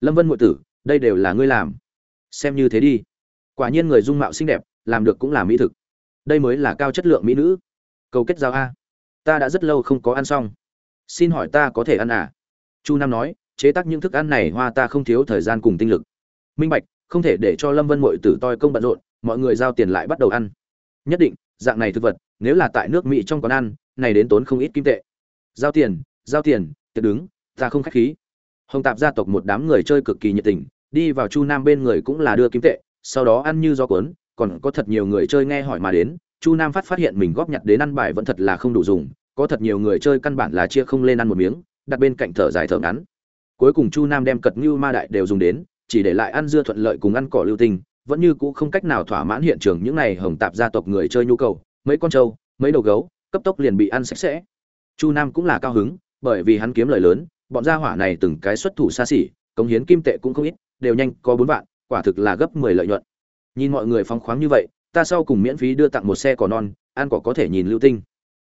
lâm vân ngụy tử, đây đều là ngươi làm. Xem như thế đi. Quả nhiên người dung mạo xinh đẹp, làm được cũng là mỹ thực. Đây mới là cao chất lượng mỹ nữ. Cầu kết giao a. Ta đã rất lâu không có ăn xong. Xin hỏi ta có thể ăn à? Chu nam nói, chế tác những thức ăn này hoa ta không thiếu thời gian cùng tinh lực. Minh bạch, không thể để cho lâm vân mội tử toi công bận rộn, mọi người giao tiền lại bắt đầu ăn. Nhất định, dạng này thực vật, nếu là tại nước mỹ trong quán ăn, này đến tốn không ít kim tệ. Giao tiền giao tiền, tiệc đứng, ta không khách khí hồng tạp gia tộc một đám người chơi cực kỳ nhiệt tình, đi vào chu nam bên người cũng là đưa kim tệ, sau đó ăn như do cuốn, còn có thật nhiều người chơi nghe hỏi mà đến, chu nam phát phát hiện mình góp nhặt đến ăn bài vẫn thật là không đủ dùng, có thật nhiều người chơi căn bản là chia không lên ăn một miếng, đặt bên cạnh thở dài thở ngắn. Cuối cùng chu nam đem cật ngưu ma đại đều dùng đến, chỉ để lại ăn dưa thuận lợi cùng ăn cỏ lưu tinh, vẫn như cũ không cách nào thỏa mãn hiện trường những này hồng tạp gia tộc người chơi nhu cầu, mấy con trâu, mấy đầu gấu, cấp tốc liền bị ăn sạch sẽ. Chu nam cũng là cao hứng, bởi vì hắn kiếm lời lớn bọn gia hỏa này từng cái xuất thủ xa xỉ, cống hiến kim tệ cũng không ít, đều nhanh có bốn vạn, quả thực là gấp mười lợi nhuận. Nhìn mọi người phóng khoáng như vậy, ta sau cùng miễn phí đưa tặng một xe cỏ non, ăn cỏ có thể nhìn lưu tinh.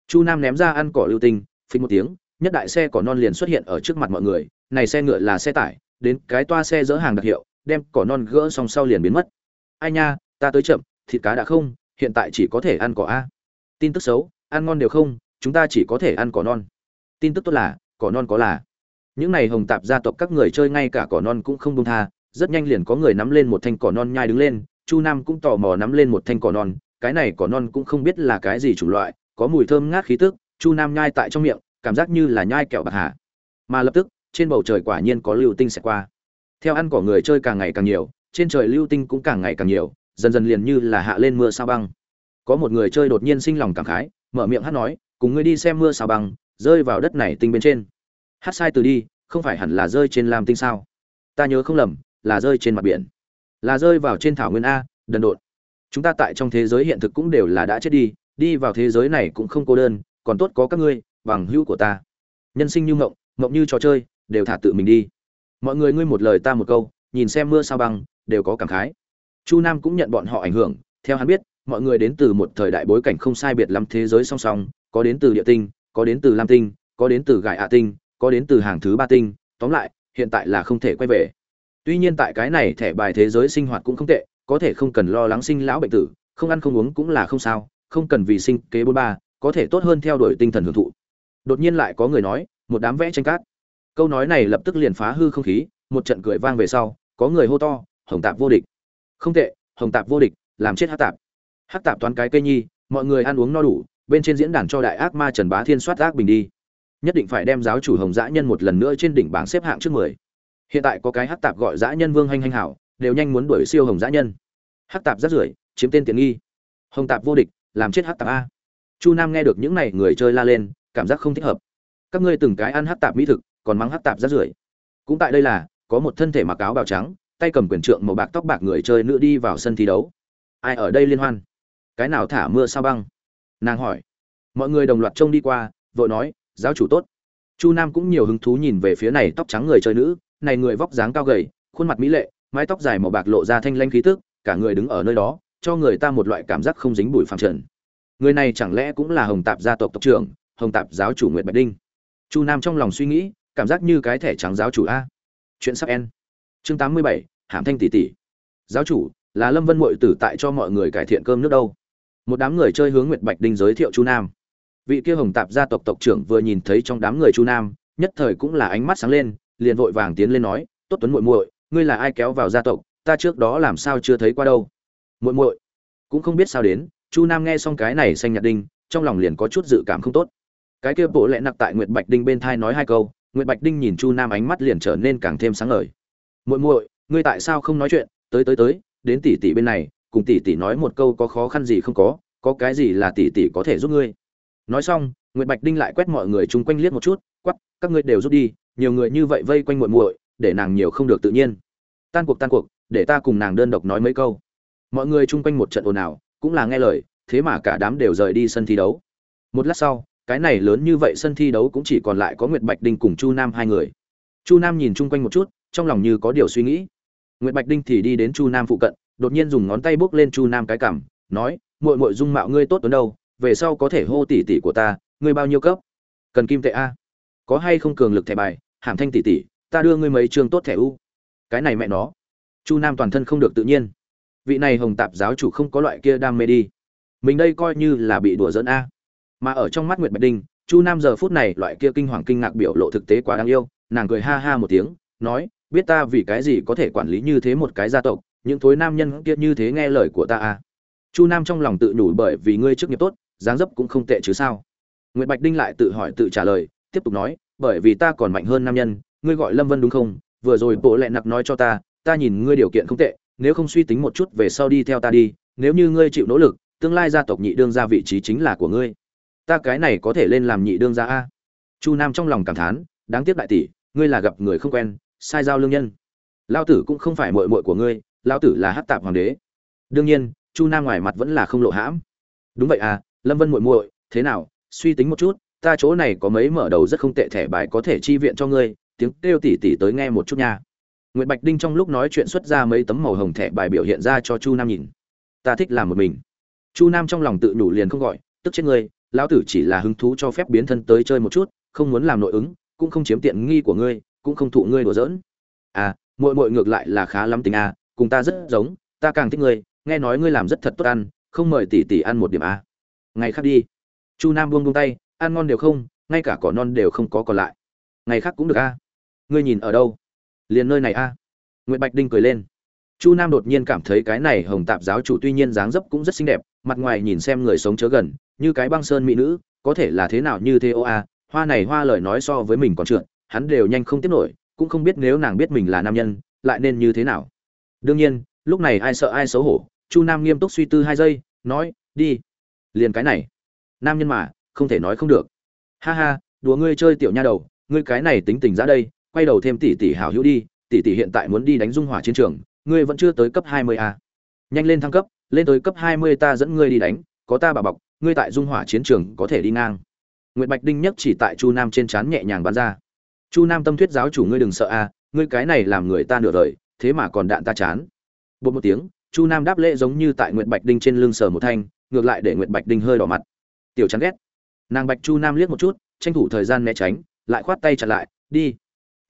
Chu nam ném ra ăn cỏ lưu tinh, phình một tiếng, nhất đại xe cỏ non liền xuất hiện ở trước mặt mọi người, này xe ngựa là xe tải, đến cái toa xe dỡ hàng đặc hiệu, đem cỏ non gỡ xong sau liền biến mất. Ai nha, ta tới chậm, thịt cá đã không, hiện tại chỉ có thể ăn cỏ a. Tin tức xấu, ăn ngon đều không, chúng ta chỉ có thể ăn cỏ non. Tin tức tốt là, cỏ non có là những này hồng tạp gia tộc các người chơi ngay cả cỏ non cũng không buông tha, rất nhanh liền có người nắm lên một thanh cỏ non nhai đứng lên, chu nam cũng tò mò nắm lên một thanh cỏ non, cái này cỏ non cũng không biết là cái gì chủng loại, có mùi thơm ngát khí tức, chu nam nhai tại trong miệng, cảm giác như là nhai kẹo bạc hà. Mà lập tức, trên bầu trời quả nhiên có lưu tinh sẽ qua. Theo ăn cỏ người chơi càng ngày càng nhiều, trên trời lưu tinh cũng càng ngày càng nhiều, dần dần liền như là hạ lên mưa sao băng. Có một người chơi đột nhiên sinh lòng cảm khái, mở miệng hát nói, cùng ngươi đi xem mưa sao băng, rơi vào đất này tinh bên trên hát sai từ đi, không phải hẳn là rơi trên lam tinh sao? Ta nhớ không lầm, là rơi trên mặt biển. Là rơi vào trên thảo nguyên a, đần độn. Chúng ta tại trong thế giới hiện thực cũng đều là đã chết đi đi vào thế giới này cũng không cô đơn, còn tốt có các ngươi, bằng hữu của ta. Nhân sinh như mộng mộng như trò chơi, đều thả tự mình đi. Mọi người ngươi một lời ta một câu, nhìn xem mưa sao băng, đều có cảm khái. Chu nam cũng nhận bọn họ ảnh hưởng, theo hắn biết, mọi người đến từ một thời đại bối cảnh không sai biệt lắm thế giới song song, có đến từ địa tinh, có đến từ lam tinh, có đến từ gài hạ tinh có đến từ hàng thứ ba tinh, tóm lại, hiện tại là không thể quay về. Tuy nhiên tại cái này thẻ bài thế giới sinh hoạt cũng không tệ, có thể không cần lo lắng sinh lão bệnh tử, không ăn không uống cũng là không sao, không cần vì sinh kế bốn ba, có thể tốt hơn theo đuổi tinh thần hưởng thụ. Đột nhiên lại có người nói, một đám vẽ tranh cát. Câu nói này lập tức liền phá hư không khí, một trận cười vang về sau, có người hô to, hồng tạp vô địch. Không tệ, hồng tạp vô địch, làm chết hát tạp. Hát tạp toán cái cây nhi, mọi người ăn uống no đủ, bên trên diễn đàn cho đại ác ma trần bá thiên soát ác bình đi nhất định phải đem giáo chủ hồng dã nhân một lần nữa trên đỉnh bảng xếp hạng trước mười. Hiện tại có cái hát tạp gọi dã nhân vương hanh hanh hảo, đều nhanh muốn đuổi siêu hồng dã nhân. Hát tạp rất rưởi chiếm tên tiện nghi. Hồng tạp vô địch, làm chết hát tạp a. Chu nam nghe được những n à y người chơi la lên, cảm giác không thích hợp. Các ngươi từng cái ăn hát tạp mỹ thực, còn mắng hát tạp rất rưởi cũng tại đây là, có một thân thể mặc áo bào trắng, tay cầm quyền trượng màu bạc tóc bạc người chơi nữa đi vào sân thi đấu. Ai ở đây liên hoan? Cái nào thả mưa sao băng? Nàng hỏi. Mọi người đồng loạt trông đi qua, vội nói giáo chủ tốt. Chu nam cũng nhiều hứng thú nhìn về phía này tóc trắng người chơi nữ, này người vóc dáng cao gầy, khuôn mặt mỹ lệ, mái tóc dài màu bạc lộ ra thanh lanh khí tức, cả người đứng ở nơi đó, cho người ta một loại cảm giác không dính bụi phẳng trần. Người này chẳng lẽ cũng là hồng tạp gia tộc tộc trưởng, hồng tạp giáo chủ nguyệt bạch đinh? Chu nam trong lòng suy nghĩ, cảm giác như cái thẻ trắng giáo chủ a. Chuyện sắp en chương tám mươi bảy, hàm thanh tỷ tỷ. Giáo chủ, là lâm vân mội tử tại cho mọi người cải thiện cơm nước đâu? Một đám người chơi hướng nguyệt bạch đinh giới thiệu chu nam vị kia hồng tạp gia tộc tộc trưởng vừa nhìn thấy trong đám người chu nam, nhất thời cũng là ánh mắt sáng lên, liền vội vàng tiến lên nói, tốt tuấn muội muội, ngươi là ai kéo vào gia tộc, ta trước đó làm sao chưa thấy qua đâu? Muội muội? Cũng không biết sao đến, chu nam nghe xong cái này xanh nhạt đinh, trong lòng liền có chút dự cảm không tốt. Cái kia bộ lẽ nặc tại nguyệt bạch đinh bên thai nói hai câu, nguyệt bạch đinh nhìn chu nam ánh mắt liền trở nên càng thêm sáng ngời. Muội muội, ngươi tại sao không nói chuyện? Tới tới tới, đến tỷ tỷ bên này, cùng tỷ tỷ nói một câu có khó khăn gì không có có cái gì là tỷ tỷ có thể giúp ngươi? Nói xong, nguyệt bạch đinh lại quét mọi người chung quanh liếc một chút quắp các ngươi đều rút đi, nhiều người như vậy vây quanh muội muội, để nàng nhiều không được tự nhiên. Tan cuộc tan cuộc, để ta cùng nàng đơn độc nói mấy câu. Mọi người chung quanh một trận ồn ào, cũng là nghe lời, thế mà cả đám đều rời đi sân thi đấu. Một lát sau, cái này lớn như vậy sân thi đấu cũng chỉ còn lại có nguyệt bạch đinh cùng chu nam hai người. Chu nam nhìn chung quanh một chút, trong lòng như có điều suy nghĩ. Nguyệt bạch đinh thì đi đến chu nam phụ cận, đột nhiên dùng ngón tay bốc lên chu nam cái cảm nói, muội muội dung mạo ngươi tốt tuấn đâu về sau có thể hô tỷ tỷ của ta, ngươi bao nhiêu cấp? Cần kim tệ a. Có hay không cường lực thẻ bài? Hàm thanh tỷ tỷ, ta đưa ngươi mấy chương tốt thẻ u. Cái này mẹ nó. Chu nam toàn thân không được tự nhiên. Vị này hồng tạp giáo chủ không có loại kia đam mê đi. Mình đây coi như là bị đùa dẫn a. Mà ở trong mắt nguyệt bạch đinh, chu nam giờ phút này loại kia kinh hoàng kinh ngạc biểu lộ thực tế quá đáng yêu, nàng cười ha ha một tiếng, nói, biết ta vì cái gì có thể quản lý như thế một cái gia tộc, những thối nam nhân kia như thế nghe lời của ta à chu nam trong lòng tự nhủ bởi vì ngươi trước nghiệp tốt dáng dấp cũng không tệ chứ sao? Nguyệt bạch đinh lại tự hỏi tự trả lời, tiếp tục nói, bởi vì ta còn mạnh hơn nam nhân, ngươi gọi lâm vân đúng không? Vừa rồi bộ lẹ nặc nói cho ta ta nhìn ngươi điều kiện không tệ, nếu không suy tính một chút về sau đi theo ta đi, nếu như ngươi chịu nỗ lực, tương lai gia tộc nhị đương gia vị trí chính là của ngươi. Ta cái này có thể lên làm nhị đương gia a. Chu nam trong lòng cảm thán, đáng tiếc đại tỷ, ngươi là gặp người không quen, sai giao lương nhân. Lao tử cũng không phải mội mội của ngươi lao tử là hát tạp hoàng đế. Đương nhiên, chu nam ngoài mặt vẫn là không lộ hãm. Đúng vậy à lâm vân muội muội thế nào suy tính một chút ta chỗ này có mấy mở đầu rất không tệ thẻ bài có thể chi viện cho ngươi tiếng kêu tỉ tỉ tới nghe một chút nha Nguyệt Bạch Đinh trong lúc nói chuyện xuất ra mấy tấm màu hồng thẻ bài biểu hiện ra cho Chu Nam nhìn. Ta thích làm một mình. Chu Nam trong lòng tự nhủ liền không gọi, tức chết ngươi, lão tử chỉ là hứng thú cho phép biến thân tới chơi một chút, không muốn làm nội ứng, cũng không chiếm tiện nghi của ngươi, cũng không thụ ngươi đùa giỡn. À, muội muội ngược lại là khá lắm tình a, à, cùng ta rất giống, ta càng thích ngươi, nghe nói ngươi làm rất thật tốt ăn, không mời tỷ tỷ ăn một điểm a. À. Ngày khác đi. Chu Nam buông buông tay, ăn ngon đều không, ngay cả cỏ non đều không có còn lại. Ngày khác cũng được a. À. Ngươi nhìn ở đâu? liền nơi này a à. nguyễn bạch đinh cười lên chu nam đột nhiên cảm thấy cái này hồng tạp giáo chủ tuy nhiên dáng dấp cũng rất xinh đẹp mặt ngoài nhìn xem người sống chớ gần như cái băng sơn mỹ nữ có thể là thế nào như thế ô a hoa này hoa lời nói so với mình còn trượt hắn đều nhanh không tiếp nổi cũng không biết nếu nàng biết mình là nam nhân lại nên như thế nào đương nhiên lúc này ai sợ ai xấu hổ chu nam nghiêm túc suy tư hai giây nói đi liền cái này nam nhân mà không thể nói không được ha ha đùa ngươi chơi tiểu nha đầu ngươi cái này tính tình ra đây quay đầu thêm tỷ tỷ hảo hữu đi, tỷ tỷ hiện tại muốn đi đánh dung hỏa chiến trường, ngươi vẫn chưa tới cấp 20 a. Nhanh lên thăng cấp, lên tới cấp 20 ta dẫn ngươi đi đánh, có ta bảo bọc, ngươi tại dung hỏa chiến trường có thể đi ngang. Nguyệt Bạch Đinh nhất chỉ tại Chu Nam trên trán nhẹ nhàng bắn ra. Chu Nam tâm thuyết giáo chủ ngươi đừng sợ a, ngươi cái này làm người ta nửa đời, thế mà còn đạn ta chán. Bột một tiếng, Chu Nam đáp lễ giống như tại Nguyệt Bạch Đinh trên lưng sờ một thanh, ngược lại để Nguyệt Bạch Đinh hơi đỏ mặt. Tiểu chán ghét. Nàng Bạch Chu Nam liếc một chút, tranh thủ thời gian né tránh, lại khoát tay chặn lại, đi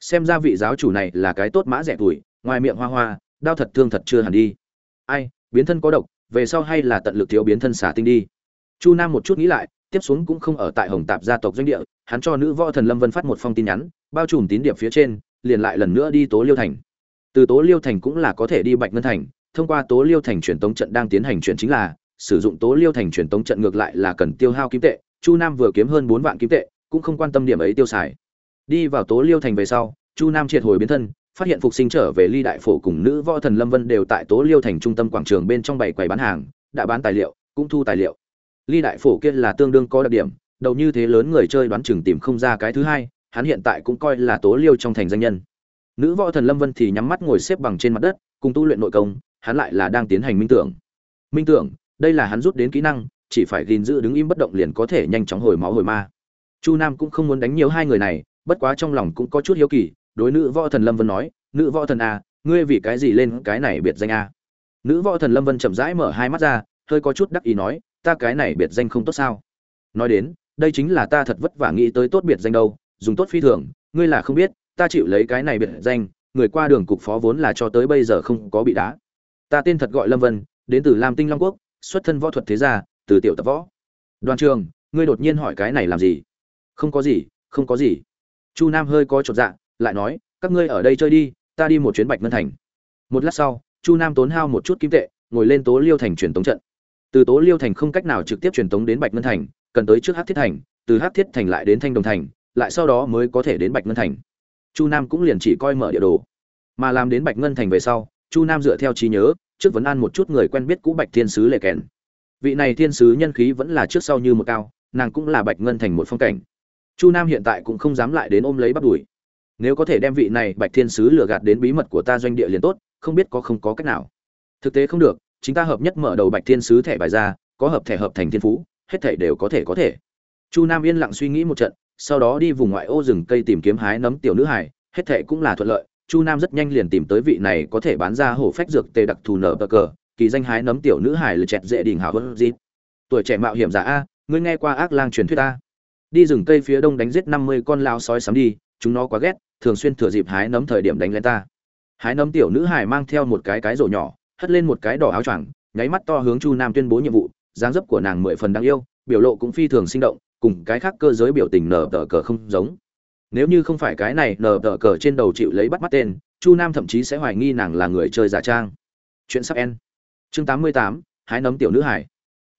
xem ra vị giáo chủ này là cái tốt mã rẻ tuổi ngoài miệng hoa hoa đau thật thương thật chưa hẳn đi ai biến thân có độc về sau hay là tận lực thiếu biến thân xả tinh đi chu nam một chút nghĩ lại tiếp xuống cũng không ở tại hồng tạp gia tộc doanh địa hắn cho nữ võ thần lâm vân phát một phong tin nhắn bao trùm tín điệp phía trên liền lại lần nữa đi tố liêu thành từ tố liêu thành cũng là có thể đi bạch ngân thành thông qua tố liêu thành truyền tống trận đang tiến hành chuyển chính là sử dụng tố liêu thành truyền tống trận ngược lại là cần tiêu hao kim tệ, chu nam vừa kiếm hơn bốn vạn kim tệ, cũng không quan tâm điểm ấy tiêu xài. Đi vào tố liêu thành về sau, chu nam triệt hồi biến thân, phát hiện phục sinh trở về ly đại phổ cùng nữ võ thần lâm vân đều tại tố liêu thành trung tâm quảng trường bên trong bảy quầy bán hàng, đã bán tài liệu, cũng thu tài liệu. Ly đại phổ kia là tương đương có đặc điểm, đầu như thế lớn người chơi đoán chừng tìm không ra cái thứ hai, hắn hiện tại cũng coi là tố liêu trong thành danh nhân. Nữ võ thần lâm vân thì nhắm mắt ngồi xếp bằng trên mặt đất, cùng tu luyện nội công, hắn lại là đang tiến hành minh tưởng. Minh tưởng đây là hắn rút đến kỹ năng chỉ phải gìn giữ đứng im bất động liền có thể nhanh chóng hồi máu hồi ma. Chu nam cũng không muốn đánh nhiều hai người này bất quá trong lòng cũng có chút hiếu kỳ đối nữ võ thần lâm vân nói nữ võ thần a à, ngươi vì cái gì lên cái này biệt danh a nữ võ thần lâm vân chậm rãi mở hai mắt ra hơi có chút đắc ý nói ta cái này biệt danh không tốt sao? Nói đến đây chính là ta thật vất vả nghĩ tới tốt biệt danh đâu dùng tốt phi thường ngươi là không biết ta chịu lấy cái này biệt danh người qua đường cục phó vốn là cho tới bây giờ không có bị đá. Ta tên thật gọi lâm vân đến từ lam tinh long quốc xuất thân võ thuật thế gia, từ tiểu tập võ. Đoàn trường, ngươi đột nhiên hỏi cái này làm gì? Không có gì, không có gì. Chu nam hơi có chột dạ lại nói, các ngươi ở đây chơi đi, ta đi một chuyến bạch ngân thành. Một lát sau, chu nam tốn hao một chút kim tệ, ngồi lên tố liêu thành truyền tống trận. Từ tố liêu thành không cách nào trực tiếp truyền tống đến bạch ngân thành, cần tới trước hát thiết thành, từ hát thiết thành lại đến thanh đồng thành, lại sau đó mới có thể đến bạch ngân thành. Chu nam cũng liền chỉ coi mở địa đồ. Mà làm đến bạch ngân thành về sau, chu nam dựa theo trí nhớ trước vấn an một chút người quen biết cũ bạch thiên sứ lệ kèn. Vị này thiên sứ nhân khí vẫn là trước sau như một cao, nàng cũng là bạch ngân thành một phong cảnh. Chu nam hiện tại cũng không dám lại đến ôm lấy bắt đuổi. Nếu có thể đem vị này bạch thiên sứ lừa gạt đến bí mật của ta doanh địa liền tốt, không biết có không có cách nào. Thực tế không được, chính ta hợp nhất mở đầu bạch thiên sứ thẻ bài ra, có hợp thẻ hợp thành thiên phú, hết thẻ đều có thể có thể. Chu nam yên lặng suy nghĩ một trận, sau đó đi vùng ngoại ô rừng cây tìm kiếm hái nấm tiểu nữ hải hết thẻ cũng là thuận lợi chu nam rất nhanh liền tìm tới vị này có thể bán ra hổ phách dược tề đặc thù nở bờ cờ, kỳ danh hái nấm tiểu nữ hải lượt chẹt dễ đình hào hơn dịp tuổi trẻ mạo hiểm giả a, ngươi nghe qua ác lang truyền thuyết a? Đi rừng cây phía đông đánh giết năm mươi con lao sói sắm đi, chúng nó quá ghét, thường xuyên thừa dịp hái nấm thời điểm đánh lên ta. Hái nấm tiểu nữ hải mang theo một cái cái rổ nhỏ, hất lên một cái đỏ áo choàng, nháy mắt to hướng chu nam tuyên bố nhiệm vụ, dáng dấp của nàng mười phần đáng yêu, biểu lộ cũng phi thường sinh động, cùng cái khác cơ giới biểu tình nở tờ cờ không giống nếu như không phải cái này nở tờ cờ trên đầu chịu lấy bắt mắt tên, chu nam thậm chí sẽ hoài nghi nàng là người chơi giả trang. Chuyện sắp en chương tám mươi tám, hái nấm tiểu nữ hải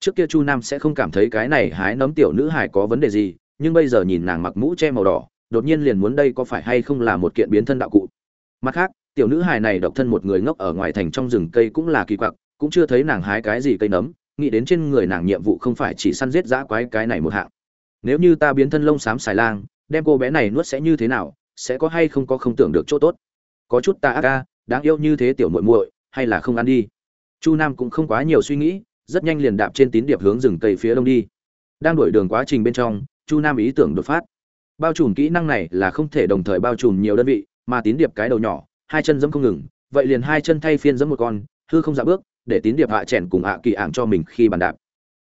trước kia chu nam sẽ không cảm thấy cái này hái nấm tiểu nữ hải có vấn đề gì, nhưng bây giờ nhìn nàng mặc mũ che màu đỏ, đột nhiên liền muốn đây có phải hay không là một kiện biến thân đạo cụ. Mặt khác, tiểu nữ hải này độc thân một người ngốc ở ngoài thành trong rừng cây cũng là kỳ quặc, cũng chưa thấy nàng hái cái gì cây nấm, nghĩ đến trên người nàng nhiệm vụ không phải chỉ săn giết dã quái cái này một hạng. Nếu như ta biến thân lông xám xài lang đem cô bé này nuốt sẽ như thế nào, sẽ có hay không có không tưởng được chỗ tốt. Có chút ta ác ca, đáng yêu như thế tiểu muội muội, hay là không ăn đi. Chu nam cũng không quá nhiều suy nghĩ, rất nhanh liền đạp trên tín điệp hướng rừng cây phía đông đi. Đang đổi đường quá trình bên trong, chu nam ý tưởng đột phát. Bao trùm kỹ năng này là không thể đồng thời bao trùm nhiều đơn vị, mà tín điệp cái đầu nhỏ, hai chân dẫm không ngừng, vậy liền hai chân thay phiên dẫm một con, hư không dạ bước, để tín điệp hạ trẻn cùng hạ kỳ ảng cho mình khi bàn đạp.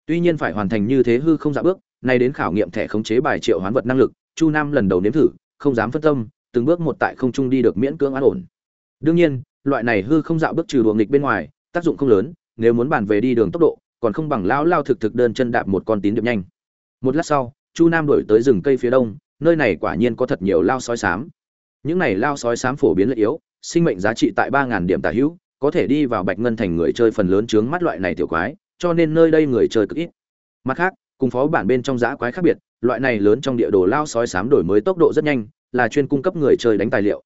Tuy nhiên phải hoàn thành như thế hư không dạ bước, nay đến khảo nghiệm thẻ khống chế bài triệu hoán vật năng lực chu nam lần đầu nếm thử, không dám phân tâm, từng bước một tại không trung đi được miễn cưỡng an ổn. Đương nhiên, loại này hư không dạo bước trừ đuồng nghịch bên ngoài, tác dụng không lớn, nếu muốn bàn về đi đường tốc độ, còn không bằng lão lao thực thực đơn chân đạp một con tín điệp nhanh. Một lát sau, chu nam đổi tới rừng cây phía đông, nơi này quả nhiên có thật nhiều lao sói sám những này lao sói sám phổ biến lợi yếu, sinh mệnh giá trị tại ba ngàn điểm tả hữu, có thể đi vào bạch ngân thành người chơi phần lớn chướng mắt loại này tiểu quái, cho nên nơi đây người chơi cực ít. Mặt khác, cùng phó bản bên trong giã quái khác biệt loại này lớn trong địa đồ lao sói sám đổi mới tốc độ rất nhanh, là chuyên cung cấp người chơi đánh tài liệu.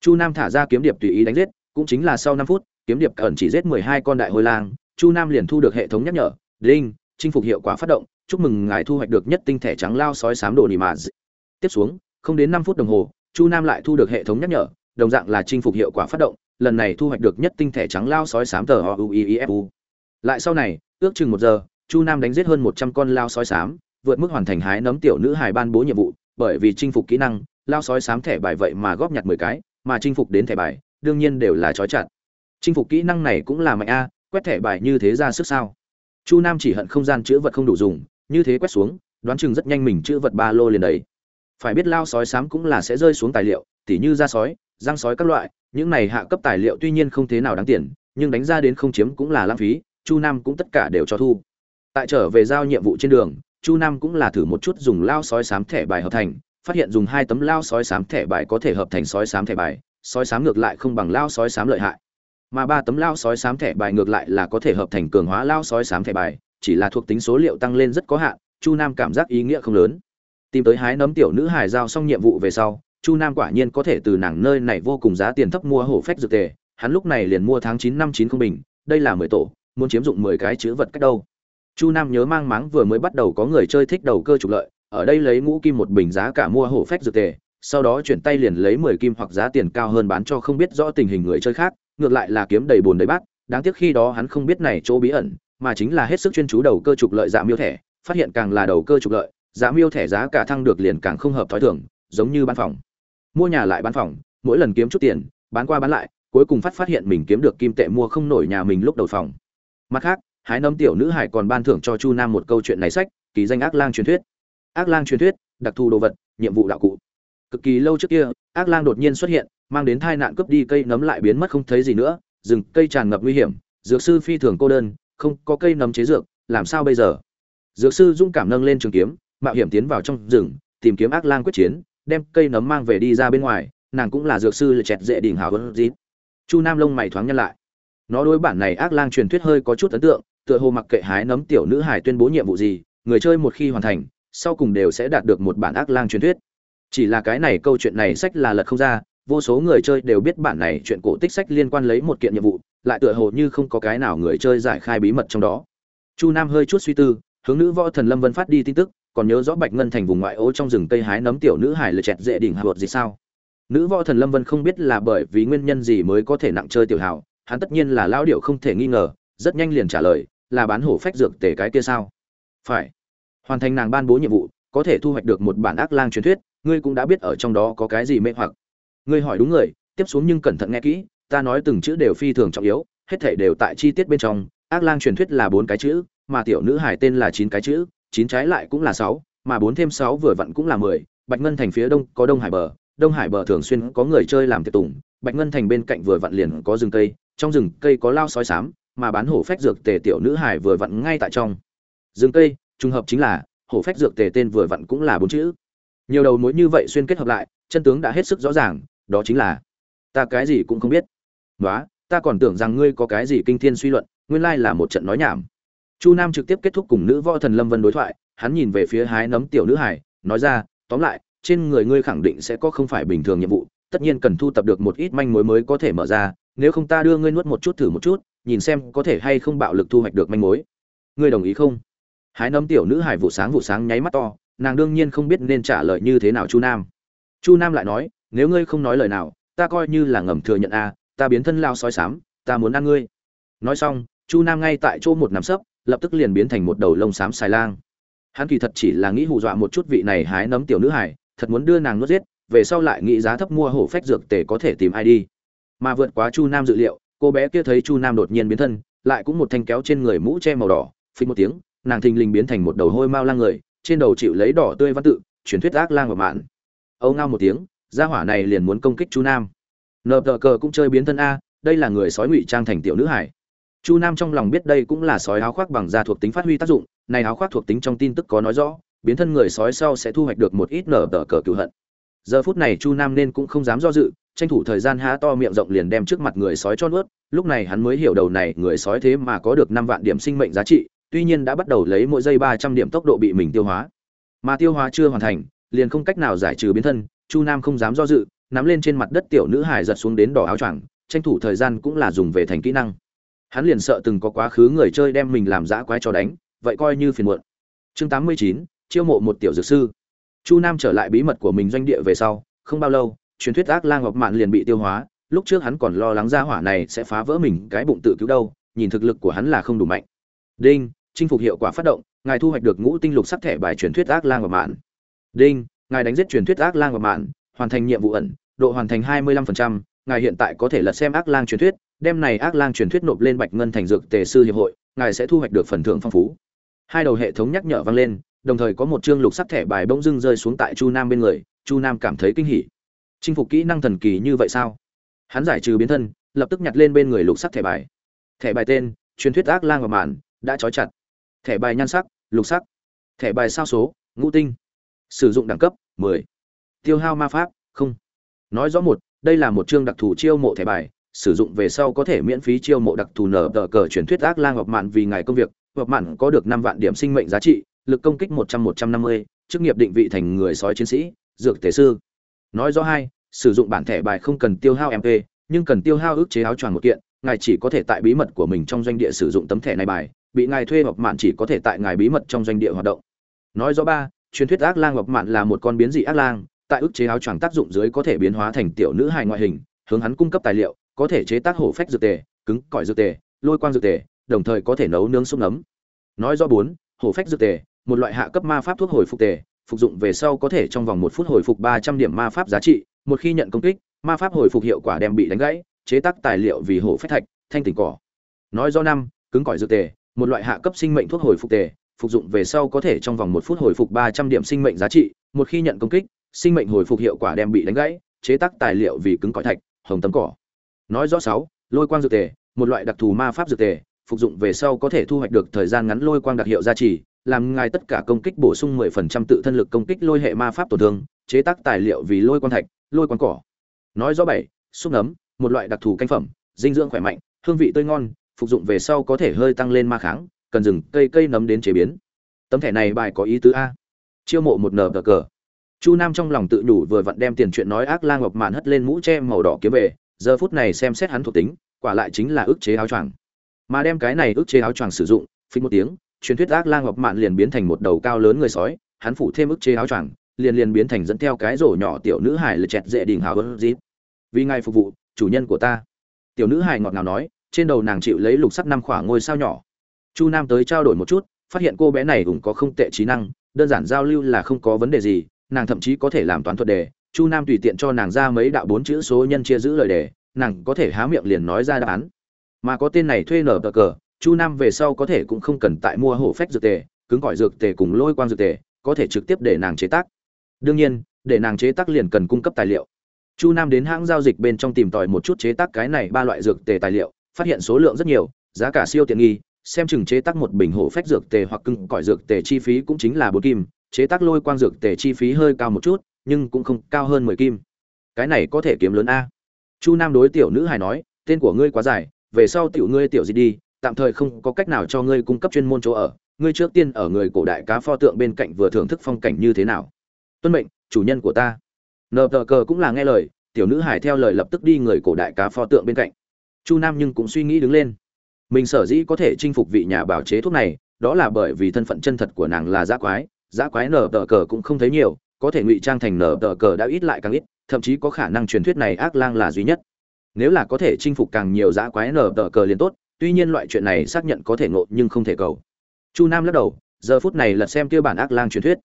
Chu nam thả ra kiếm điệp tùy ý đánh giết, cũng chính là sau năm phút, kiếm điệp ẩn chỉ giết mười hai con đại hôi lang, chu nam liền thu được hệ thống nhắc nhở đinh chinh phục hiệu quả phát động, chúc mừng ngài thu hoạch được nhất tinh thể trắng lao sói sám đồ nỉ mạ tiếp xuống, không đến năm phút đồng hồ, chu nam lại thu được hệ thống nhắc nhở, đồng dạng là chinh phục hiệu quả phát động, lần này thu hoạch được nhất tinh thể trắng lao sói sám tờ o u i f u. Lại sau này, ước chừng một giờ, chu nam đánh giết hơn một trăm con lao sói sám vượt mức hoàn thành hái nấm tiểu nữ hài ban bố nhiệm vụ, bởi vì chinh phục kỹ năng, lao sói sám thẻ bài vậy mà góp nhặt mười cái, mà chinh phục đến thẻ bài, đương nhiên đều là trói chặt. Chinh phục kỹ năng này cũng là mạnh a, quét thẻ bài như thế ra sức sao? Chu nam chỉ hận không gian chữ vật không đủ dùng, như thế quét xuống, đoán chừng rất nhanh mình chữ vật ba lô liền đấy phải biết lao sói sám cũng là sẽ rơi xuống tài liệu, tỉ như da sói, răng sói các loại, những này hạ cấp tài liệu tuy nhiên không thế nào đáng tiền, nhưng đánh ra đến không chiếm cũng là lãng phí, chu nam cũng tất cả đều cho thu. Tại trở về giao nhiệm vụ trên đường chu nam cũng là thử một chút dùng lao sói sám thẻ bài hợp thành, phát hiện dùng hai tấm lao sói sám thẻ bài có thể hợp thành sói sám thẻ bài, sói sám ngược lại không bằng lao sói sám lợi hại. Mà ba tấm lao sói sám thẻ bài ngược lại là có thể hợp thành cường hóa lao sói sám thẻ bài, chỉ là thuộc tính số liệu tăng lên rất có hạn, chu nam cảm giác ý nghĩa không lớn. Tìm tới hái nấm tiểu nữ hải giao xong nhiệm vụ về sau, chu nam quả nhiên có thể từ nàng nơi này vô cùng giá tiền thấp mua hổ phách dược tề, hắn lúc này liền mua tháng chín năm chín không bình, đây là mười tổ, muốn chiếm dụng mười cái chữ vật cách đâu chu nam nhớ mang máng vừa mới bắt đầu có người chơi thích đầu cơ trục lợi, ở đây lấy ngũ kim một bình giá cả mua hổ phách dược tề, sau đó chuyển tay liền lấy mười kim hoặc giá tiền cao hơn bán cho không biết rõ tình hình người chơi khác, ngược lại là kiếm đầy bồn đầy bát, đáng tiếc khi đó hắn không biết này chỗ bí ẩn, mà chính là hết sức chuyên chú đầu cơ trục lợi dạ miêu thẻ, phát hiện càng là đầu cơ trục lợi dạ miêu thẻ giá cả thăng được liền càng không hợp thói thường, giống như bán phòng. Mua nhà lại bán phòng, mỗi lần kiếm chút tiền, bán qua bán lại, cuối cùng phát phát hiện mình kiếm được kim tệ mua không nổi nhà mình lúc đầu phòng. Mặt khác hái nấm tiểu nữ hải còn ban thưởng cho chu nam một câu chuyện này sách ký danh ác lang truyền thuyết. Ác lang truyền thuyết, đặc thù đồ vật, nhiệm vụ đạo cụ. Cực kỳ lâu trước kia, ác lang đột nhiên xuất hiện, mang đến tai nạn cướp đi cây nấm lại biến mất không thấy gì nữa, rừng, cây tràn ngập nguy hiểm, dược sư phi thường cô đơn, không có cây nấm chế dược, làm sao bây giờ? Dược sư dũng cảm nâng lên trường kiếm, mạo hiểm tiến vào trong rừng, tìm kiếm ác lang quyết chiến, đem cây nấm mang về đi ra bên ngoài, nàng cũng là dược sư lệ chẹt dễ đỉnh hào hơn dít chu nam lông mày thoáng nhăn lại. Nó đối bản này ác lang truyền thuyết hơi có chút ấn tượng tựa hồ mặc kệ hái nấm tiểu nữ hải tuyên bố nhiệm vụ gì, người chơi một khi hoàn thành, sau cùng đều sẽ đạt được một bản ác lang truyền thuyết. Chỉ là cái này câu chuyện này sách là lật không ra, vô số người chơi đều biết bản này chuyện cổ tích sách liên quan lấy một kiện nhiệm vụ, lại tựa hồ như không có cái nào người chơi giải khai bí mật trong đó. Chu nam hơi chút suy tư, hướng nữ võ thần lâm vân phát đi tin tức, còn nhớ rõ bạch ngân thành vùng ngoại ô trong rừng cây hái nấm tiểu nữ hải lệ chẹt dễ đỉnh hạ gì sao? Nữ võ thần lâm vân không biết là bởi vì nguyên nhân gì mới có thể nặng chơi tiểu hào, hắn tất nhiên là lao điệu không thể nghi ngờ, rất nhanh liền trả lời là bán hổ phách dược tể cái kia sao? Phải. Hoàn thành nàng ban bố nhiệm vụ, có thể thu hoạch được một bản ác lang truyền thuyết, ngươi cũng đã biết ở trong đó có cái gì mê hoặc. Ngươi hỏi đúng người, tiếp xuống nhưng cẩn thận nghe kỹ, ta nói từng chữ đều phi thường trọng yếu, hết thể đều tại chi tiết bên trong. Ác lang truyền thuyết là bốn cái chữ, mà tiểu nữ hải tên là chín cái chữ, chín trái lại cũng là sáu, mà bốn thêm sáu vừa vặn cũng là mười. Bạch ngân thành phía đông có đông hải bờ, đông hải bờ thường xuyên có người chơi làm tiệc tùng. Bạch ngân thành bên cạnh vừa vặn liền có rừng cây, trong rừng cây có lao sói sám mà bán hổ phách dược tề tiểu nữ hải vừa vặn ngay tại trong. Rừng cây, trùng hợp chính là, hổ phách dược tề tên vừa vặn cũng là bốn chữ. Nhiều đầu mối như vậy xuyên kết hợp lại, chân tướng đã hết sức rõ ràng, đó chính là, ta cái gì cũng không biết. Nói ta còn tưởng rằng ngươi có cái gì kinh thiên suy luận, nguyên lai là một trận nói nhảm. Chu nam trực tiếp kết thúc cùng nữ võ thần lâm vân đối thoại, hắn nhìn về phía hái nấm tiểu nữ hải nói ra, tóm lại, trên người ngươi khẳng định sẽ có không phải bình thường nhiệm vụ, tất nhiên cần thu tập được một ít manh mối mới có thể mở ra, nếu không ta đưa ngươi nuốt một chút thử một chút nhìn xem có thể hay không bạo lực thu hoạch được manh mối. Ngươi đồng ý không? Hái nấm tiểu nữ hải vụ sáng vụ sáng nháy mắt to, nàng đương nhiên không biết nên trả lời như thế nào chu nam. Chu nam lại nói, nếu ngươi không nói lời nào, ta coi như là ngầm thừa nhận a, ta biến thân lao sói sám, ta muốn ăn ngươi. Nói xong, chu nam ngay tại chỗ một nắm sấp, lập tức liền biến thành một đầu lông xám xài lang. Hắn kỳ thật chỉ là nghĩ hù dọa một chút vị này hái nấm tiểu nữ hải thật muốn đưa nàng nuốt giết, về sau lại nghĩ giá thấp mua hổ phách dược tề có thể tìm ai đi. Mà vượt quá chu nam dự liệu cô bé kia thấy chu nam đột nhiên biến thân, lại cũng một thanh kéo trên người mũ che màu đỏ phình một tiếng, nàng thình lình biến thành một đầu hôi mau lang người, trên đầu chịu lấy đỏ tươi văn tự, truyền thuyết ác lang và mạn. Âu ngao một tiếng, gia hỏa này liền muốn công kích chu nam. Nợ tờ cờ cũng chơi biến thân a, đây là người sói ngụy trang thành tiểu nữ hải. Chu nam trong lòng biết đây cũng là sói áo khoác bằng da thuộc tính phát huy tác dụng, này áo khoác thuộc tính trong tin tức có nói rõ, biến thân người sói sau sẽ thu hoạch được một ít nở tờ cờ cựu hận. Giờ phút này chu nam nên cũng không dám do dự tranh thủ thời gian há to miệng rộng liền đem trước mặt người sói cho nuốt, lúc này hắn mới hiểu đầu này người sói thế mà có được năm vạn điểm sinh mệnh giá trị, tuy nhiên đã bắt đầu lấy mỗi giây ba trăm điểm tốc độ bị mình tiêu hóa. Mà tiêu hóa chưa hoàn thành, liền không cách nào giải trừ biến thân, chu nam không dám do dự, nắm lên trên mặt đất tiểu nữ hải giật xuống đến đỏ áo choàng, tranh thủ thời gian cũng là dùng về thành kỹ năng. Hắn liền sợ từng có quá khứ người chơi đem mình làm dã quái cho đánh, vậy coi như phiền muộn. Chương tám mươi chín, chiêu mộ một tiểu dược sư. Chu nam trở lại bí mật của mình doanh địa về sau, không bao lâu truyền thuyết ác lang ngọc mạn liền bị tiêu hóa, lúc trước hắn còn lo lắng ra hỏa này sẽ phá vỡ mình cái bụng tự cứu đâu, nhìn thực lực của hắn là không đủ mạnh. Đinh, chinh phục hiệu quả phát động, ngài thu hoạch được ngũ tinh lục sắc thẻ bài truyền thuyết ác lang ngọc mạn. Đinh, ngài đánh giết truyền thuyết ác lang ngọc mạn, hoàn thành nhiệm vụ ẩn, độ hoàn thành hai mươi lăm phần trăm, ngài hiện tại có thể lật xem ác lang truyền thuyết, đem này ác lang truyền thuyết nộp lên bạch ngân thành dược tề sư hiệp hội, ngài sẽ thu hoạch được phần thưởng phong phú. Hai đầu hệ thống nhắc nhở vang lên, đồng thời có một chương lục sắc thẻ bài bỗng dưng rơi xuống tại chu nam bên người, chu nam cảm thấy kinh hỉ chinh phục kỹ năng thần kỳ như vậy sao? Hắn giải trừ biến thân, lập tức nhặt lên bên người lục sắc thẻ bài. Thẻ bài tên, truyền thuyết ác lang và màn đã trói chặt. Thẻ bài nhan sắc, lục sắc. Thẻ bài sao số, ngũ tinh. Sử dụng đẳng cấp 10. tiêu hao ma pháp, không. Nói rõ một, đây là một chương đặc thù chiêu mộ thẻ bài, sử dụng về sau có thể miễn phí chiêu mộ đặc thù nở tờ cờ truyền thuyết ác lang ngọc mạn vì ngài công việc. Ngọc mạn có được năm vạn điểm sinh mệnh giá trị, lực công kích một trăm một trăm năm mươi, chức nghiệp định vị thành người sói chiến sĩ, dược Tế sư nói rõ hai, sử dụng bản thẻ bài không cần tiêu hao mp nhưng cần tiêu hao ước chế áo choàng một kiện, ngài chỉ có thể tại bí mật của mình trong doanh địa sử dụng tấm thẻ này bài, bị ngài thuê ngọc mạn chỉ có thể tại ngài bí mật trong doanh địa hoạt động. Nói rõ ba, truyền thuyết ác lang ngọc mạn là một con biến dị ác lang, tại ức chế áo choàng tác dụng dưới có thể biến hóa thành tiểu nữ hài ngoại hình, hướng hắn cung cấp tài liệu, có thể chế tác hổ phách dược tề, cứng, cỏi dược tề, lôi quang dược tề, đồng thời có thể nấu nướng súng nấm. Nói rõ bốn, hổ phách dược tề, một loại hạ cấp ma pháp thuốc hồi phục tề phục dụng về sau có thể trong vòng một phút hồi phục ba trăm điểm ma pháp giá trị, một khi nhận công kích, ma pháp hồi phục hiệu quả đem bị đánh gãy, chế tác tài liệu vì hổ phách thạch, thanh tỉnh cỏ. Nói do năm, cứng cỏi dược tề, một loại hạ cấp sinh mệnh thuốc hồi phục tề, phục dụng về sau có thể trong vòng một phút hồi phục ba trăm điểm sinh mệnh giá trị, một khi nhận công kích, sinh mệnh hồi phục hiệu quả đem bị đánh gãy, chế tác tài liệu vì cứng cỏi thạch, hồng tấm cỏ. Nói rõ sáu, lôi quang dược tề, một loại đặc thù ma pháp dược tề, phục dụng về sau có thể thu hoạch được thời gian ngắn lôi quang đặc hiệu gia trì làm ngài tất cả công kích bổ sung 10% tự thân lực công kích lôi hệ ma pháp tổn thương, chế tác tài liệu vì lôi quan thạch, lôi quan cỏ. Nói rõ bảy, xúc nấm, một loại đặc thù canh phẩm, dinh dưỡng khỏe mạnh, hương vị tươi ngon, phục dụng về sau có thể hơi tăng lên ma kháng, cần rừng cây cây nấm đến chế biến. Tấm thẻ này bài có ý tứ a. Chiêu mộ một nờ cờ cờ. Chu nam trong lòng tự nhủ vừa vặn đem tiền chuyện nói ác lang ngọc mạn hất lên mũ che màu đỏ kiếm về, giờ phút này xem xét hắn thuộc tính, quả lại chính là ức chế áo choàng. Mà đem cái này ức chế áo choàng sử dụng, phình một tiếng truyền thuyết ác lang ngọc mạn liền biến thành một đầu cao lớn người sói, hắn phủ thêm ức chế áo choàng, liền liền biến thành dẫn theo cái rổ nhỏ tiểu nữ hải lật chẹt dễ đình hào ớt dít vì ngài phục vụ, chủ nhân của ta. Tiểu nữ hải ngọt ngào nói, trên đầu nàng chịu lấy lục sắc năm khoảng ngôi sao nhỏ. Chu nam tới trao đổi một chút, phát hiện cô bé này cũng có không tệ trí năng, đơn giản giao lưu là không có vấn đề gì, nàng thậm chí có thể làm toán thuật đề. Chu nam tùy tiện cho nàng ra mấy đạo bốn chữ số nhân chia giữ lời đề, nàng có thể há miệng liền nói ra đáp án. Mà có tên này thuê nở cờ cờ chu nam về sau có thể cũng không cần tại mua hổ phách dược tề, cứng gọi dược tề cùng lôi quang dược tề, có thể trực tiếp để nàng chế tác. Đương nhiên, để nàng chế tác liền cần cung cấp tài liệu. Chu nam đến hãng giao dịch bên trong tìm tòi một chút chế tác cái này ba loại dược tề tài liệu, phát hiện số lượng rất nhiều, giá cả siêu tiện nghi, xem chừng chế tác một bình hổ phách dược tề hoặc cưng cõi dược tề chi phí cũng chính là bốn kim, chế tác lôi quang dược tề chi phí hơi cao một chút, nhưng cũng không cao hơn mười kim. Cái này có thể kiếm lớn a. Chu nam đối tiểu nữ hài nói, tên của ngươi quá dài, về sau tiểu ngươi tiểu gì đi tạm thời không có cách nào cho ngươi cung cấp chuyên môn chỗ ở, ngươi trước tiên ở người cổ đại cá pho tượng bên cạnh vừa thưởng thức phong cảnh như thế nào. Tuân mệnh, chủ nhân của ta. Nờ tờ cờ cũng là nghe lời, tiểu nữ hải theo lời lập tức đi người cổ đại cá pho tượng bên cạnh. Chu nam nhưng cũng suy nghĩ đứng lên. Mình sở dĩ có thể chinh phục vị nhà bảo chế thuốc này, đó là bởi vì thân phận chân thật của nàng là giã quái giã quái nở tờ cờ cũng không thấy nhiều, có thể ngụy trang thành nở tờ cờ đã ít lại càng ít, thậm chí có khả năng truyền thuyết này ác lang là duy nhất. Nếu là có thể chinh phục càng nhiều giã quái nở tờ cờ liền tốt tuy nhiên loại chuyện này xác nhận có thể ngộ nhưng không thể cầu. Chu nam lắc đầu, giờ phút này lật xem kia bản ác lang truyền thuyết.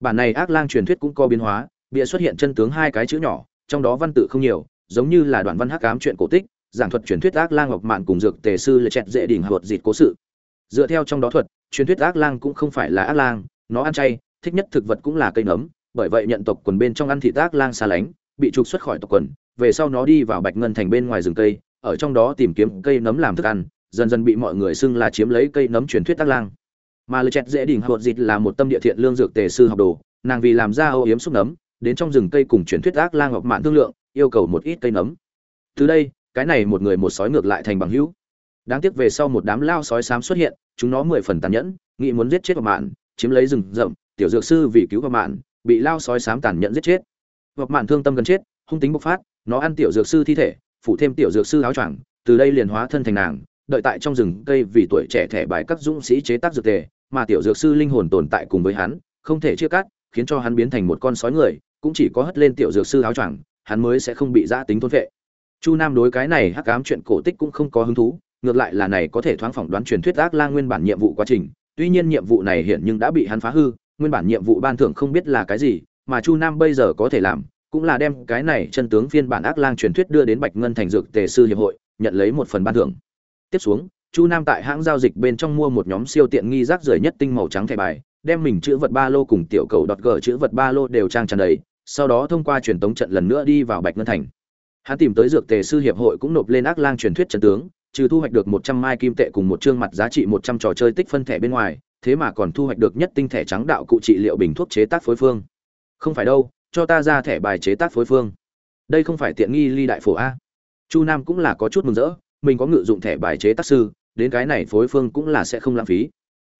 Bản này ác lang truyền thuyết cũng có biến hóa, bịa xuất hiện chân tướng hai cái chữ nhỏ, trong đó văn tự không nhiều, giống như là đoạn văn hắc ám chuyện cổ tích, giảng thuật truyền thuyết ác lang ngọc mạn cùng dược tề sư lệ chẹt dễ đỉnh hợp dịt cố sự. Dựa theo trong đó thuật, truyền thuyết ác lang cũng không phải là ác lang, nó ăn chay, thích nhất thực vật cũng là cây nấm, bởi vậy nhận tộc quần bên trong ăn thịt ác lang xa lánh, bị trục xuất khỏi tộc quần, về sau nó đi vào bạch ngân thành bên ngoài rừng cây, ở trong đó tìm kiếm cây nấm làm thức ăn dần dần bị mọi người xưng là chiếm lấy cây nấm truyền thuyết tác lang. Mà lệ chẹt dễ đỉnh hột dịt là một tâm địa thiện lương dược tề sư học đồ, nàng vì làm ra âu yếm xúc nấm, đến trong rừng cây cùng truyền thuyết ác lang ngọc mạn thương lượng, yêu cầu một ít cây nấm. Từ đây, cái này một người một sói ngược lại thành bằng hữu. Đáng tiếc về sau một đám lao sói xám xuất hiện, chúng nó mười phần tàn nhẫn, nghĩ muốn giết chết vào mạn, chiếm lấy rừng rậm, tiểu dược sư vì cứu vào mạn, bị lao sói xám tàn nhẫn giết chết. Vào mạn thương tâm gần chết, hung tính bộc phát, nó ăn tiểu dược sư thi thể, phụ thêm tiểu dược sư áo choàng, từ đây liền hóa thân thành nàng đợi tại trong rừng cây vì tuổi trẻ thẻ bài các dũng sĩ chế tác dược tề, mà tiểu dược sư linh hồn tồn tại cùng với hắn, không thể chia cắt, khiến cho hắn biến thành một con sói người, cũng chỉ có hất lên tiểu dược sư áo choàng, hắn mới sẽ không bị giã tính thôn vệ chu nam đối cái này hắc ám chuyện cổ tích cũng không có hứng thú, ngược lại là này có thể thoáng phỏng đoán truyền thuyết ác lang nguyên bản nhiệm vụ quá trình, tuy nhiên nhiệm vụ này hiện nhưng đã bị hắn phá hư, nguyên bản nhiệm vụ ban thưởng không biết là cái gì, mà chu nam bây giờ có thể làm, cũng là đem cái này chân tướng phiên bản ác lang truyền thuyết đưa đến bạch ngân thành dược tề sư hiệp hội, nhận lấy một phần ban thưởng tiếp xuống, chu nam tại hãng giao dịch bên trong mua một nhóm siêu tiện nghi rác rưởi nhất tinh màu trắng thẻ bài, đem mình chữ vật ba lô cùng tiểu cầu đọt gờ chữ vật ba lô đều trang tràn đầy, sau đó thông qua truyền tống trận lần nữa đi vào bạch ngân thành. Hắn tìm tới dược tề sư hiệp hội cũng nộp lên ác lang truyền thuyết trần tướng, trừ thu hoạch được một trăm mai kim tệ cùng một chương mặt giá trị một trăm trò chơi tích phân thẻ bên ngoài, thế mà còn thu hoạch được nhất tinh thẻ trắng đạo cụ trị liệu bình thuốc chế tác phối phương. Không phải đâu, cho ta ra thẻ bài chế tác phối phương. Đây không phải tiện nghi ly đại phổ a. Chu nam cũng là có chút mừng rỡ mình có ngự dụng thẻ bài chế tác sư, đến cái này phối phương cũng là sẽ không lãng phí.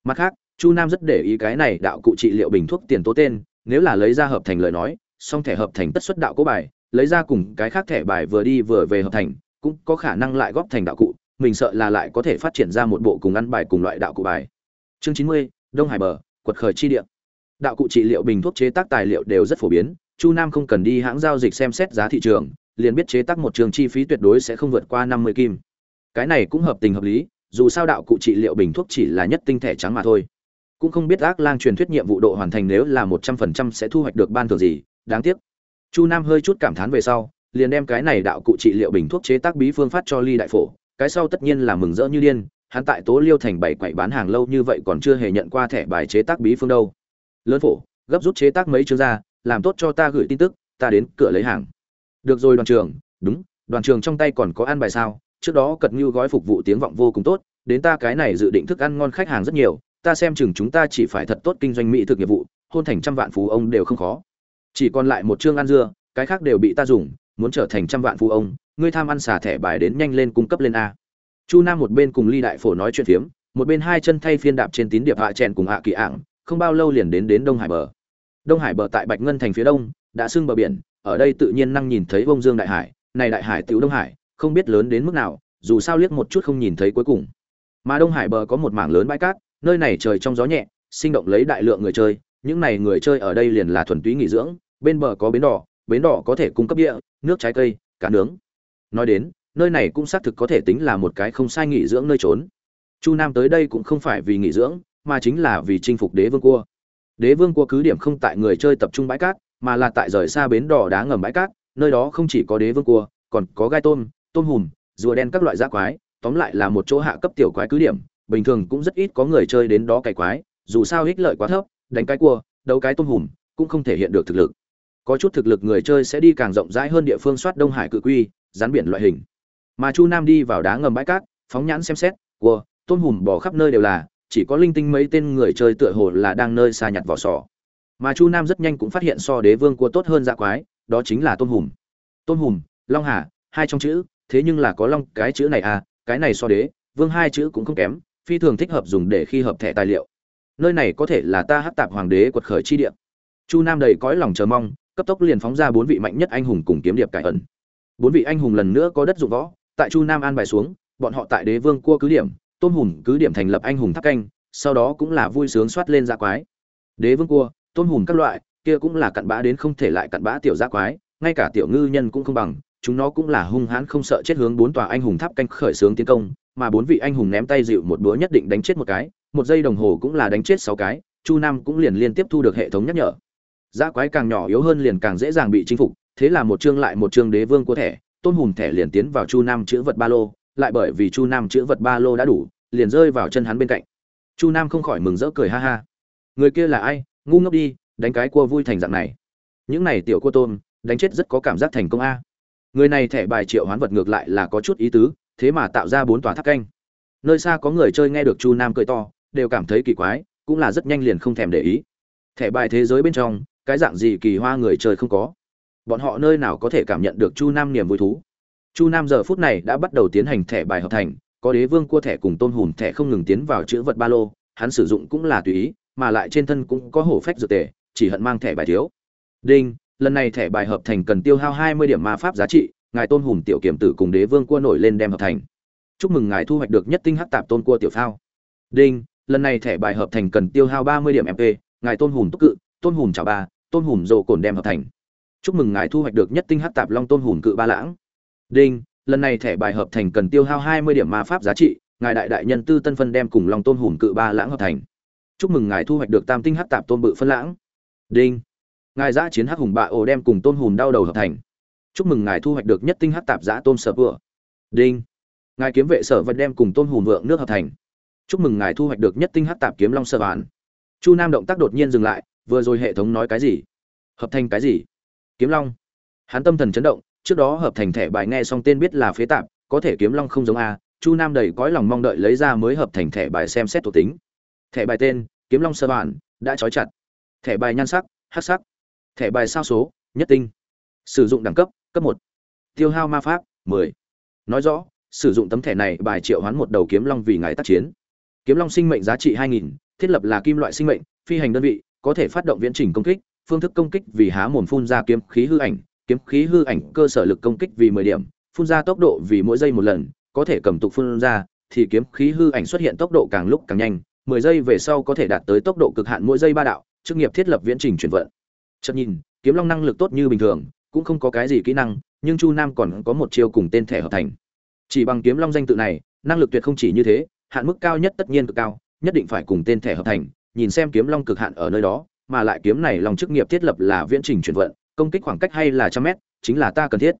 Mặt khác, chu nam rất để ý cái này đạo cụ trị liệu bình thuốc tiền tố tên, nếu là lấy ra hợp thành lời nói, song thẻ hợp thành tất xuất đạo cố bài, lấy ra cùng cái khác thẻ bài vừa đi vừa về hợp thành, cũng có khả năng lại góp thành đạo cụ, mình sợ là lại có thể phát triển ra một bộ cùng ăn bài cùng loại đạo cụ bài. Chương chín mươi, đông hải bờ, quật khởi chi địa. Đạo cụ trị liệu bình thuốc chế tác tài liệu đều rất phổ biến, chu nam không cần đi hãng giao dịch xem xét giá thị trường, liền biết chế tác một trường chi phí tuyệt đối sẽ không vượt qua năm mươi kim cái này cũng hợp tình hợp lý, dù sao đạo cụ trị liệu bình thuốc chỉ là nhất tinh thể trắng mà thôi. Cũng không biết ác lang truyền thuyết nhiệm vụ độ hoàn thành nếu là một trăm phần trăm sẽ thu hoạch được ban thưởng gì, đáng tiếc. Chu nam hơi chút cảm thán về sau, liền đem cái này đạo cụ trị liệu bình thuốc chế tác bí phương phát cho ly đại phổ, cái sau tất nhiên là mừng rỡ như điên, hắn tại tố liêu thành bảy quậy bán hàng lâu như vậy còn chưa hề nhận qua thẻ bài chế tác bí phương đâu. Lớn phổ, gấp rút chế tác mấy chương ra, làm tốt cho ta gửi tin tức, ta đến cửa lấy hàng. Được rồi đoàn trường đúng, đoàn trường trong tay còn có ăn bài sao? Trước đó cật như gói phục vụ tiếng vọng vô cùng tốt, đến ta cái này dự định thức ăn ngon khách hàng rất nhiều, ta xem chừng chúng ta chỉ phải thật tốt kinh doanh mỹ thực nghiệp vụ, hôn thành trăm vạn phú ông đều không khó. Chỉ còn lại một chương ăn dưa, cái khác đều bị ta dùng, muốn trở thành trăm vạn phú ông, ngươi tham ăn xả thẻ bài đến nhanh lên cung cấp lên a. Chu nam một bên cùng ly đại phổ nói chuyện phiếm, một bên hai chân thay phiên đạp trên tín điệp hạ chèn cùng hạ kỳ ảng, không bao lâu liền đến đến đông hải bờ. Đông hải bờ tại bạch ngân thành phía đông, đã xưng bờ biển, ở đây tự nhiên năng nhìn thấy bông dương đại hải, này đại hải tiểu đông hải không biết lớn đến mức nào, dù sao liếc một chút không nhìn thấy cuối cùng. Mà đông hải bờ có một mảng lớn bãi cát, nơi này trời trong gió nhẹ, sinh động lấy đại lượng người chơi, những này người chơi ở đây liền là thuần túy nghỉ dưỡng, bên bờ có bến đỏ bến đỏ có thể cung cấp địa, nước trái cây, cá nướng. Nói đến, nơi này cũng xác thực có thể tính là một cái không sai nghỉ dưỡng nơi trốn. Chu nam tới đây cũng không phải vì nghỉ dưỡng, mà chính là vì chinh phục đế vương cua. Đế vương cua cứ điểm không tại người chơi tập trung bãi cát, mà là tại rời xa bến đỏ đá ngầm bãi cát, nơi đó không chỉ có đế vương cua, còn có gai tôm tôm hùm, rùa đen các loại g quái, tóm lại là một chỗ hạ cấp tiểu quái cứ điểm, bình thường cũng rất ít có người chơi đến đó cày quái, dù sao ích lợi quá thấp, đánh cái cua, đấu cái tôm hùm cũng không thể hiện được thực lực. Có chút thực lực người chơi sẽ đi càng rộng rãi hơn địa phương soát đông hải cự quy, rán biển loại hình. Mà chu nam đi vào đá ngầm bãi cát, phóng nhãn xem xét, cua, tôm hùm bỏ khắp nơi đều là, chỉ có linh tinh mấy tên người chơi tựa hồ là đang nơi xa nhặt vỏ sò. Mà chu nam rất nhanh cũng phát hiện so đế vương cua tốt hơn dạ quái, đó chính là tôm hùm. Tôm hùm, long hà, hai trong chữ thế nhưng là có long cái chữ này à cái này so đế, vương hai chữ cũng không kém, phi thường thích hợp dùng để khi hợp thẻ tài liệu. Nơi này có thể là ta hát tạp hoàng đế quật khởi chi địa. Chu nam đầy cõi lòng chờ mong, cấp tốc liền phóng ra bốn vị mạnh nhất anh hùng cùng kiếm điệp cải ẩn. Bốn vị anh hùng lần nữa có đất dụng võ, tại chu nam an bài xuống, bọn họ tại đế vương cua cứ điểm tôn hùng cứ điểm thành lập anh hùng tháp canh, sau đó cũng là vui sướng soát lên gia quái. Đế vương cua tôn hùng các loại, kia cũng là cặn bã đến không thể lại cặn bã tiểu gia quái, ngay cả tiểu ngư nhân cũng không bằng chúng nó cũng là hung hãn không sợ chết hướng bốn tòa anh hùng tháp canh khởi xướng tiến công mà bốn vị anh hùng ném tay dịu một đũa nhất định đánh chết một cái một giây đồng hồ cũng là đánh chết sáu cái chu nam cũng liền liên tiếp thu được hệ thống nhắc nhở dã quái càng nhỏ yếu hơn liền càng dễ dàng bị chinh phục, thế là một chương lại một chương đế vương của thẻ, Tôn Hùng thẻ liền tiến vào Chu Nam chữ vật ba lô, lại bởi vì Chu Nam chữ vật ba lô đã đủ, liền rơi vào chân hắn bên cạnh. Chu Nam không khỏi mừng rỡ cười ha ha. Người kia là ai? Ngu ngốc đi, đánh cái cua vui thành dạng này. Những này tiểu cô tôm, đánh chết rất có cảm giác thành công a. Người này thẻ bài triệu hoán vật ngược lại là có chút ý tứ, thế mà tạo ra bốn tòa tháp canh. Nơi xa có người chơi nghe được Chu Nam cười to, đều cảm thấy kỳ quái, cũng là rất nhanh liền không thèm để ý. Thẻ bài thế giới bên trong, cái dạng gì kỳ hoa người chơi không có bọn họ nơi nào có thể cảm nhận được chu nam niềm vui thú chu nam giờ phút này đã bắt đầu tiến hành thẻ bài hợp thành có đế vương cua thẻ cùng tôn hùm thẻ không ngừng tiến vào chữ vật ba lô hắn sử dụng cũng là tùy ý mà lại trên thân cũng có hổ phách dược tề chỉ hận mang thẻ bài thiếu đinh lần này thẻ bài hợp thành cần tiêu hao hai mươi điểm ma pháp giá trị, ngài tôn hùm tiểu kiểm tử cùng đế vương cua nổi lên đem hợp thành. Chúc mừng ngài thu hoạch được nhất tinh hắc tạp tôn cua tiểu phao. Đinh, lần này thẻ bài hợp thành cần tiêu hao ba mươi điểm mp ngài tôn hùm túc cự, tôn hùm chảo ba, tôn hùm rồ cồn đem hợp thành. Chúc mừng ngài thu hoạch được nhất tinh hắc tạp long tôn hùm cự ba lãng. Đinh, lần này thẻ bài hợp thành cần tiêu hao hai mươi điểm ma pháp giá trị, ngài đại đại nhân tư tân phân đem cùng long tôn hùm cự ba lãng hợp thành. Chúc mừng ngài thu hoạch được tam tinh hắc tạp tôn bự phân lãng. Đinh ngài giã chiến hắc hùng bạ ổ đem cùng tôn hùm đau đầu hợp thành. Chúc mừng ngài thu hoạch được nhất tinh hắc tạp giã tôn sở vừa đinh. Ngài kiếm vệ sở vật đem cùng tôn hùm vượng nước hợp thành. Chúc mừng ngài thu hoạch được nhất tinh hắc tạp kiếm long sở bản. Chu nam động tác đột nhiên dừng lại, vừa rồi hệ thống nói cái gì? Hợp thành cái gì? Kiếm long. Hắn tâm thần chấn động, trước đó hợp thành thẻ bài nghe xong tên biết là phế tạp, có thể kiếm long không giống a, chu nam đầy cõi lòng mong đợi lấy ra mới hợp thành thẻ bài xem xét thuộc tính. Thẻ bài tên, kiếm long sơ bản, đã trói chặt. Thẻ bài nhan sắc, hắc sắc thẻ bài sao số nhất tinh sử dụng đẳng cấp cấp một tiêu hao ma pháp 10. nói rõ sử dụng tấm thẻ này bài triệu hoán một đầu kiếm long vì ngài tác chiến kiếm long sinh mệnh giá trị 2000, thiết lập là kim loại sinh mệnh phi hành đơn vị có thể phát động viễn trình công kích, phương thức công kích vì há mồm phun ra kiếm khí hư ảnh, kiếm khí hư ảnh cơ sở lực công kích vì 10 điểm, phun ra tốc độ vì mỗi giây một lần, có thể cầm tục phun ra, thì kiếm khí hư ảnh xuất hiện tốc độ càng lúc càng nhanh, 10 giây về sau có thể đạt tới tốc độ cực hạn mỗi giây ba đạo, chức nghiệp thiết lập viễn trình chuyển vận. Chợt nhìn, kiếm long năng lực tốt như bình thường, cũng không có cái gì kỹ năng, nhưng Chu Nam còn có một chiêu cùng tên thẻ hợp thành. Chỉ bằng kiếm long danh tự này, năng lực tuyệt không chỉ như thế, hạn mức cao nhất tất nhiên cực cao, nhất định phải cùng tên thẻ hợp thành, nhìn xem kiếm long cực hạn ở nơi đó, mà lại kiếm này long chức nghiệp thiết lập là viễn trình chuyển vận, công kích khoảng cách hay là trăm mét, chính là ta cần thiết.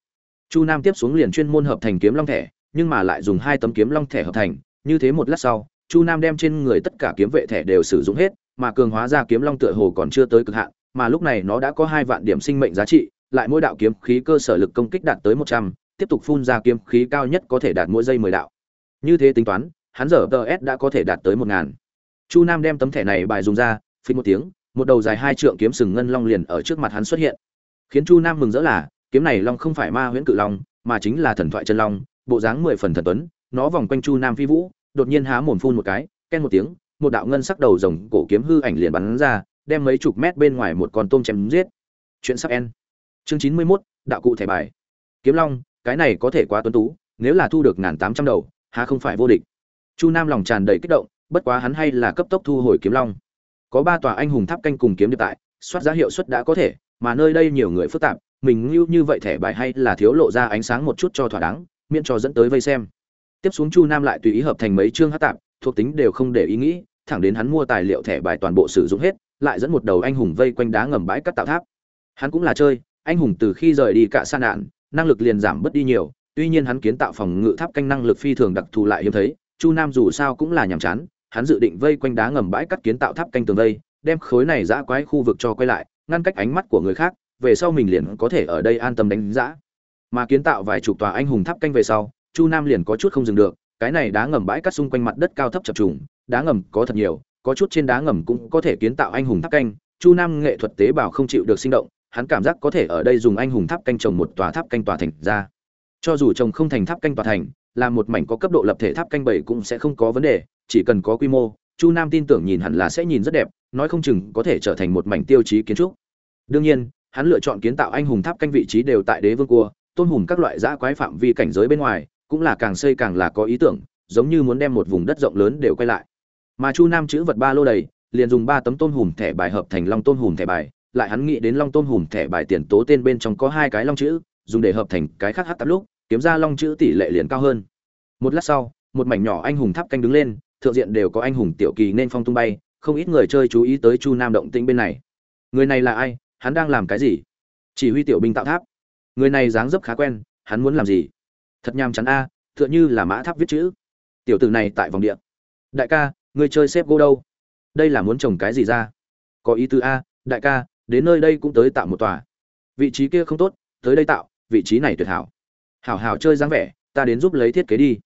Chu Nam tiếp xuống liền chuyên môn hợp thành kiếm long thẻ, nhưng mà lại dùng hai tấm kiếm long thẻ hợp thành, như thế một lát sau, Chu Nam đem trên người tất cả kiếm vệ thẻ đều sử dụng hết, mà cường hóa ra kiếm long tựa hồ còn chưa tới cực hạn, mà lúc này nó đã có hai vạn điểm sinh mệnh giá trị, lại mỗi đạo kiếm khí cơ sở lực công kích đạt tới một trăm, tiếp tục phun ra kiếm khí cao nhất có thể đạt mỗi giây mười đạo. Như thế tính toán, hắn giờ DS đã có thể đạt tới một ngàn chu nam đem tấm thẻ này bài dùng ra phí một tiếng một đầu dài hai trượng kiếm sừng ngân long liền ở trước mặt hắn xuất hiện khiến chu nam mừng rỡ là kiếm này long không phải ma huyễn cự long mà chính là thần thoại chân long bộ dáng mười phần thần tuấn nó vòng quanh chu nam phi vũ đột nhiên há mồm phun một cái ken một tiếng một đạo ngân sắc đầu rồng cổ kiếm hư ảnh liền bắn ra đem mấy chục mét bên ngoài một con tôm chém giết. Chuyện sắp en chương chín mươi 91, đạo cụ thẻ bài. Kiếm long cái này có thể quá tuấn tú nếu là thu được ngàn tám trăm đầu há không phải vô địch. Chu nam lòng tràn đầy kích động bất quá hắn hay là cấp tốc thu hồi kiếm long. Có ba tòa anh hùng tháp canh cùng kiếm điệp tại soát giá hiệu suất đã có thể mà nơi đây nhiều người phức tạp mình lưu như vậy thẻ bài hay là thiếu lộ ra ánh sáng một chút cho thỏa đáng miễn cho dẫn tới vây xem. Tiếp xuống chu nam lại tùy ý hợp thành mấy chương hát tạp thuộc tính đều không để ý nghĩ thẳng đến hắn mua tài liệu thẻ bài toàn bộ sử dụng hết lại dẫn một đầu anh hùng vây quanh đá ngầm bãi cắt tạo tháp hắn cũng là chơi anh hùng từ khi rời đi cả sa nạn năng lực liền giảm bớt đi nhiều tuy nhiên hắn kiến tạo phòng ngự tháp canh năng lực phi thường đặc thù lại hiếm thấy chu nam dù sao cũng là nhàm chán hắn dự định vây quanh đá ngầm bãi cắt kiến tạo tháp canh tường vây, đem khối này dã quái khu vực cho quay lại, ngăn cách ánh mắt của người khác, về sau mình liền có thể ở đây an tâm đánh dã. mà kiến tạo vài chục tòa anh hùng tháp canh về sau chu nam liền có chút không dừng được cái này đá ngầm bãi cắt xung quanh mặt đất cao thấp chập trùng đá ngầm có thật nhiều có chút trên đá ngầm cũng có thể kiến tạo anh hùng tháp canh, chu nam nghệ thuật tế bào không chịu được sinh động, hắn cảm giác có thể ở đây dùng anh hùng tháp canh trồng một tòa tháp canh tòa thành ra. Cho dù trồng không thành tháp canh tòa thành, là một mảnh có cấp độ lập thể tháp canh bảy cũng sẽ không có vấn đề, chỉ cần có quy mô, chu nam tin tưởng nhìn hẳn là sẽ nhìn rất đẹp, nói không chừng có thể trở thành một mảnh tiêu chí kiến trúc. Đương nhiên, hắn lựa chọn kiến tạo anh hùng tháp canh vị trí đều tại đế vương cua, tôn hùng các loại giã quái phạm vi cảnh giới bên ngoài, cũng là càng xây càng là có ý tưởng, giống như muốn đem một vùng đất rộng lớn đều quay lại mà chu nam chữ vật ba lô đầy, liền dùng ba tấm tôn hùm thẻ bài hợp thành long tôn hùm thẻ bài. Lại hắn nghĩ đến long tôn hùm thẻ bài tiền tố tên bên trong có hai cái long chữ, dùng để hợp thành cái khác hát tắp lúc, kiếm ra long chữ tỷ lệ liền cao hơn. Một lát sau, một mảnh nhỏ anh hùng tháp canh đứng lên, thượng diện đều có anh hùng tiểu kỳ nên phong tung bay, không ít người chơi chú ý tới chu nam động tĩnh bên này. Người này là ai? Hắn đang làm cái gì? Chỉ huy tiểu binh tạo tháp. Người này dáng dấp khá quen, hắn muốn làm gì? Thật nham chắn a, tựa như là mã tháp viết chữ. Tiểu tử này tại vòng địa. Đại ca người chơi xếp gỗ đâu? Đây là muốn trồng cái gì ra? Có ý tứ a, đại ca, đến nơi đây cũng tới tạo một tòa. Vị trí kia không tốt, tới đây tạo, vị trí này tuyệt hảo. Hảo hảo chơi dáng vẻ, ta đến giúp lấy thiết kế đi.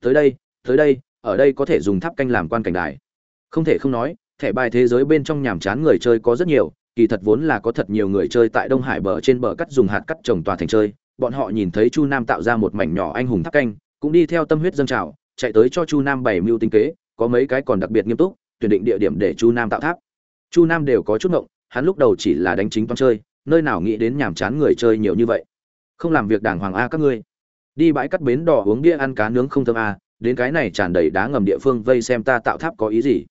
Tới đây tới đây, ở đây có thể dùng tháp canh làm quan cảnh đài. Không thể không nói, thẻ bài thế giới bên trong nhàm chán người chơi có rất nhiều, kỳ thật vốn là có thật nhiều người chơi tại đông hải bờ trên bờ cắt dùng hạt cắt trồng tòa thành chơi. Bọn họ nhìn thấy chu nam tạo ra một mảnh nhỏ anh hùng tháp canh, cũng đi theo tâm huyết dâng trào, chạy tới cho chu nam bày mưu tinh kế có mấy cái còn đặc biệt nghiêm túc, tuyển định địa điểm để chu nam tạo tháp. Chu nam đều có chút ngộng, hắn lúc đầu chỉ là đánh chính toán chơi, nơi nào nghĩ đến nhàm chán người chơi nhiều như vậy. Không làm việc đàng hoàng a các ngươi. Đi bãi cắt bến đỏ uống bia ăn cá nướng không thơm a, đến cái này tràn đầy đá ngầm địa phương vây xem ta tạo tháp có ý gì.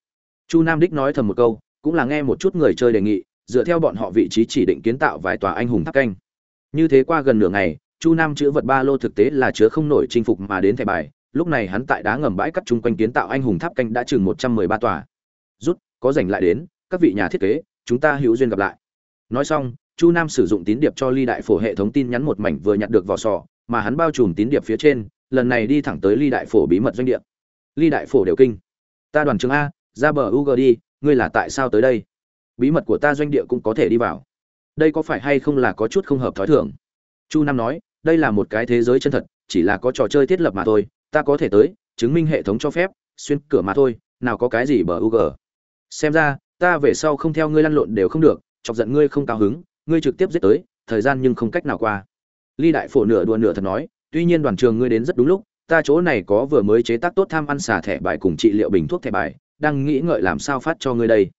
Chu nam đích nói thầm một câu, cũng là nghe một chút người chơi đề nghị, dựa theo bọn họ vị trí chỉ định kiến tạo vài tòa anh hùng tháp canh. Như thế qua gần nửa ngày, chu nam chữ vật ba lô thực tế là chứa không nổi chinh phục mà đến thẻ bài lúc này hắn tại đá ngầm bãi cắt chung quanh kiến tạo anh hùng tháp canh đã chừng một trăm mười ba tòa. Rút, có dành lại đến, các vị nhà thiết kế, chúng ta hữu duyên gặp lại. Nói xong, chu nam sử dụng tín điệp cho ly đại phổ hệ thống tin nhắn một mảnh vừa nhặt được vỏ sò, mà hắn bao trùm tín điệp phía trên, lần này đi thẳng tới ly đại phổ bí mật doanh địa. Ly đại phổ đều kinh. Ta đoàn trường a, ra bờ u đi, ngươi là tại sao tới đây? Bí mật của ta doanh địa cũng có thể đi vào. Đây có phải hay không là có chút không hợp thói thường? Chu nam nói, đây là một cái thế giới chân thật, chỉ là có trò chơi thiết lập mà thôi ta có thể tới, chứng minh hệ thống cho phép, xuyên cửa mà thôi, nào có cái gì bờ u g xem ra, ta về sau không theo ngươi lăn lộn đều không được, chọc giận ngươi không cao hứng, ngươi trực tiếp giết tới, thời gian nhưng không cách nào qua. Ly đại phổ nửa đùa nửa thật nói, tuy nhiên đoàn trường ngươi đến rất đúng lúc, ta chỗ này có vừa mới chế tác tốt tham ăn xả thẻ bài cùng trị liệu bình thuốc thẻ bài, đang nghĩ ngợi làm sao phát cho ngươi đây.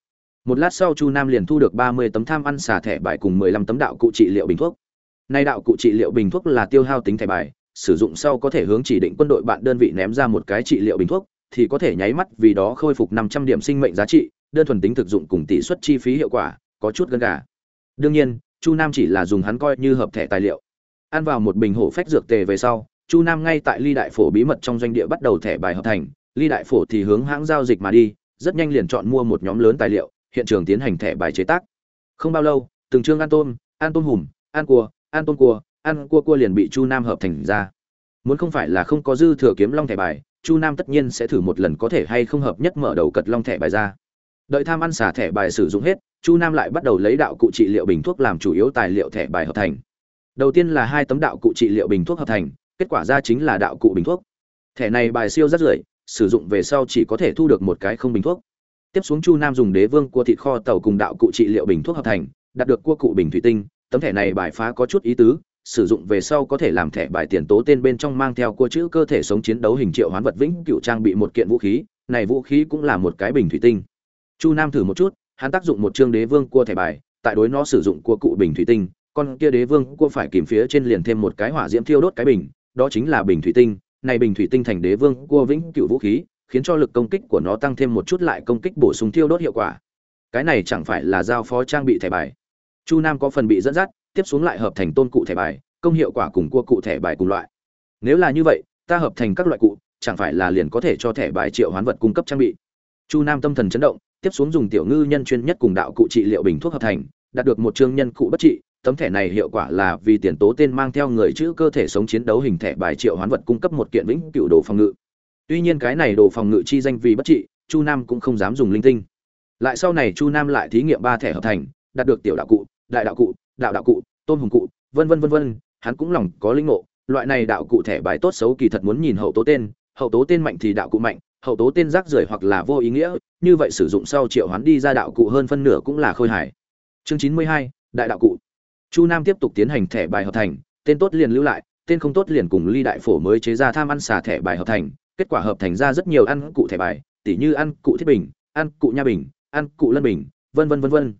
Một lát sau chu nam liền thu được ba mươi tấm tham ăn xả thẻ bài cùng mười lăm tấm đạo cụ trị liệu bình thuốc. Nay đạo cụ trị liệu bình thuốc là tiêu hao tính thẻ bài sử dụng sau có thể hướng chỉ định quân đội bạn đơn vị ném ra một cái trị liệu bình thuốc, thì có thể nháy mắt vì đó khôi phục năm trăm điểm sinh mệnh giá trị, đơn thuần tính thực dụng cùng tỷ suất chi phí hiệu quả, có chút gần gà. Đương nhiên, chu nam chỉ là dùng hắn coi như hợp thẻ tài liệu. Ăn vào một bình hổ phách dược tề về sau, chu nam ngay tại ly đại phổ bí mật trong doanh địa bắt đầu thẻ bài hợp thành. Ly đại phổ thì hướng hãng giao dịch mà đi, rất nhanh liền chọn mua một nhóm lớn tài liệu, hiện trường tiến hành thẻ bài chế tác. Không bao lâu, từng chương an tôm an tôm hùm, an cua, an tôm cua ăn cua cua liền bị chu nam hợp thành ra. Muốn không phải là không có dư thừa kiếm long thẻ bài, chu nam tất nhiên sẽ thử một lần có thể hay không hợp nhất mở đầu cật long thẻ bài ra. Đợi tham ăn xả thẻ bài sử dụng hết, chu nam lại bắt đầu lấy đạo cụ trị liệu bình thuốc làm chủ yếu tài liệu thẻ bài hợp thành. Đầu tiên là hai tấm đạo cụ trị liệu bình thuốc hợp thành, kết quả ra chính là đạo cụ bình thuốc. Thẻ này bài siêu rất rưỡi sử dụng về sau chỉ có thể thu được một cái không bình thuốc. Tiếp xuống chu nam dùng đế vương cua thịt kho tàu cùng đạo cụ trị liệu bình thuốc hợp thành, đạt được cua cụ bình thủy tinh, tấm thẻ này bài phá có chút ý tứ sử dụng về sau có thể làm thẻ bài tiền tố tên bên trong mang theo cua chữ cơ thể sống chiến đấu hình triệu hoán vật vĩnh cựu trang bị một kiện vũ khí, này vũ khí cũng là một cái bình thủy tinh. Chu nam thử một chút, hắn tác dụng một chương đế vương cua thẻ bài, tại đối nó sử dụng cua cụ bình thủy tinh, con kia đế vương cua phải kìm phía trên liền thêm một cái hỏa diễm thiêu đốt cái bình, đó chính là bình thủy tinh, này bình thủy tinh thành đế vương cua vĩnh cựu vũ khí, khiến cho lực công kích của nó tăng thêm một chút lại công kích bổ sung thiêu đốt hiệu quả. Cái này chẳng phải là giao phó trang bị thẻ bài chu nam có phần bị dẫn dắt, tiếp xuống lại hợp thành tôn cụ thẻ bài, công hiệu quả cùng cua cụ thẻ bài cùng loại. Nếu là như vậy, ta hợp thành các loại cụ, chẳng phải là liền có thể cho thẻ bài triệu hoán vật cung cấp trang bị. Chu nam tâm thần chấn động, tiếp xuống dùng tiểu ngư nhân chuyên nhất cùng đạo cụ trị liệu bình thuốc hợp thành, đạt được một chương nhân cụ bất trị, tấm thẻ này hiệu quả là vì tiền tố tên mang theo người chữ cơ thể sống chiến đấu hình thẻ bài triệu hoán vật cung cấp một kiện vĩnh cựu đồ phòng ngự. Tuy nhiên cái này đồ phòng ngự chi danh vì bất trị, chu nam cũng không dám dùng linh tinh. Lại sau này chu nam lại thí nghiệm ba thẻ hợp thành đạt được tiểu đạo cụ, đại đạo cụ, đạo đạo cụ, tôn hùng cụ, vân vân vân vân, hắn cũng lòng có linh ngộ. Loại này đạo cụ thẻ bài tốt xấu kỳ thật muốn nhìn hậu tố tên, hậu tố tên mạnh thì đạo cụ mạnh, hậu tố tên rác rưởi hoặc là vô ý nghĩa, như vậy sử dụng sau triệu hoán đi ra đạo cụ hơn phân nửa cũng là khôi hài. Chương chín mươi hai, đại đạo cụ. Chu nam tiếp tục tiến hành thẻ bài hợp thành, tên tốt liền lưu lại, tên không tốt liền cùng ly đại phổ mới chế ra tham ăn xà thẻ bài hợp thành, kết quả hợp thành ra rất nhiều ăn cụ thẻ bài, tỉ như ăn cụ thiết bình, ăn cụ nha bình, ăn cụ lân bình, vân vân vân vân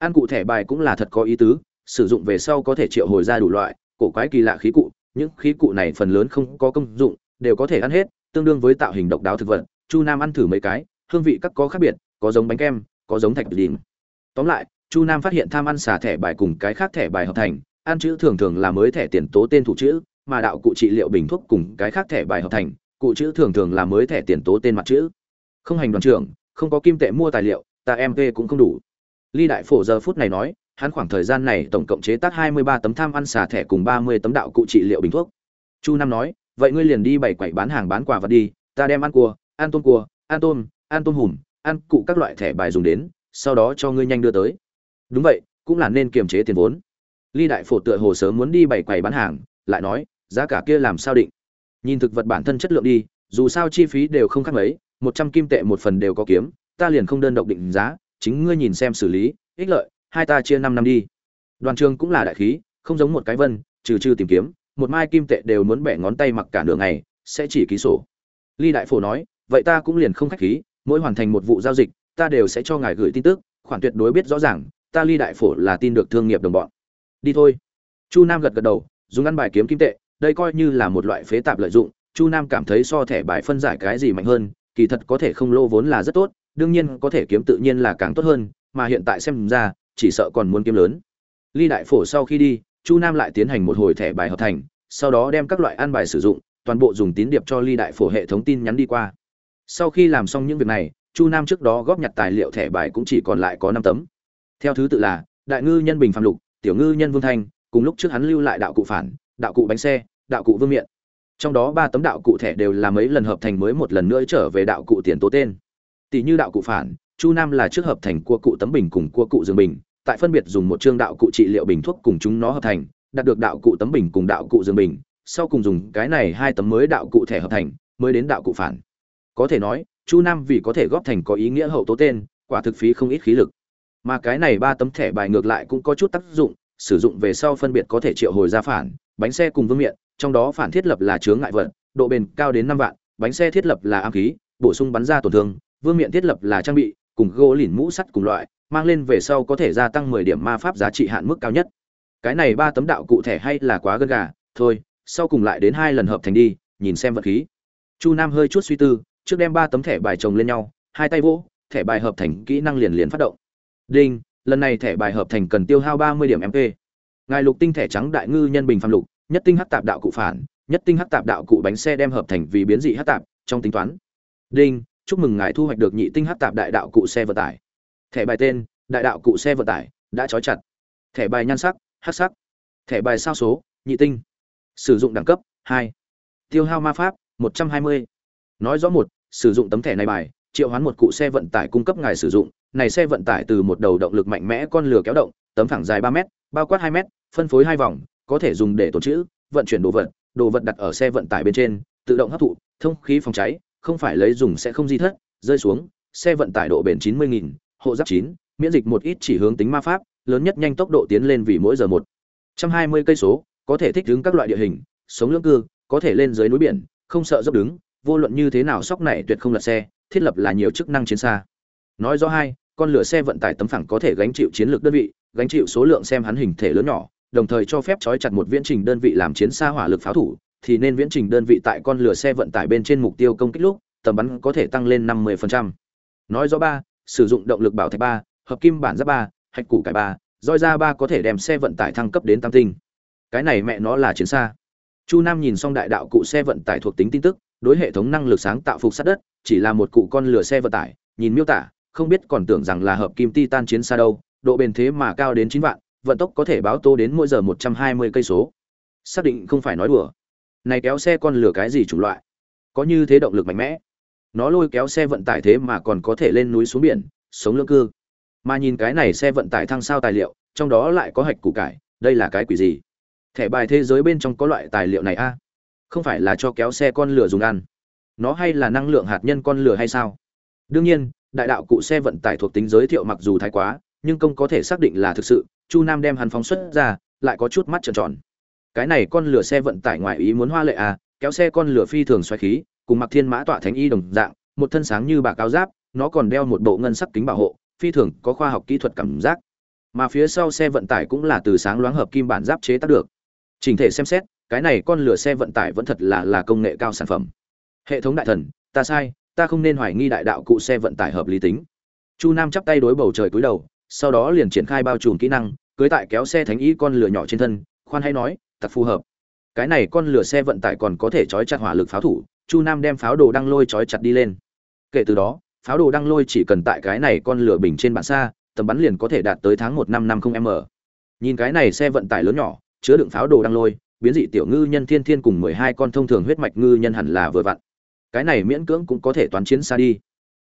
ăn cụ thẻ bài cũng là thật có ý tứ, sử dụng về sau có thể triệu hồi ra đủ loại, cổ quái kỳ lạ khí cụ, những khí cụ này phần lớn không có công dụng, đều có thể ăn hết, tương đương với tạo hình độc đáo thực vật, chu nam ăn thử mấy cái, hương vị các có khác biệt, có giống bánh kem, có giống thạch đỉnh. Tóm lại, chu nam phát hiện tham ăn xà thẻ bài cùng cái khác thẻ bài hợp thành, ăn chữ thường thường là mới thẻ tiền tố tên thủ chữ, mà đạo cụ trị liệu bình thuốc cùng cái khác thẻ bài hợp thành, cụ chữ thường thường là mới thẻ tiền tố tên mặt chữ. Không hành đoàn trưởng, không có kim tệ mua tài liệu, ta em v cũng không đủ ly đại phổ giờ phút này nói, hắn khoảng thời gian này tổng cộng chế tác hai mươi ba tấm tham ăn xà thẻ cùng ba mươi tấm đạo cụ trị liệu bình thuốc. Chu nam nói, vậy ngươi liền đi bảy quẩy bán hàng bán quà vật đi, ta đem ăn cua, ăn tôm cua, ăn tôm ăn tôm hùm, ăn cụ các loại thẻ bài dùng đến, sau đó cho ngươi nhanh đưa tới. Đúng vậy, cũng là nên kiềm chế tiền vốn. Ly đại phổ tựa hồ sớm muốn đi bảy quầy bán hàng, lại nói, giá cả kia làm sao định? Nhìn thực vật bản thân chất lượng đi, dù sao chi phí đều không khác mấy, một trăm kim tệ một phần đều có kiếm, ta liền không đơn độc định giá chính ngươi nhìn xem xử lý, ích lợi, hai ta chia năm năm đi. Đoàn trường cũng là đại khí, không giống một cái vân, trừ trừ tìm kiếm, một mai kim tệ đều muốn bẻ ngón tay mặc cả nửa ngày, sẽ chỉ ký sổ. Ly đại phổ nói, vậy ta cũng liền không khách khí, mỗi hoàn thành một vụ giao dịch, ta đều sẽ cho ngài gửi tin tức, khoản tuyệt đối biết rõ ràng, ta ly đại phổ là tin được thương nghiệp đồng bọn. Đi thôi. Chu nam gật gật đầu, dùng ăn bài kiếm kim tệ, đây coi như là một loại phế tạp lợi dụng, chu nam cảm thấy so thẻ bài phân giải cái gì mạnh hơn, kỳ thật có thể không lô vốn là rất tốt đương nhiên có thể kiếm tự nhiên là càng tốt hơn, mà hiện tại xem ra, chỉ sợ còn muốn kiếm lớn. Ly đại phổ sau khi đi, chu nam lại tiến hành một hồi thẻ bài hợp thành, sau đó đem các loại an bài sử dụng, toàn bộ dùng tín điệp cho ly đại phổ hệ thống tin nhắn đi qua. Sau khi làm xong những việc này, chu nam trước đó góp nhặt tài liệu thẻ bài cũng chỉ còn lại có năm tấm. Theo thứ tự là, đại ngư nhân bình phạm lục, tiểu ngư nhân vương thanh, cùng lúc trước hắn lưu lại đạo cụ phản, đạo cụ bánh xe, đạo cụ vương miện. Trong đó ba tấm đạo cụ thẻ đều là mấy lần hợp thành mới một lần nữa trở về đạo cụ tiền tố tên tỷ như đạo cụ phản, chu nam là trước hợp thành cua cụ tấm bình cùng cua cụ dương bình, tại phân biệt dùng một chương đạo cụ trị liệu bình thuốc cùng chúng nó hợp thành, đạt được đạo cụ tấm bình cùng đạo cụ dương bình, sau cùng dùng cái này hai tấm mới đạo cụ thẻ hợp thành, mới đến đạo cụ phản. Có thể nói, chu nam vì có thể góp thành có ý nghĩa hậu tố tên, quả thực phí không ít khí lực. Mà cái này ba tấm thẻ bài ngược lại cũng có chút tác dụng, sử dụng về sau phân biệt có thể triệu hồi ra phản, bánh xe cùng vương miện, trong đó phản thiết lập là chướng ngại vật, độ bền cao đến năm vạn, bánh xe thiết lập là am khí, bổ sung bắn ra tổn thương vương miện thiết lập là trang bị, cùng gỗ lìn mũ sắt cùng loại, mang lên về sau có thể gia tăng mười điểm ma pháp giá trị hạn mức cao nhất. Cái này ba tấm đạo cụ thể hay là quá gân gà, thôi, sau cùng lại đến hai lần hợp thành đi, nhìn xem vật khí. Chu nam hơi chút suy tư, trước đem ba tấm thẻ bài chồng lên nhau, hai tay vỗ, thẻ bài hợp thành kỹ năng liền liền phát động. Đinh, lần này thẻ bài hợp thành cần tiêu hao ba mươi điểm mp ngài lục tinh thẻ trắng đại ngư nhân bình phạm lục, nhất tinh hắc tạp đạo cụ phản, nhất tinh hắc tạp đạo cụ bánh xe đem hợp thành vì biến dị hắc tạp, trong tính toán. Đinh chúc mừng ngài thu hoạch được nhị tinh hát tạp đại đạo cụ xe vận tải. Thẻ bài tên, đại đạo cụ xe vận tải, đã trói chặt. Thẻ bài nhan sắc hát sắc. Thẻ bài sao số, nhị tinh. Sử dụng đẳng cấp, hai. Tiêu hao ma pháp, một trăm hai mươi. Nói rõ một, sử dụng tấm thẻ này bài, triệu hoán một cụ xe vận tải cung cấp ngài sử dụng. Này xe vận tải từ một đầu động lực mạnh mẽ con lửa kéo động, tấm thẳng dài ba m bao quát hai m phân phối hai vòng, có thể dùng để tổ chữ, vận chuyển đồ vật đồ vật đặt ở xe vận tải bên trên, tự động hấp thụ, thông khí phòng cháy không phải lấy dùng sẽ không di thất, rơi xuống, xe vận tải độ bền chín mươi nghìn, hộ giáp chín, miễn dịch một ít chỉ hướng tính ma pháp, lớn nhất nhanh tốc độ tiến lên vì mỗi giờ một. Trăm hai mươi cây số, có thể thích ứng các loại địa hình, sống lưỡng cư, có thể lên dưới núi biển, không sợ dốc đứng, vô luận như thế nào sóc này tuyệt không lật xe, thiết lập là nhiều chức năng chiến xa. Nói rõ hai, con lửa xe vận tải tấm phẳng có thể gánh chịu chiến lược đơn vị, gánh chịu số lượng xem hắn hình thể lớn nhỏ, đồng thời cho phép trói chặt một viễn trình đơn vị làm chiến xa hỏa lực pháo thủ thì nên viễn trình đơn vị tại con lửa xe vận tải bên trên mục tiêu công kích lúc, tầm bắn có thể tăng lên 50%. nói rõ ba, sử dụng động lực bảo thạch ba, hợp kim bản giáp ba, hạch củ cải ba, roi ra ba có thể đem xe vận tải thăng cấp đến tam tinh. Cái này mẹ nó là chiến xa. Chu nam nhìn xong đại đạo cụ xe vận tải thuộc tính tin tức, đối hệ thống năng lực sáng tạo phục sát đất, chỉ là một cụ con lửa xe vận tải, nhìn miêu tả, không biết còn tưởng rằng là hợp kim titan chiến xa đâu, độ bền thế mà cao đến chín vạn, vận tốc có thể báo tô đến mỗi giờ một trăm hai mươi cây số. Xác định không phải nói đùa này kéo xe con lửa cái gì chủng loại? Có như thế động lực mạnh mẽ. Nó lôi kéo xe vận tải thế mà còn có thể lên núi xuống biển, sống lưỡng cư. Mà nhìn cái này xe vận tải thăng sao tài liệu, trong đó lại có hạch củ cải, đây là cái quỷ gì? Thẻ bài thế giới bên trong có loại tài liệu này a? Không phải là cho kéo xe con lửa dùng ăn. Nó hay là năng lượng hạt nhân con lửa hay sao? Đương nhiên, đại đạo cụ xe vận tải thuộc tính giới thiệu mặc dù thái quá, nhưng công có thể xác định là thực sự, chu nam đem hắn phóng xuất ra, lại có chút mắt trợn tròn cái này con lửa xe vận tải ngoại ý muốn hoa lệ à kéo xe con lửa phi thường xoáy khí, cùng mặc thiên mã tọa thánh y đồng dạng, một thân sáng như bạc áo giáp, nó còn đeo một bộ ngân sắc kính bảo hộ, phi thường có khoa học kỹ thuật cảm giác. Mà phía sau xe vận tải cũng là từ sáng loáng hợp kim bản giáp chế tác được. Chỉnh thể xem xét, cái này con lửa xe vận tải vẫn thật là là công nghệ cao sản phẩm. Hệ thống đại thần, ta sai, ta không nên hoài nghi đại đạo cụ xe vận tải hợp lý tính. Chu nam chắp tay đối bầu trời cúi đầu, sau đó liền triển khai bao trùm kỹ năng, cưới tại kéo xe thánh ý con lửa nhỏ trên thân, khoan hay nói thật phù hợp. Cái này con lửa xe vận tải còn có thể trói chặt hỏa lực pháo thủ, chu nam đem pháo đồ đăng lôi trói chặt đi lên. Kể từ đó, pháo đồ đăng lôi chỉ cần tại cái này con lửa bình trên bản xa, tầm bắn liền có thể đạt tới tháng một năm năm không m. Nhìn cái này xe vận tải lớn nhỏ, chứa đựng pháo đồ đăng lôi, biến dị tiểu ngư nhân thiên thiên cùng mười hai con thông thường huyết mạch ngư nhân hẳn là vừa vặn. Cái này miễn cưỡng cũng có thể toán chiến xa đi.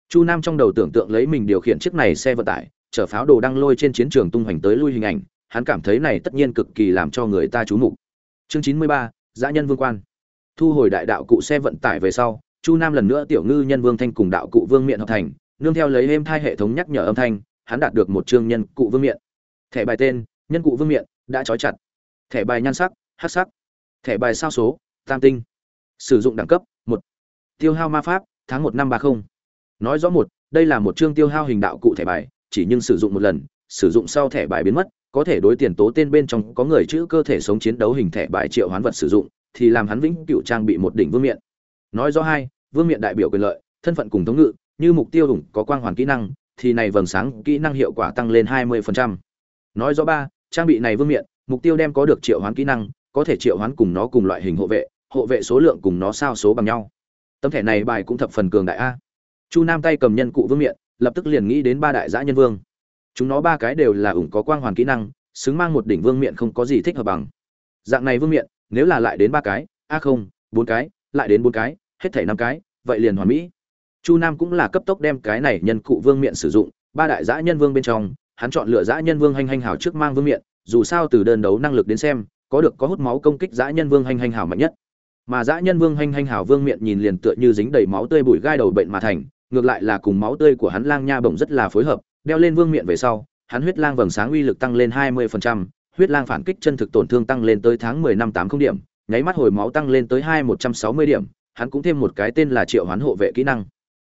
Chu nam trong đầu tưởng tượng lấy mình điều khiển chiếc này xe vận tải, chở pháo đồ đăng lôi trên chiến trường tung hoành tới lui hình ảnh, hắn cảm thấy này tất nhiên cực kỳ làm cho người ta chú mục chương chín mươi ba, dã nhân vương quan. Thu hồi đại đạo cụ xe vận tải về sau, chu nam lần nữa tiểu ngư nhân vương thanh cùng đạo cụ vương miện hợp thành, nương theo lấy êm thai hệ thống nhắc nhở âm thanh, hắn đạt được một chương nhân cụ vương miện. Thẻ bài tên, nhân cụ vương miện, đã trói chặt. Thẻ bài nhan sắc hát sắc. Thẻ bài sao số, tam tinh. Sử dụng đẳng cấp, một. Tiêu hao ma pháp, tháng một năm ba mươi nói rõ một, đây là một chương tiêu hao hình đạo cụ thẻ bài, chỉ nhưng sử dụng một lần, sử dụng sau thẻ bài biến mất có thể đối tiền tố tên bên trong có người chữ cơ thể sống chiến đấu hình thẻ bài triệu hoán vật sử dụng, thì làm hắn vĩnh cựu trang bị một đỉnh vương miện. Nói rõ hai, vương miện đại biểu quyền lợi, thân phận cùng thống ngự, như mục tiêu đủng có quang hoàn kỹ năng, thì này vầng sáng kỹ năng hiệu quả tăng lên 20%. nói rõ ba, trang bị này vương miện, mục tiêu đem có được triệu hoán kỹ năng, có thể triệu hoán cùng nó cùng loại hình hộ vệ hộ vệ số lượng cùng nó sao số bằng nhau. Tấm thẻ này bài cũng thập phần cường đại a. Chu nam tay cầm nhân cụ vương miện, lập tức liền nghĩ đến ba đại giã nhân vương chúng nó ba cái đều là ủng có quang hoàn kỹ năng, xứng mang một đỉnh vương miện không có gì thích hợp bằng. Dạng này vương miện, nếu là lại đến ba cái, a không, bốn cái, lại đến bốn cái, hết thảy năm cái, vậy liền hoàn mỹ. Chu nam cũng là cấp tốc đem cái này nhân cụ vương miện sử dụng, ba đại giã nhân vương bên trong, hắn chọn lựa giã nhân vương hành hành hảo trước mang vương miện, dù sao từ đơn đấu năng lực đến xem, có được có hút máu công kích giã nhân vương hành hành hảo mạnh nhất. Mà giã nhân vương hành hành hảo vương miện nhìn liền tựa như dính đầy máu tươi bụi gai đầu bệnh mà thành, ngược lại là cùng máu tươi của hắn lang nha bổng rất là phối hợp đeo lên vương miện về sau hắn huyết lang vầng sáng uy lực tăng lên 20%, huyết lang phản kích chân thực tổn thương tăng lên tới tháng 10 năm 80 điểm, nháy mắt hồi máu tăng lên tới 2160 điểm, hắn cũng thêm một cái tên là triệu hoán hộ vệ kỹ năng.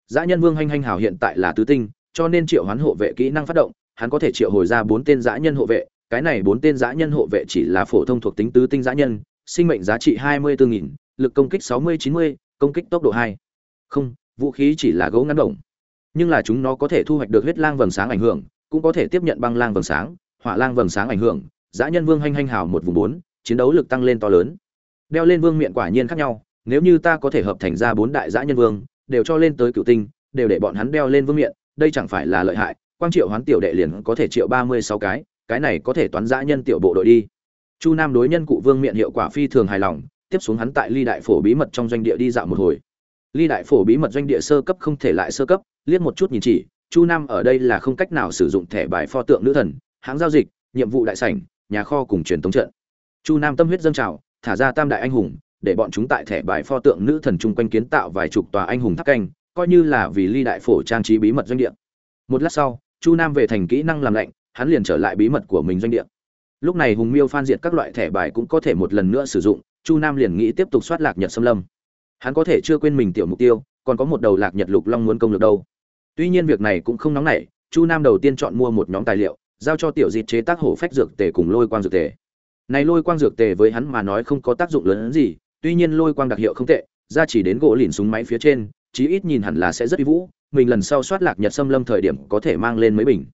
Dã nhân vương hành hành hảo hiện tại là tứ tinh, cho nên triệu hoán hộ vệ kỹ năng phát động, hắn có thể triệu hồi ra bốn tên dã nhân hộ vệ, cái này bốn tên dã nhân hộ vệ chỉ là phổ thông thuộc tính tứ tinh dã nhân, sinh mệnh giá trị 24000, lực công kích 60-90, công kích tốc độ 2. Không, vũ khí chỉ là gấu ngắn động. Nhưng là chúng nó có thể thu hoạch được huyết lang vầng sáng ảnh hưởng, cũng có thể tiếp nhận băng lang vầng sáng, hỏa lang vầng sáng ảnh hưởng, dã nhân vương hanh hanh hào một vùng bốn, chiến đấu lực tăng lên to lớn. Đeo lên vương miện quả nhiên khác nhau, nếu như ta có thể hợp thành ra bốn đại dã nhân vương, đều cho lên tới cựu tinh, đều để bọn hắn đeo lên vương miện, đây chẳng phải là lợi hại, quang triệu hoán tiểu đệ liền có thể triệu ba mươi sáu cái, cái này có thể toán dã nhân tiểu bộ đội đi. Chu Nam đối nhân cụ vương miện hiệu quả phi thường hài lòng, tiếp xuống hắn tại Ly Đại Phổ bí mật trong doanh địa đi dạo một hồi. Ly Đại Phổ bí mật doanh địa sơ cấp không thể lại sơ cấp, liếc một chút nhìn chỉ, Chu Nam ở đây là không cách nào sử dụng thẻ bài pho tượng nữ thần, hãng giao dịch, nhiệm vụ đại sảnh, nhà kho cùng truyền thống trận. Chu Nam tâm huyết dâng trào, thả ra tam đại anh hùng, để bọn chúng tại thẻ bài pho tượng nữ thần chung quanh kiến tạo vài chục tòa anh hùng tháp canh, coi như là vì ly đại phổ trang trí bí mật doanh địa. Một lát sau, Chu Nam về thành kỹ năng làm lạnh, hắn liền trở lại bí mật của mình doanh địa. Lúc này Hùng Miêu phan diệt các loại thẻ bài cũng có thể một lần nữa sử dụng, Chu Nam liền nghĩ tiếp tục soát lạc nhật xâm lâm. Hắn có thể chưa quên mình tiểu mục tiêu, còn có một đầu lạc nhật lục long muốn công lược đâu. Tuy nhiên việc này cũng không nóng nảy, Chu Nam đầu tiên chọn mua một nhóm tài liệu, giao cho tiểu dịch chế tác hổ phách dược tề cùng lôi quang dược tề. Này lôi quang dược tề với hắn mà nói không có tác dụng lớn hơn gì, tuy nhiên lôi quang đặc hiệu không tệ, ra chỉ đến gỗ lìn súng máy phía trên, chí ít nhìn hẳn là sẽ rất uy vũ, mình lần sau soát lạc nhật xâm lâm thời điểm có thể mang lên mấy bình.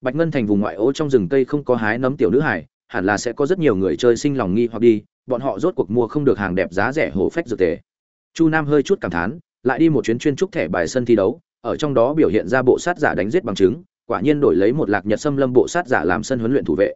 Bạch Ngân thành vùng ngoại ô trong rừng cây không có hái nấm tiểu nữ hải, hẳn là sẽ có rất nhiều người chơi sinh lòng nghi hoặc đi, bọn họ rốt cuộc mua không được hàng đẹp giá rẻ hổ phách dược tề. Chu Nam hơi chút cảm thán, lại đi một chuyến chuyên trúc thẻ bài sân thi đấu, ở trong đó biểu hiện ra bộ sát giả đánh giết bằng chứng, quả nhiên đổi lấy một lạc nhật xâm lâm bộ sát giả làm sân huấn luyện thủ vệ.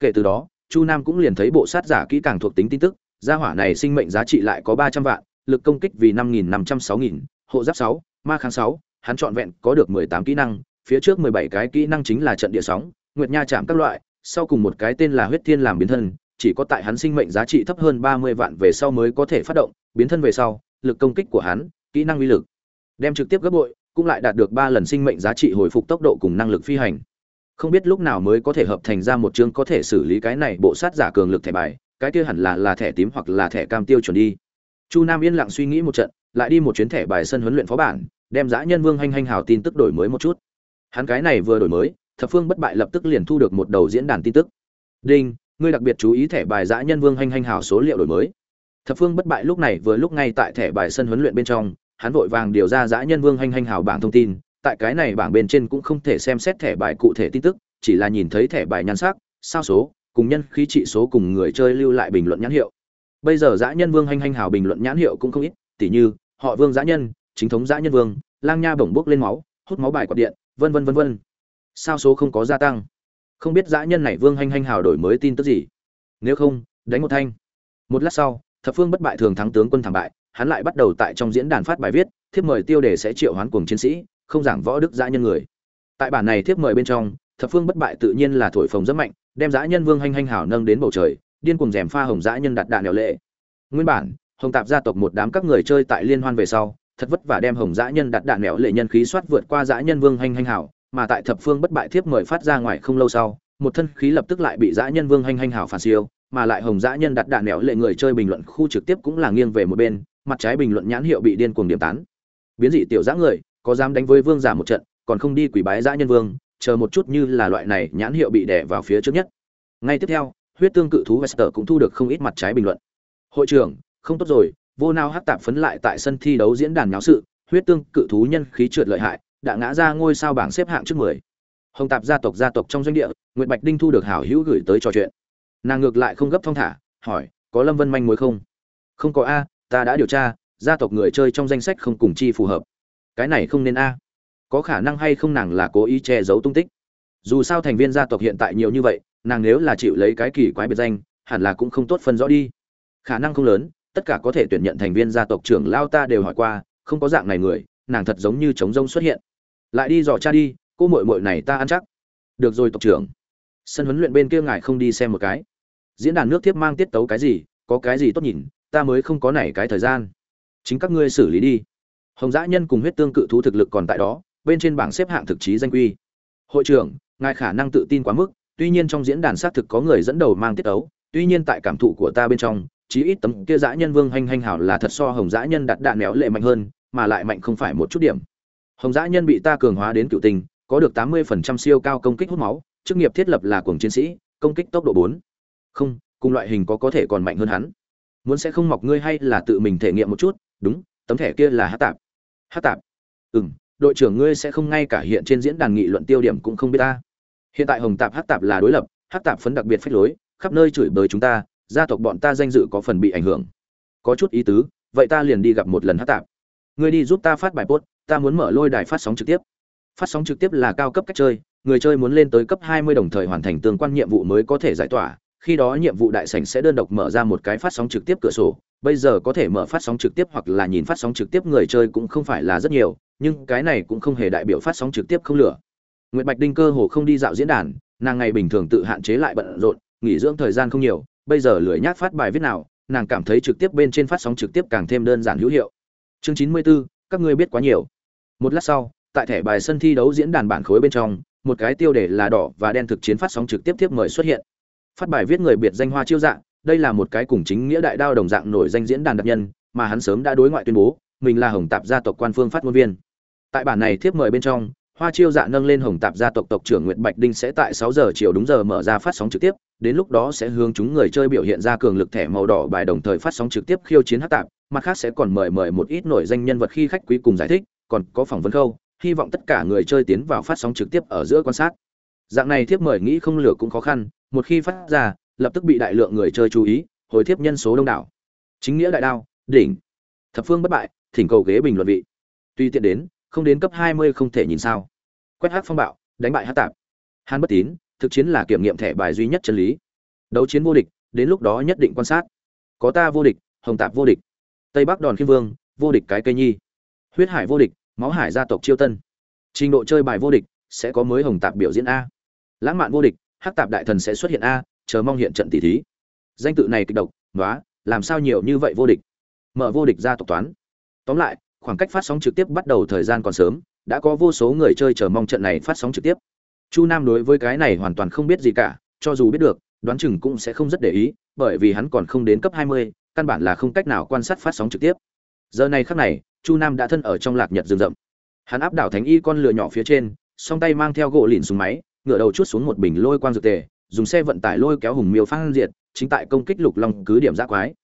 Kể từ đó, Chu Nam cũng liền thấy bộ sát giả kỹ càng thuộc tính tin tức, gia hỏa này sinh mệnh giá trị lại có ba trăm vạn, lực công kích vì năm nghìn năm trăm sáu nghìn, hộ giáp sáu, ma kháng sáu, hắn chọn vẹn có được mười tám kỹ năng, phía trước mười bảy cái kỹ năng chính là trận địa sóng, nguyệt nha chạm các loại, sau cùng một cái tên là huyết thiên làm biến thân chỉ có tại hắn sinh mệnh giá trị thấp hơn ba mươi vạn về sau mới có thể phát động biến thân về sau lực công kích của hắn, kỹ năng uy lực. Đem trực tiếp gấp bội, cũng lại đạt được ba lần sinh mệnh giá trị hồi phục tốc độ cùng năng lực phi hành. Không biết lúc nào mới có thể hợp thành ra một chương có thể xử lý cái này bộ sát giả cường lực thẻ bài, cái kia hẳn là là thẻ tím hoặc là thẻ cam tiêu chuẩn đi. Chu nam yên lặng suy nghĩ một trận, lại đi một chuyến thẻ bài sân huấn luyện phó bản, đem dã nhân vương Hành Hành hào tin tức đổi mới một chút. Hắn cái này vừa đổi mới, thập phương bất bại lập tức liền thu được một đầu diễn đàn tin tức. Đinh, ngươi đặc biệt chú ý thẻ bài dã nhân vương Hành Hành hào số liệu đổi mới thập phương bất bại lúc này vừa lúc ngay tại thẻ bài sân huấn luyện bên trong, hắn vội vàng điều ra giã nhân vương Hành Hành hào bảng thông tin. Tại cái này bảng bên trên cũng không thể xem xét thẻ bài cụ thể tin tức, chỉ là nhìn thấy thẻ bài nhan sắc, sao số, cùng nhân khí trị số cùng người chơi lưu lại bình luận nhãn hiệu. Bây giờ giã nhân vương Hành Hành hào bình luận nhãn hiệu cũng không ít, tỉ như, họ vương giã nhân, chính thống giã nhân vương, lang nha bổng bốc lên máu, hút máu bài quạt điện, vân vân vân vân. Sao số không có gia tăng? Không biết dã nhân này vương Hành Hành hào đổi mới tin tức gì? Nếu không, đánh một thanh. Một lát sau thập phương bất bại thường thắng tướng quân thảm bại, hắn lại bắt đầu tại trong diễn đàn phát bài viết, thiếp mời tiêu đề sẽ triệu hoán cuồng chiến sĩ, không giảng võ đức dã nhân người. Tại bản này thiếp mời bên trong, thập phương bất bại tự nhiên là thổi phồng rất mạnh, đem dã nhân vương hanh hanh hảo nâng đến bầu trời, điên cùng rèm pha hồng dã nhân đặt đạn nẻo lệ. Nguyên bản, hồng tạp gia tộc một đám các người chơi tại liên hoan về sau, thật vất vả đem hồng dã nhân đặt đạn nẻo lệ nhân khí soát vượt qua dã nhân vương hanh hanh hảo, mà tại thập phương bất bại thiếp mời phát ra ngoài không lâu sau, một thân khí lập tức lại bị dã nhân vương hanh hanh hảo phản siêu mà lại hồng dã nhân đặt đạn nẻo lệ người chơi bình luận khu trực tiếp cũng là nghiêng về một bên, mặt trái bình luận nhãn hiệu bị điên cuồng điểm tán. Biến dị tiểu dã người, có dám đánh với vương giả một trận, còn không đi quỷ bái dã nhân vương, chờ một chút như là loại này nhãn hiệu bị đè vào phía trước nhất. Ngay tiếp theo, huyết tương cự thú Wester cũng thu được không ít mặt trái bình luận. Hội trưởng, không tốt rồi, vô nao hắc tạp phấn lại tại sân thi đấu diễn đàn nháo sự, huyết tương cự thú nhân khí trượt lợi hại, đã ngã ra ngôi sao bảng xếp hạng trước mười. Hồng tạp gia tộc gia tộc trong doanh địa, nguyệt bạch đinh thu được hảo hữu gửi tới trò chuyện nàng ngược lại không gấp thong thả, hỏi, có lâm vân manh mối không? Không có a, ta đã điều tra, gia tộc người chơi trong danh sách không cùng chi phù hợp. Cái này không nên a. Có khả năng hay không nàng là cố ý che giấu tung tích? Dù sao thành viên gia tộc hiện tại nhiều như vậy, nàng nếu là chịu lấy cái kỳ quái biệt danh, hẳn là cũng không tốt phân rõ đi. Khả năng không lớn, tất cả có thể tuyển nhận thành viên gia tộc trưởng lao ta đều hỏi qua, không có dạng này người, nàng thật giống như trống rông xuất hiện. Lại đi dò cha đi, cô muội muội này ta ăn chắc. Được rồi tộc trưởng. Sân huấn luyện bên kia ngài không đi xem một cái diễn đàn nước tiếp mang tiết tấu cái gì, có cái gì tốt nhìn, ta mới không có nảy cái thời gian. Chính các ngươi xử lý đi. Hồng dã nhân cùng huyết tương cự thú thực lực còn tại đó, bên trên bảng xếp hạng thực chí danh quy. Hội trưởng, ngài khả năng tự tin quá mức, tuy nhiên trong diễn đàn xác thực có người dẫn đầu mang tiết tấu, tuy nhiên tại cảm thụ của ta bên trong, chí ít tấm kia dã nhân vương hành hành hảo là thật so hồng dã nhân đặt đạn néo lệ mạnh hơn, mà lại mạnh không phải một chút điểm. Hồng dã nhân bị ta cường hóa đến cựu tình có được tám mươi phần trăm siêu cao công kích hút máu, chức nghiệp thiết lập là cuồng chiến sĩ, công kích tốc độ bốn không, cùng loại hình có có thể còn mạnh hơn hắn. Muốn sẽ không mọc ngươi hay là tự mình thể nghiệm một chút, đúng, tấm thẻ kia là hát tạp. Hát tạp. Ừ m đội trưởng ngươi sẽ không ngay cả hiện trên diễn đàn nghị luận tiêu điểm cũng không biết ta. Hiện tại hồng tạp hát tạp là đối lập, hát tạp phấn đặc biệt phách lối, khắp nơi chửi bới chúng ta, gia tộc bọn ta danh dự có phần bị ảnh hưởng. Có chút ý tứ, vậy ta liền đi gặp một lần hát tạp. Ngươi đi giúp ta phát bài post, ta muốn mở lôi đài phát sóng trực tiếp. Phát sóng trực tiếp là cao cấp cách chơi, người chơi muốn lên tới cấp 20 đồng thời hoàn thành tương quan nhiệm vụ mới có thể giải tỏa khi đó nhiệm vụ đại sảnh sẽ đơn độc mở ra một cái phát sóng trực tiếp cửa sổ bây giờ có thể mở phát sóng trực tiếp hoặc là nhìn phát sóng trực tiếp người chơi cũng không phải là rất nhiều nhưng cái này cũng không hề đại biểu phát sóng trực tiếp không lửa Nguyệt Bạch Đinh cơ hồ không đi dạo diễn đàn, nàng ngày bình thường tự hạn chế lại bận rộn, nghỉ dưỡng thời gian không nhiều, bây giờ lười nhác phát bài viết nào, nàng cảm thấy trực tiếp bên trên phát sóng trực tiếp càng thêm đơn giản hữu hiệu. Chương 94, các ngươi biết quá nhiều. Một lát sau, tại thẻ bài sân thi đấu diễn đàn bản khối bên trong, một cái tiêu đề là đỏ và đen thực chiến phát sóng trực tiếp tiếp mời xuất hiện. Phát bài viết người biệt danh hoa chiêu dạng, đây là một cái cùng chính nghĩa đại đao đồng dạng nổi danh diễn đàn đặc nhân, mà hắn sớm đã đối ngoại tuyên bố, mình là Hồng Tạp gia tộc quan phương phát ngôn viên. Tại bản này tiếp mời bên trong, Hoa Chiêu Dạ nâng lên Hồng Tạp gia tộc tộc trưởng Nguyệt Bạch Đinh sẽ tại sáu giờ chiều đúng giờ mở ra phát sóng trực tiếp, đến lúc đó sẽ hướng chúng người chơi biểu hiện ra cường lực thẻ màu đỏ bài đồng thời phát sóng trực tiếp khiêu chiến hát tạp, mặt khác sẽ còn mời mời một ít nổi danh nhân vật khi khách quý cùng giải thích, còn có phỏng vấn khâu, hy vọng tất cả người chơi tiến vào phát sóng trực tiếp ở giữa quan sát. Dạng này thiếp mời nghĩ không lửa cũng khó khăn, một khi phát ra, lập tức bị đại lượng người chơi chú ý, hồi thiếp nhân số đông đảo. Chính nghĩa đại đao, đỉnh. Thập phương bất bại, thỉnh cầu ghế bình luận vị. Tuy tiện đến, không đến cấp 20 không thể nhìn sao. Quét hát phong bạo, đánh bại hắc tạp. Hàn bất tín, thực chiến là kiểm nghiệm thẻ bài duy nhất chân lý đấu chiến vô địch đến lúc đó nhất định quan sát có ta vô địch hồng tạp vô địch tây bắc đòn khiêm vương vô địch cái cây nhi huyết hải vô địch máu hải gia tộc chiêu tân trình độ chơi bài vô địch sẽ có mới hồng tạp biểu diễn a lãng mạn vô địch hắc tạp đại thần sẽ xuất hiện a chờ mong hiện trận tỷ thí. Danh tự này kịch độc nói làm sao nhiều như vậy vô địch? Mở vô địch ra tộc toán. Tóm lại khoảng cách phát sóng trực tiếp bắt đầu thời gian còn sớm đã có vô số người chơi chờ mong trận này phát sóng trực tiếp. Chu nam đối với cái này hoàn toàn không biết gì cả cho dù biết được đoán chừng cũng sẽ không rất để ý bởi vì hắn còn không đến cấp 20, căn bản là không cách nào quan sát phát sóng trực tiếp. Giờ này khắc này chu nam đã thân ở trong lạc nhật rừng rậm. Hắn áp đảo thánh y con lừa nhỏ phía trên song tay mang theo gỗ lìn súng máy ngựa đầu chút xuống một bình lôi quang dược tề, dùng xe vận tải lôi kéo hùng miêu phan diệt, chính tại công kích lục long cứ điểm giác quái.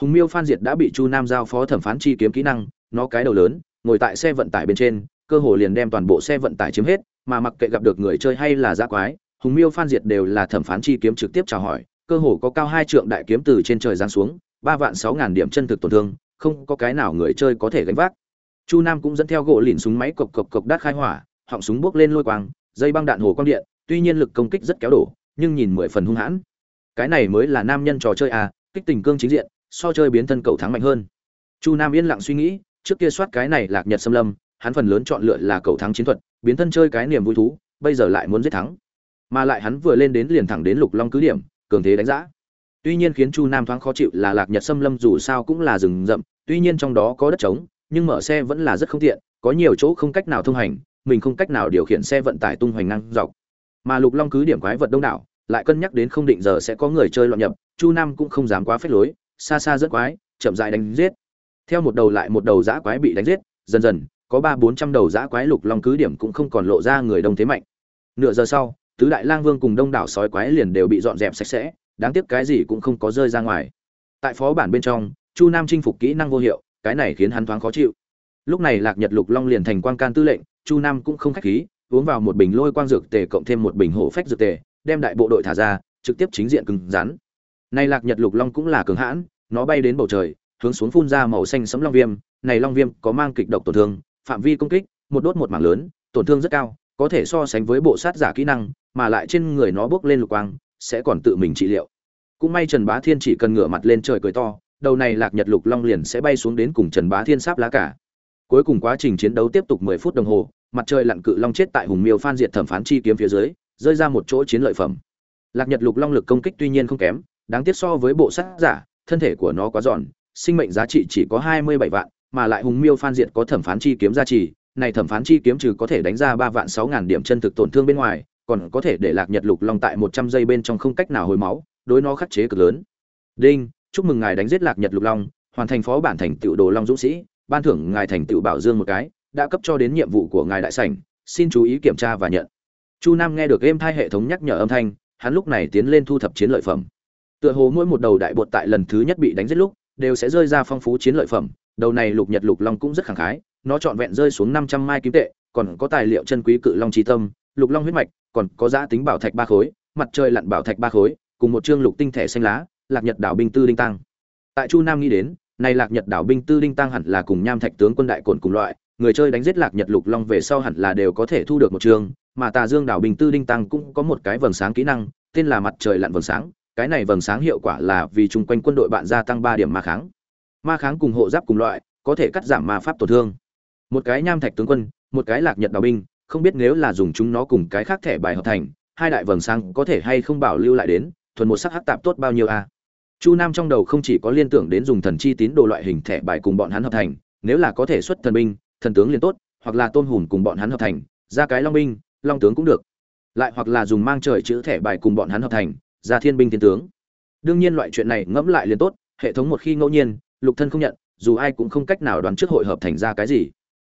Hùng miêu phan diệt đã bị chu nam giao phó thẩm phán chi kiếm kỹ năng, nó cái đầu lớn, ngồi tại xe vận tải bên trên, cơ hồ liền đem toàn bộ xe vận tải chiếm hết, mà mặc kệ gặp được người chơi hay là giác quái, hùng miêu phan diệt đều là thẩm phán chi kiếm trực tiếp chào hỏi, cơ hồ có cao hai trượng đại kiếm từ trên trời giáng xuống, ba vạn sáu ngàn điểm chân thực tổn thương, không có cái nào người chơi có thể gánh vác. Chu nam cũng dẫn theo gỗ lìn súng máy cộc cộc cộc đát khai hỏa, họng súng bước lên lôi quang dây băng đạn hồ quang điện, tuy nhiên lực công kích rất kéo đổ, nhưng nhìn mười phần hung hãn. Cái này mới là nam nhân trò chơi à kích tình cương chính diện, so chơi biến thân cầu thắng mạnh hơn. Chu nam yên lặng suy nghĩ, trước kia soát cái này lạc nhật xâm lâm, hắn phần lớn chọn lựa là cầu thắng chiến thuật, biến thân chơi cái niềm vui thú, bây giờ lại muốn giết thắng. Mà lại hắn vừa lên đến liền thẳng đến lục long cứ điểm, cường thế đánh giá. Tuy nhiên khiến chu nam thoáng khó chịu là lạc nhật xâm lâm dù sao cũng là rừng rậm, tuy nhiên trong đó có đất trống, nhưng mở xe vẫn là rất không tiện, có nhiều chỗ không cách nào thông hành mình không cách nào điều khiển xe vận tải tung hoành ngang dọc. Mà lục long cứ điểm quái vật đông đảo, lại cân nhắc đến không định giờ sẽ có người chơi loạn nhập, chu nam cũng không dám quá phép lối, xa xa rất quái, chậm dại đánh giết. Theo một đầu lại một đầu giã quái bị đánh giết, dần dần, có ba bốn trăm đầu giã quái lục long cứ điểm cũng không còn lộ ra người đông thế mạnh. Nửa giờ sau, tứ đại lang vương cùng đông đảo sói quái liền đều bị dọn dẹp sạch sẽ, đáng tiếc cái gì cũng không có rơi ra ngoài. Tại phó bản bên trong, chu nam chinh phục kỹ năng vô hiệu, cái này khiến hắn thoáng khó chịu. Lúc này lạc nhật lục long liền thành quan can tư lệnh chu nam cũng không khách khí, uống vào một bình lôi quang dược tề cộng thêm một bình hổ phách dược tề, đem đại bộ đội thả ra, trực tiếp chính diện cứng rắn. Này lạc nhật lục long cũng là cường hãn, nó bay đến bầu trời, hướng xuống phun ra màu xanh sấm long viêm. Này long viêm có mang kịch độc tổn thương, phạm vi công kích, một đốt một mảng lớn, tổn thương rất cao, có thể so sánh với bộ sát giả kỹ năng, mà lại trên người nó bước lên lục quang, sẽ còn tự mình trị liệu. Cũng may trần bá thiên chỉ cần ngửa mặt lên trời cười to, đầu này lạc nhật lục long liền sẽ bay xuống đến cùng trần bá thiên sáp lá cả cuối cùng quá trình chiến đấu tiếp tục mười phút đồng hồ, mặt trời lặn cự long chết tại hùng miêu phan diệt thẩm phán chi kiếm phía dưới, rơi ra một chỗ chiến lợi phẩm. Lạc nhật lục long lực công kích tuy nhiên không kém, đáng tiếc so với bộ sát giả, thân thể của nó quá giòn, sinh mệnh giá trị chỉ có hai mươi bảy vạn, mà lại hùng miêu phan diệt có thẩm phán chi kiếm giá trị này thẩm phán chi kiếm trừ có thể đánh ra ba vạn sáu ngàn điểm chân thực tổn thương bên ngoài, còn có thể để lạc nhật lục long tại một trăm giây bên trong không cách nào hồi máu, đối nó khắc chế cực lớn. Đinh, chúc mừng ngài đánh giết lạc nhật lục long, hoàn thành phó bản thành tựu đồ long dũng sĩ ban thưởng ngài thành tựu bảo dương một cái, đã cấp cho đến nhiệm vụ của ngài đại sảnh, xin chú ý kiểm tra và nhận. Chu nam nghe được game thai hệ thống nhắc nhở âm thanh, hắn lúc này tiến lên thu thập chiến lợi phẩm. Tựa hồ mỗi một đầu đại bột tại lần thứ nhất bị đánh giết lúc, đều sẽ rơi ra phong phú chiến lợi phẩm, đầu này lục nhật lục long cũng rất khẳng khái, nó trọn vẹn rơi xuống năm trăm mai kim tệ, còn có tài liệu chân quý cự long trí tâm, lục long huyết mạch, còn có giá tính bảo thạch ba khối, mặt trời lặn bảo thạch ba khối, cùng một chương lục tinh thể xanh lá, lạc nhật đảo binh tư đinh tăng. Tại chu nam nghĩ đến này lạc nhật đảo binh tư đinh tăng hẳn là cùng nham thạch tướng quân đại cồn cùng loại, người chơi đánh giết lạc nhật lục long về sau hẳn là đều có thể thu được một trường, mà tà dương đảo binh tư đinh tăng cũng có một cái vầng sáng kỹ năng, tên là mặt trời lặn vầng sáng, cái này vầng sáng hiệu quả là vì chung quanh quân đội bạn gia tăng ba điểm ma kháng. Ma kháng cùng hộ giáp cùng loại, có thể cắt giảm ma pháp tổn thương. Một cái nham thạch tướng quân, một cái lạc nhật đảo binh, không biết nếu là dùng chúng nó cùng cái khác thẻ bài hợp thành, hai đại vầng sáng có thể hay không bảo lưu lại đến, thuần một sắc hắc tạp tốt bao nhiêu a? Chu nam trong đầu không chỉ có liên tưởng đến dùng thần chi tín đồ loại hình thẻ bài cùng bọn hắn hợp thành, nếu là có thể xuất thần binh, thần tướng liền tốt, hoặc là tôn hùn cùng bọn hắn hợp thành, ra cái long binh, long tướng cũng được. Lại hoặc là dùng mang trời chữ thẻ bài cùng bọn hắn hợp thành, ra thiên binh thiên tướng. Đương nhiên loại chuyện này ngẫm lại liền tốt, hệ thống một khi ngẫu nhiên, lục thân không nhận, dù ai cũng không cách nào đoán trước hội hợp thành ra cái gì.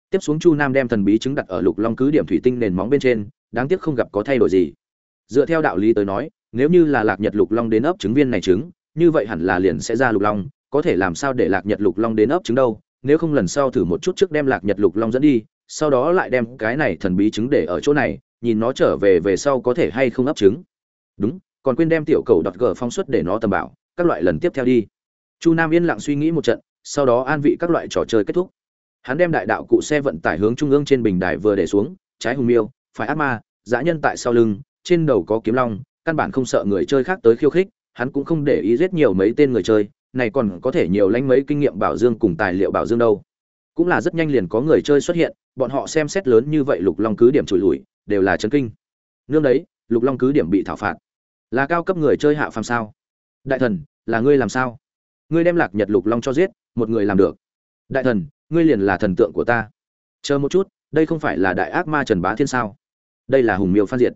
Tiếp xuống chu nam đem thần bí chứng đặt ở lục long cứ điểm thủy tinh nền móng bên trên, đáng tiếc không gặp có thay đổi gì. Dựa theo đạo lý tới nói, nếu như là lạc nhật lục long đến ấp trứng viên này trứng như vậy hẳn là liền sẽ ra lục long, có thể làm sao để lạc nhật lục long đến ấp trứng đâu, nếu không lần sau thử một chút trước đem lạc nhật lục long dẫn đi, sau đó lại đem cái này thần bí trứng để ở chỗ này, nhìn nó trở về về sau có thể hay không ấp trứng. Đúng, còn quên đem tiểu cầu đọt gờ phong suất để nó tầm bảo, các loại lần tiếp theo đi. Chu nam yên lặng suy nghĩ một trận, sau đó an vị các loại trò chơi kết thúc. Hắn đem đại đạo cụ xe vận tải hướng trung ương trên bình đài vừa để xuống, trái hùng miêu, phải ác ma, dã nhân tại sau lưng, trên đầu có kiếm long, căn bản không sợ người chơi khác tới khiêu khích hắn cũng không để ý giết nhiều mấy tên người chơi, này còn có thể nhiều lánh mấy kinh nghiệm bảo dương cùng tài liệu bảo dương đâu. Cũng là rất nhanh liền có người chơi xuất hiện, bọn họ xem xét lớn như vậy lục long cứ điểm trùi lùi, đều là chân kinh. Nương đấy, lục long cứ điểm bị thảo phạt. Là cao cấp người chơi hạ phàm sao? Đại thần, là ngươi làm sao? Ngươi đem lạc nhật lục long cho giết, một người làm được. Đại thần, ngươi liền là thần tượng của ta. Chờ một chút, đây không phải là đại ác ma trần bá thiên sao? Đây là hùng miêu phan diệt.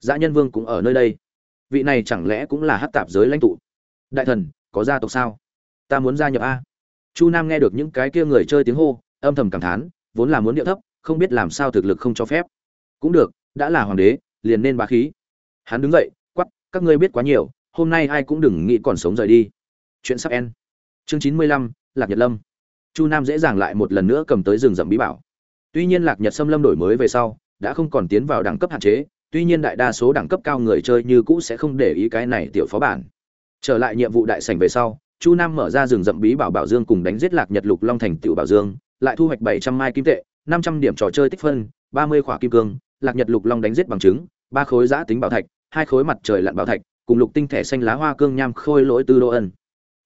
Dã nhân vương cũng ở nơi đây vị này chẳng lẽ cũng là hát tạp giới lãnh tụ? Đại thần, có gia tộc sao? Ta muốn gia nhập a. Chu nam nghe được những cái kia người chơi tiếng hô, âm thầm cảm thán, vốn là muốn điệu thấp, không biết làm sao thực lực không cho phép. Cũng được, đã là hoàng đế, liền nên bá khí. Hắn đứng dậy quắp các ngươi biết quá nhiều, hôm nay ai cũng đừng nghĩ còn sống rời đi. Chuyện sắp en chương chín mươi lăm, lạc nhật lâm. Chu nam dễ dàng lại một lần nữa cầm tới rừng rậm bí bảo. Tuy nhiên lạc nhật xâm lâm đổi mới về sau, đã không còn tiến vào đẳng cấp hạn chế tuy nhiên đại đa số đẳng cấp cao người chơi như cũ sẽ không để ý cái này tiểu phó bản. Trở lại nhiệm vụ đại sảnh về sau, chu nam mở ra rừng rậm bí bảo bảo dương cùng đánh giết lạc nhật lục long thành tiểu bảo dương, lại thu hoạch bảy trăm mai kim tệ, năm trăm điểm trò chơi tích phân, ba mươi khỏa kim cương, lạc nhật lục long đánh giết bằng chứng, ba khối giã tính bảo thạch, hai khối mặt trời lặn bảo thạch, cùng lục tinh thể xanh lá hoa cương nham khôi lỗi tư đô ân.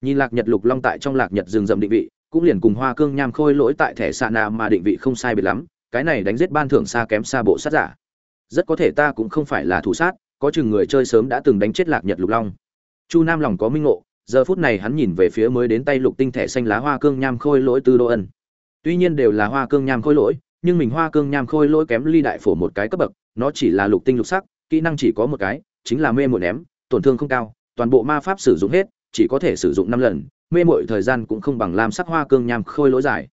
Nhìn lạc nhật lục long tại trong lạc nhật rừng rậm định vị, cũng liền cùng hoa cương nham khôi lỗi tại thẻ xạ nà mà định vị không sai biệt lắm, cái này đánh giết ban thưởng xa kém xa bộ sát giả rất có thể ta cũng không phải là thủ sát, có chừng người chơi sớm đã từng đánh chết lạc nhật lục long. Chu nam lòng có minh ngộ, giờ phút này hắn nhìn về phía mới đến tay lục tinh thể xanh lá hoa cương nham khôi lỗi tư đô ân. Tuy nhiên đều là hoa cương nham khôi lỗi, nhưng mình hoa cương nham khôi lỗi kém ly đại phổ một cái cấp bậc, nó chỉ là lục tinh lục sắc, kỹ năng chỉ có một cái, chính là mê mội ném, tổn thương không cao, toàn bộ ma pháp sử dụng hết, chỉ có thể sử dụng năm lần, mê mội thời gian cũng không bằng lam sắc hoa cương nham khôi lỗi dài.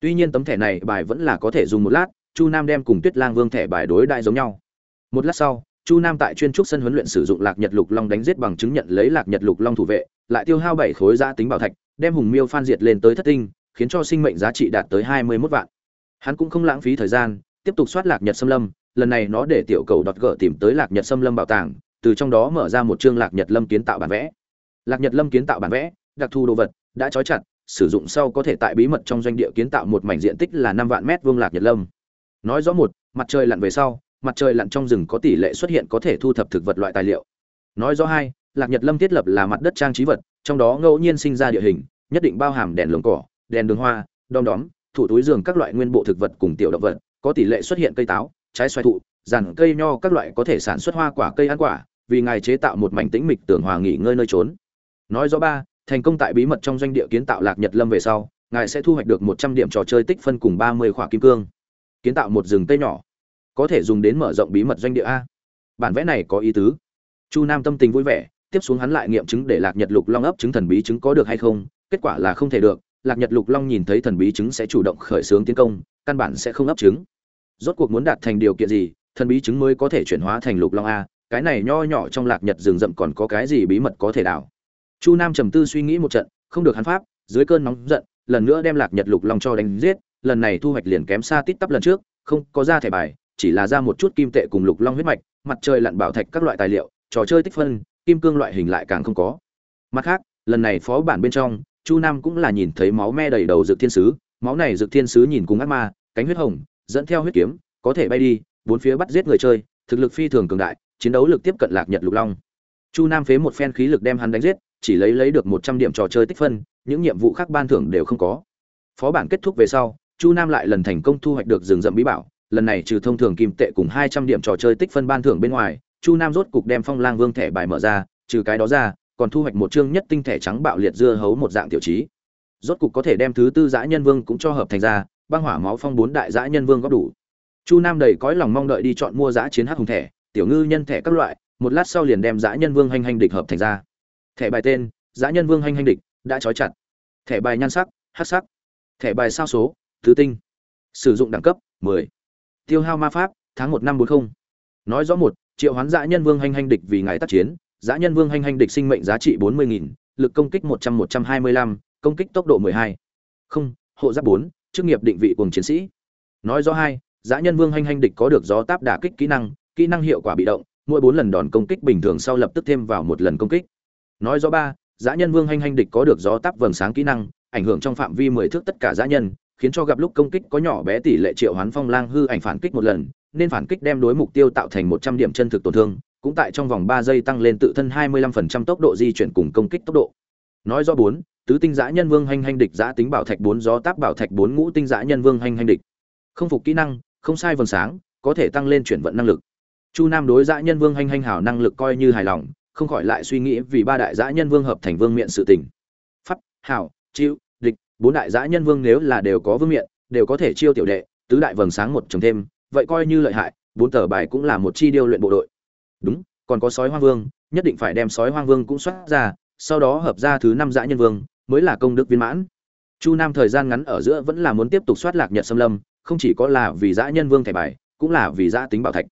Tuy nhiên tấm thẻ này bài vẫn là có thể dùng một lát chu nam đem cùng tuyết lang vương thẻ bài đối đại giống nhau. Một lát sau, chu nam tại chuyên trúc sân huấn luyện sử dụng lạc nhật lục long đánh giết bằng chứng nhận lấy lạc nhật lục long thủ vệ, lại tiêu hao bảy khối giá tính bảo thạch, đem hùng miêu phan diệt lên tới thất tinh, khiến cho sinh mệnh giá trị đạt tới hai mươi mốt vạn. Hắn cũng không lãng phí thời gian, tiếp tục soát lạc nhật xâm lâm, lần này nó để tiểu cầu đọt gỡ tìm tới lạc nhật xâm lâm bảo tàng, từ trong đó mở ra một chương lạc nhật lâm kiến tạo bản vẽ. Lạc nhật lâm kiến tạo bản vẽ, đặc thù đồ vật, đã trói chặt, sử dụng sau có thể tại bí mật trong doanh địa kiến tạo một mảnh diện tích là năm vạn mét vuông lạc nhật lâm nói rõ một, mặt trời lặn về sau, mặt trời lặn trong rừng có tỷ lệ xuất hiện có thể thu thập thực vật loại tài liệu. Nói rõ hai, lạc nhật lâm thiết lập là mặt đất trang trí vật, trong đó ngẫu nhiên sinh ra địa hình, nhất định bao hàm đèn lồng cỏ, đèn đường hoa, đom đóm, thủ túi giường các loại nguyên bộ thực vật cùng tiểu động vật, có tỷ lệ xuất hiện cây táo, trái xoài thụ dàn cây nho các loại có thể sản xuất hoa quả, cây ăn quả, vì ngài chế tạo một mảnh tĩnh mịch tưởng hòa nghỉ ngơi nơi trốn. Nói rõ ba, thành công tại bí mật trong doanh địa kiến tạo lạc nhật lâm về sau, ngài sẽ thu hoạch được một trăm điểm trò chơi tích phân cùng ba mươi khỏa kim cương kiến tạo một rừng tây nhỏ. Có thể dùng đến mở rộng bí mật doanh địa a. Bản vẽ này có ý tứ. Chu nam tâm tình vui vẻ, tiếp xuống hắn lại nghiệm chứng để lạc nhật lục long ấp chứng thần bí chứng có được hay không, kết quả là không thể được. Lạc nhật lục long nhìn thấy thần bí chứng sẽ chủ động khởi xướng tiến công, căn bản sẽ không ấp chứng. Rốt cuộc muốn đạt thành điều kiện gì, thần bí chứng mới có thể chuyển hóa thành lục long a, cái này nho nhỏ trong lạc nhật rừng rậm còn có cái gì bí mật có thể đảo? Chu nam trầm tư suy nghĩ một trận, không được hắn pháp, dưới cơn nóng giận, lần nữa đem lạc nhật lục long cho đánh giết lần này thu hoạch liền kém xa tít tắp lần trước, không có ra thẻ bài, chỉ là ra một chút kim tệ cùng lục long huyết mạch, mặt trời lặn bảo thạch các loại tài liệu, trò chơi tích phân, kim cương loại hình lại càng không có. Mặt khác, lần này phó bản bên trong, chu nam cũng là nhìn thấy máu me đầy đầu dược thiên sứ, máu này dược thiên sứ nhìn cùng ác ma, cánh huyết hồng, dẫn theo huyết kiếm, có thể bay đi, bốn phía bắt giết người chơi, thực lực phi thường cường đại, chiến đấu lực tiếp cận lạc nhật lục long. Chu nam phế một phen khí lực đem hắn đánh giết, chỉ lấy lấy được một trăm điểm trò chơi tích phân, những nhiệm vụ khác ban thưởng đều không có. Phó bản kết thúc về sau chu nam lại lần thành công thu hoạch được rừng rậm bí bảo, lần này trừ thông thường kim tệ cùng hai trăm điểm trò chơi tích phân ban thưởng bên ngoài, chu nam rốt cục đem phong lang vương thẻ bài mở ra, trừ cái đó ra, còn thu hoạch một chương nhất tinh thể trắng bạo liệt dưa hấu một dạng tiểu trí. Rốt cục có thể đem thứ tư dã nhân vương cũng cho hợp thành ra, băng hỏa máu phong bốn đại dã nhân vương góp đủ. Chu nam đầy cõi lòng mong đợi đi chọn mua dã chiến hắc hùng thẻ, tiểu ngư nhân thẻ các loại, một lát sau liền đem dã nhân vương hành hành địch hợp thành ra. Thẻ bài tên, dã nhân vương hành hành địch, đã trói chặt. Thẻ bài nhan sắc, hắc sắc. Thẻ bài sao số thứ tinh. Sử dụng đẳng cấp 10. tiêu hao ma pháp, tháng một năm bốn không. Nói rõ một, triệu hoán dã nhân vương hành hành địch vì ngài tác chiến, dã nhân vương hành hành địch sinh mệnh giá trị bốn mươi nghìn, lực công kích một trăm một trăm hai mươi lăm, công kích tốc độ mười hai. Không, hộ giáp bốn, chức nghiệp định vị cùng chiến sĩ. Nói rõ hai, dã nhân vương hành hành địch có được gió táp đả kích kỹ năng kỹ năng hiệu quả bị động, mỗi bốn lần đòn công kích bình thường sau lập tức thêm vào một lần công kích. Nói rõ ba, dã nhân vương hành hành địch có được gió táp vầng sáng kỹ năng, ảnh hưởng trong phạm vi mười thước tất cả dã nhân khiến cho gặp lúc công kích có nhỏ bé tỷ lệ triệu hoán phong lang hư ảnh phản kích một lần, nên phản kích đem đối mục tiêu tạo thành một trăm điểm chân thực tổn thương, cũng tại trong vòng ba giây tăng lên tự thân hai mươi lăm phần trăm tốc độ di chuyển cùng công kích tốc độ. Nói rõ bốn, tứ tinh giã nhân vương hành hành địch giã tính bảo thạch bốn gió táp bảo thạch bốn ngũ tinh giã nhân vương hành hành địch. Không phục kỹ năng, không sai vầng sáng, có thể tăng lên chuyển vận năng lực. Chu nam đối giã nhân vương hành hành hảo năng lực coi như hài lòng, không khỏi lại suy nghĩ vì ba đại dã nhân vương hợp thành vương miện sự tình. Pháp hảo, chịu bốn đại dã nhân vương nếu là đều có vương miện, đều có thể chiêu tiểu đệ, tứ đại vầng sáng một chồng thêm, vậy coi như lợi hại, bốn tờ bài cũng là một chi điêu luyện bộ đội. Đúng, còn có sói hoang vương, nhất định phải đem sói hoang vương cũng xuất ra, sau đó hợp ra thứ năm dã nhân vương, mới là công đức viên mãn. Chu nam thời gian ngắn ở giữa vẫn là muốn tiếp tục soát lạc nhật xâm lâm, không chỉ có là vì dã nhân vương thẻ bài, cũng là vì giã tính bảo thạch.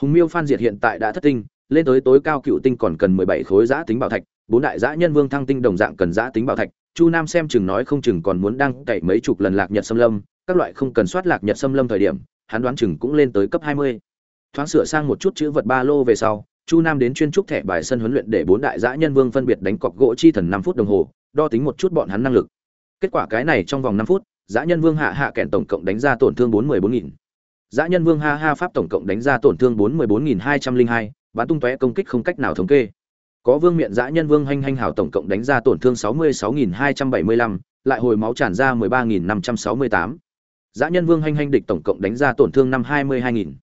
Hùng miêu phan diệt hiện tại đã thất tinh, lên tới tối cao cựu tinh còn cần mười bảy khối giã tính bảo thạch, bốn đại giã nhân vương thăng tinh đồng dạng cần giã tính bảo thạch chu nam xem chừng nói không chừng còn muốn đăng cậy mấy chục lần lạc nhật xâm lâm, các loại không cần soát lạc nhật xâm lâm thời điểm, hắn đoán chừng cũng lên tới cấp hai mươi. Thoáng sửa sang một chút chữ vật ba lô về sau, chu nam đến chuyên trúc thẻ bài sân huấn luyện để bốn đại giã nhân vương phân biệt đánh cọc gỗ chi thần năm phút đồng hồ, đo tính một chút bọn hắn năng lực. Kết quả cái này trong vòng năm phút giã nhân vương hạ hạ kèn tổng cộng đánh ra tổn thương bốn mươi bốn nghìn. Giã nhân vương ha ha pháp tổng cộng đánh ra tổn thương bốn mươi bốn nghìn hai trăm linh hai bắn tung tóe công kích không cách nào thống kê có vương miện giã nhân vương hanh hanh hảo tổng cộng đánh ra tổn thương sáu mươi sáu nghìn hai trăm bảy mươi lăm, lại hồi máu tràn ra mười ba nghìn năm trăm sáu mươi tám. Giã nhân vương hanh hanh địch tổng cộng đánh ra tổn thương năm hai mươi hai nghìn.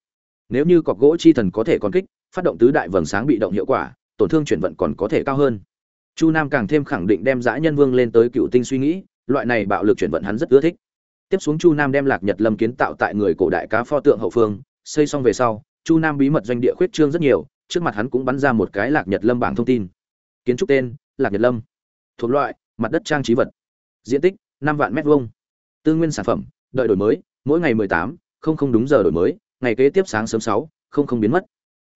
Nếu như cọc gỗ chi thần có thể còn kích, phát động tứ đại vầng sáng bị động hiệu quả, tổn thương chuyển vận còn có thể cao hơn. Chu nam càng thêm khẳng định đem giã nhân vương lên tới cựu tinh suy nghĩ, loại này bạo lực chuyển vận hắn rất ưa thích. Tiếp xuống chu nam đem lạc nhật lâm kiến tạo tại người cổ đại cá pho tượng hậu phương, xây xong về sau, chu nam bí mật doanh địa khuyết trương rất nhiều trước mặt hắn cũng bắn ra một cái lạc nhật lâm bảng thông tin. Kiến trúc tên, lạc nhật lâm. Thuộc loại, mặt đất trang trí vật. Diện tích, năm vạn mét vuông. Tư nguyên sản phẩm, đợi đổi mới, mỗi ngày mười tám, không không đúng giờ đổi mới, ngày kế tiếp sáng sớm sáu, không không biến mất.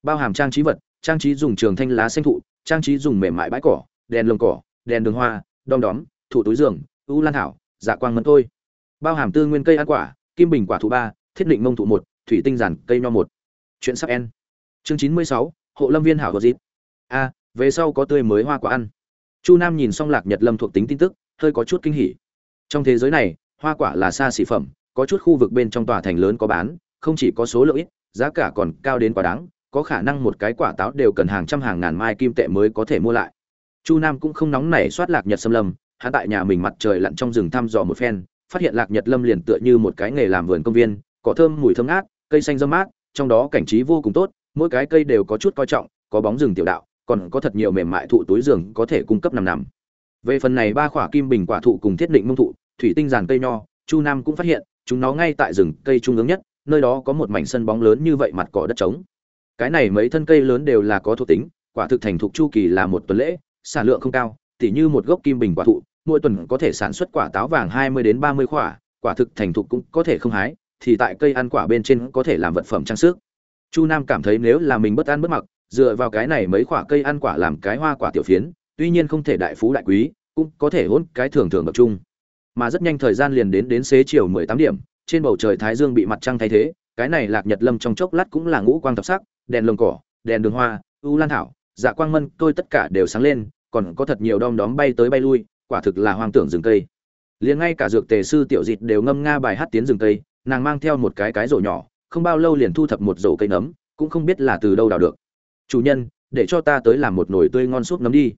Bao hàm trang trí vật, trang trí dùng trường thanh lá xanh thụ, trang trí dùng mềm mại bãi cỏ, đèn lồng cỏ, đèn đường hoa, đom đóm, thủ túi giường, ưu lan thảo dạ quang mẫn thôi. Bao hàm tư nguyên cây ăn quả, kim bình quả thụ ba, thiết định mông thụ một, thủy tinh giản cây nho một. Chuyện sắp en chương chín mươi sáu hộ lâm viên hảo gọt dịp. A về sau có tươi mới hoa quả ăn. Chu nam nhìn xong lạc nhật lâm thuộc tính tin tức, hơi có chút kinh hỉ. Trong thế giới này, hoa quả là xa xỉ phẩm, có chút khu vực bên trong tòa thành lớn có bán, không chỉ có số lượng ít, giá cả còn cao đến quá đáng, có khả năng một cái quả táo đều cần hàng trăm hàng ngàn mai kim tệ mới có thể mua lại. Chu nam cũng không nóng nảy soát lạc nhật xâm lâm, hắn tại nhà mình mặt trời lặn trong rừng thăm dò một phen, phát hiện lạc nhật lâm liền tựa như một cái nghề làm vườn công viên, cỏ thơm mùi thơm ngát, cây xanh râm mát, trong đó cảnh trí vô cùng tốt mỗi cái cây đều có chút coi trọng có bóng rừng tiểu đạo còn có thật nhiều mềm mại thụ túi giường có thể cung cấp nằm nằm về phần này ba khỏa kim bình quả thụ cùng thiết định mông thụ thủy tinh giàn cây nho chu nam cũng phát hiện chúng nó ngay tại rừng cây trung ương nhất nơi đó có một mảnh sân bóng lớn như vậy mặt cỏ đất trống cái này mấy thân cây lớn đều là có thuộc tính quả thực thành thục chu kỳ là một tuần lễ sản lượng không cao tỉ như một gốc kim bình quả thụ mỗi tuần có thể sản xuất quả táo vàng 20 đến 30 quả, quả thực thành thục cũng có thể không hái, thì tại cây ăn quả bên trên có thể làm vật phẩm trang sức. Chu Nam cảm thấy nếu là mình bất ăn bất mặc, dựa vào cái này mấy quả cây ăn quả làm cái hoa quả tiểu phiến, tuy nhiên không thể đại phú đại quý, cũng có thể hỗn cái thường thường bậc trung. Mà rất nhanh thời gian liền đến đến xế chiều 18 điểm, trên bầu trời thái dương bị mặt trăng thay thế, cái này Lạc Nhật Lâm trong chốc lát cũng là ngũ quang thập sắc, đèn lồng cỏ, đèn đường hoa, u lan thảo, dạ quang mân, tôi tất cả đều sáng lên, còn có thật nhiều đom đóm bay tới bay lui, quả thực là hoang tưởng rừng cây liền ngay cả dược tề sư tiểu dịt đều ngâm nga bài hát tiến rừng cây nàng mang theo một cái cái rổ nhỏ không bao lâu liền thu thập một rổ cây nấm, cũng không biết là từ đâu đào được. Chủ nhân, để cho ta tới làm một nồi tươi ngon súp nấm đi.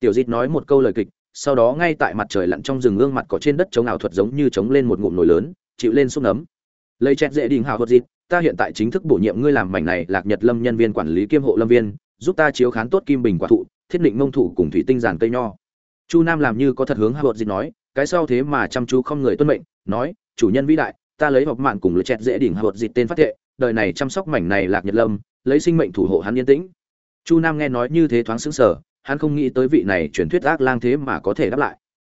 Tiểu dịt nói một câu lời kịch, sau đó ngay tại mặt trời lặn trong rừng ương mặt cỏ trên đất chống ảo thuật giống như chống lên một ngụm nồi lớn, chịu lên súp nấm. Lấy chẹt dễ đình hào thuật dịt ta hiện tại chính thức bổ nhiệm ngươi làm mảnh này lạc nhật lâm nhân viên quản lý kiêm hộ lâm viên, giúp ta chiếu khán tốt kim bình quả thụ, thiết định mông thủ cùng thủy tinh giàn cây nho. Chu nam làm như có thật hướng hào thuật dịch nói, cái sau thế mà chăm chú không người tuân mệnh, nói, chủ nhân vĩ đại ta lấy họp mạng cùng lựa chẹt dễ đỉnh hợp dịt dịch tên phát thệ, đời này chăm sóc mảnh này lạc nhật lâm, lấy sinh mệnh thủ hộ hắn yên tĩnh. Chu nam nghe nói như thế thoáng sững sờ, hắn không nghĩ tới vị này truyền thuyết ác lang thế mà có thể đáp lại.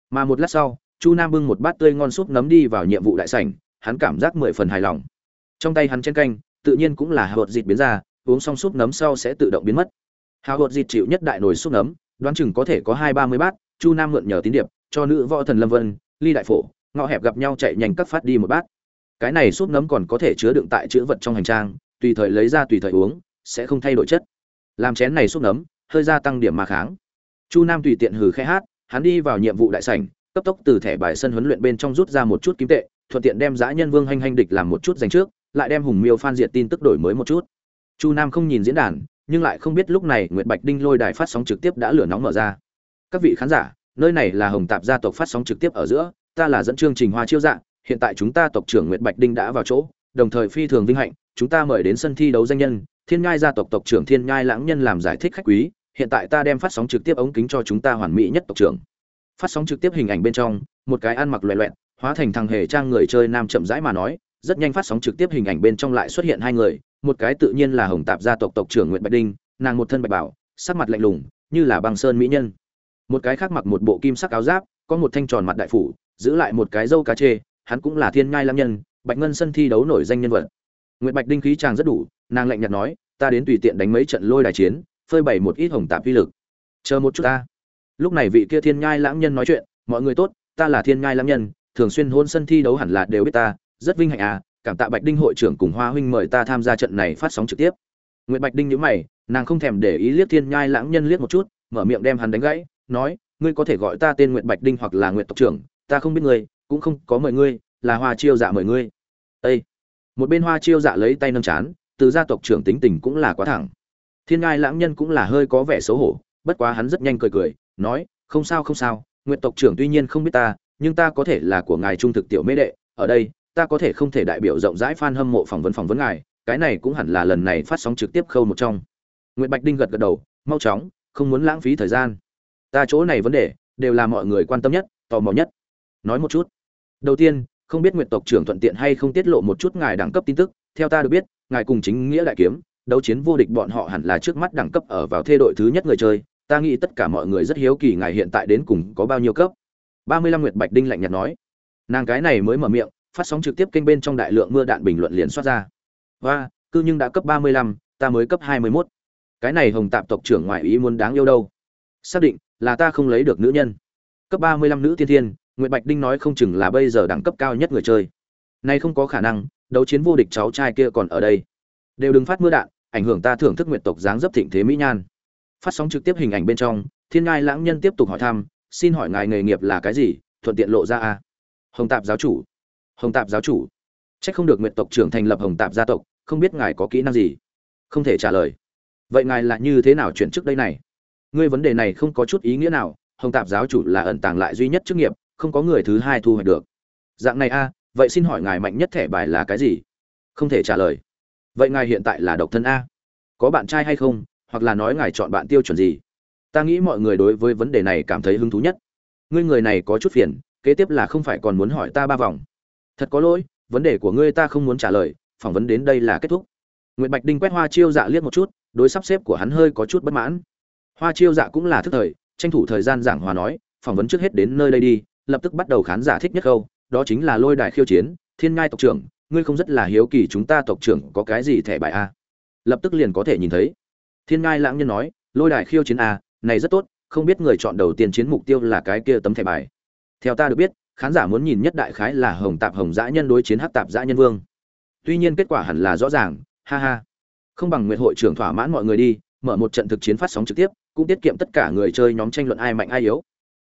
Mà một lát sau, chu nam bưng một bát tươi ngon súp nấm đi vào nhiệm vụ đại sảnh, hắn cảm giác mười phần hài lòng. Trong tay hắn chen canh, tự nhiên cũng là hợp dịt dịch biến ra, uống xong súp nấm sau sẽ tự động biến mất. Hào hợp dịch chịu nhất đại nồi súp nấm, đoán chừng có thể có hai ba mươi bát, chu nam mượn nhờ tín điệp, cho nữ võ thần lâm vân, ly đại phổ, ngõ hẹp gặp nhau chạy nhanh cắt phát đi một bát cái này súp nấm còn có thể chứa đựng tại chữ vật trong hành trang, tùy thời lấy ra tùy thời uống, sẽ không thay đổi chất. Làm chén này súp nấm hơi gia tăng điểm mà kháng. Chu nam tùy tiện hừ khẽ hát, hắn đi vào nhiệm vụ đại sảnh, cấp tốc từ thẻ bài sân huấn luyện bên trong rút ra một chút kim tệ, thuận tiện đem giã nhân vương hành hành địch làm một chút dành trước, lại đem hùng miêu phan diệt tin tức đổi mới một chút. Chu nam không nhìn diễn đàn, nhưng lại không biết lúc này nguyệt bạch đinh lôi đài phát sóng trực tiếp đã lửa nóng mở ra. Các vị khán giả, nơi này là hồng tạp gia tộc phát sóng trực tiếp ở giữa, ta là dẫn chương trình hoa chiêu dạng hiện tại chúng ta tộc trưởng nguyệt bạch đinh đã vào chỗ, đồng thời phi thường vinh hạnh, chúng ta mời đến sân thi đấu danh nhân, thiên nhai gia tộc tộc trưởng thiên nhai lãng nhân làm giải thích khách quý, hiện tại ta đem phát sóng trực tiếp ống kính cho chúng ta hoàn mỹ nhất tộc trưởng. Phát sóng trực tiếp hình ảnh bên trong, một cái ăn mặc loẹ loẹt, hóa thành thằng hề trang người chơi nam chậm rãi mà nói, rất nhanh phát sóng trực tiếp hình ảnh bên trong lại xuất hiện hai người, một cái tự nhiên là hồng tạp gia tộc tộc trưởng nguyệt bạch đinh, nàng một thân bạch bảo, sắc mặt lạnh lùng, như là băng sơn mỹ nhân. Một cái khác mặc một bộ kim sắc áo giáp, có một thanh tròn mặt đại phủ, giữ lại một cái râu cá chê hắn cũng là thiên nhai lam nhân, bạch ngân sân thi đấu nổi danh nhân vật. Nguyễn bạch đinh khí chàng rất đủ, nàng lạnh nhạt nói, ta đến tùy tiện đánh mấy trận lôi đài chiến, phơi bày một ít hồng tạp vi lực. Chờ một chút ta. Lúc này vị kia thiên nhai lãng nhân nói chuyện, mọi người tốt, ta là thiên nhai lãng nhân, thường xuyên hôn sân thi đấu hẳn là đều biết ta, rất vinh hạnh à cảm tạ bạch đinh hội trưởng cùng hoa huynh mời ta tham gia trận này phát sóng trực tiếp. Nguyễn bạch đinh nhữ mày, nàng không thèm để ý liếc thiên nhai lãng nhân liếc một chút, mở miệng đem hắn đánh gãy, nói, ngươi có thể gọi ta tên nguyễn bạch đinh hoặc là nguyễn tộc trưởng, ta không biết ngươi cũng không có mời ngươi, là hoa chiêu dạ mời ngươi. Ê! một bên hoa chiêu dạ lấy tay nâng chán, từ gia tộc trưởng tính tình cũng là quá thẳng. Thiên ngai lãng nhân cũng là hơi có vẻ xấu hổ, bất quá hắn rất nhanh cười cười, nói, không sao không sao nguyện tộc trưởng tuy nhiên không biết ta, nhưng ta có thể là của ngài trung thực tiểu mê đệ, ở đây, ta có thể không thể đại biểu rộng rãi fan hâm mộ phỏng vấn phỏng vấn ngài, cái này cũng hẳn là lần này phát sóng trực tiếp khâu một trong. Nguyệt bạch đinh gật gật đầu, mau chóng, không muốn lãng phí thời gian. Ta chỗ này vấn đề, đều là mọi người quan tâm nhất, tò mò nhất. Nói một chút đầu tiên, không biết nguyện tộc trưởng thuận tiện hay không tiết lộ một chút ngài đẳng cấp tin tức, theo ta được biết, ngài cùng chính nghĩa đại kiếm, đấu chiến vô địch bọn họ hẳn là trước mắt đẳng cấp ở vào thê đội thứ nhất người chơi, ta nghĩ tất cả mọi người rất hiếu kỳ ngài hiện tại đến cùng có bao nhiêu cấp. Ba mươi lăm nguyệt bạch đinh lạnh nhạt nói. Nàng cái này mới mở miệng, phát sóng trực tiếp kênh bên trong đại lượng mưa đạn bình luận liền xuất ra. Và cư nhưng đã cấp ba mươi lăm, ta mới cấp hai mươi mốt. Cái này hồng tạp tộc trưởng ngoại ý muốn đáng yêu đâu. Xác định là ta không lấy được nữ nhân. Cấp ba mươi lăm nữ tiên thiên nguyệt bạch đinh nói không chừng là bây giờ đẳng cấp cao nhất người chơi. Nay không có khả năng, đấu chiến vô địch cháu trai kia còn ở đây. Đều đừng phát mưa đạn, ảnh hưởng ta thưởng thức nguyệt tộc dáng dấp thịnh thế mỹ nhan. Phát sóng trực tiếp hình ảnh bên trong, thiên ngai lãng nhân tiếp tục hỏi thăm, xin hỏi ngài nghề nghiệp là cái gì? Thuận tiện lộ ra a. Hồng tạp giáo chủ. Hồng tạp giáo chủ. Chắc không được Nguyệt tộc trưởng thành lập hồng tạp gia tộc, không biết ngài có kỹ năng gì? Không thể trả lời. Vậy ngài là như thế nào chuyển chức đây này? Ngươi vấn đề này không có chút ý nghĩa nào, hồng tạp giáo chủ là ẩn tàng lại duy nhất chức nghiệp không có người thứ hai thu hoạch được. Dạng này a, vậy xin hỏi ngài mạnh nhất thẻ bài là cái gì? Không thể trả lời. Vậy ngài hiện tại là độc thân a? Có bạn trai hay không? Hoặc là nói ngài chọn bạn tiêu chuẩn gì? Ta nghĩ mọi người đối với vấn đề này cảm thấy hứng thú nhất. Ngươi người này có chút phiền, kế tiếp là không phải còn muốn hỏi ta ba vòng. Thật có lỗi, vấn đề của ngươi ta không muốn trả lời, phỏng vấn đến đây là kết thúc. Nguyễn bạch đinh quét hoa chiêu dạ liếc một chút, đối sắp xếp của hắn hơi có chút bất mãn. Hoa chiêu dạ cũng là thức thời, tranh thủ thời gian giảng hòa nói, phỏng vấn trước hết đến nơi đây đi lập tức bắt đầu khán giả thích nhất câu, đó chính là lôi đài khiêu chiến, thiên ngai tộc trưởng, ngươi không rất là hiếu kỳ chúng ta tộc trưởng có cái gì thẻ bài a. Lập tức liền có thể nhìn thấy. Thiên ngai lãng nhân nói, lôi đài khiêu chiến a, này rất tốt, không biết người chọn đầu tiên chiến mục tiêu là cái kia tấm thẻ bài. Theo ta được biết, khán giả muốn nhìn nhất đại khái là hồng tạp hồng dã nhân đối chiến hắc tạp dã nhân vương. Tuy nhiên kết quả hẳn là rõ ràng, ha ha. Không bằng nguyện hội trưởng thỏa mãn mọi người đi, mở một trận thực chiến phát sóng trực tiếp, cũng tiết kiệm tất cả người chơi nhóm tranh luận ai mạnh ai yếu.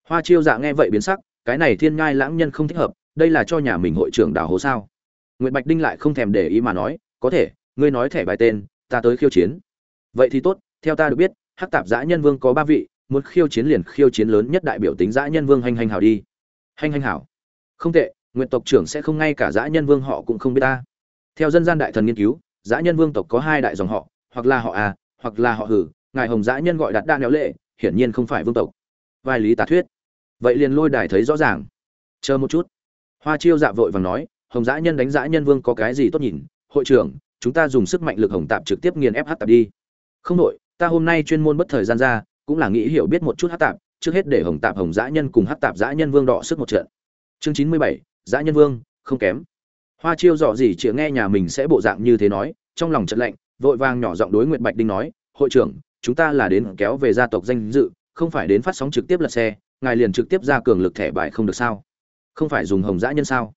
Hoa chiêu dạ nghe vậy biến sắc cái này thiên ngai lãng nhân không thích hợp đây là cho nhà mình hội trưởng đào hố sao Nguyệt Bạch Đinh lại không thèm để ý mà nói, "Có thể, ngươi nói thẻ bài tên, ta tới khiêu chiến." "Vậy thì tốt, theo ta được biết, Hắc Tạp Dã Nhân Vương có ba vị, muốn khiêu chiến liền khiêu chiến lớn nhất đại biểu tính Dã Nhân Vương hành hành hảo đi." "Hành hành hảo." "Không tệ, Nguyệt tộc trưởng sẽ không ngay cả Dã Nhân Vương họ cũng không biết ta." Theo dân gian đại thần nghiên cứu, Dã Nhân Vương tộc có hai đại dòng họ, hoặc là họ A, hoặc là họ Hử, ngài Hồng Dã Nhân gọi đặt đa néo lệ, hiển nhiên không phải vương tộc. Vai lý tà thuyết. Vậy liền lôi đài thấy rõ ràng. Chờ một chút. Hoa Chiêu dạ vội vàng nói, hồng dã nhân đánh dã nhân vương có cái gì tốt nhìn hội trưởng chúng ta dùng sức mạnh lực hồng tạp trực tiếp nghiền ép hát tạp đi không đội ta hôm nay chuyên môn bất thời gian ra cũng là nghĩ hiểu biết một chút hát tạp trước hết để hồng tạp hồng dã nhân cùng hát tạp dã nhân vương đọ sức một trận chương chín mươi bảy dã nhân vương không kém hoa chiêu dọ gì chịa nghe nhà mình sẽ bộ dạng như thế nói trong lòng trận lạnh vội vàng nhỏ giọng đối nguyện bạch đinh nói hội trưởng chúng ta là đến kéo về gia tộc danh dự không phải đến phát sóng trực tiếp lật xe ngài liền trực tiếp ra cường lực thẻ bài không được sao không phải dùng hồng dã nhân sao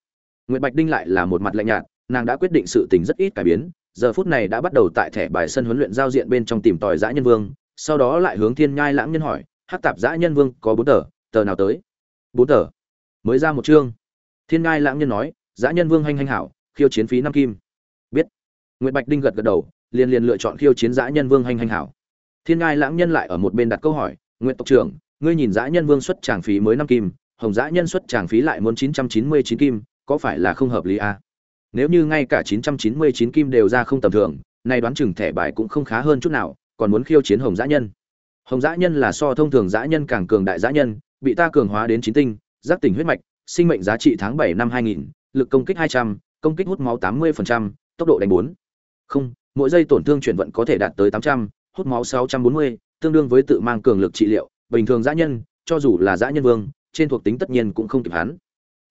Nguyệt Bạch Đinh lại là một mặt lạnh nhạt, nàng đã quyết định sự tình rất ít cải biến, giờ phút này đã bắt đầu tại thẻ bài sân huấn luyện giao diện bên trong tìm tòi dã nhân vương, sau đó lại hướng Thiên Nhai Lãng Nhân hỏi, Hắc Tạp dã nhân vương có bốn tờ, tờ nào tới? Bốn tờ. Mới ra một chương. Thiên Nhai Lãng Nhân nói, dã nhân vương hành hành hảo, khiêu chiến phí năm kim. Biết. Nguyệt Bạch Đinh gật gật đầu, liền liền lựa chọn khiêu chiến dã nhân vương hành hành hảo. Thiên Nhai Lãng Nhân lại ở một bên đặt câu hỏi, Nguyệt tộc trưởng, ngươi nhìn dã nhân vương xuất tràng phí mới năm kim, hồng dã nhân xuất tràng phí lại muốn chín trăm chín mươi chín kim, có phải là không hợp lý à? Nếu như ngay cả 999 kim đều ra không tầm thường, nay đoán chừng thẻ bài cũng không khá hơn chút nào, còn muốn khiêu chiến Hồng Dã Nhân. hồng dã nhân là so thông thường dã nhân càng cường đại dã nhân bị ta cường hóa đến chín tinh giác tỉnh huyết mạch sinh mệnh giá trị tháng bảy năm hai nghìn lực công kích hai trăm công kích hút máu tám mươi tốc độ đánh bốn không mỗi giây tổn thương chuyển vận có thể đạt tới tám trăm hút máu sáu trăm bốn mươi tương đương với tự mang cường lực trị liệu bình thường dã nhân cho dù là dã nhân vương trên thuộc tính tất nhiên cũng không kịp hắn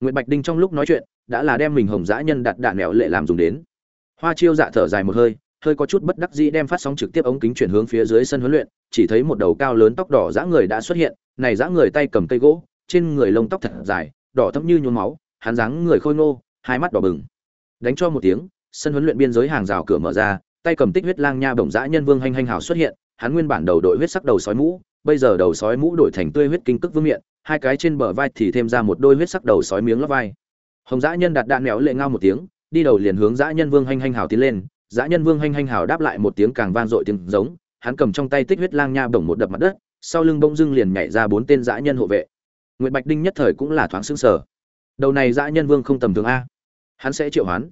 Nguyệt Bạch Đinh trong lúc nói chuyện, đã là đem mình hồng dã nhân đặt đạn nẻo lệ làm dùng đến. Hoa Chiêu dạ thở dài một hơi, hơi có chút bất đắc dĩ đem phát sóng trực tiếp ống kính chuyển hướng phía dưới sân huấn luyện, chỉ thấy một đầu cao lớn tóc đỏ dã người đã xuất hiện, này dã người tay cầm cây gỗ, trên người lông tóc thật dài, đỏ thẫm như nhuốm máu, hắn dáng người khôi ngô, hai mắt đỏ bừng. Đánh cho một tiếng, sân huấn luyện biên giới hàng rào cửa mở ra, tay cầm tích huyết lang nha bổng dã nhân vương hành hành hào xuất hiện, hắn nguyên bản đầu đội huyết sắc đầu sói mũ, bây giờ đầu sói mũ đổi thành tươi huyết kinh cức vương miệng, hai cái trên bờ vai thì thêm ra một đôi huyết sắc đầu sói miếng lót vai. Hồng dã nhân đặt đạn nhéo lệ ngao một tiếng, đi đầu liền hướng dã nhân vương hanh hanh hào tiến lên, dã nhân vương hanh hanh hào đáp lại một tiếng càng vang dội tiếng giống, hắn cầm trong tay tích huyết lang nha bổng một đập mặt đất, sau lưng bỗng dưng liền nhảy ra bốn tên dã nhân hộ vệ. Nguyệt Bạch Đinh nhất thời cũng là thoáng sững sờ. Đầu này dã nhân vương không tầm thường a. Hắn sẽ triệu hoán.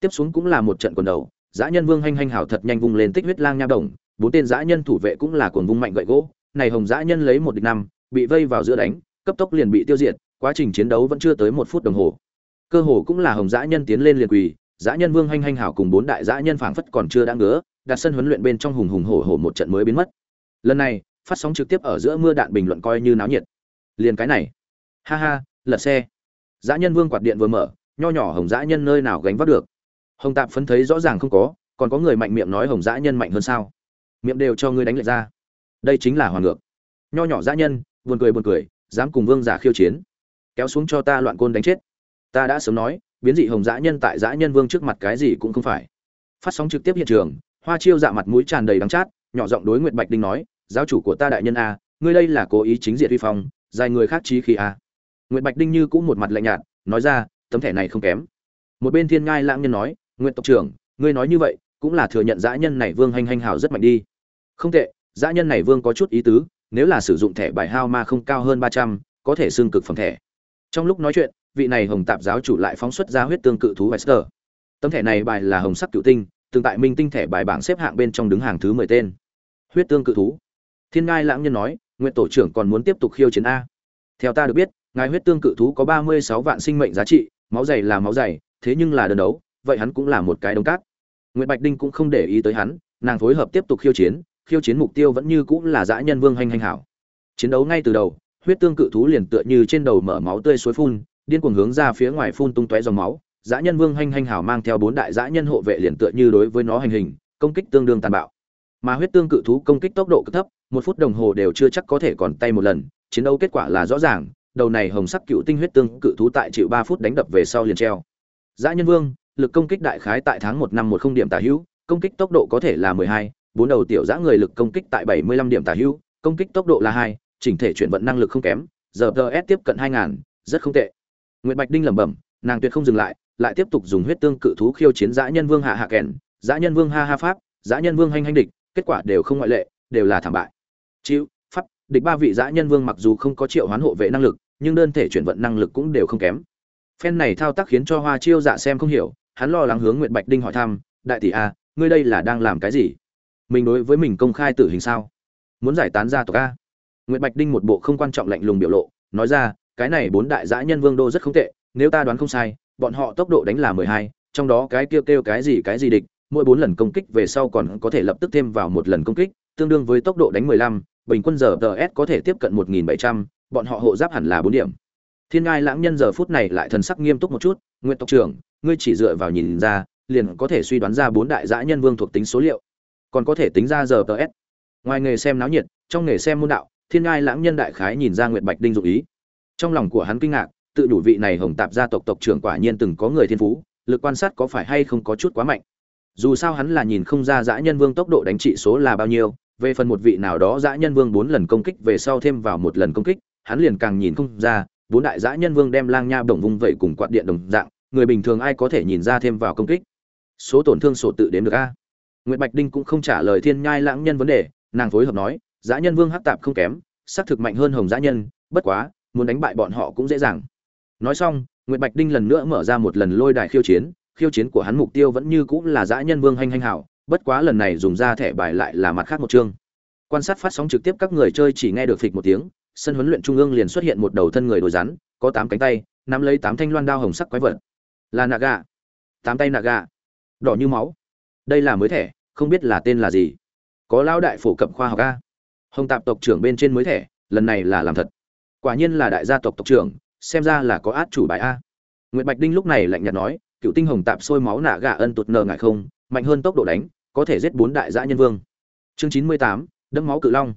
Tiếp xuống cũng là một trận quần đầu, dã nhân vương hanh hanh hào thật nhanh vung lên tích huyết lang nha bổng, bốn tên dã nhân thủ vệ cũng là cuồng vung mạnh gậy gỗ, này hồng dã nhân lấy một địch năm, bị vây vào giữa đánh, cấp tốc liền bị tiêu diệt, quá trình chiến đấu vẫn chưa tới một phút đồng hồ. Cơ hồ cũng là hồng dã nhân tiến lên liền quỳ, dã nhân vương hành hành hảo cùng bốn đại dã nhân phảng phất còn chưa đã ngứa, đặt sân huấn luyện bên trong hùng hùng hổ hổ một trận mới biến mất. Lần này, phát sóng trực tiếp ở giữa mưa đạn bình luận coi như náo nhiệt. Liền cái này, ha ha, lật xe. Dã nhân vương quạt điện vừa mở, nho nhỏ hồng dã nhân nơi nào gánh vác được. Hồng Tạp phấn thấy rõ ràng không có, còn có người mạnh miệng nói hồng dã nhân mạnh hơn sao? Miệng đều cho ngươi đánh lại ra. Đây chính là hoàng ngược. Nho nhỏ dã nhân, buồn cười buồn cười, dám cùng vương giả khiêu chiến. Kéo xuống cho ta loạn côn đánh chết. Ta đã sớm nói, biến dị hồng dã nhân tại dã nhân vương trước mặt cái gì cũng không phải phát sóng trực tiếp hiện trường hoa chiêu dạ mặt mũi tràn đầy đắng chát nhỏ giọng đối nguyệt bạch đinh nói giáo chủ của ta đại nhân a ngươi đây là cố ý chính diện vi phong dài người khác trí khí a nguyệt bạch đinh như cũng một mặt lạnh nhạt nói ra tấm thẻ này không kém một bên thiên ngai lãng nhân nói nguyện tộc trưởng ngươi nói như vậy cũng là thừa nhận dã nhân này vương hành hành hào rất mạnh đi không tệ dã nhân này vương có chút ý tứ nếu là sử dụng thẻ bài hao ma không cao hơn ba trăm có thể xương cực phẩm thẻ trong lúc nói chuyện vị này hồng tạp giáo chủ lại phóng xuất ra huyết tương cự thú Wester. Tấm thẻ này bài là hồng sắc cựu tinh, tương tại minh tinh thẻ bài bảng xếp hạng bên trong đứng hàng thứ mười tên. Huyết tương cự thú. Thiên Ngai lãng nhân nói, nguyện tổ trưởng còn muốn tiếp tục khiêu chiến a. Theo ta được biết, ngài huyết tương cự thú có ba mươi sáu vạn sinh mệnh giá trị, máu dày là máu dày, thế nhưng là đơn đấu, vậy hắn cũng là một cái đống cát. Nguyệt Bạch Đinh cũng không để ý tới hắn, nàng phối hợp tiếp tục khiêu chiến, khiêu chiến mục tiêu vẫn như cũng là dã nhân vương hành hành hảo. Chiến đấu ngay từ đầu, huyết tương cự thú liền tựa như trên đầu mở máu tươi suối phun, điên cuồng hướng ra phía ngoài phun tung tóe dòng máu. Dã nhân vương hành hành hảo mang theo bốn đại dã nhân hộ vệ liền tựa như đối với nó hành hình công kích tương đương tàn bạo. Mà huyết tương cự thú công kích tốc độ cực thấp một phút đồng hồ đều chưa chắc có thể còn tay một lần chiến đấu kết quả là rõ ràng đầu này hồng sắc cựu tinh huyết tương cự thú tại chịu ba phút đánh đập về sau liền treo. Dã nhân vương lực công kích đại khái tại tháng một năm một không điểm tả hữu công kích tốc độ có thể là mười hai bốn đầu tiểu giã người lực công kích tại bảy mươi lăm điểm tả hữu công kích tốc độ là hai chỉnh thể chuyển vận năng lực không kém giờ ts tiếp cận hai ngàn rất không tệ Nguyệt Bạch Đinh lẩm bẩm, nàng tuyệt không dừng lại, lại tiếp tục dùng huyết tương cự thú khiêu chiến dã nhân vương hạ hạ kèn, dã nhân vương ha ha pháp, dã nhân vương hành hành địch, kết quả đều không ngoại lệ, đều là thảm bại. Chịu, pháp, địch ba vị dã nhân vương mặc dù không có triệu hoán hộ vệ năng lực, nhưng đơn thể chuyển vận năng lực cũng đều không kém. Phen này thao tác khiến cho Hoa Chiêu Dạ xem không hiểu, hắn lo lắng hướng Nguyệt Bạch Đinh hỏi thăm, đại tỷ a, ngươi đây là đang làm cái gì? Mình đối với mình công khai tử hình sao? Muốn giải tán gia tộc a? Nguyệt Bạch Đinh một bộ không quan trọng lạnh lùng biểu lộ, nói ra, cái này bốn đại dã nhân vương đô rất không tệ, nếu ta đoán không sai, bọn họ tốc độ đánh là mười hai, trong đó cái kêu kêu cái gì cái gì địch, mỗi bốn lần công kích về sau còn có thể lập tức thêm vào một lần công kích, tương đương với tốc độ đánh mười lăm, bình quân giờ DS có thể tiếp cận một nghìn bảy trăm, bọn họ hộ giáp hẳn là bốn điểm. Thiên Ngai lãng nhân giờ phút này lại thần sắc nghiêm túc một chút, Nguyệt tộc trưởng, ngươi chỉ dựa vào nhìn ra, liền có thể suy đoán ra bốn đại dã nhân vương thuộc tính số liệu, còn có thể tính ra giờ DS. Ngoài nghề xem náo nhiệt, trong nghề xem môn đạo, Thiên Ngai lãng nhân đại khái nhìn ra Nguyệt Bạch Đinh dụng ý. Trong lòng của hắn kinh ngạc tự đủ vị này hồng tạp gia tộc tộc trưởng quả nhiên từng có người thiên phú lực quan sát có phải hay không có chút quá mạnh. Dù sao hắn là nhìn không ra dã nhân vương tốc độ đánh trị số là bao nhiêu về phần một vị nào đó dã nhân vương bốn lần công kích về sau thêm vào một lần công kích hắn liền càng nhìn không ra bốn đại dã nhân vương đem lang nha đồng vung vậy cùng quạt điện đồng dạng người bình thường ai có thể nhìn ra thêm vào công kích? Số tổn thương sổ tự đến được a? Nguyễn bạch đinh cũng không trả lời thiên nhai lãng nhân vấn đề nàng phối hợp nói dã nhân vương hắc tạp không kém xác thực mạnh hơn hồng dã nhân bất quá muốn đánh bại bọn họ cũng dễ dàng. Nói xong nguyệt bạch đinh lần nữa mở ra một lần lôi đài khiêu chiến khiêu chiến của hắn mục tiêu vẫn như cũng là dã nhân vương hành hành hảo bất quá lần này dùng ra thẻ bài lại là mặt khác một chương. Quan sát phát sóng trực tiếp các người chơi chỉ nghe được phịch một tiếng sân huấn luyện trung ương liền xuất hiện một đầu thân người đồ rắn có tám cánh tay nắm lấy tám thanh loan đao hồng sắc quái vật. Là naga, tám tay naga, đỏ như máu. Đây là mới thẻ không biết là tên là gì. Có lão đại phổ cập khoa học a. Hồng tạp tộc trưởng bên trên mới thẻ lần này là làm thật. Quả nhiên là đại gia tộc tộc trưởng xem ra là có át chủ bài a. Nguyễn bạch đinh lúc này lạnh nhạt nói cựu tinh hồng tạp sôi máu nạ gà ân tụt nờ ngại không mạnh hơn tốc độ đánh có thể giết bốn đại dã nhân vương. Chương chín mươi tám đẫm máu cự long.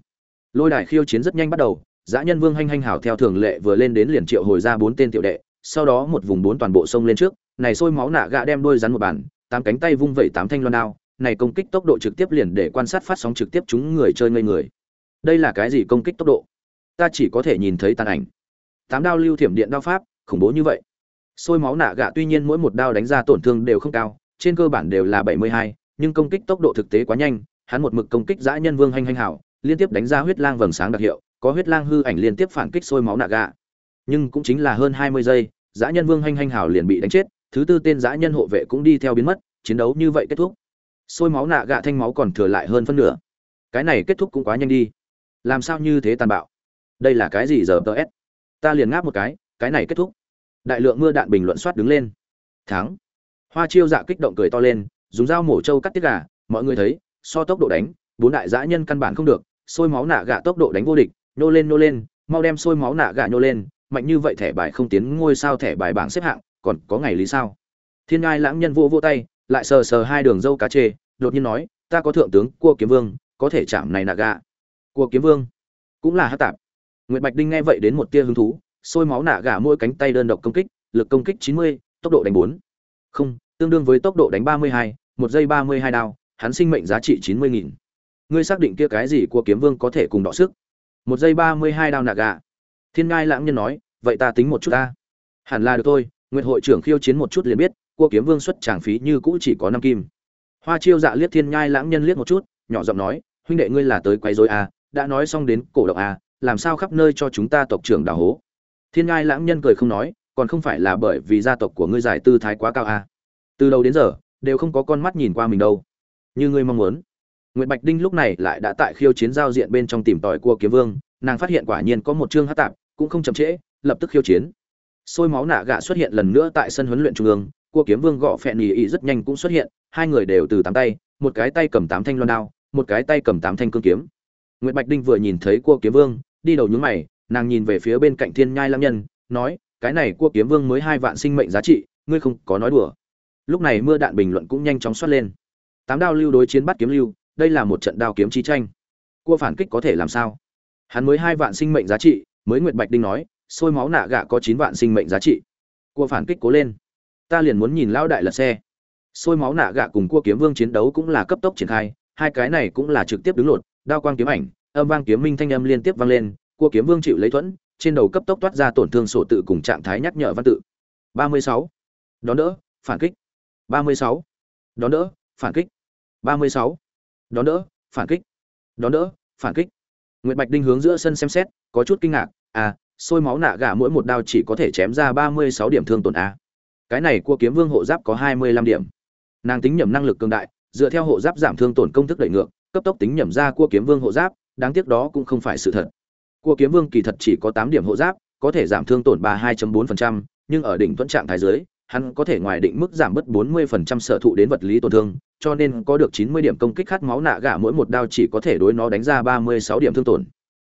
Lôi đài khiêu chiến rất nhanh bắt đầu dã nhân vương hanh hanh hảo theo thường lệ vừa lên đến liền triệu hồi ra bốn tên tiểu đệ sau đó một vùng bốn toàn bộ sông lên trước này sôi máu nạ gạ đem đôi rắn một bàn, tám cánh tay vung vẩy tám thanh loan đao này công kích tốc độ trực tiếp liền để quan sát phát sóng trực tiếp chúng người chơi ngây người. Đây là cái gì công kích tốc độ? Ta chỉ có thể nhìn thấy tàn ảnh. Tám đao lưu thiểm điện đao pháp, khủng bố như vậy. Sôi máu nạ gạ tuy nhiên mỗi một đao đánh ra tổn thương đều không cao, trên cơ bản đều là bảy mươi hai, nhưng công kích tốc độ thực tế quá nhanh, hắn một mực công kích dã nhân vương hanh hanh hảo, liên tiếp đánh ra huyết lang vầng sáng đặc hiệu, có huyết lang hư ảnh liên tiếp phản kích sôi máu nạ gạ. Nhưng cũng chính là hơn hai mươi giây, dã nhân vương hanh hanh hảo liền bị đánh chết, thứ tư tên dã nhân hộ vệ cũng đi theo biến mất, chiến đấu như vậy kết thúc sôi máu nạ gạ thanh máu còn thừa lại hơn phân nửa. Cái này kết thúc cũng quá nhanh đi. Làm sao như thế tàn bạo? Đây là cái gì giờ tờ s ta liền ngáp một cái cái này kết thúc. Đại lượng mưa đạn bình luận soát đứng lên. Thắng. Hoa chiêu dạ kích động cười to lên, dùng dao mổ trâu cắt tiết gà, mọi người thấy, so tốc độ đánh, bốn đại dã nhân căn bản không được, sôi máu nạ gạ tốc độ đánh vô địch, nhô lên nhô lên, mau đem sôi máu nạ gạ nhô lên, mạnh như vậy thẻ bài không tiến ngôi sao thẻ bài bảng xếp hạng, còn có ngày lý sao? Thiên ngai lãng nhân vô vô tay lại sờ sờ hai đường dâu cá chê, đột nhiên nói, ta có thượng tướng cua kiếm vương, có thể chạm này nạ gạ. Cua kiếm vương? Cũng là hát tạp. Nguyệt bạch đinh nghe vậy đến một tia hứng thú, sôi máu nạ gà mỗi cánh tay đơn độc công kích, lực công kích chín mươi, tốc độ đánh bốn. Không, tương đương với tốc độ đánh ba mươi hai, một giây ba mươi hai đao, hắn sinh mệnh giá trị chín mươi nghìn. Ngươi xác định kia cái gì của kiếm vương có thể cùng đọ sức? Một giây ba mươi hai đao nạ gà thiên ngai lãng nhân nói, vậy ta tính một chút ta. Hẳn là được thôi, nguyệt hội trưởng khiêu chiến một chút liền biết cua kiếm vương xuất tràng phí như cũ chỉ có năm kim hoa chiêu dạ liếc thiên nhai lãng nhân liếc một chút nhỏ giọng nói huynh đệ ngươi là tới quấy rối à, đã nói xong đến cổ động à, làm sao khắp nơi cho chúng ta tộc trưởng đào hố thiên nhai lãng nhân cười không nói còn không phải là bởi vì gia tộc của ngươi giải tư thái quá cao à. từ đầu đến giờ đều không có con mắt nhìn qua mình đâu như ngươi mong muốn Nguyệt Bạch Đinh lúc này lại đã tại khiêu chiến giao diện bên trong tìm tòi cua kiếm vương, nàng phát hiện quả nhiên có một chương hắc tạp, cũng không chậm trễ, lập tức khiêu chiến. Sôi máu nạ gạ xuất hiện lần nữa tại sân huấn luyện trung ương, cua kiếm vương gọ phẹn nhì ý rất nhanh cũng xuất hiện, hai người đều từ tám tay, một cái tay cầm tám thanh loan đao, một cái tay cầm tám thanh cương kiếm. Nguyệt Bạch Đinh vừa nhìn thấy cua kiếm vương, đi đầu nhướng mày, nàng nhìn về phía bên cạnh Thiên Nhai Lam Nhân, nói, cái này cua kiếm vương mới hai vạn sinh mệnh giá trị, ngươi không có nói đùa. Lúc này mưa đạn bình luận cũng nhanh chóng xuất lên. Tám đao lưu đối chiến bắt kiếm lưu, đây là một trận đao kiếm chi tranh. Cua phản kích có thể làm sao? Hắn mới hai vạn sinh mệnh giá trị, mới Nguyệt Bạch Đinh nói, sôi máu nạ gạ có chín vạn sinh mệnh giá trị. Cua phản kích cố lên. Ta liền muốn nhìn lão đại lật xe. Sôi máu nạ gạ cùng cua kiếm vương chiến đấu cũng là cấp tốc triển khai, hai cái này cũng là trực tiếp đứng lột, đao quang kiếm ảnh, âm vang kiếm minh thanh âm liên tiếp vang lên, cua kiếm vương chịu lấy thuẫn, trên đầu cấp tốc toát ra tổn thương sổ tự cùng trạng thái nhắc nhở văn tự. 36. Đón đỡ, phản kích. 36. Đón đỡ, phản kích. 36. Đón đỡ, phản kích. Đón đỡ, phản kích. Nguyệt Bạch Đinh hướng giữa sân xem xét, có chút kinh ngạc, à, sôi máu nạ gà mỗi một đao chỉ có thể chém ra 36 điểm thương tổn a. Cái này cua kiếm vương hộ giáp có 25 điểm. Nàng tính nhẩm năng lực cường đại, dựa theo hộ giáp giảm thương tổn công thức đẩy ngược, cấp tốc tính nhẩm ra cua kiếm vương hộ giáp, đáng tiếc đó cũng không phải sự thật. Cua kiếm vương kỳ thật chỉ có 8 điểm hộ giáp, có thể giảm thương tổn 32.4%, nhưng ở đỉnh tuấn trạng thái dưới, hắn có thể ngoài định mức giảm bớt 40% sở thụ đến vật lý tổn thương, cho nên có được 90 điểm công kích khát máu nạ gạ mỗi một đao chỉ có thể đối nó đánh ra 36 điểm thương tổn.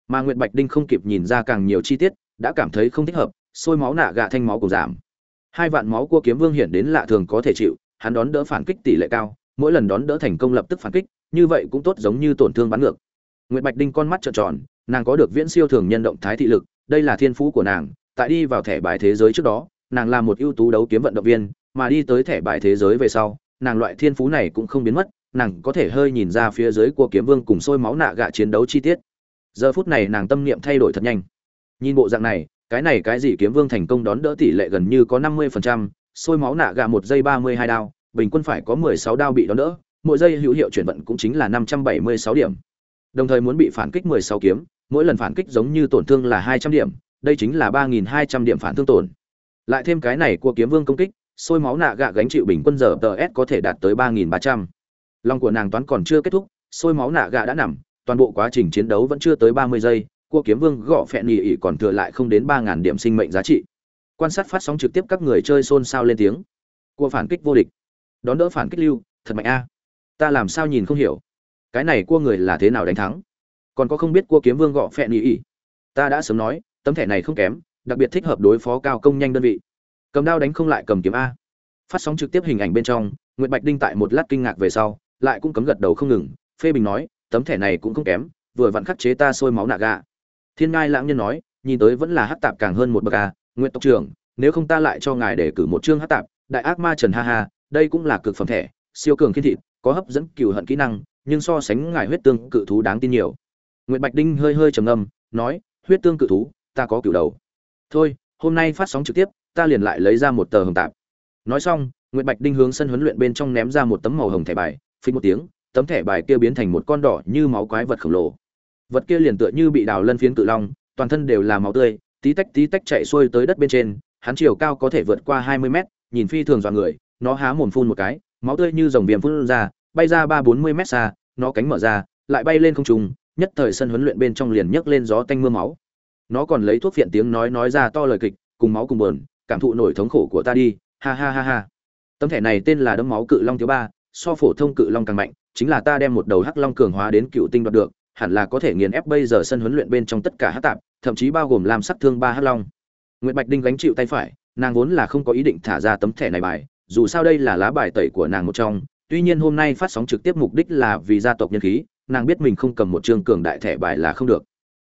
Mà Nguyệt Bạch Đinh không kịp nhìn ra càng nhiều chi tiết, đã cảm thấy không thích hợp, sôi máu nạ gạ thanh máu cũng giảm. Hai vạn máu cua kiếm vương hiển đến lạ thường có thể chịu, hắn đón đỡ phản kích tỷ lệ cao, mỗi lần đón đỡ thành công lập tức phản kích, như vậy cũng tốt giống như tổn thương bắn ngược. Nguyệt Bạch Đinh con mắt trợn tròn, nàng có được viễn siêu thường nhân động thái thị lực, đây là thiên phú của nàng, tại đi vào thẻ bài thế giới trước đó, nàng là một ưu tú đấu kiếm vận động viên, mà đi tới thẻ bài thế giới về sau, nàng loại thiên phú này cũng không biến mất, nàng có thể hơi nhìn ra phía dưới của kiếm vương cùng sôi máu nạ gạ chiến đấu chi tiết. Giờ phút này nàng tâm niệm thay đổi thật nhanh. Nhìn bộ dạng này, cái này cái gì kiếm vương thành công đón đỡ tỷ lệ gần như có 50%, sôi máu nạ gạ một giây 32 đao, bình quân phải có 16 đao bị đón đỡ, mỗi giây hữu hiệu chuyển vận cũng chính là 576 điểm. Đồng thời muốn bị phản kích 16 kiếm, mỗi lần phản kích giống như tổn thương là 200 điểm, đây chính là 3200 điểm phản thương tổn. Lại thêm cái này của kiếm vương công kích, sôi máu nạ gạ gánh chịu bình quân giờ TS có thể đạt tới 3300. Lòng của nàng toán còn chưa kết thúc, sôi máu nạ gạ đã nằm, toàn bộ quá trình chiến đấu vẫn chưa tới ba mươi giây cua kiếm vương gõ phẹn nhì ỉ còn thừa lại không đến ba ngàn điểm sinh mệnh giá trị. Quan sát phát sóng trực tiếp các người chơi xôn xao lên tiếng. Cua phản kích vô địch. Đón đỡ phản kích lưu, thật mạnh a. Ta làm sao nhìn không hiểu. Cái này cua người là thế nào đánh thắng? Còn có không biết cua kiếm vương gõ phẹn nhì ỉ. Ta đã sớm nói, tấm thẻ này không kém, đặc biệt thích hợp đối phó cao công nhanh đơn vị. Cầm đao đánh không lại cầm kiếm a. Phát sóng trực tiếp hình ảnh bên trong nguyễn bạch đinh tại một lát kinh ngạc về sau, lại cũng cấm gật đầu không ngừng, phê bình nói, tấm thẻ này cũng không kém, vừa vặn khắc chế ta sôi máu nạ gà thiên ngai lãng nhân nói, nhìn tới vẫn là hát tạp càng hơn một bậc à, a nguyễn tộc trưởng, nếu không ta lại cho ngài để cử một chương hát tạp, đại ác ma trần ha ha, đây cũng là cực phẩm thẻ, siêu cường khiên thịt có hấp dẫn cừu hận kỹ năng, nhưng so sánh ngài huyết tương cự thú đáng tin nhiều. Nguyễn bạch đinh hơi hơi trầm ngâm, nói, huyết tương cự thú, ta có cửu đầu. Thôi, hôm nay phát sóng trực tiếp, ta liền lại lấy ra một tờ hồng tạp. Nói xong nguyễn bạch đinh hướng sân huấn luyện bên trong ném ra một tấm màu hồng thẻ bài phí một tiếng, tấm thẻ bài kia biến thành một con đỏ như máu quái vật khổng lồ vật kia liền tựa như bị đào lân phiến cự long, toàn thân đều là máu tươi, tí tách tí tách chạy xuôi tới đất bên trên, hắn chiều cao có thể vượt qua hai mươi mét, nhìn phi thường dọa người, nó há mồm phun một cái, máu tươi như dòng viêm phun ra, bay ra ba bốn mươi mét xa, nó cánh mở ra, lại bay lên không trung, nhất thời sân huấn luyện bên trong liền nhấc lên gió tanh mưa máu. Nó còn lấy thuốc phiện tiếng nói nói ra to lời kịch, cùng máu cùng bờn cảm thụ nổi thống khổ của ta đi, ha ha ha ha. Tấm thẻ này tên là đấm máu cự long thứ ba, so phổ thông cự long càng mạnh, chính là ta đem một đầu hắc long cường hóa đến cựu tinh đoạt được hẳn là có thể nghiền ép bây giờ sân huấn luyện bên trong tất cả hắc tạp, thậm chí bao gồm làm sắc thương ba hắc long. Nguyễn bạch đinh gánh chịu tay phải, nàng vốn là không có ý định thả ra tấm thẻ này bài, dù sao đây là lá bài tẩy của nàng một trong, tuy nhiên hôm nay phát sóng trực tiếp mục đích là vì gia tộc nhân khí, nàng biết mình không cầm một chương cường đại thẻ bài là không được.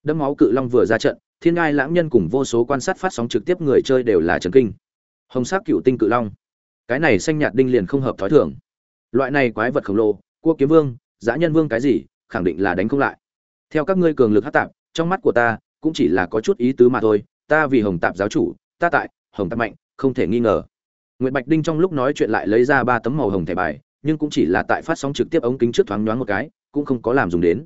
Đấm máu cự long vừa ra trận, thiên ngai lãng nhân cùng vô số quan sát phát sóng trực tiếp người chơi đều là trần kinh. Hồng sắc cựu tinh cự long. Cái này xanh nhạt đinh liền không hợp thói thường. Loại này quái vật khổng lồ, cua kiếm vương, dã nhân vương cái gì khẳng định là đánh không lại. Theo các ngươi cường lực hát tạp, trong mắt của ta cũng chỉ là có chút ý tứ mà thôi, ta vì hồng tạp giáo chủ, ta tại hồng tạp mạnh, không thể nghi ngờ. Nguyễn bạch đinh trong lúc nói chuyện lại lấy ra ba tấm màu hồng thẻ bài, nhưng cũng chỉ là tại phát sóng trực tiếp ống kính trước thoáng nhoáng một cái, cũng không có làm dùng đến.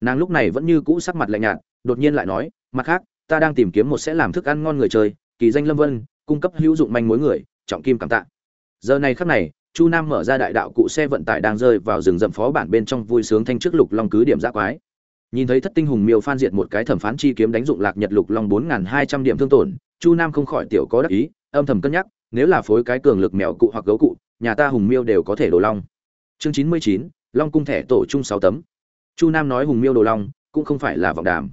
Nàng lúc này vẫn như cũ sắc mặt lạnh nhạt, đột nhiên lại nói, mặt khác, ta đang tìm kiếm một sẽ làm thức ăn ngon người chơi, kỳ danh lâm vân, cung cấp hữu dụng manh mối người, trọng kim cảm tạ. Giờ này khắc này chu nam mở ra đại đạo cụ xe vận tải đang rơi vào rừng rậm phó bản bên trong vui sướng thanh trước lục long cứ điểm giã quái. Nhìn thấy thất tinh hùng miêu phan diệt một cái thẩm phán chi kiếm đánh dụng lạc nhật lục long bốn hai trăm điểm thương tổn, chu nam không khỏi tiểu có đắc ý, âm thầm cân nhắc, nếu là phối cái cường lực mèo cụ hoặc gấu cụ, nhà ta hùng miêu đều có thể đồ long. Chương chín mươi chín, long cung thẻ tổ chung sáu tấm. Chu nam nói hùng miêu đồ long, cũng không phải là vọng đàm.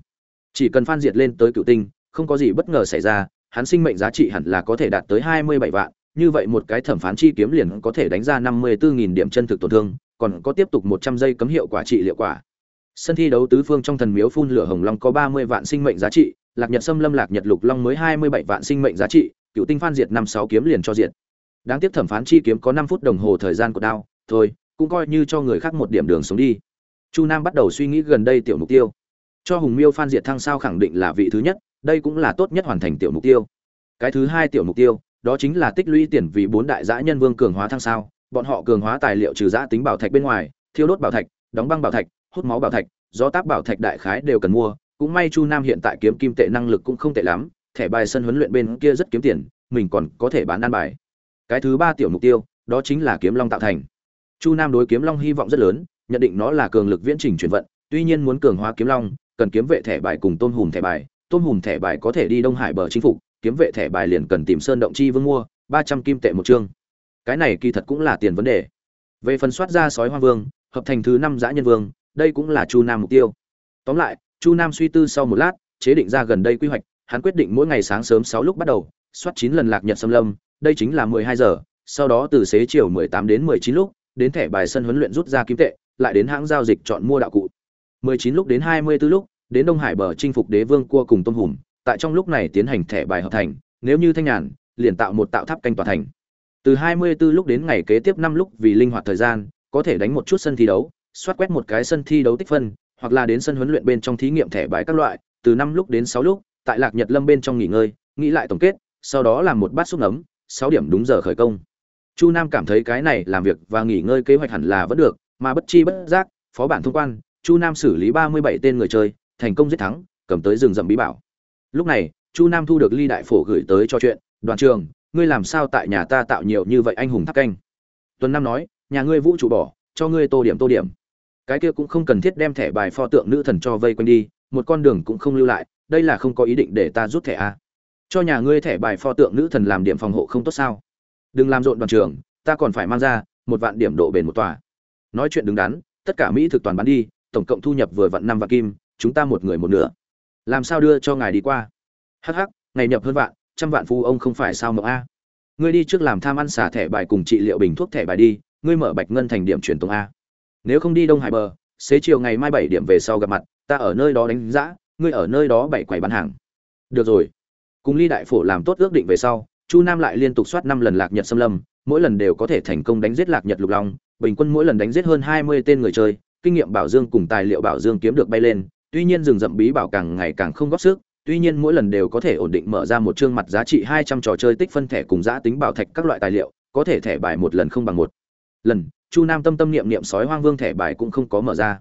Chỉ cần phan diệt lên tới cựu tinh, không có gì bất ngờ xảy ra, hắn sinh mệnh giá trị hẳn là có thể đạt tới hai mươi bảy vạn như vậy một cái thẩm phán chi kiếm liền có thể đánh ra năm mươi bốn nghìn điểm chân thực tổn thương, còn có tiếp tục một trăm giây cấm hiệu quả trị liệu quả. Sân thi đấu tứ phương trong thần miếu phun lửa hồng long có ba mươi vạn sinh mệnh giá trị, lạc nhật sâm lâm lạc nhật lục long mới hai mươi bảy vạn sinh mệnh giá trị, cựu tinh phan diệt năm sáu kiếm liền cho diệt. Đáng tiếc thẩm phán chi kiếm có năm phút đồng hồ thời gian của đao, thôi, cũng coi như cho người khác một điểm đường sống đi. Chu nam bắt đầu suy nghĩ gần đây tiểu mục tiêu. Cho hùng miêu phan diệt thăng sao khẳng định là vị thứ nhất, đây cũng là tốt nhất hoàn thành tiểu mục tiêu. Cái thứ hai tiểu mục tiêu đó chính là tích lũy tiền vì bốn đại dã nhân vương cường hóa thăng sao, bọn họ cường hóa tài liệu trừ giã tính bảo thạch bên ngoài, thiêu đốt bảo thạch, đóng băng bảo thạch, hút máu bảo thạch, gió táp bảo thạch đại khái đều cần mua, cũng may chu nam hiện tại kiếm kim tệ năng lực cũng không tệ lắm, thẻ bài sân huấn luyện bên kia rất kiếm tiền, mình còn có thể bán ăn bài. Cái thứ ba tiểu mục tiêu, đó chính là kiếm long tạo thành. Chu nam đối kiếm long hy vọng rất lớn, nhận định nó là cường lực viễn trình chuyển vận, tuy nhiên muốn cường hóa kiếm long, cần kiếm vệ thẻ bài cùng tôn hùm thẻ bài tôn hùm thẻ bài có thể đi đông hải bờ chính phủ kiếm vệ thẻ bài liền cần tìm sơn động chi vương mua, ba trăm kim tệ một chương. Cái này kỳ thật cũng là tiền vấn đề. Về phần soát ra sói hoa vương, hợp thành thứ năm giã nhân vương, đây cũng là chu nam mục tiêu. Tóm lại, chu nam suy tư sau một lát, chế định ra gần đây quy hoạch, hắn quyết định mỗi ngày sáng sớm sáu lúc bắt đầu, soát chín lần lạc nhật xâm lâm, đây chính là mười hai giờ, sau đó từ xế chiều mười tám đến mười chín lúc, đến thẻ bài sân huấn luyện rút ra kim tệ, lại đến hãng giao dịch chọn mua đạo cụ. mười chín lúc đến hai mươi 24 lúc, đến đông hải bờ chinh phục đế vương cua cùng tôm hùm tại trong lúc này tiến hành thẻ bài hợp thành, nếu như thanh nhàn, liền tạo một tạo tháp canh tòa thành. Từ 24 lúc đến ngày kế tiếp năm lúc vì linh hoạt thời gian, có thể đánh một chút sân thi đấu, soát quét một cái sân thi đấu tích phân, hoặc là đến sân huấn luyện bên trong thí nghiệm thẻ bài các loại, từ năm lúc đến 6 lúc, tại lạc nhật lâm bên trong nghỉ ngơi, nghĩ lại tổng kết, sau đó làm một bát súp nấm 6 điểm đúng giờ khởi công. Chu nam cảm thấy cái này làm việc và nghỉ ngơi kế hoạch hẳn là vẫn được, mà bất chi bất giác, phó bản thông quan, chu nam xử lý 37 tên người chơi, thành công giết thắng, cầm tới rừng rậm bí bảo lúc này, chu nam thu được ly đại phổ gửi tới cho chuyện, đoàn trường, ngươi làm sao tại nhà ta tạo nhiều như vậy anh hùng tháp canh? Tuần nam nói, nhà ngươi vũ trụ bỏ, cho ngươi tô điểm tô điểm. Cái kia cũng không cần thiết đem thẻ bài pho tượng nữ thần cho vây quanh đi, một con đường cũng không lưu lại, đây là không có ý định để ta rút thẻ a. Cho nhà ngươi thẻ bài pho tượng nữ thần làm điểm phòng hộ không tốt sao? Đừng làm rộn đoàn trường, ta còn phải mang ra một vạn điểm độ bền một tòa. Nói chuyện đứng đắn, tất cả mỹ thực toàn bán đi, tổng cộng thu nhập vừa vặn năm vạn kim, chúng ta một người một nửa làm sao đưa cho ngài đi qua? Hắc hắc, ngày nhập hơn vạn trăm vạn phu ông không phải sao mộng a? Ngươi đi trước làm tham ăn xả thẻ bài cùng trị liệu bình thuốc thẻ bài đi ngươi mở bạch ngân thành điểm truyền tống a. Nếu không đi đông hải bờ xế chiều ngày mai bảy điểm về sau gặp mặt ta ở nơi đó đánh giã, ngươi ở nơi đó bảy quầy bán hàng. Được rồi. Cùng ly đại phổ làm tốt ước định về sau chu nam lại liên tục soát năm lần lạc nhật xâm lâm mỗi lần đều có thể thành công đánh giết lạc nhật lục long. Bình quân mỗi lần đánh giết hơn hai mươi tên người chơi kinh nghiệm bảo dương cùng tài liệu bảo dương kiếm được bay lên tuy nhiên rừng rậm bí bảo càng ngày càng không góp sức, tuy nhiên mỗi lần đều có thể ổn định mở ra một chương mặt giá trị hai trăm trò chơi tích phân thẻ cùng giá tính bảo thạch các loại tài liệu, có thể thẻ bài một lần không bằng một. Lần, chu nam tâm tâm niệm niệm sói hoang vương thẻ bài cũng không có mở ra.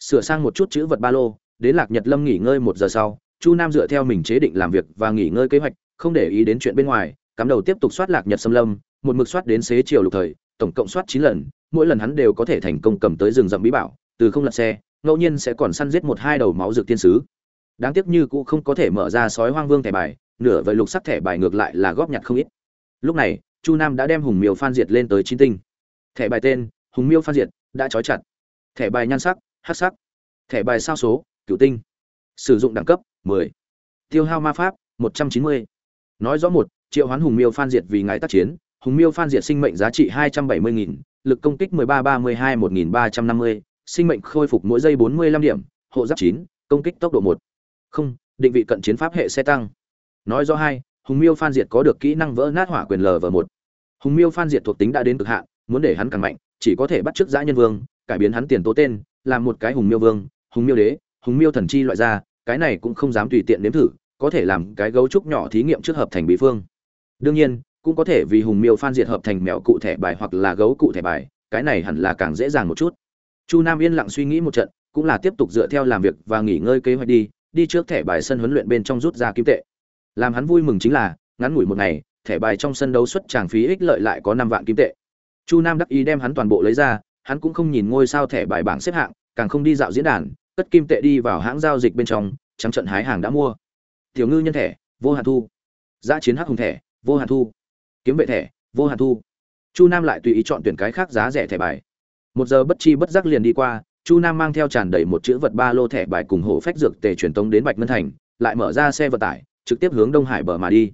Sửa sang một chút chữ vật ba lô, đến lạc nhật lâm nghỉ ngơi một giờ sau, chu nam dựa theo mình chế định làm việc và nghỉ ngơi kế hoạch, không để ý đến chuyện bên ngoài, cắm đầu tiếp tục soát lạc nhật xâm lâm, một mực soát đến xế chiều lục thời, tổng cộng soát chín lần, mỗi lần hắn đều có thể thành công cầm tới rừng rậm bí bảo, từ không lật xe ngẫu nhiên sẽ còn săn giết một hai đầu máu dược tiên sứ. Đáng tiếc như cũ không có thể mở ra sói hoang vương thẻ bài nửa vời lục sắc thẻ bài ngược lại là góp nhặt không ít. Lúc này chu nam đã đem hùng miêu phan diệt lên tới chín tinh. Thẻ bài tên hùng miêu phan diệt đã trói chặt. Thẻ bài nhan sắc hát sắc. Thẻ bài sao số cửu tinh. Sử dụng đẳng cấp 10. tiêu hao ma pháp 190. nói rõ một triệu hoán hùng miêu phan diệt vì ngài tác chiến hùng miêu phan diệt sinh mệnh giá trị 270.000, lực công kích 1332 1350, sinh mệnh khôi phục mỗi giây 45 điểm hộ giáp 9, công kích tốc độ 1. không định vị cận chiến pháp hệ xe tăng. Nói rõ hai hùng miêu phan diệt có được kỹ năng vỡ nát hỏa quyền lv một. Hùng miêu phan diệt thuộc tính đã đến cực hạn muốn để hắn càng mạnh chỉ có thể bắt chước dã nhân vương cải biến hắn tiền tố tên làm một cái hùng miêu vương hùng miêu đế hùng miêu thần chi loại ra cái này cũng không dám tùy tiện nếm thử có thể làm cái gấu trúc nhỏ thí nghiệm trước hợp thành bí phương. Đương nhiên cũng có thể vì hùng miêu phan diệt hợp thành mèo cụ thể bài hoặc là gấu cụ thể bài cái này hẳn là càng dễ dàng một chút chu nam yên lặng suy nghĩ một trận, cũng là tiếp tục dựa theo làm việc và nghỉ ngơi kế hoạch đi đi trước thẻ bài sân huấn luyện bên trong rút ra kim tệ. Làm hắn vui mừng chính là, ngắn ngủi một ngày, thẻ bài trong sân đấu xuất tràng phí ích lợi lại có năm vạn kim tệ. Chu nam đắc ý đem hắn toàn bộ lấy ra, hắn cũng không nhìn ngôi sao thẻ bài bảng xếp hạng, càng không đi dạo diễn đàn, cất kim tệ đi vào hãng giao dịch bên trong, trắng trận hái hàng đã mua. Tiểu ngư nhân thẻ, vô hạn thu. Giã chiến hắc hùng thẻ, vô hạn thu. Kiếm vệ thẻ, vô hạn thu. Chu nam lại tùy ý chọn tuyển cái khác giá rẻ thẻ bài một giờ bất chi bất giác liền đi qua, chu nam mang theo tràn đầy một chữ vật ba lô thẻ bài cùng hổ phách dược tề truyền tống đến bạch ngân thành, lại mở ra xe vận tải, trực tiếp hướng đông hải bờ mà đi.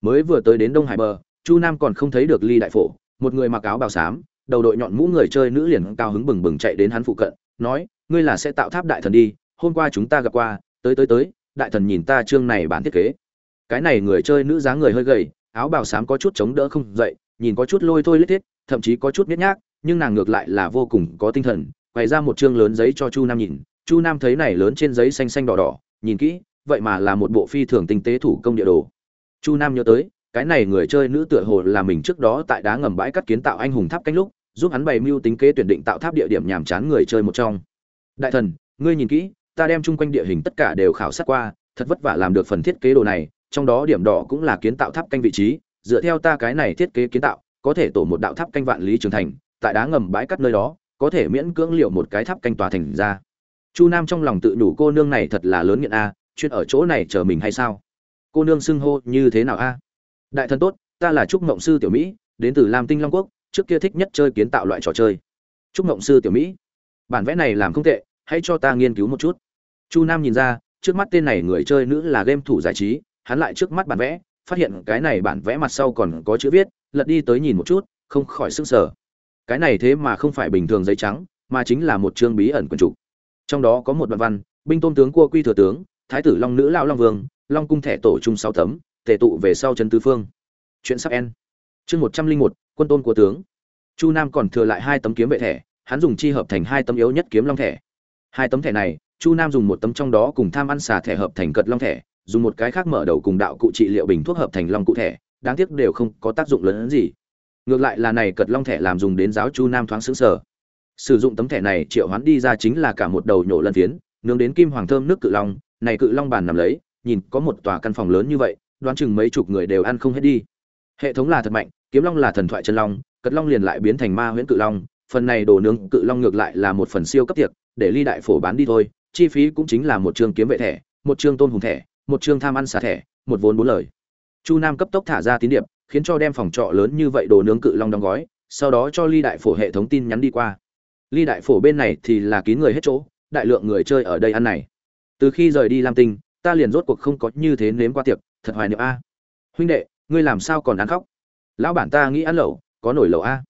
Mới vừa tới đến đông hải bờ, chu nam còn không thấy được ly đại phổ, một người mặc áo bào xám, đầu đội nhọn mũ người chơi nữ liền cao hứng bừng bừng chạy đến hắn phụ cận, nói, ngươi là sẽ tạo tháp đại thần đi, hôm qua chúng ta gặp qua, tới tới tới, đại thần nhìn ta chương này bản thiết kế. Cái này người chơi nữ dáng người hơi gầy, áo bào xám có chút chống đỡ không dậy, nhìn có chút lôi thôi lết thiết, thậm chí có chút nhét nhác nhưng nàng ngược lại là vô cùng có tinh thần Bày ra một chương lớn giấy cho chu nam nhìn. Chu nam thấy này lớn trên giấy xanh xanh đỏ đỏ, nhìn kỹ, vậy mà là một bộ phi thường tinh tế thủ công địa đồ. Chu nam nhớ tới, cái này người chơi nữ tựa hồ là mình trước đó tại đá ngầm bãi cắt kiến tạo anh hùng tháp canh lúc, giúp hắn bày mưu tính kế tuyển định tạo tháp địa điểm nhàm chán người chơi một trong. Đại thần, ngươi nhìn kỹ, ta đem chung quanh địa hình tất cả đều khảo sát qua, thật vất vả làm được phần thiết kế đồ này, trong đó điểm đỏ cũng là kiến tạo tháp canh vị trí, dựa theo ta cái này thiết kế kiến tạo, có thể tổ một đạo tháp canh vạn lý trường thành tại đá ngầm bãi cắt nơi đó, có thể miễn cưỡng liệu một cái tháp canh tòa thành ra. Chu nam trong lòng tự đủ cô nương này thật là lớn nghiện a chuyên ở chỗ này chờ mình hay sao? Cô nương xưng hô như thế nào a? Đại thần tốt, ta là trúc mộng sư tiểu mỹ, đến từ lam tinh long quốc, trước kia thích nhất chơi kiến tạo loại trò chơi. Trúc mộng sư tiểu mỹ, bản vẽ này làm không tệ, hãy cho ta nghiên cứu một chút. Chu nam nhìn ra, trước mắt tên này người chơi nữ là game thủ giải trí, hắn lại trước mắt bản vẽ, phát hiện cái này bản vẽ mặt sau còn có chữ viết, lật đi tới nhìn một chút, không khỏi s ư n g sở cái này thế mà không phải bình thường giấy trắng, mà chính là một chương bí ẩn quần trục trong đó có một đoạn văn, binh tôn tướng cua quy thừa tướng, thái tử long nữ lão long vương, long cung thẻ tổ chung sáu tấm, tề tụ về sau trấn tứ phương. Chuyện sắp en chương một trăm linh một, quân tôn của tướng. Chu nam còn thừa lại hai tấm kiếm vệ thẻ, hắn dùng chi hợp thành hai tấm yếu nhất kiếm long thẻ. Hai tấm thẻ này, chu nam dùng một tấm trong đó cùng tham ăn xà thẻ hợp thành cật long thẻ, dùng một cái khác mở đầu cùng đạo cụ trị liệu bình thuốc hợp thành long cụ thẻ, đáng tiếc đều không có tác dụng lớn hơn gì ngược lại là này cật long thẻ làm dùng đến giáo chu nam thoáng xứng sở sử dụng tấm thẻ này, triệu hoán đi ra chính là cả một đầu nhổ lân phiến, nướng đến kim hoàng thơm nước cự long, này cự long bàn nằm lấy, nhìn có một tòa căn phòng lớn như vậy, đoán chừng mấy chục người đều ăn không hết đi. Hệ thống là thật mạnh, kiếm long là thần thoại chân long, cật long liền lại biến thành ma huyễn cự long, phần này đồ nướng cự long ngược lại là một phần siêu cấp tiệc, để ly đại phổ bán đi thôi, chi phí cũng chính là một chương kiếm vệ thẻ, một chương tôn hùng thẻ, một chương tham ăn xả thẻ, một vốn bốn lời. Chu nam cấp tốc thả ra tín điệp khiến cho đem phòng trọ lớn như vậy đồ nướng cự long đóng gói, sau đó cho ly đại phổ hệ thống tin nhắn đi qua. Ly đại phổ bên này thì là kín người hết chỗ, đại lượng người chơi ở đây ăn này. Từ khi rời đi lam tinh, ta liền rốt cuộc không có như thế nếm qua tiệc, thật hoài niệm a. Huynh đệ, ngươi làm sao còn ăn khóc? Lão bản ta nghĩ ăn lẩu, có nồi lẩu a?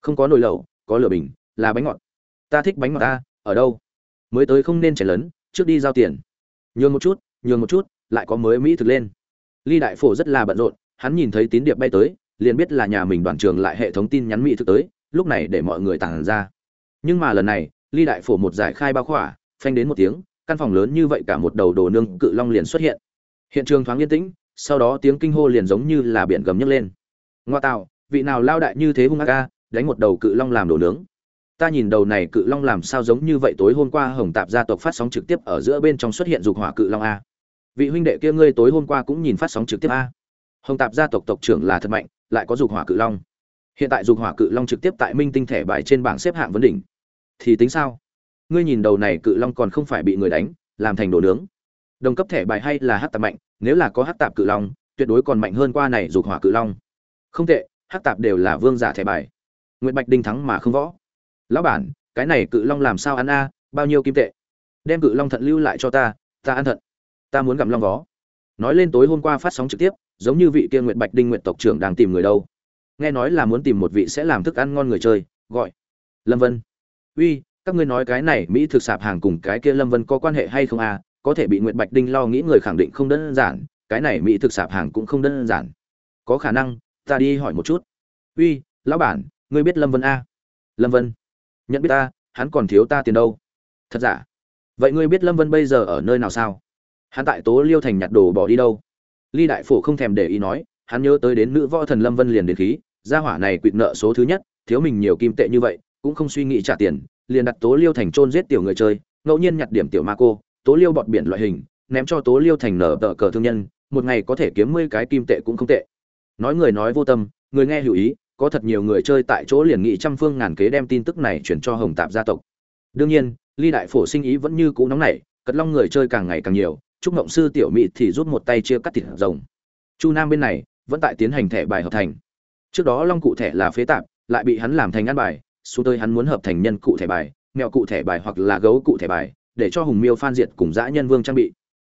Không có nồi lẩu, có lửa bình, là bánh ngọt. Ta thích bánh ngọt a, ở đâu? Mới tới không nên chảy lớn, trước đi giao tiền. Nhường một chút, nhường một chút, lại có mới mỹ thực lên. Ly đại phổ rất là bận rộn hắn nhìn thấy tín điệp bay tới, liền biết là nhà mình đoàn trường lại hệ thống tin nhắn mỹ thực tới, lúc này để mọi người tàn ra. Nhưng mà lần này, ly đại phổ một giải khai bao khỏa, phanh đến một tiếng, căn phòng lớn như vậy cả một đầu đồ nương cự long liền xuất hiện. Hiện trường thoáng yên tĩnh, sau đó tiếng kinh hô liền giống như là biển gầm nhấc lên. Ngoa tạo, vị nào lao đại như thế hung ác đánh một đầu cự long làm đồ nướng. Ta nhìn đầu này cự long làm sao giống như vậy tối hôm qua hồng tạp gia tộc phát sóng trực tiếp ở giữa bên trong xuất hiện dục hỏa cự long a. Vị huynh đệ kia ngươi tối hôm qua cũng nhìn phát sóng trực tiếp a hồng tạp gia tộc tộc trưởng là thật mạnh, lại có dục hỏa cự long. Hiện tại dục hỏa cự long trực tiếp tại minh tinh thẻ bài trên bảng xếp hạng vấn đỉnh. Thì tính sao? Ngươi nhìn đầu này cự long còn không phải bị người đánh, làm thành đồ nướng. Đồng cấp thẻ bài hay là hát tạp mạnh, nếu là có hát tạp cự long, tuyệt đối còn mạnh hơn qua này dục hỏa cự long. Không tệ hát tạp đều là vương giả thẻ bài. Nguyễn bạch đinh thắng mà không võ. Lão bản, cái này cự long làm sao ăn a, bao nhiêu kim tệ? Đem cự long thận lưu lại cho ta ta ăn thận. Ta muốn gặm long vó. Nói lên tối hôm qua phát sóng trực tiếp giống như vị kia nguyện bạch đinh nguyện tộc trưởng đang tìm người đâu. Nghe nói là muốn tìm một vị sẽ làm thức ăn ngon người chơi, gọi. Lâm vân. Uy, các ngươi nói cái này mỹ thực sạp hàng cùng cái kia lâm vân có quan hệ hay không à? Có thể bị nguyện bạch đinh lo nghĩ người khẳng định không đơn giản, cái này mỹ thực sạp hàng cũng không đơn giản. Có khả năng, ta đi hỏi một chút. Uy, lão bản, ngươi biết lâm vân a lâm vân. Nhận biết ta, hắn còn thiếu ta tiền đâu. Thật giả? Vậy ngươi biết lâm vân bây giờ ở nơi nào sao? Hắn tại tố liêu thành nhặt đồ bỏ đi đâu? Ly đại phổ không thèm để ý nói, hắn nhớ tới đến nữ võ thần lâm vân liền đến khí, gia hỏa này quỵt nợ số thứ nhất, thiếu mình nhiều kim tệ như vậy, cũng không suy nghĩ trả tiền, liền đặt tố liêu thành trôn giết tiểu người chơi, ngẫu nhiên nhặt điểm tiểu ma cô, tố liêu bọt biển loại hình, ném cho tố liêu thành nở tờ cờ thương nhân, một ngày có thể kiếm mươi cái kim tệ cũng không tệ. Nói người nói vô tâm, người nghe hữu ý, có thật nhiều người chơi tại chỗ liền nghị trăm phương ngàn kế đem tin tức này chuyển cho hồng tạp gia tộc. Đương nhiên, ly đại phổ sinh ý vẫn như cũ nóng nảy, cật long người chơi càng ngày càng nhiều trúc ngộng sư tiểu mỹ thì rút một tay chia cắt thịt rồng. Chu nam bên này vẫn tại tiến hành thẻ bài hợp thành. Trước đó long cụ thẻ là phế tạp, lại bị hắn làm thành ăn bài, xuống tới hắn muốn hợp thành nhân cụ thẻ bài, mẹo cụ thẻ bài hoặc là gấu cụ thẻ bài, để cho hùng miêu phan diệt cùng dã nhân vương trang bị.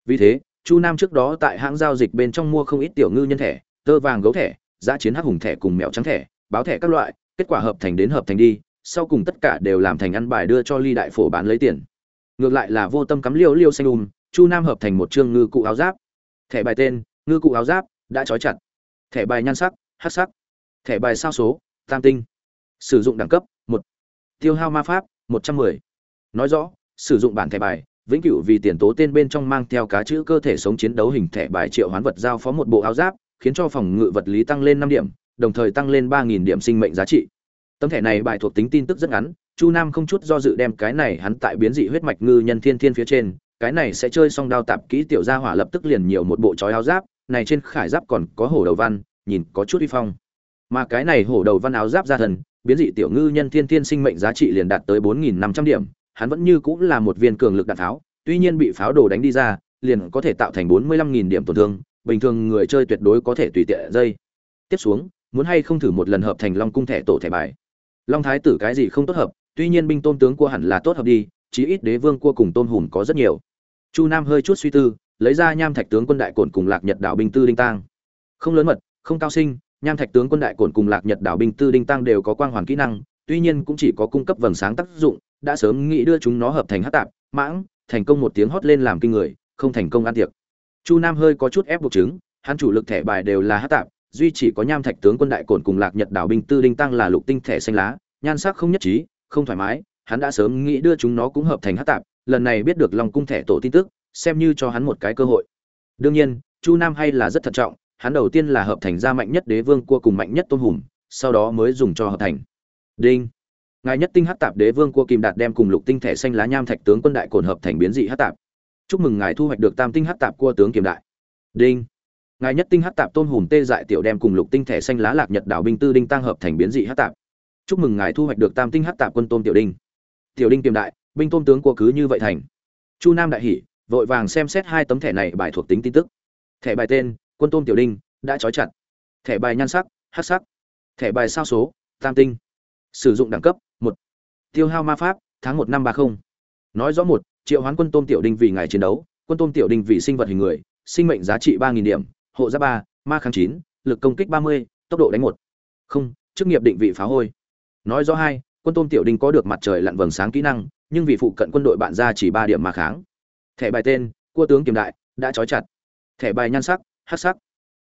Vì thế, chu nam trước đó tại hãng giao dịch bên trong mua không ít tiểu ngư nhân thẻ, tơ vàng gấu thẻ, dã chiến hắc hùng thẻ cùng mẹo trắng thẻ, báo thẻ các loại, kết quả hợp thành đến hợp thành đi, sau cùng tất cả đều làm thành ăn bài đưa cho ly đại phổ bán lấy tiền. Ngược lại là vô tâm cắm liêu liêu xanh um chu nam hợp thành một chương ngư cụ áo giáp. Thẻ bài tên, ngư cụ áo giáp, đã trói chặt. Thẻ bài nhan sắc hát sắc. Thẻ bài sao số, tam tinh. Sử dụng đẳng cấp, một. Tiêu hao ma pháp, một trăm mười. Nói rõ, sử dụng bản thẻ bài, vĩnh cửu vì tiền tố tên bên trong mang theo cá chữ cơ thể sống chiến đấu hình thẻ bài triệu hoán vật giao phó một bộ áo giáp, khiến cho phòng ngự vật lý tăng lên năm điểm, đồng thời tăng lên ba nghìn điểm sinh mệnh giá trị. Tấm thẻ này bài thuộc tính tin tức rất ngắn, chu nam không chút do dự đem cái này hắn tại biến dị huyết mạch ngư nhân thiên thiên phía trên cái này sẽ chơi xong đao tạp kỹ tiểu gia hỏa lập tức liền nhiều một bộ chói áo giáp, này trên khải giáp còn có hổ đầu văn, nhìn có chút uy phong. Mà cái này hổ đầu văn áo giáp gia thần, biến dị tiểu ngư nhân thiên thiên sinh mệnh giá trị liền đạt tới bốn nghìn năm trăm điểm, hắn vẫn như cũng là một viên cường lực đạn tháo, tuy nhiên bị pháo đồ đánh đi ra, liền có thể tạo thành bốn mươi lăm nghìn điểm tổn thương, bình thường người chơi tuyệt đối có thể tùy tiện dây. Tiếp xuống, muốn hay không thử một lần hợp thành long cung thẻ tổ thẻ bài. Long thái tử cái gì không tốt hợp, tuy nhiên binh tôn tướng cua hẳn là tốt hợp đi, chí ít đế vương cua cùng tôn hùm có rất nhiều chu nam hơi chút suy tư, lấy ra nham thạch tướng quân đại cổn cùng lạc nhật đảo binh tư đinh tang. Không lớn mật, không cao sinh, nham thạch tướng quân đại cổn cùng lạc nhật đảo binh tư đinh tang đều có quang hoàn kỹ năng, tuy nhiên cũng chỉ có cung cấp vầng sáng tác dụng, đã sớm nghĩ đưa chúng nó hợp thành hát tạp, mãng, thành công một tiếng hót lên làm kinh người, không thành công ăn tiệc. Chu nam hơi có chút ép buộc chứng, hắn chủ lực thẻ bài đều là hát tạp, duy chỉ có nham thạch tướng quân đại cổn cùng lạc nhật đảo binh tư đinh tăng là lục tinh thẻ xanh lá, nhan sắc không nhất trí, không thoải mái, hắn đã sớm nghĩ đưa chúng nó cũng hợp thành hát tạp lần này biết được long cung thẻ tổ tin tức, xem như cho hắn một cái cơ hội. Đương nhiên, chu nam hay là rất thận trọng, hắn đầu tiên là hợp thành ra mạnh nhất đế vương cua cùng mạnh nhất tôn hùm, sau đó mới dùng cho hợp thành. Đinh. Ngài nhất tinh hát tạp đế vương cua kim đạt đem cùng lục tinh thẻ xanh lá nham thạch tướng quân đại cồn hợp thành biến dị hát tạp. Chúc mừng ngài thu hoạch được tam tinh hát tạp cua tướng kiềm đại. Đinh. Ngài nhất tinh hát tạp tôn hùm tê dại tiểu đem cùng lục tinh thẻ xanh lá lạc nhật đảo binh tư đinh tăng hợp thành biến dị hát tạp. Chúc mừng ngài thu hoạch được tam tinh hắc tạp quân tôm tiểu đinh. Tiểu đinh kim đại binh tôm tướng của cứ như vậy thành. Chu nam đại hỉ, vội vàng xem xét hai tấm thẻ này bài thuộc tính tin tức. Thẻ bài tên, quân tôm tiểu đinh, đã trói chặt. Thẻ bài nhan sắc, hắc sắc. Thẻ bài sao số, tam tinh. Sử dụng đẳng cấp, một. Tiêu hao ma pháp, tháng một năm ba không. Nói rõ một, triệu hoán quân tôm tiểu đinh vì ngày chiến đấu, quân tôm tiểu đinh vì sinh vật hình người, sinh mệnh giá trị ba nghìn điểm, hộ giáp ba, ma kháng chín, lực công kích ba mươi, tốc độ đánh một. Không, chức nghiệp định vị phá hôi. Nói rõ hai, quân tôm tiểu đinh có được mặt trời lặn vầng sáng kỹ năng nhưng vì phụ cận quân đội bạn ra chỉ ba điểm mà kháng. Thẻ bài tên cua tướng kiềm đại đã trói chặt. Thẻ bài nhan sắc hát sắc.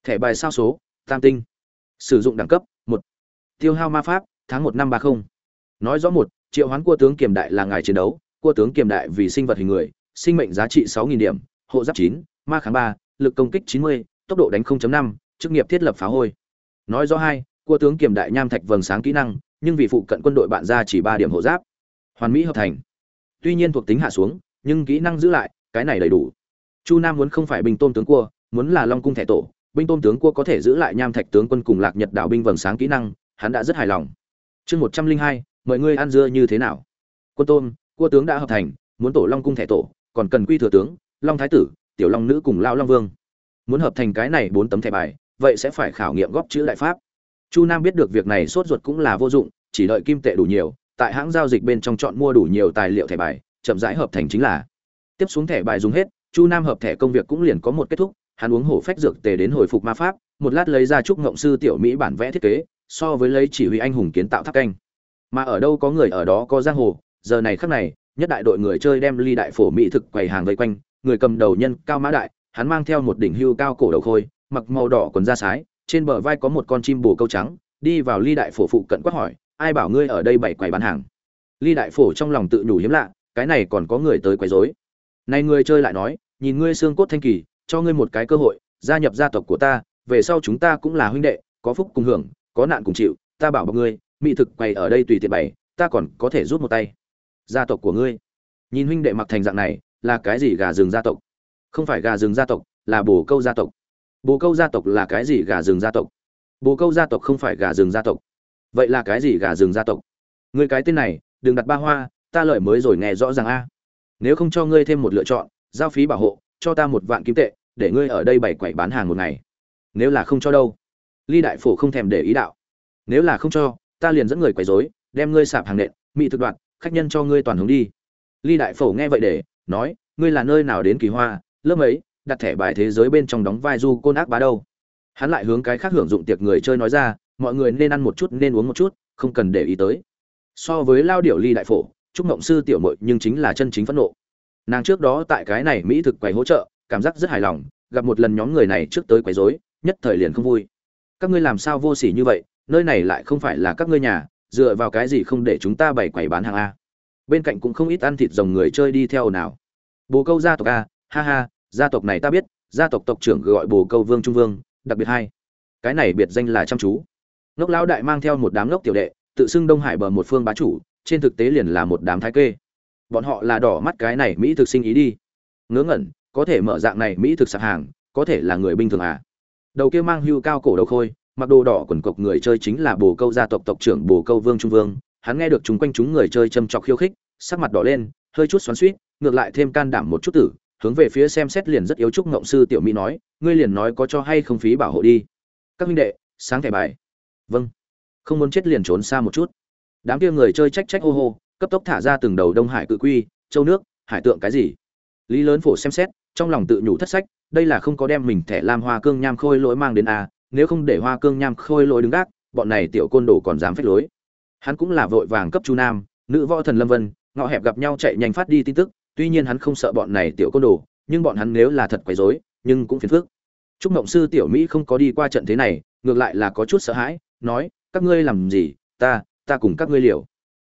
Thẻ bài sao số tam tinh. Sử dụng đẳng cấp một. Tiêu hao ma pháp tháng một năm ba mươi nói rõ một triệu hoán cua tướng kiềm đại là ngài chiến đấu. Cua tướng kiềm đại vì sinh vật hình người sinh mệnh giá trị sáu nghìn điểm hộ giáp chín ma kháng ba lực công kích chín mươi tốc độ đánh 0.5, chức nghiệp thiết lập phá hôi. Nói rõ hai cua tướng kiềm đại nham thạch vầng sáng kỹ năng nhưng vì phụ cận quân đội bạn ra chỉ ba điểm hộ giáp. Hoàn mỹ hợp thành tuy nhiên thuộc tính hạ xuống, nhưng kỹ năng giữ lại, cái này đầy đủ. Chu nam muốn không phải binh tôn tướng cua, muốn là long cung thẻ tổ, binh tôn tướng cua có thể giữ lại nham thạch tướng quân cùng lạc nhật đảo binh vầng sáng kỹ năng, hắn đã rất hài lòng. Chương một trăm linh hai, mọi người ăn dưa như thế nào? Quân tôn cua tướng đã hợp thành, muốn tổ long cung thẻ tổ, còn cần quy thừa tướng, long thái tử, tiểu long nữ cùng lao long vương. Muốn hợp thành cái này bốn tấm thẻ bài, vậy sẽ phải khảo nghiệm góp chữ đại pháp. Chu nam biết được việc này sốt ruột cũng là vô dụng, chỉ đợi kim tệ đủ nhiều tại hãng giao dịch bên trong chọn mua đủ nhiều tài liệu thẻ bài, chậm rãi hợp thành chính là. Tiếp xuống thẻ bài dùng hết, chu nam hợp thẻ công việc cũng liền có một kết thúc, hắn uống hổ phách dược tề đến hồi phục ma pháp, một lát lấy ra trúc ngộng sư tiểu mỹ bản vẽ thiết kế, so với lấy chỉ huy anh hùng kiến tạo tháp canh. Mà ở đâu có người ở đó có giang hồ, giờ này khắc này, nhất đại đội người chơi đem ly đại phổ mỹ thực quầy hàng vây quanh, người cầm đầu nhân cao mã đại, hắn mang theo một đỉnh hưu cao cổ đầu khôi, mặc màu đỏ quần da sái, trên bờ vai có một con chim bồ câu trắng, đi vào ly đại phổ phụ cận quát hỏi ai bảo ngươi ở đây bảy quầy bán hàng? Ly đại phổ trong lòng tự nhủ hiếm lạ, cái này còn có người tới quấy rối. Này người chơi lại nói, nhìn ngươi xương cốt thanh kỳ, cho ngươi một cái cơ hội, gia nhập gia tộc của ta, về sau chúng ta cũng là huynh đệ, có phúc cùng hưởng, có nạn cùng chịu, ta bảo bọc ngươi, mỹ thực quầy ở đây tùy tiện bày, ta còn có thể rút một tay. Gia tộc của ngươi. Nhìn huynh đệ mặc thành dạng này, là cái gì gà rừng gia tộc? Không phải gà rừng gia tộc, là bồ câu gia tộc. Bồ câu gia tộc là cái gì gà rừng gia tộc? Bồ câu gia tộc không phải gà rừng gia tộc vậy là cái gì gà rừng gia tộc? Người cái tên này, đừng đặt ba hoa, ta lợi mới rồi nghe rõ ràng a. Nếu không cho ngươi thêm một lựa chọn, giao phí bảo hộ, cho ta một vạn kim tệ, để ngươi ở đây bày quậy bán hàng một ngày. Nếu là không cho đâu. Ly đại phổ không thèm để ý đạo. Nếu là không cho, ta liền dẫn người quấy rối, đem ngươi sạp hàng nện mỹ thực đoạn khách nhân cho ngươi toàn hướng đi. Ly đại phổ nghe vậy để, nói, ngươi là nơi nào đến kỳ hoa, lớp ấy đặt thẻ bài thế giới bên trong đóng vai du côn ác bá đâu? Hắn lại hướng cái khác hưởng dụng tiệc người chơi nói ra mọi người nên ăn một chút, nên uống một chút, không cần để ý tới. So với lao điệu ly đại phổ, trúc ngộng sư tiểu mội nhưng chính là chân chính phẫn nộ. Nàng trước đó tại cái này mỹ thực quầy hỗ trợ, cảm giác rất hài lòng, gặp một lần nhóm người này trước tới quấy rối, nhất thời liền không vui. Các ngươi làm sao vô sỉ như vậy, nơi này lại không phải là các ngươi nhà, dựa vào cái gì không để chúng ta bày quầy bán hàng a? Bên cạnh cũng không ít ăn thịt rồng người chơi đi theo nào bồ câu gia tộc a, ha ha, gia tộc này ta biết, gia tộc tộc trưởng gọi bồ câu vương trung vương, đặc biệt hai cái này biệt danh là chăm chú ngốc lão đại mang theo một đám ngốc tiểu đệ, tự xưng đông hải bờ một phương bá chủ, trên thực tế liền là một đám thái kê. Bọn họ là đỏ mắt cái này mỹ thực sinh ý đi. Ngớ ngẩn, có thể mở dạng này mỹ thực sạp hàng, có thể là người bình thường à? Đầu kia mang hưu cao cổ đầu khôi, mặc đồ đỏ quần cộc người chơi chính là bồ câu gia tộc tộc trưởng bồ câu vương trung vương. Hắn nghe được chúng quanh chúng người chơi châm chọc khiêu khích, sắc mặt đỏ lên, hơi chút xoắn suýt ngược lại thêm can đảm một chút tử, hướng về phía xem xét liền rất yếu trúc ngộng sư tiểu mỹ nói, ngươi liền nói có cho hay không phí bảo hộ đi. Các huynh đệ, sáng thẻ bài vâng. Không muốn chết liền trốn xa một chút. Đám kia người chơi trách trách hô hô, cấp tốc thả ra từng đầu đông hải cự quy, châu nước, hải tượng cái gì? Lý lớn phổ xem xét, trong lòng tự nhủ thất sách, đây là không có đem mình thẻ lam hoa cương nham khôi lỗi mang đến a nếu không để hoa cương nham khôi lỗi đứng gác, bọn này tiểu côn đồ còn dám phách lối. Hắn cũng là vội vàng cấp chu nam, nữ võ thần lâm vân ngọ hẹp gặp nhau chạy nhanh phát đi tin tức, tuy nhiên hắn không sợ bọn này tiểu côn đồ, nhưng bọn hắn nếu là thật quấy rối, nhưng cũng phiền phức. Trúc mộng sư tiểu mỹ không có đi qua trận thế này, ngược lại là có chút sợ hãi nói, các ngươi làm gì? Ta ta cùng các ngươi liều.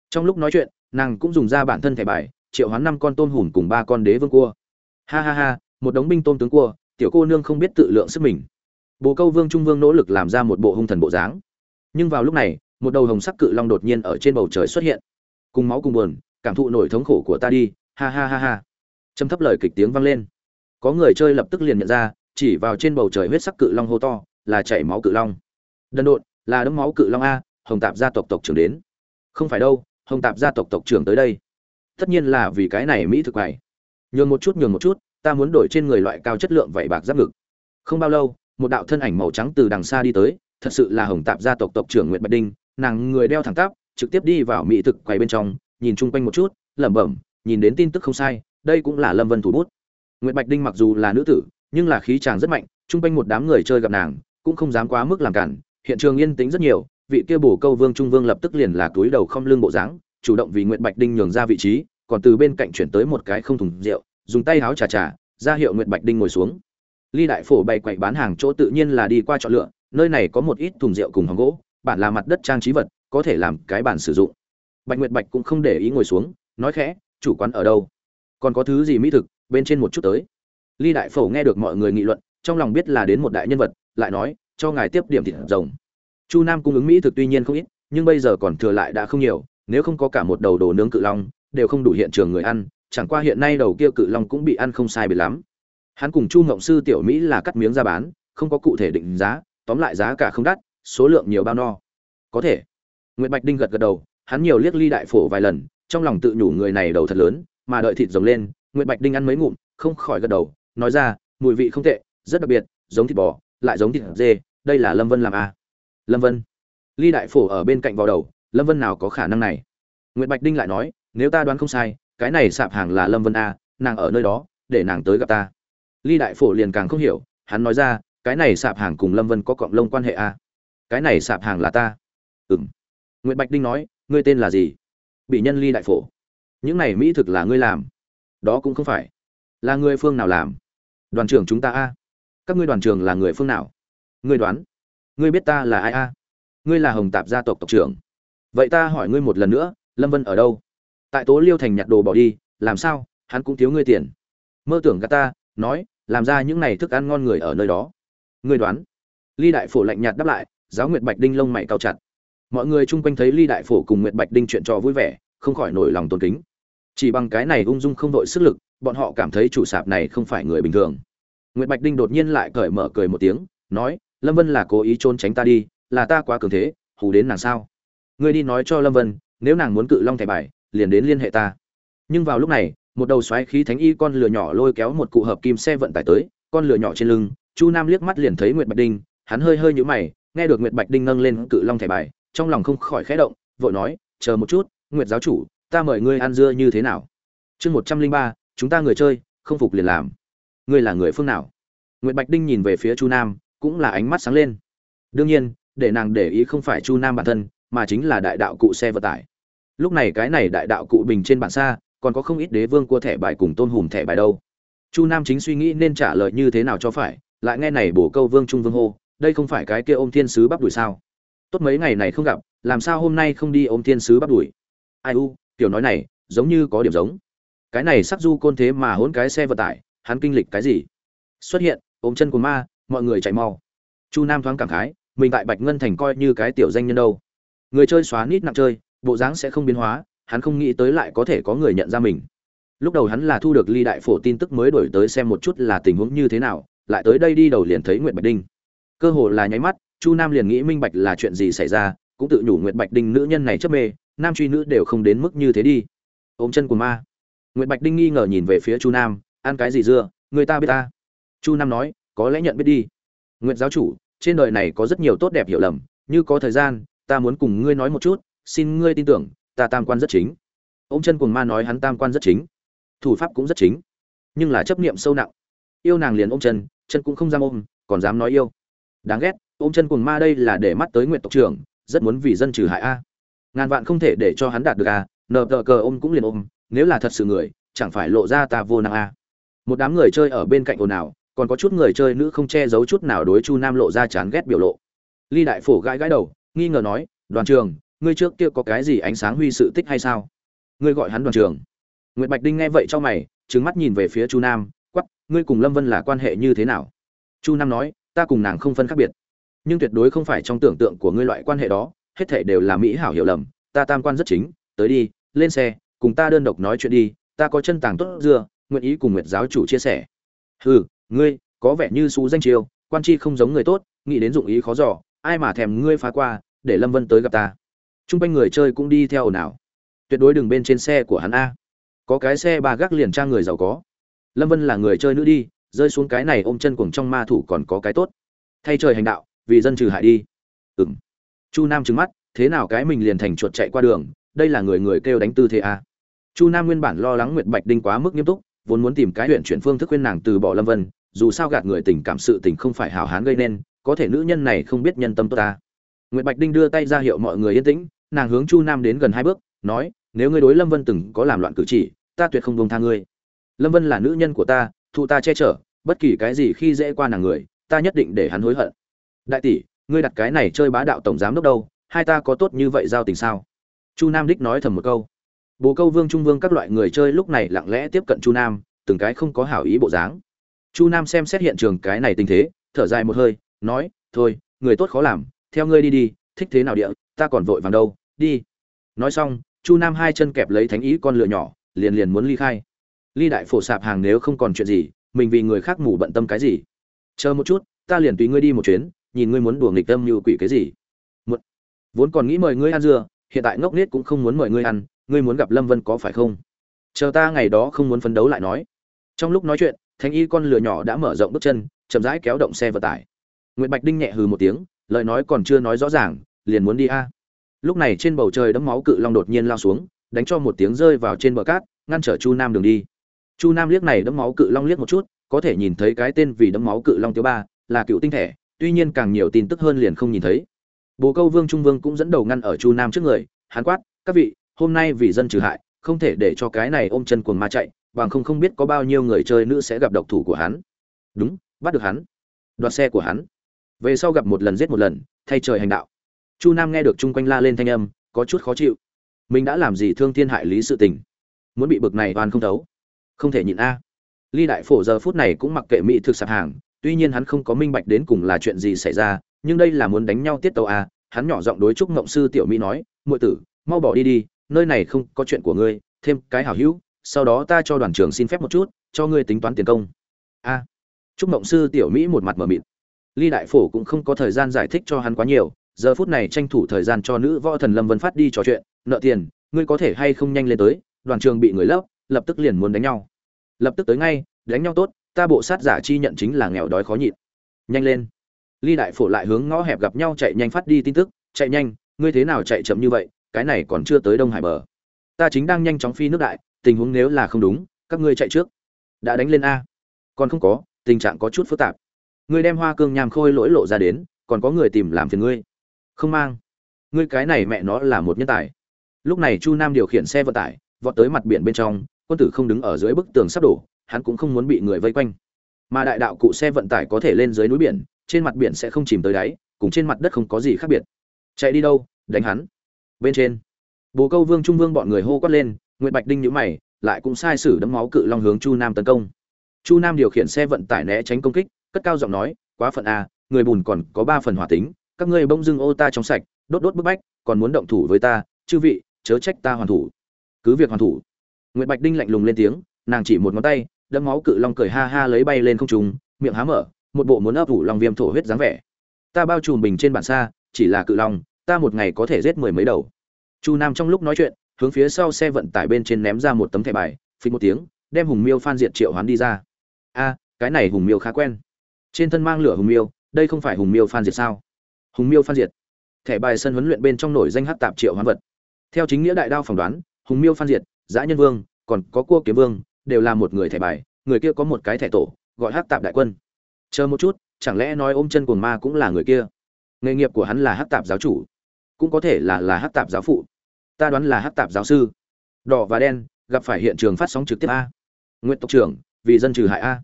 Trong lúc nói chuyện, nàng cũng dùng ra bản thân thẻ bài, triệu hoán năm con tôm hùm cùng ba con đế vương cua. Ha ha ha, một đống binh tôm tướng cua, tiểu cô nương không biết tự lượng sức mình. Bồ câu vương trung vương nỗ lực làm ra một bộ hung thần bộ dáng. Nhưng vào lúc này, một đầu hồng sắc cự long đột nhiên ở trên bầu trời xuất hiện. Cùng máu cùng buồn, cảm thụ nổi thống khổ của ta đi, ha ha ha ha. Châm thấp lời kịch tiếng vang lên. Có người chơi lập tức liền nhận ra, chỉ vào trên bầu trời huyết sắc cự long hô to, là chảy máu cự long. Đần độn là đấm máu cự long a, hồng tạp gia tộc tộc trưởng đến. Không phải đâu, hồng tạp gia tộc tộc trưởng tới đây. Tất nhiên là vì cái này mỹ thực này nhường một chút, nhường một chút, ta muốn đổi trên người loại cao chất lượng vảy bạc giáp ngực. Không bao lâu, một đạo thân ảnh màu trắng từ đằng xa đi tới, thật sự là hồng tạp gia tộc tộc trưởng nguyễn bạch đinh, nàng người đeo thẳng tắp, trực tiếp đi vào mỹ thực quầy bên trong, nhìn chung quanh một chút, lẩm bẩm, nhìn đến tin tức không sai, đây cũng là lâm vân thủ bút. Nguyễn bạch đinh mặc dù là nữ tử, nhưng là khí chàng rất mạnh, chung quanh một đám người chơi gặp nàng, cũng không dám quá mức làm cản hiện trường yên tĩnh rất nhiều, vị kia bổ câu vương trung vương lập tức liền là túi đầu không lưng bộ dáng, chủ động vì nguyễn bạch đinh nhường ra vị trí, còn từ bên cạnh chuyển tới một cái không thùng rượu, dùng tay háo trà trà, ra hiệu nguyễn bạch đinh ngồi xuống. Ly đại phổ bày quậy bán hàng chỗ tự nhiên là đi qua chọn lựa, nơi này có một ít thùng rượu cùng hòm gỗ, bản là mặt đất trang trí vật, có thể làm cái bản sử dụng. Bạch nguyệt bạch cũng không để ý ngồi xuống, nói khẽ, chủ quán ở đâu? Còn có thứ gì mỹ thực, bên trên một chút tới. Ly đại phổ nghe được mọi người nghị luận, trong lòng biết là đến một đại nhân vật, lại nói cho ngài tiếp điểm thịt rồng. Chu nam cung ứng mỹ thực tuy nhiên không ít, nhưng bây giờ còn thừa lại đã không nhiều, nếu không có cả một đầu đồ nướng cự long, đều không đủ hiện trường người ăn, chẳng qua hiện nay đầu kia cự long cũng bị ăn không sai biệt lắm. Hắn cùng chu ngộng sư tiểu mỹ là cắt miếng ra bán, không có cụ thể định giá, tóm lại giá cả không đắt, số lượng nhiều bao no. Có thể. Nguyễn bạch đinh gật gật đầu, hắn nhiều liếc ly đại phổ vài lần, trong lòng tự nhủ người này đầu thật lớn, mà đợi thịt rồng lên nguyễn bạch đinh ăn mấy ngụm, không khỏi gật đầu, nói ra, mùi vị không tệ, rất đặc biệt, giống thịt bò lại giống thịt dê, đây là lâm vân làm à. lâm vân. Ly đại phổ ở bên cạnh vào đầu, lâm vân nào có khả năng này? Nguyễn bạch đinh lại nói, nếu ta đoán không sai, cái này sạp hàng là lâm vân a nàng ở nơi đó, để nàng tới gặp ta. Ly đại phổ liền càng không hiểu, hắn nói ra, cái này sạp hàng cùng lâm vân có cộng lông quan hệ a cái này sạp hàng là ta. Ừ m nguyễn bạch đinh nói, ngươi tên là gì? Bị nhân ly đại phổ. Những này mỹ thực là ngươi làm. Đó cũng không phải. Là người phương nào làm? Đoàn trưởng chúng ta a các ngươi đoàn trưởng là người phương nào? Ngươi đoán. Ngươi biết ta là ai a? Ngươi là hồng tạp gia tộc tộc trưởng. Vậy ta hỏi ngươi một lần nữa, lâm vân ở đâu? Tại tố liêu thành nhặt đồ bỏ đi, làm sao? Hắn cũng thiếu ngươi tiền. Mơ tưởng gà ta, nói, làm ra những này thức ăn ngon người ở nơi đó. Ngươi đoán. Ly đại phổ lạnh nhạt đáp lại, giáo nguyệt bạch đinh lông mày cao chặt. Mọi người chung quanh thấy ly đại phổ cùng nguyệt bạch đinh chuyện trò vui vẻ, không khỏi nổi lòng tôn kính. Chỉ bằng cái này ung dung không đội sức lực, bọn họ cảm thấy chủ sạp này không phải người bình thường nguyệt bạch đinh đột nhiên lại cởi mở cười một tiếng, nói, lâm vân là cố ý trốn tránh ta đi, là ta quá cường thế, hù đến nàng sao? Ngươi đi nói cho lâm vân, nếu nàng muốn cự long thẻ bài, liền đến liên hệ ta. Nhưng vào lúc này, một đầu xoáy khí thánh y con lửa nhỏ lôi kéo một cụ hợp kim xe vận tải tới, con lửa nhỏ trên lưng, chu nam liếc mắt liền thấy nguyệt bạch đinh, hắn hơi hơi nhíu mày, nghe được nguyệt bạch đinh nâng lên cự long thẻ bài, trong lòng không khỏi khẽ động, vội nói, chờ một chút, nguyệt giáo chủ, ta mời ngươi ăn dưa như thế nào? Chương một trăm linh ba, chúng ta người chơi, không phục liền làm ngươi là người phương nào? Nguyệt bạch đinh nhìn về phía chu nam, cũng là ánh mắt sáng lên. Đương nhiên, để nàng để ý không phải chu nam bản thân, mà chính là đại đạo cụ xe vận tải. Lúc này cái này đại đạo cụ bình trên bản xa, còn có không ít đế vương cua thẻ bài cùng tôn hùm thẻ bài đâu. Chu nam chính suy nghĩ nên trả lời như thế nào cho phải, lại nghe này bổ câu vương trung vương hô, đây không phải cái kia ôm thiên sứ bắp đuổi sao? Tốt mấy ngày này không gặp, làm sao hôm nay không đi ôm thiên sứ bắp đuổi? Ai u kiểu nói này, giống như có điểm giống. Cái này sắc du côn thế mà hỗn cái xe vận tải hắn kinh lịch cái gì? Xuất hiện, ôm chân của ma, mọi người chạy mau chu nam thoáng cảm khái, mình tại bạch ngân thành coi như cái tiểu danh nhân đâu. Người chơi xóa nít nặng chơi, bộ dáng sẽ không biến hóa, hắn không nghĩ tới lại có thể có người nhận ra mình. Lúc đầu hắn là thu được ly đại phổ tin tức mới đổi tới xem một chút là tình huống như thế nào, lại tới đây đi đầu liền thấy nguyệt bạch đinh. Cơ hồ là nháy mắt, chu nam liền nghĩ minh bạch là chuyện gì xảy ra, cũng tự nhủ nguyệt bạch đinh nữ nhân này chấp mê, nam truy nữ đều không đến mức như thế đi. Ôm chân của ma. Nguyệt bạch đinh nghi ngờ nhìn về phía chu nam ăn cái gì dưa, người ta biết ta. Chu nam nói, có lẽ nhận biết đi. Nguyệt giáo chủ, trên đời này có rất nhiều tốt đẹp hiểu lầm, như có thời gian, ta muốn cùng ngươi nói một chút, xin ngươi tin tưởng, ta tam quan rất chính. Ông chân cùng ma nói hắn tam quan rất chính. Thủ pháp cũng rất chính, nhưng là chấp niệm sâu nặng. Yêu nàng liền ôm chân chân cũng không dám ôm, còn dám nói yêu. Đáng ghét, ôm chân cùng ma đây là để mắt tới nguyện tộc trưởng, rất muốn vì dân trừ hại a. Ngàn vạn không thể để cho hắn đạt được a, nờ tờ cờ ôm cũng liền ôm, nếu là thật sự người, chẳng phải lộ ra ta vô năng a một đám người chơi ở bên cạnh ồn ào, còn có chút người chơi nữ không che giấu chút nào đối chu nam lộ ra chán ghét biểu lộ. Ly đại phổ gãi gãi đầu, nghi ngờ nói, đoàn trường, ngươi trước kia có cái gì ánh sáng huy sự tích hay sao? Ngươi gọi hắn đoàn trường. Nguyệt bạch đinh nghe vậy cho mày trứng mắt nhìn về phía chu nam quắp ngươi cùng lâm vân là quan hệ như thế nào? Chu nam nói, ta cùng nàng không phân khác biệt. Nhưng tuyệt đối không phải trong tưởng tượng của ngươi loại quan hệ đó, hết thể đều là mỹ hảo hiểu lầm, ta tam quan rất chính, tới đi, lên xe, cùng ta đơn độc nói chuyện đi, ta có chân tàng tốt dưa nguyện ý cùng nguyệt giáo chủ chia sẻ hừ ngươi có vẻ như xú danh chiêu quan chi không giống người tốt nghĩ đến dụng ý khó giỏ ai mà thèm ngươi phá qua để lâm vân tới gặp ta Trung quanh người chơi cũng đi theo ồn ào. Tuyệt đối đừng bên trên xe của hắn a. Có cái xe ba gác liền trang người giàu có. Lâm Vân là người chơi nữ đi, rơi xuống cái này ôm chân cuồng trong ma thủ còn có cái tốt. Thay trời hành đạo, vì dân trừ hại đi. Ừm. Chu Nam trừng mắt, thế nào cái mình liền thành chuột chạy qua đường, đây là người người kêu đánh tư thế a. Chu Nam nguyên bản lo lắng Nguyệt Bạch Đinh quá mức nghiêm túc, vốn muốn tìm cái huyện chuyển phương thức khuyên nàng từ bỏ Lâm Vân, dù sao gạt người tình cảm sự tình không phải hào hán gây nên, có thể nữ nhân này không biết nhân tâm tốt ta. Nguyệt Bạch Đinh đưa tay ra hiệu mọi người yên tĩnh, nàng hướng Chu Nam đến gần hai bước, nói, nếu ngươi đối Lâm Vân từng có làm loạn cử chỉ, ta tuyệt không buông tha ngươi. Lâm Vân là nữ nhân của ta, thụ ta che chở, bất kỳ cái gì khi dễ qua nàng người, ta nhất định để hắn hối hận. Đại tỷ, ngươi đặt cái này chơi bá đạo tổng giám đốc đâu, hai ta có tốt như vậy giao tình sao? Chu Nam đích nói thầm một câu. Bồ Câu Vương Trung Vương các loại người chơi lúc này lặng lẽ tiếp cận Chu Nam, từng cái không có hảo ý bộ dáng. Chu Nam xem xét hiện trường cái này tình thế, thở dài một hơi, nói, "Thôi, người tốt khó làm, theo ngươi đi đi, thích thế nào địa, ta còn vội vàng đâu, đi." Nói xong, Chu Nam hai chân kẹp lấy thánh ý con lửa nhỏ, liền liền muốn ly khai. Ly đại phổ sạp hàng nếu không còn chuyện gì, mình vì người khác mù bận tâm cái gì? Chờ một chút, ta liền tùy ngươi đi một chuyến, nhìn ngươi muốn đùa nghịch tâm như quỷ cái gì. Một, vốn còn nghĩ mời ngươi ăn dưa, hiện tại ngốc nết cũng không muốn mời ngươi ăn, ngươi muốn gặp Lâm Vân có phải không? Chờ ta ngày đó không muốn phấn đấu lại nói. Trong lúc nói chuyện, Thánh Y con lửa nhỏ đã mở rộng bước chân, chậm rãi kéo động xe vận tải. Nguyệt Bạch Đinh nhẹ hừ một tiếng, lời nói còn chưa nói rõ ràng, liền muốn đi a. Lúc này trên bầu trời đẫm máu cự long đột nhiên lao xuống, đánh cho một tiếng rơi vào trên bờ cát, ngăn trở Chu Nam đường đi. Chu Nam liếc này đẫm máu cự long liếc một chút, có thể nhìn thấy cái tên vì đẫm máu cự long thứ ba, là cựu tinh thể, tuy nhiên càng nhiều tin tức hơn liền không nhìn thấy. Bồ Câu Vương Trung Vương cũng dẫn đầu ngăn ở Chu Nam trước người, hán quát, "Các vị, hôm nay vì dân trừ hại, không thể để cho cái này ôm chân cuồng ma chạy, bằng không không biết có bao nhiêu người chơi nữ sẽ gặp độc thủ của hắn." Đúng, bắt được hắn. Đoạt xe của hắn. Về sau gặp một lần giết một lần, thay trời hành đạo. Chu Nam nghe được chung quanh la lên thanh âm, có chút khó chịu. Mình đã làm gì thương thiên hại lý sự tình? Muốn bị bực này toàn không thấu. Không thể nhịn a. Ly Đại Phổ giờ phút này cũng mặc kệ mỹ thực sạp hàng, tuy nhiên hắn không có minh bạch đến cùng là chuyện gì xảy ra, nhưng đây là muốn đánh nhau tiết tấu a, hắn nhỏ giọng đối trúc ngộng sư tiểu mỹ nói, "Muội tử, mau bỏ đi đi, nơi này không có chuyện của ngươi, thêm cái hảo hữu, sau đó ta cho đoàn trưởng xin phép một chút, cho ngươi tính toán tiền công." A. Chúc Mộng sư tiểu mỹ một mặt mở mịt. Ly Đại Phổ cũng không có thời gian giải thích cho hắn quá nhiều, giờ phút này tranh thủ thời gian cho nữ võ thần Lâm Vân phát đi trò chuyện, nợ tiền, ngươi có thể hay không nhanh lên tới, đoàn trường bị người lấp, lập tức liền muốn đánh nhau. Lập tức tới ngay, đánh nhau tốt, ta bộ sát giả chi nhận chính là nghèo đói khó nhịn. Nhanh lên. Ly Đại Phổ lại hướng ngõ hẹp gặp nhau chạy nhanh phát đi tin tức, chạy nhanh, ngươi thế nào chạy chậm như vậy, cái này còn chưa tới Đông Hải bờ. Ta chính đang nhanh chóng phi nước đại, tình huống nếu là không đúng, các ngươi chạy trước. Đã đánh lên a. Còn không có, tình trạng có chút phức tạp. Ngươi đem Hoa Cương nhàm khôi lỗi lộ ra đến, còn có người tìm làm phiền ngươi. Không mang. Ngươi cái này mẹ nó là một nhân tài. Lúc này Chu Nam điều khiển xe vận tải, vọt tới mặt biển bên trong, quân tử không đứng ở dưới bức tường sắp đổ, hắn cũng không muốn bị người vây quanh. Mà đại đạo cụ xe vận tải có thể lên dưới núi biển, trên mặt biển sẽ không chìm tới đáy, cùng trên mặt đất không có gì khác biệt. Chạy đi đâu? Đánh hắn. Bên trên. Bồ Câu Vương Trung Vương bọn người hô quát lên, Nguyệt Bạch Đinh nhíu mày, lại cũng sai sử đấm máu cự long hướng Chu Nam tấn công. Chu Nam điều khiển xe vận tải né tránh công kích, cất cao giọng nói, quá phận a, người bùn còn có ba phần hỏa tính, các ngươi bông dưng ô ta trong sạch, đốt đốt bức bách, còn muốn động thủ với ta, chư vị, chớ trách ta hoàn thủ. Cứ việc hoàn thủ. Nguyệt Bạch Đinh lạnh lùng lên tiếng, nàng chỉ một ngón tay, đấm máu cự long cười ha ha lấy bay lên không trung, miệng há mở, một bộ muốn ấp ủ lòng viêm thổ huyết dáng vẻ. Ta bao trùm bình trên bản xa, chỉ là cự long, ta một ngày có thể giết mười mấy đầu. Chu Nam trong lúc nói chuyện, hướng phía sau xe vận tải bên trên ném ra một tấm thẻ bài, phình một tiếng, đem Hùng Miêu Phan Diệt triệu hoán đi ra. A, cái này Hùng Miêu khá quen. Trên thân mang lửa Hùng Miêu, đây không phải Hùng Miêu Phan Diệt sao? Hùng Miêu Phan Diệt. Thẻ bài sân huấn luyện bên trong nổi danh hắc tạp triệu hoán vật. Theo chính nghĩa đại đao phỏng đoán, Hùng Miêu Phan Diệt, Dã Nhân Vương, còn có Cua Kiếm Vương, đều là một người thẻ bài, người kia có một cái thẻ tổ, gọi hắc tạp đại quân. Chờ một chút, chẳng lẽ nói ôm chân cuồng ma cũng là người kia? Nghề nghiệp của hắn là hắc tạp giáo chủ, cũng có thể là là hát tạp giáo phụ. Ta đoán là hát tạp giáo sư. Đỏ và đen, gặp phải hiện trường phát sóng trực tiếp a. nguyễn tộc trưởng, vì dân trừ hại a.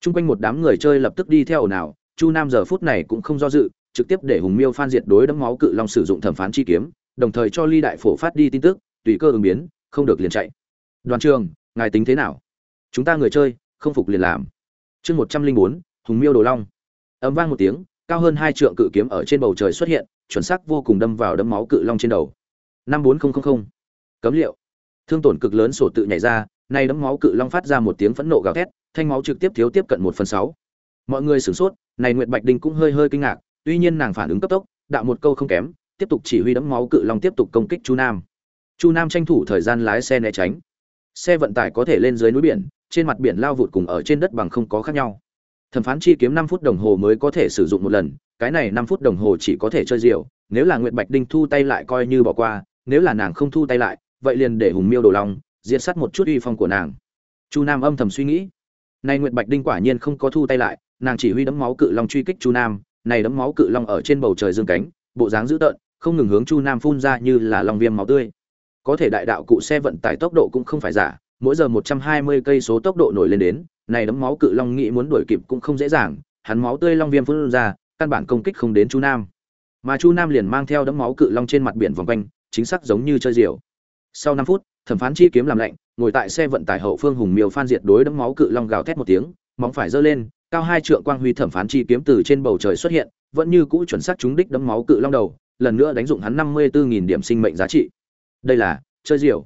Trung quanh một đám người chơi lập tức đi theo nào, Chu Nam giờ phút này cũng không do dự, trực tiếp để Hùng Miêu Phan diệt đối đấm máu cự long sử dụng thẩm phán chi kiếm, đồng thời cho Ly Đại Phổ phát đi tin tức, tùy cơ ứng biến, không được liền chạy. Đoàn trường, ngài tính thế nào? Chúng ta người chơi, không phục liền làm. Chương một trăm linh bốn Hùng Miêu Đồ Long. ấm vang một tiếng, cao hơn hai trượng cự kiếm ở trên bầu trời xuất hiện, chuẩn xác vô cùng đâm vào đấm máu cự long trên đầu. Năm bốn không không Cấm liệu. Thương tổn cực lớn sổ tự nhảy ra, nay đấm máu cự long phát ra một tiếng phẫn nộ gào thét, thanh máu trực tiếp thiếu tiếp cận một phần sáu. Mọi người sửng sốt này nguyệt bạch đinh cũng hơi hơi kinh ngạc tuy nhiên nàng phản ứng cấp tốc đạo một câu không kém tiếp tục chỉ huy đấm máu cự long tiếp tục công kích chu nam. Chu nam tranh thủ thời gian lái xe né tránh. Xe vận tải có thể lên dưới núi biển trên mặt biển lao vụt cùng ở trên đất bằng không có khác nhau thẩm phán chi kiếm năm phút đồng hồ mới có thể sử dụng một lần, cái này năm phút đồng hồ chỉ có thể chơi rượu, nếu là nguyệt bạch đinh thu tay lại coi như bỏ qua, nếu là nàng không thu tay lại, vậy liền để hùng miêu đồ long diệt sát một chút uy phong của nàng. Chu nam âm thầm suy nghĩ. Nay nguyệt bạch đinh quả nhiên không có thu tay lại, nàng chỉ huy đấm máu cự long truy kích chu nam, này đấm máu cự long ở trên bầu trời dương cánh, bộ dáng dữ tợn, không ngừng hướng chu nam phun ra như là long viêm máu tươi. Có thể đại đạo cụ xe vận tải tốc độ cũng không phải giả, mỗi giờ 120 cây số tốc độ nổi lên đến này đấm máu cự long nghĩ muốn đuổi kịp cũng không dễ dàng, hắn máu tươi long viêm phun ra, căn bản công kích không đến chu nam. Mà chu nam liền mang theo đấm máu cự long trên mặt biển vòng quanh, chính xác giống như chơi diều sau năm phút, thẩm phán chi kiếm làm lạnh, ngồi tại xe vận tải hậu phương hùng miêu phan diệt đối đấm máu cự long gào thét một tiếng, móng phải giơ lên, cao hai trượng quang huy thẩm phán chi kiếm từ trên bầu trời xuất hiện, vẫn như cũ chuẩn xác trúng đích đấm máu cự long đầu, lần nữa đánh dụng hắn năm mươi bốn nghìn điểm sinh mệnh giá trị. Đây là chơi diều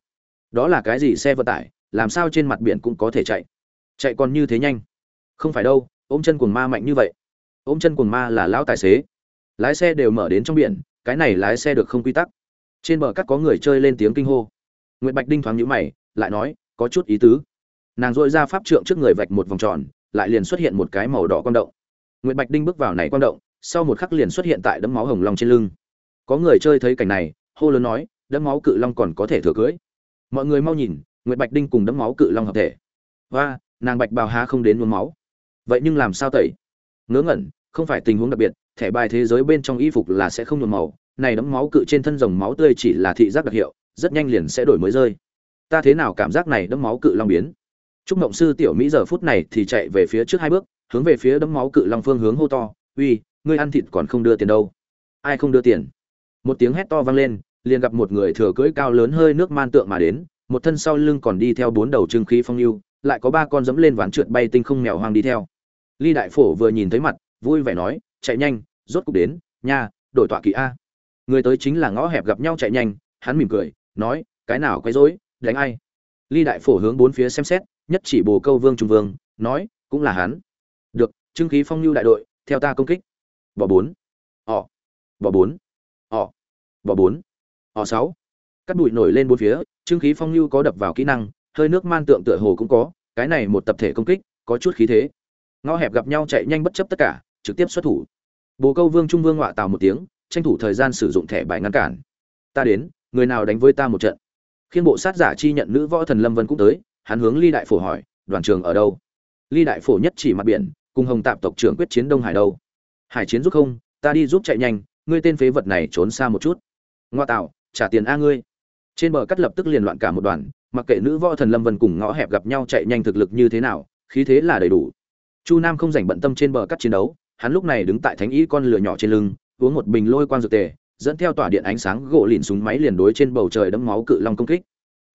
đó là cái gì xe vận tải, làm sao trên mặt biển cũng có thể chạy? Chạy còn như thế nhanh. Không phải đâu, ôm chân cuồng ma mạnh như vậy. Ôm chân cuồng ma là lão tài xế. Lái xe đều mở đến trong biển, cái này lái xe được không quy tắc. Trên bờ cắt có người chơi lên tiếng kinh hô. Nguyễn bạch đinh thoáng nhíu mày, lại nói, có chút ý tứ. Nàng dội ra pháp trượng trước người vạch một vòng tròn, lại liền xuất hiện một cái màu đỏ quang động. Nguyễn bạch đinh bước vào này quang động, sau một khắc liền xuất hiện tại đấm máu hồng long trên lưng. Có người chơi thấy cảnh này, hô lớn nói, đấm máu cự long còn có thể thừa cưới. Mọi người mau nhìn nguyễn bạch đinh cùng đấm máu cự long hợp thể. Và nàng bạch bào há không đến nhuốm máu. Vậy nhưng làm sao tẩy? Ngớ ngẩn, không phải tình huống đặc biệt, thẻ bài thế giới bên trong y phục là sẽ không nhuộm màu này đấm máu cự trên thân dòng máu tươi chỉ là thị giác đặc hiệu, rất nhanh liền sẽ đổi mới rơi. Ta thế nào cảm giác này đấm máu cự long biến? Trúc mộng sư tiểu mỹ giờ phút này thì chạy về phía trước hai bước, hướng về phía đấm máu cự long phương hướng hô to, uy, ngươi ăn thịt còn không đưa tiền đâu. Ai không đưa tiền? Một tiếng hét to vang lên, liền gặp một người thừa cưỡi cao lớn hơi nước man tượng mà đến, một thân sau lưng còn đi theo bốn đầu trưng khí phong lưu lại có ba con dẫm lên ván trượt bay tinh không mèo hoang đi theo. Ly đại phổ vừa nhìn thấy mặt, vui vẻ nói, chạy nhanh, rốt cục đến, nha, đổi tọa kỵ a. Người tới chính là ngõ hẹp gặp nhau chạy nhanh, hắn mỉm cười, nói, cái nào quấy rối, đánh ai? Ly đại phổ hướng bốn phía xem xét, nhất chỉ bồ câu vương trung vương, nói, cũng là hắn. Được trưng khí phong lưu đại đội, theo ta công kích. Bỏ bốn. Họ bỏ bốn. Họ bỏ bốn. Họ sáu. Cắt bụi nổi lên bốn phía trưng khí phong lưu có đập vào kỹ năng hơi nước man tượng tựa hồ cũng có, cái này một tập thể công kích, có chút khí thế. Ngõ hẹp gặp nhau chạy nhanh bất chấp tất cả, trực tiếp xuất thủ. Bồ câu vương trung vương ngọa tào một tiếng, tranh thủ thời gian sử dụng thẻ bài ngăn cản. Ta đến, người nào đánh với ta một trận? Khiên bộ sát giả chi nhận nữ võ thần lâm vân cũng tới, hắn hướng ly đại phổ hỏi, đoàn trường ở đâu? Ly đại phổ nhất chỉ mặt biển, cùng hồng tạp tộc trưởng quyết chiến đông hải đâu? Hải chiến giúp không, ta đi giúp chạy nhanh, ngươi tên phế vật này trốn xa một chút. Ngoa tạo trả tiền a ngươi. Trên bờ cắt lập tức liền loạn cả một đoàn mặc kệ nữ võ thần lâm vân cùng ngõ hẹp gặp nhau chạy nhanh thực lực như thế nào, khí thế là đầy đủ. Chu nam không dành bận tâm trên bờ cắt chiến đấu, hắn lúc này đứng tại thánh ý con lửa nhỏ trên lưng, uống một bình lôi quang dược tề, dẫn theo tỏa điện ánh sáng gỗ lìn súng máy liền đối trên bầu trời đấm máu cự long công kích.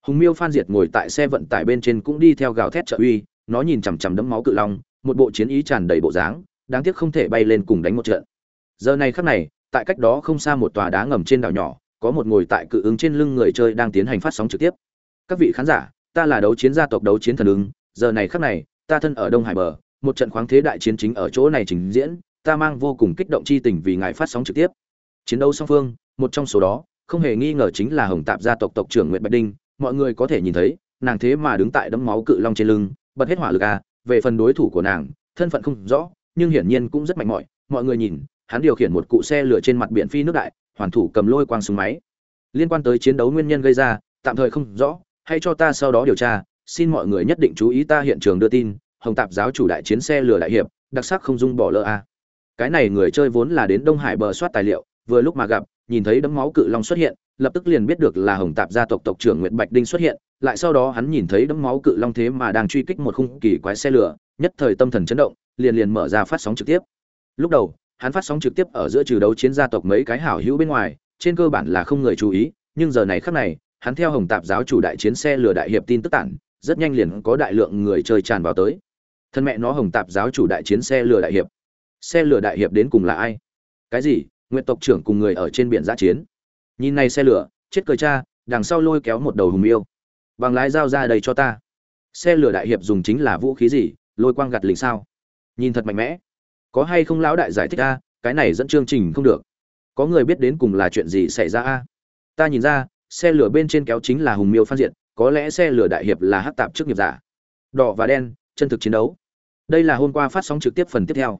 Hùng miêu phan diệt ngồi tại xe vận tải bên trên cũng đi theo gào thét trợ uy, nó nhìn chằm chằm đấm máu cự long, một bộ chiến ý tràn đầy bộ dáng, đáng tiếc không thể bay lên cùng đánh một trận. Giờ này khắc này, tại cách đó không xa một tòa đá ngầm trên đảo nhỏ, có một ngồi tại cự ứng trên lưng người chơi đang tiến hành phát sóng trực tiếp các vị khán giả, ta là đấu chiến gia tộc đấu chiến thần ứng, giờ này khắc này, ta thân ở đông hải bờ, một trận khoáng thế đại chiến chính ở chỗ này trình diễn, ta mang vô cùng kích động chi tình vì ngài phát sóng trực tiếp. Chiến đấu song phương, một trong số đó, không hề nghi ngờ chính là hồng tạp gia tộc tộc trưởng nguyễn bạch đinh, mọi người có thể nhìn thấy, nàng thế mà đứng tại đấm máu cự long trên lưng, bật hết hỏa lực à về phần đối thủ của nàng, thân phận không rõ, nhưng hiển nhiên cũng rất mạnh mỏi, mọi người nhìn, hắn điều khiển một cụ xe lửa trên mặt biển phi nước đại, hoàn thủ cầm lôi quang súng máy. Liên quan tới chiến đấu nguyên nhân gây ra, tạm thời không rõ hay cho ta sau đó điều tra, xin mọi người nhất định chú ý ta hiện trường đưa tin, hồng tạp giáo chủ đại chiến xe lửa đại hiệp, đặc sắc không dung bỏ lỡ a. Cái này người chơi vốn là đến đông hải bờ soát tài liệu, vừa lúc mà gặp, nhìn thấy đấm máu cự long xuất hiện, lập tức liền biết được là hồng tạp gia tộc tộc trưởng nguyễn bạch đinh xuất hiện, lại sau đó hắn nhìn thấy đấm máu cự long thế mà đang truy kích một khung kỳ quái xe lửa nhất thời tâm thần chấn động, liền liền mở ra phát sóng trực tiếp. Lúc đầu, hắn phát sóng trực tiếp ở giữa trừ đấu chiến gia tộc mấy cái hảo hữu bên ngoài, trên cơ bản là không người chú ý, nhưng giờ này khắc này hắn theo hồng tạp giáo chủ đại chiến xe lửa đại hiệp tin tức tản, rất nhanh liền có đại lượng người chơi tràn vào tới. Thân mẹ nó hồng tạp giáo chủ đại chiến xe lửa đại hiệp. Xe lửa đại hiệp đến cùng là ai? Cái gì? Nguyện tộc trưởng cùng người ở trên biển giã chiến. Nhìn này xe lửa, chết cười cha, đằng sau lôi kéo một đầu hùng yêu bằng lái dao ra đây cho ta. Xe lửa đại hiệp dùng chính là vũ khí gì? Lôi quang gặt lình sao? Nhìn thật mạnh mẽ. Có hay không lão đại giải thích a? Cái này dẫn chương trình không được. Có người biết đến cùng là chuyện gì xảy ra a? Ta nhìn ra xe lửa bên trên kéo chính là hùng miêu phan diện có lẽ xe lửa đại hiệp là hát tạp trước nghiệp giả. Đỏ và đen, chân thực chiến đấu. Đây là hôm qua phát sóng trực tiếp phần tiếp theo.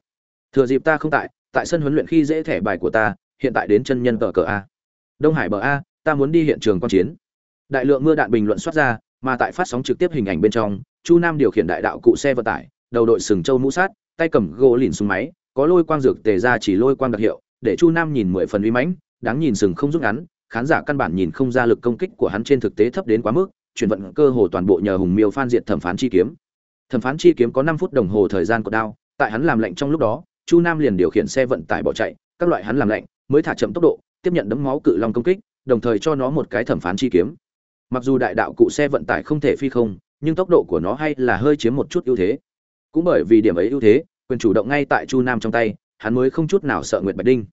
Thừa dịp ta không tại tại sân huấn luyện khi dễ thẻ bài của ta, hiện tại đến chân nhân tờ cờ a. Đông hải bờ a, ta muốn đi hiện trường quan chiến. Đại lượng mưa đạn bình luận xuất ra, mà tại phát sóng trực tiếp hình ảnh bên trong, chu nam điều khiển đại đạo cụ xe vận tải, đầu đội sừng châu mũ sát, tay cầm gỗ lìn súng máy, có lôi quang dược tề ra chỉ lôi quang đặc hiệu, để chu nam nhìn mười phần uy mãnh, đáng nhìn sừng không rút ngắn khán giả căn bản nhìn không ra lực công kích của hắn trên thực tế thấp đến quá mức, chuyển vận cơ hồ toàn bộ nhờ hùng miêu phan diệt thẩm phán chi kiếm. Thẩm phán chi kiếm có năm phút đồng hồ thời gian của đao, tại hắn làm lệnh trong lúc đó, chu nam liền điều khiển xe vận tải bỏ chạy, các loại hắn làm lệnh mới thả chậm tốc độ, tiếp nhận đấm máu cự long công kích, đồng thời cho nó một cái thẩm phán chi kiếm. Mặc dù đại đạo cụ xe vận tải không thể phi không, nhưng tốc độ của nó hay là hơi chiếm một chút ưu thế. Cũng bởi vì điểm ấy ưu thế, quyền chủ động ngay tại chu nam trong tay, hắn mới không chút nào sợ nguyệt bạch đinh.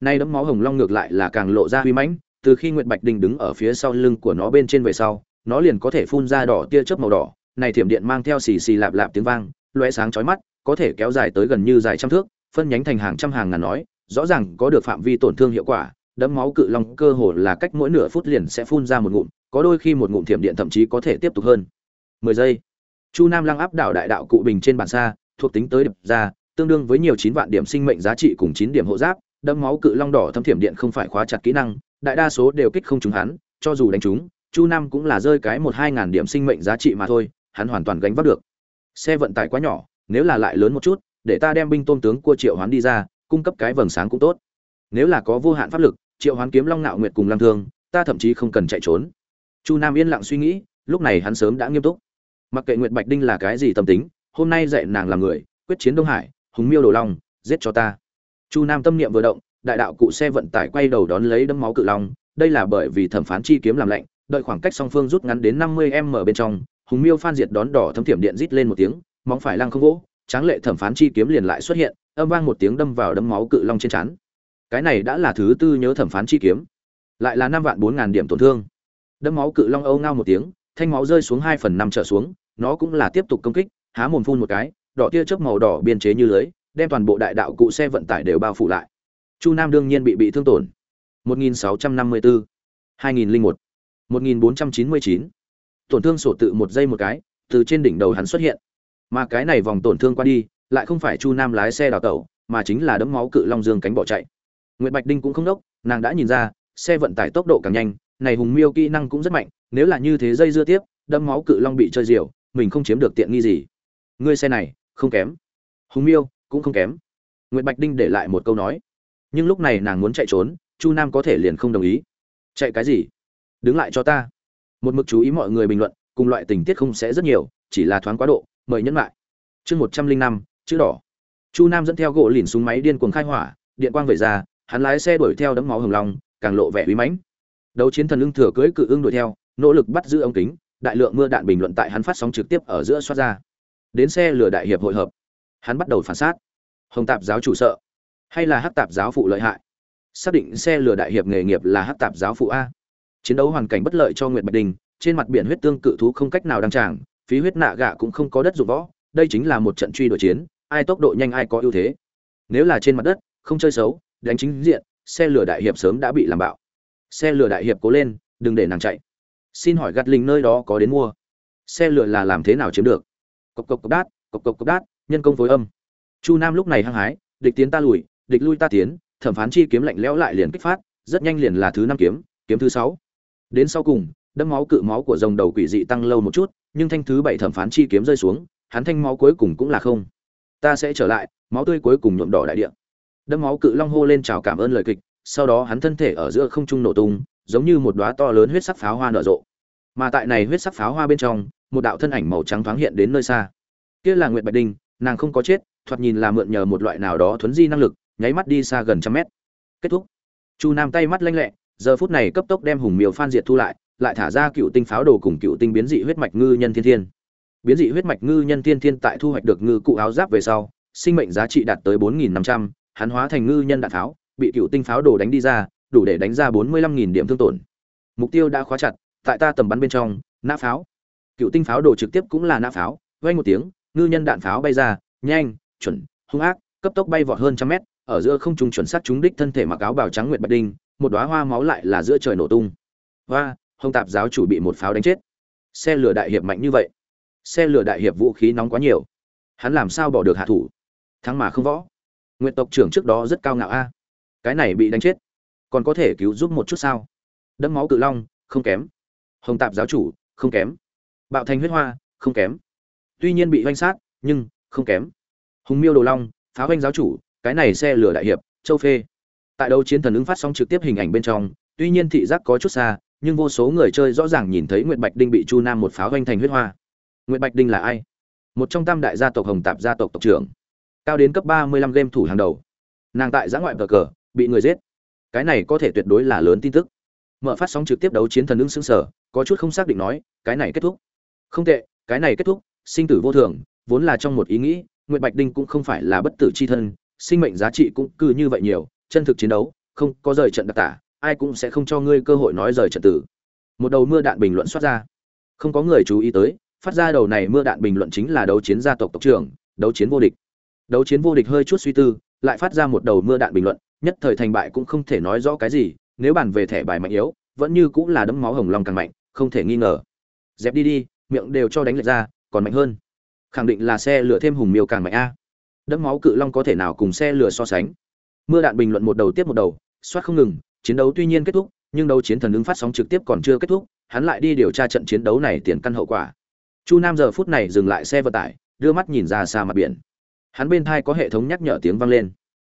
Nay đấm máu hồng long ngược lại là càng lộ ra uy mãnh từ khi nguyệt bạch Đình đứng ở phía sau lưng của nó bên trên về sau, nó liền có thể phun ra đỏ tia chớp màu đỏ, này thiểm điện mang theo xì xì lạp lạp tiếng vang loé sáng chói mắt, có thể kéo dài tới gần như dài trăm thước, phân nhánh thành hàng trăm hàng ngàn nói, rõ ràng có được phạm vi tổn thương hiệu quả đấm máu cự long cơ hồ là cách mỗi nửa phút liền sẽ phun ra một ngụm, có đôi khi một ngụm thiểm điện thậm chí có thể tiếp tục hơn. Mười giây. Chu nam lăng áp đảo đại đạo cụ bình trên bản xa, thuộc tính tới đập ra, tương đương với nhiều chín vạn điểm sinh mệnh giá trị cùng chín điểm hộ giáp đấm máu cự long đỏ thâm thiểm điện không phải khóa chặt kỹ năng đại đa số đều kích không trúng hắn, cho dù đánh trúng, chu nam cũng là rơi cái một hai ngàn điểm sinh mệnh giá trị mà thôi, hắn hoàn toàn gánh vác được. Xe vận tải quá nhỏ, nếu là lại lớn một chút, để ta đem binh tôn tướng của triệu hoán đi ra, cung cấp cái vầng sáng cũng tốt. Nếu là có vô hạn pháp lực, triệu hoán kiếm long nạo nguyệt cùng lam thương, ta thậm chí không cần chạy trốn. Chu nam yên lặng suy nghĩ, lúc này hắn sớm đã nghiêm túc. Mặc kệ nguyệt bạch đinh là cái gì tâm tính, hôm nay dạy nàng làm người, quyết chiến đông hải, hùng miêu đồ long, giết cho ta. Chu nam tâm niệm vừa động đại đạo cụ xe vận tải quay đầu đón lấy đấm máu cự long, đây là bởi vì thẩm phán chi kiếm làm lạnh, đợi khoảng cách song phương rút ngắn đến năm mươi m bên trong, hùng miêu phan diệt đón đỏ thâm thiểm điện rít lên một tiếng, móng phải lăng không vỗ, tráng lệ thẩm phán chi kiếm liền lại xuất hiện, âm vang một tiếng đâm vào đấm máu cự long trên chắn cái này đã là thứ tư nhớ thẩm phán chi kiếm. Lại là năm vạn bốn ngàn điểm tổn thương. Đấm máu cự long âu ngao một tiếng, thanh máu rơi xuống hai phần năm trở xuống, nó cũng là tiếp tục công kích, há mồm phun một cái, đỏ tia chớp màu đỏ biên chế như lưới, đem toàn bộ đại đạo cụ xe vận tải đều bao phủ lại chu nam đương nhiên bị bị thương tổn 1654, 2001, 1499. tổn thương sổ tự một giây một cái từ trên đỉnh đầu hắn xuất hiện mà cái này vòng tổn thương qua đi lại không phải chu nam lái xe đào tẩu mà chính là đấm máu cự long dương cánh bỏ chạy Nguyệt Bạch Đinh cũng không đốc, nàng đã nhìn ra, xe vận tải tốc độ càng nhanh, này hùng miêu kỹ năng cũng rất mạnh, nếu là như thế dây dưa tiếp, đâm máu cự long bị chơi diều, mình không chiếm được tiện nghi gì. Ngươi xe này, không kém. Hùng miêu cũng không kém. Nguyệt Bạch Đinh để lại một câu nói. Nhưng lúc này nàng muốn chạy trốn, Chu Nam có thể liền không đồng ý. Chạy cái gì? Đứng lại cho ta. Một mực chú ý mọi người bình luận, cùng loại tình tiết không sẽ rất nhiều, chỉ là thoáng quá độ, mời nhấn lại. Chương một trăm linh năm, chữ đỏ. Chu Nam dẫn theo gỗ lìn súng máy điên cuồng khai hỏa, điện quang vẩy ra, hắn lái xe đuổi theo đấm máu hồng long, càng lộ vẻ uy mãnh. Đấu chiến thần ưng thừa cưới cự ưng đuổi theo, nỗ lực bắt giữ ống kính, đại lượng mưa đạn bình luận tại hắn phát sóng trực tiếp ở giữa xoát ra. Đến xe lửa đại hiệp hội hợp, hắn bắt đầu phản sát. Hồng tạp giáo chủ sợ, hay là hắc tạp giáo phụ lợi hại? Xác định xe lửa đại hiệp nghề nghiệp là hắc tạp giáo phụ a. Chiến đấu hoàn cảnh bất lợi cho Nguyệt Bạch Đình, trên mặt biển huyết tương cự thú không cách nào đăng tràng, phí huyết nạ gạ cũng không có đất dụng võ, đây chính là một trận truy đuổi chiến, ai tốc độ nhanh ai có ưu thế. Nếu là trên mặt đất, không chơi xấu, đánh chính diện xe lửa đại hiệp sớm đã bị làm bạo xe lửa đại hiệp cố lên đừng để nàng chạy xin hỏi gạt linh nơi đó có đến mua xe lửa là làm thế nào chiếm được cộc cộc cộc đát cộc cộc cộc đát nhân công phối âm chu nam lúc này hăng hái địch tiến ta lùi địch lui ta tiến, thẩm phán chi kiếm lạnh lẽo lại liền kích phát, rất nhanh liền là thứ năm kiếm kiếm thứ sáu. Đến sau cùng, đâm máu cự máu của dòng đầu quỷ dị tăng lâu một chút, nhưng thanh thứ bảy thẩm phán chi kiếm rơi xuống, hắn thanh máu cuối cùng cũng là không. Ta sẽ trở lại, máu tươi cuối cùng nhuộm đỏ đại địa. Đâm máu cự long hô lên chào cảm ơn lời kịch, sau đó hắn thân thể ở giữa không trung nổ tung, giống như một đóa to lớn huyết sắc pháo hoa nở rộ. Mà tại này huyết sắc pháo hoa bên trong, một đạo thân ảnh màu trắng thoáng hiện đến nơi xa. Kia là nguyệt bạch đinh nàng không có chết, thoạt nhìn là mượn nhờ một loại nào đó thuấn di năng lực nháy mắt đi xa gần trăm mét kết thúc chu nam tay mắt lanh lẹ giờ phút này cấp tốc đem hùng miều phan diệt thu lại lại thả ra cựu tinh pháo đồ cùng cựu tinh biến dị huyết mạch ngư nhân thiên thiên biến dị huyết mạch ngư nhân thiên thiên tại thu hoạch được ngư cụ áo giáp về sau sinh mệnh giá trị đạt tới bốn nghìn năm trăm hắn hóa thành ngư nhân đạn pháo, bị cựu tinh pháo đồ đánh đi ra, đủ để đánh ra 45.000 điểm thương tổn. Mục tiêu đã khóa chặt, tại ta tầm bắn bên trong, nã pháo. Cựu tinh pháo đồ trực tiếp cũng là nã pháo, vay một tiếng, ngư nhân đạn pháo bay ra, nhanh, chuẩn, hung ác, cấp tốc bay vọt hơn trăm mét, ở giữa không trung chuẩn xác chúng đích thân thể mặc áo bào trắng nguyệt bạch đinh, một đóa hoa máu lại là giữa trời nổ tung. Và hồng tạp giáo chủ bị một pháo đánh chết. Xe lửa đại hiệp mạnh như vậy. Xe lửa đại hiệp vũ khí nóng quá nhiều. Hắn làm sao bỏ được hạ thủ? Thắng mà không võ. Nguyện tộc trưởng trước đó rất cao ngạo a. Cái này bị đánh chết. Còn có thể cứu giúp một chút sao? Đẫm máu cự long, không kém. Hồng tạp giáo chủ, không kém. Bạo thành huyết hoa, không kém. Tuy nhiên bị oanh sát, nhưng không kém. Hùng miêu đồ long, phá oanh giáo chủ cái này xe lửa đại hiệp, châu phê. Tại đấu chiến thần ứng phát sóng trực tiếp hình ảnh bên trong, tuy nhiên thị giác có chút xa, nhưng vô số người chơi rõ ràng nhìn thấy nguyệt bạch đinh bị chu nam một pháo oanh thành huyết hoa. Nguyệt bạch đinh là ai? Một trong tam đại gia tộc hồng tạp gia tộc tộc trưởng. Cao đến cấp ba mươi lăm game thủ hàng đầu. Nàng tại giã ngoại cờ cờ, bị người giết. Cái này có thể tuyệt đối là lớn tin tức. Mở phát sóng trực tiếp đấu chiến thần ứng xứng sở, có chút không xác định nói, cái này kết thúc. Không tệ, cái này kết thúc, sinh tử vô thường, vốn là trong một ý nghĩ, nguyệt bạch đinh cũng không phải là bất tử c h i thân sinh mệnh giá trị cũng cứ như vậy nhiều, chân thực chiến đấu, không có rời trận đặc tả, ai cũng sẽ không cho ngươi cơ hội nói rời trận tử. Một đầu mưa đạn bình luận xuất ra. Không có người chú ý tới, phát ra đầu này mưa đạn bình luận chính là đấu chiến gia tộc tộc trưởng, đấu chiến vô địch. Đấu chiến vô địch hơi chút suy tư, lại phát ra một đầu mưa đạn bình luận, nhất thời thành bại cũng không thể nói rõ cái gì, nếu bàn về thẻ bài mạnh yếu, vẫn như cũng là đấm máu hồng long càng mạnh, không thể nghi ngờ. Dẹp đi đi, miệng đều cho đánh lệch ra, còn mạnh hơn. Khẳng định là xe lửa thêm hùng miêu càng mạnh a đấm máu cự long có thể nào cùng xe lửa so sánh. Mưa đạn bình luận một đầu tiếp một đầu, soát không ngừng, chiến đấu tuy nhiên kết thúc, nhưng đấu chiến thần ứng phát sóng trực tiếp còn chưa kết thúc, hắn lại đi điều tra trận chiến đấu này tiền căn hậu quả. Chu nam giờ phút này dừng lại xe vận tải, đưa mắt nhìn ra xa mặt biển. Hắn bên thai có hệ thống nhắc nhở tiếng vang lên.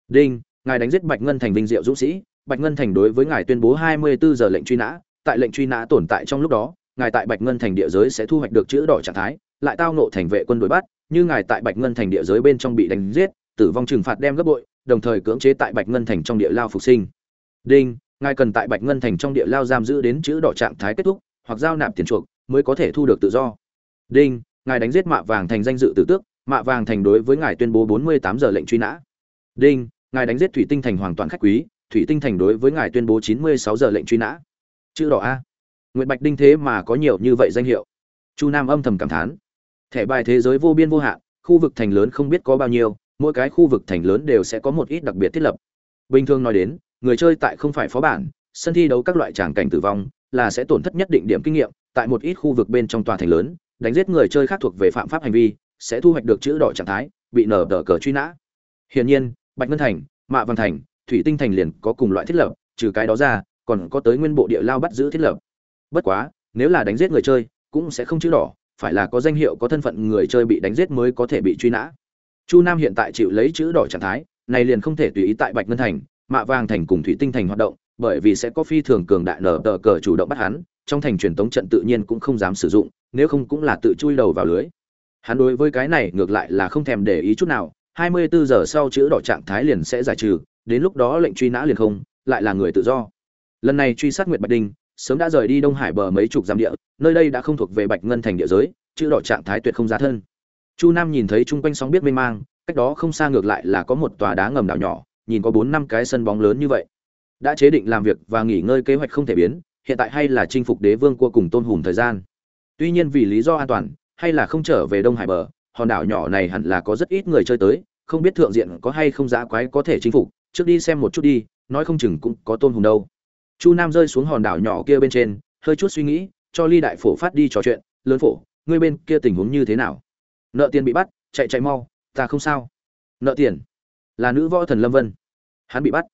Đinh, ngài đánh giết bạch ngân thành vinh diệu dũng sĩ. Bạch ngân thành đối với ngài tuyên bố 24 giờ lệnh truy nã. Tại lệnh truy nã tồn tại trong lúc đó, ngài tại bạch ngân thành địa giới sẽ thu hoạch được chữ đỏ trạng thái, lại tao nộ thành vệ quân đuổi bắt như ngài tại bạch ngân thành địa giới bên trong bị đánh giết, tử vong trừng phạt đem gấp bội, đồng thời cưỡng chế tại bạch ngân thành trong địa lao phục sinh. Đinh, ngài cần tại bạch ngân thành trong địa lao giam giữ đến chữ đỏ trạng thái kết thúc, hoặc giao nạp tiền chuộc, mới có thể thu được tự do. Đinh, ngài đánh giết mạ vàng thành danh dự tử tước, mạ vàng thành đối với ngài tuyên bố 48 giờ lệnh truy nã. Đinh, ngài đánh giết thủy tinh thành hoàn toàn khách quý, thủy tinh thành đối với ngài tuyên bố 96 giờ lệnh truy nã. Chữ đỏ a. Nguyệt bạch đinh thế mà có nhiều như vậy danh hiệu. Chu nam âm thầm cảm thán thẻ bài thế giới vô biên vô hạn, khu vực thành lớn không biết có bao nhiêu, mỗi cái khu vực thành lớn đều sẽ có một ít đặc biệt thiết lập. Bình thường nói đến, người chơi tại không phải phó bản, sân thi đấu các loại tràng cảnh tử vong, là sẽ tổn thất nhất định điểm kinh nghiệm, tại một ít khu vực bên trong tòa thành lớn, đánh giết người chơi khác thuộc về phạm pháp hành vi, sẽ thu hoạch được chữ đỏ trạng thái, bị nở đỡ cờ truy nã. Hiển nhiên, bạch ngân thành, mạ văn thành, thủy tinh thành liền có cùng loại thiết lập, trừ cái đó ra, còn có tới nguyên bộ địa lao bắt giữ thiết lập. Bất quá, nếu là đánh giết người chơi, cũng sẽ không chữ đỏ phải là có danh hiệu có thân phận người chơi bị đánh giết mới có thể bị truy nã. Chu nam hiện tại chịu lấy chữ đỏ trạng thái, này liền không thể tùy ý tại bạch ngân thành, mạ vàng thành cùng thủy tinh thành hoạt động, bởi vì sẽ có phi thường cường đại nở tờ cờ chủ động bắt hắn, trong thành truyền tống trận tự nhiên cũng không dám sử dụng, nếu không cũng là tự chui đầu vào lưới. Hắn đối với cái này ngược lại là không thèm để ý chút nào 24 giờ sau chữ đỏ trạng thái liền sẽ giải trừ, đến lúc đó lệnh truy nã liền không, lại là người tự do. Lần này truy sát nguyệt bạch đinh sớm đã rời đi đông hải bờ mấy chục dặm địa, nơi đây đã không thuộc về bạch ngân thành địa giới, chữ đỏ trạng thái tuyệt không giá thân. Chu nam nhìn thấy chung quanh sóng biết mê mang, cách đó không xa ngược lại là có một tòa đá ngầm đảo nhỏ, nhìn có bốn năm cái sân bóng lớn như vậy. Đã chế định làm việc và nghỉ ngơi kế hoạch không thể biến, hiện tại hay là chinh phục đế vương cua cùng tôn hùm thời gian. Tuy nhiên vì lý do an toàn, hay là không trở về đông hải bờ, hòn đảo nhỏ này hẳn là có rất ít người chơi tới, không biết thượng diện có hay không giá quái có thể chinh phục, trước đi xem một chút đi, nói không chừng cũng có tôn hùm đâu chu nam rơi xuống hòn đảo nhỏ kia bên trên, hơi chút suy nghĩ, cho ly đại phổ phát đi trò chuyện, lớn phổ, ngươi bên kia tình huống như thế nào? Nợ tiền bị bắt, chạy chạy mau, ta không sao. Nợ tiền? Là nữ võ thần lâm vân. Hắn bị bắt.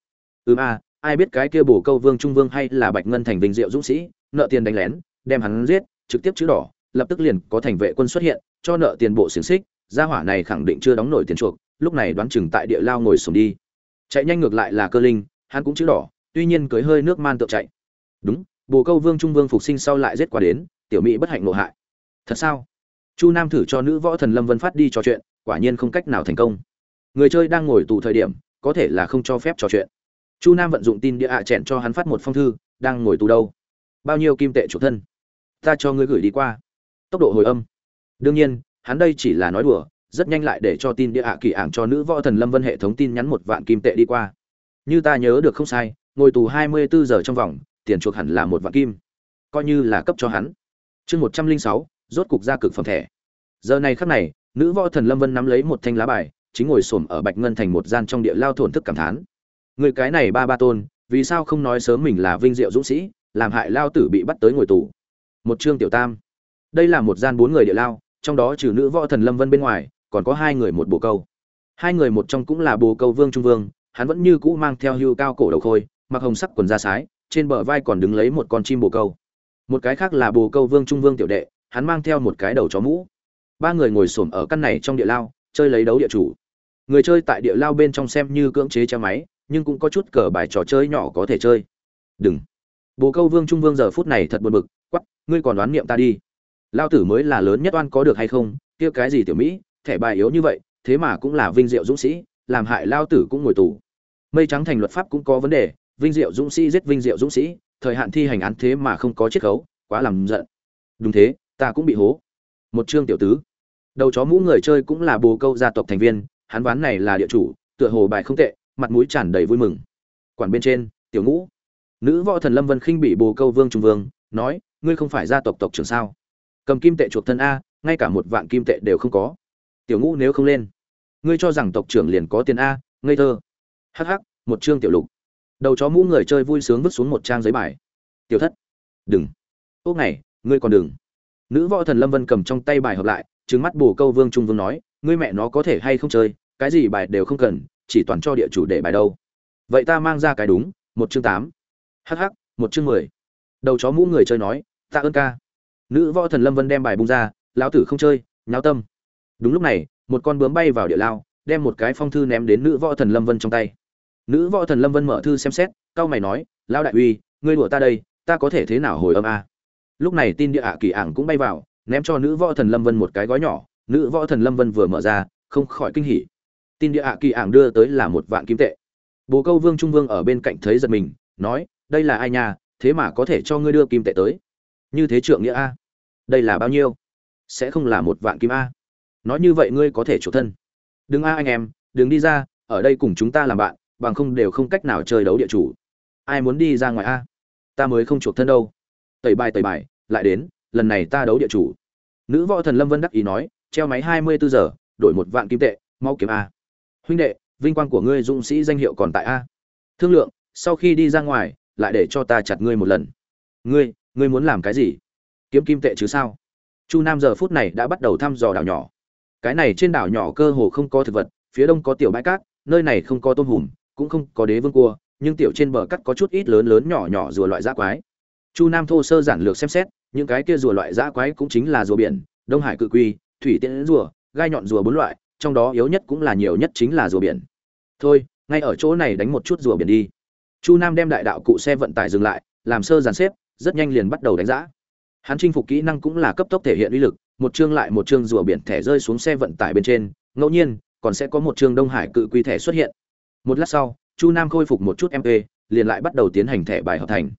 Ừm à ai biết cái kia bổ câu vương trung vương hay là bạch ngân thành vinh diệu dũng sĩ, nợ tiền đánh lén, đem hắn giết, trực tiếp chữ đỏ, lập tức liền có thành vệ quân xuất hiện, cho nợ tiền bộ xiềng xích, gia hỏa này khẳng định chưa đóng nổi tiền chuộc, lúc này đoán chừng tại địa lao ngồi sùng đi. Chạy nhanh ngược lại là cơ linh, hắn cũng chữ đỏ tuy nhiên cưới hơi nước man tượng chạy. Đúng, bồ câu vương trung vương phục sinh sau lại giết qua đến, tiểu mỹ bất hạnh nộ hại. Thật sao? Chu nam thử cho nữ võ thần lâm vân phát đi trò chuyện, quả nhiên không cách nào thành công. Người chơi đang ngồi tù thời điểm, có thể là không cho phép trò chuyện. Chu nam vận dụng tin địa hạ chẹn cho hắn phát một phong thư, đang ngồi tù đâu? Bao nhiêu kim tệ chủ thân? Ta cho ngươi gửi đi qua. Tốc độ hồi âm. Đương nhiên, hắn đây chỉ là nói đùa, rất nhanh lại để cho tin địa hạ kỳ ảng cho nữ võ thần lâm vân hệ thống tin nhắn một vạn kim tệ đi qua. Như ta nhớ được không sai ngồi tù hai mươi bốn giờ trong vòng, tiền chuộc hẳn là một vạn kim. Coi như là cấp cho hắn. Chương một trăm linh sáu, rốt cục ra cực phẩm thẻ. Giờ này khắc này, nữ võ thần lâm vân nắm lấy một thanh lá bài, chính ngồi xổm ở bạch ngân thành một gian trong địa lao thổn thức cảm thán. Người cái này ba ba tôn, vì sao không nói sớm mình là vinh diệu dũng sĩ, làm hại lao tử bị bắt tới ngồi tù? Một chương tiểu tam. Đây là một gian bốn người địa lao, trong đó trừ nữ võ thần lâm vân bên ngoài, còn có hai người một bồ câu. Hai người một trong cũng là bồ câu vương trung vương, hắn vẫn như cũ mang theo hưu cao cổ đầu khôi mặc hồng sắc quần da sái, trên bờ vai còn đứng lấy một con chim bồ câu. Một cái khác là bồ câu vương trung vương tiểu đệ, hắn mang theo một cái đầu chó mũ. Ba người ngồi xổm ở căn này trong địa lao, chơi lấy đấu địa chủ. Người chơi tại địa lao bên trong xem như cưỡng chế che máy, nhưng cũng có chút cờ bài trò chơi nhỏ có thể chơi. Đừng. Bồ câu vương trung vương giờ phút này thật buồn bực quắp ngươi còn đoán niệm ta đi. Lao tử mới là lớn nhất oan có được hay không, kia cái gì tiểu mỹ, thẻ bài yếu như vậy, thế mà cũng là vinh diệu dũng sĩ, làm hại lao tử cũng ngồi tù. Mây trắng thành luật pháp cũng có vấn đề vinh diệu dũng sĩ giết vinh diệu dũng sĩ, thời hạn thi hành án thế mà không có chiết khấu, quá làm giận. Đúng thế, ta cũng bị hố. Một chương tiểu tứ. Đầu chó mũ người chơi cũng là bồ câu gia tộc thành viên, hắn ván này là địa chủ, tựa hồ bài không tệ, mặt mũi tràn đầy vui mừng. Quản bên trên, tiểu ngũ. Nữ võ thần lâm vân khinh bị bồ câu vương trung vương, nói, ngươi không phải gia tộc tộc trưởng sao? Cầm kim tệ chuộc thân a, ngay cả một vạn kim tệ đều không có. Tiểu ngũ nếu không lên. Ngươi cho rằng tộc trưởng liền có tiền a, ngây thơ. Hh một chương tiểu lục đầu chó mũ người chơi vui sướng vứt xuống một trang giấy bài. Tiểu thất, đừng. Ốc này, ngươi còn đừng. Nữ võ thần lâm vân cầm trong tay bài hợp lại trứng mắt bồ câu vương trung vương nói, ngươi mẹ nó có thể hay không chơi, cái gì bài đều không cần, chỉ toàn cho địa chủ để bài đâu. Vậy ta mang ra cái đúng, một chương tám. Hh một chương mười. Đầu chó mũ người chơi nói ta ơn ca. Nữ võ thần lâm vân đem bài bung ra, lão tử không chơi, nháo tâm. Đúng lúc này, một con bướm bay vào địa lao, đem một cái phong thư ném đến nữ võ thần lâm vân trong tay nữ võ thần lâm vân mở thư xem xét, cau mày nói lao đại uy, ngươi đùa ta đây, ta có thể thế nào hồi âm a? Lúc này tin địa ạ kỳ ảng cũng bay vào, ném cho nữ võ thần lâm vân một cái gói nhỏ. Nữ võ thần lâm vân vừa mở ra, không khỏi kinh hỉ. Tin địa ạ kỳ ảng đưa tới là một vạn kim tệ. Bồ câu vương trung vương ở bên cạnh thấy giật mình, nói, đây là ai nha? Thế mà có thể cho ngươi đưa kim tệ tới. Như thế trượng nghĩa a? Đây là bao nhiêu? Sẽ không là một vạn kim a? Nói như vậy ngươi có thể chủ thân. Đừng a anh em, đừng đi ra, ở đây cùng chúng ta làm bạn bằng không đều không cách nào chơi đấu địa chủ. Ai muốn đi ra ngoài a? Ta mới không chuộc thân đâu. Tẩy bài tẩy bài, lại đến, lần này ta đấu địa chủ. Nữ võ thần lâm vân đắc ý nói, treo máy hai mươi bốn giờ, đổi một vạn kim tệ, mau kiếm a. Huynh đệ, vinh quang của ngươi dũng sĩ danh hiệu còn tại a. Thương lượng, sau khi đi ra ngoài, lại để cho ta chặt ngươi một lần. Ngươi ngươi muốn làm cái gì? Kiếm kim tệ chứ sao? Chu nam giờ phút này đã bắt đầu thăm dò đảo nhỏ. Cái này trên đảo nhỏ cơ hồ không có thực vật, phía đông có tiểu bãi cát, nơi này không có tôm hùm cũng không có đế vương cua, nhưng tiểu trên bờ cắt có chút ít lớn lớn nhỏ nhỏ rùa loại dã quái. Chu nam thô sơ giản lược xem xét, những cái kia rùa loại dã quái cũng chính là rùa biển, đông hải cự quy, thủy tiễn rùa, gai nhọn rùa bốn loại, trong đó yếu nhất cũng là nhiều nhất chính là rùa biển. Thôi, ngay ở chỗ này đánh một chút rùa biển đi. Chu nam đem đại đạo cụ xe vận tải dừng lại, làm sơ dàn xếp, rất nhanh liền bắt đầu đánh giá hắn chinh phục kỹ năng cũng là cấp tốc thể hiện uy lực, một chương lại một chương rùa biển thẻ rơi xuống xe vận tải bên trên, ngẫu nhiên, còn sẽ có một chương đông hải cự quy thẻ xuất hiện một lát sau, chu nam khôi phục một chút mp liền lại bắt đầu tiến hành thẻ bài hợp thành.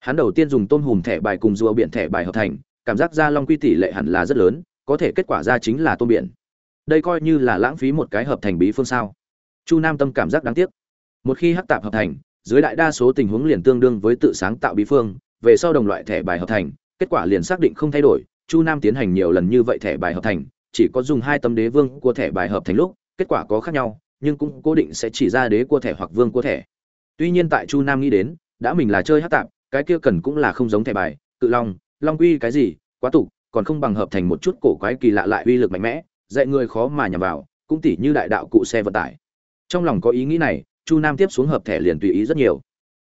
Hắn đầu tiên dùng tôm hùm thẻ bài cùng rùa biển thẻ bài hợp thành, cảm giác ra long quy tỷ lệ hẳn là rất lớn, có thể kết quả ra chính là tôm biển. Đây coi như là lãng phí một cái hợp thành bí phương sao. Chu nam tâm cảm giác đáng tiếc. Một khi hắc tạp hợp thành, dưới đại đa số tình huống liền tương đương với tự sáng tạo bí phương, về sau đồng loại thẻ bài hợp thành, kết quả liền xác định không thay đổi, chu nam tiến hành nhiều lần như vậy thẻ bài hợp thành, chỉ có dùng hai tấm đế vương của thẻ bài hợp thành lúc, kết quả có khác nhau nhưng cũng cố định sẽ chỉ ra đế cua thẻ hoặc vương cua thẻ. Tuy nhiên tại chu nam nghĩ đến, đã mình là chơi hát tạp, cái kia cần cũng là không giống thẻ bài, cự long long quy cái gì, quá tục, còn không bằng hợp thành một chút cổ quái kỳ lạ lại uy lực mạnh mẽ, dạy người khó mà nhằm vào, cũng tỉ như đại đạo cụ xe vận tải. Trong lòng có ý nghĩ này, chu nam tiếp xuống hợp thẻ liền tùy ý rất nhiều.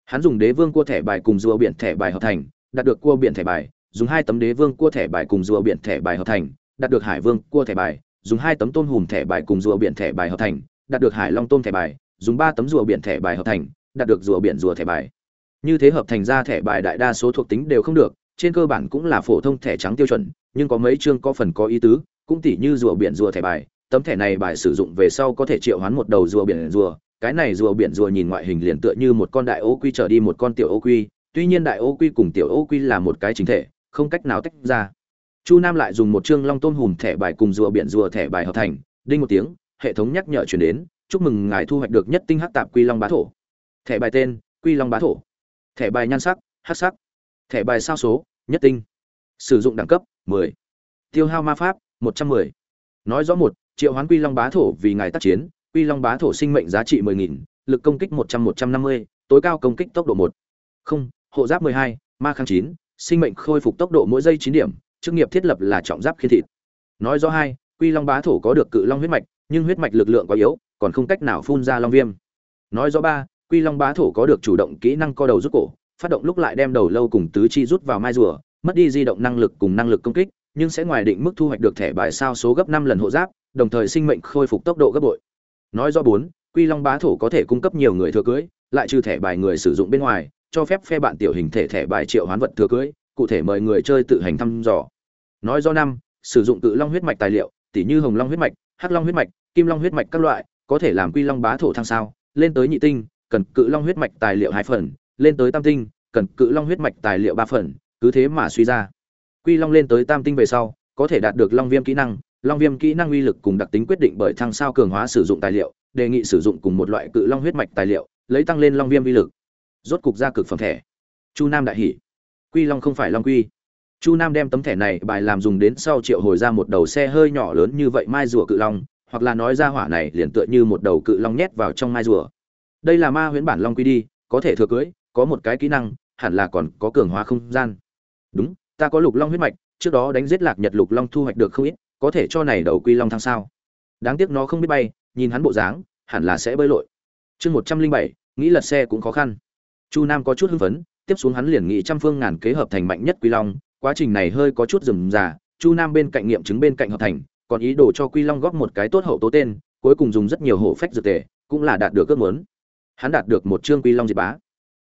Hắn dùng đế vương cua thẻ bài cùng rùa biển thẻ bài hợp thành, đạt được cua biển thẻ bài, dùng hai tấm đế vương cua thẻ bài cùng rùa biển thẻ bài hợp thành, đạt được hải vương cua thẻ bài, dùng hai tấm tôm hùm thẻ bài cùng rùa biển thẻ bài hợp thành đạt được hải long tôm thẻ bài, dùng ba tấm rùa biển thẻ bài hợp thành, đạt được rùa biển rùa thẻ bài. Như thế hợp thành ra thẻ bài đại đa số thuộc tính đều không được, trên cơ bản cũng là phổ thông thẻ trắng tiêu chuẩn, nhưng có mấy chương có phần có ý tứ, cũng tỉ như rùa biển rùa thẻ bài, tấm thẻ này bài sử dụng về sau có thể triệu hoán một đầu rùa biển rùa, cái này rùa biển rùa nhìn ngoại hình liền tựa như một con đại ô quy trở đi một con tiểu ô quy, tuy nhiên đại ô quy cùng tiểu ô quy là một cái chính thể, không cách nào tách ra. Chu nam lại dùng một chương long tôm hùm thẻ bài cùng rùa biển rùa thẻ bài hợp thành, đinh một tiếng hệ thống nhắc nhở chuyển đến, chúc mừng ngài thu hoạch được nhất tinh hắc tạp quy long bá thổ. Thẻ bài tên, quy long bá thổ. Thẻ bài nhan sắc, hắc sắc. Thẻ bài sao số, nhất tinh. Sử dụng đẳng cấp 10. tiêu hao ma pháp 110. nói rõ một, triệu hoán quy long bá thổ vì ngài tác chiến, quy long bá thổ sinh mệnh giá trị mười nghìn, lực công kích một trăm một trăm năm mươi, tối cao công kích tốc độ một. Không, hộ giáp mười hai, ma kháng chín, sinh mệnh khôi phục tốc độ mỗi giây chín điểm, chức nghiệp thiết lập là trọng giáp khiên thịt. Nói rõ hai, quy long bá thổ có được cự long huyết mạch nhưng huyết mạch lực lượng quá yếu, còn không cách nào phun ra long viêm. Nói rõ ba, quy long bá thổ có được chủ động kỹ năng co đầu rút cổ, phát động lúc lại đem đầu lâu cùng tứ chi rút vào mai rùa, mất đi di động năng lực cùng năng lực công kích, nhưng sẽ ngoài định mức thu hoạch được thẻ bài sao số gấp năm lần hộ giáp, đồng thời sinh mệnh khôi phục tốc độ gấp bội. Nói rõ bốn, quy long bá thổ có thể cung cấp nhiều người thừa cưới, lại trừ thẻ bài người sử dụng bên ngoài, cho phép phe bạn tiểu hình thể thẻ bài triệu hoán vật thừa cưới, cụ thể mời người chơi tự hành thăm dò. Nói do năm, sử dụng tự long huyết mạch tài liệu, tỉ như hồng long huyết mạch hắc long huyết mạch, kim long huyết mạch các loại, có thể làm quy long bá thổ thăng sao, lên tới nhị tinh, cần cự long huyết mạch tài liệu hai phần, lên tới tam tinh, cần cự long huyết mạch tài liệu ba phần, cứ thế mà suy ra. Quy long lên tới tam tinh về sau, có thể đạt được long viêm kỹ năng, long viêm kỹ năng uy lực cùng đặc tính quyết định bởi thăng sao cường hóa sử dụng tài liệu, đề nghị sử dụng cùng một loại cự long huyết mạch tài liệu, lấy tăng lên long viêm uy lực. Rốt cục ra cực phẩm thẻ. Chu nam đại hỷ quy long không phải long quy chu nam đem tấm thẻ này bài làm dùng đến sau triệu hồi ra một đầu xe hơi nhỏ lớn như vậy mai rùa cự long, hoặc là nói ra hỏa này liền tựa như một đầu cự long nhét vào trong mai rùa. Đây là ma huyễn bản long quy đi, có thể thừa cưới, có một cái kỹ năng, hẳn là còn có cường hóa không gian. Đúng, ta có lục long huyết mạch, trước đó đánh giết lạc nhật lục long thu hoạch được không ít, có thể cho này đầu quy long thăng sao? Đáng tiếc nó không biết bay, nhìn hắn bộ dáng, hẳn là sẽ bơi lội. Chương một trăm linh bảy, nghĩ lật xe cũng khó khăn. Chu nam có chút hưng phấn, tiếp xuống hắn liền nghĩ trăm phương ngàn kế hợp thành mạnh nhất quy long quá trình này hơi có chút rườm rà, chu nam bên cạnh nghiệm chứng bên cạnh hợp thành, còn ý đồ cho quy long góp một cái tốt hậu tố tên, cuối cùng dùng rất nhiều hổ phách dược tề, cũng là đạt được ước muốn. Hắn đạt được một chương quy long diệt bá.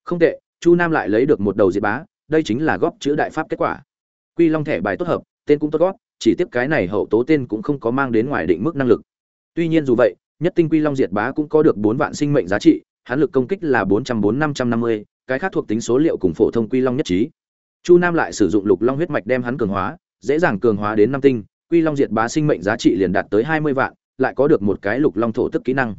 Không tệ, chu nam lại lấy được một đầu diệt bá, đây chính là góp chữ đại pháp kết quả. Quy long thẻ bài tốt hợp, tên cũng tốt góp, chỉ tiếp cái này hậu tố tên cũng không có mang đến ngoài định mức năng lực. Tuy nhiên dù vậy, nhất tinh quy long diệt bá cũng có được bốn vạn sinh mệnh giá trị, hắn lực công kích là bốn trăm bốn năm trăm năm mươi, cái khác thuộc tính số liệu cùng phổ thông quy long nhất trí chu nam lại sử dụng lục long huyết mạch đem hắn cường hóa, dễ dàng cường hóa đến năm tinh, quy long diệt bá sinh mệnh giá trị liền đạt tới hai mươi vạn, lại có được một cái lục long thổ tức kỹ năng.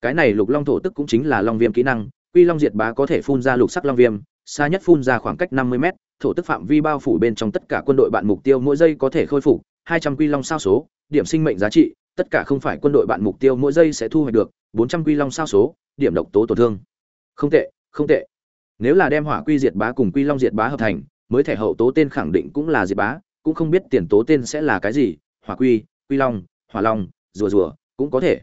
Cái này lục long thổ tức cũng chính là long viêm kỹ năng, quy long diệt bá có thể phun ra lục sắc long viêm, xa nhất phun ra khoảng cách năm mươi m thổ tức phạm vi bao phủ bên trong tất cả quân đội bạn mục tiêu mỗi giây có thể khôi phục hai trăm quy long sao số, điểm sinh mệnh giá trị, tất cả không phải quân đội bạn mục tiêu mỗi giây sẽ thu hoạch được bốn trăm quy long sao số, điểm độc tố tổn thương. Không tệ không tệ. Nếu là đem hỏa quy diệt bá cùng quy long diệt bá hợp thành mới thẻ hậu tố tên khẳng định cũng là diệp bá, cũng không biết tiền tố tên sẽ là cái gì, hỏa quy quy long, hỏa long, rùa rùa, cũng có thể.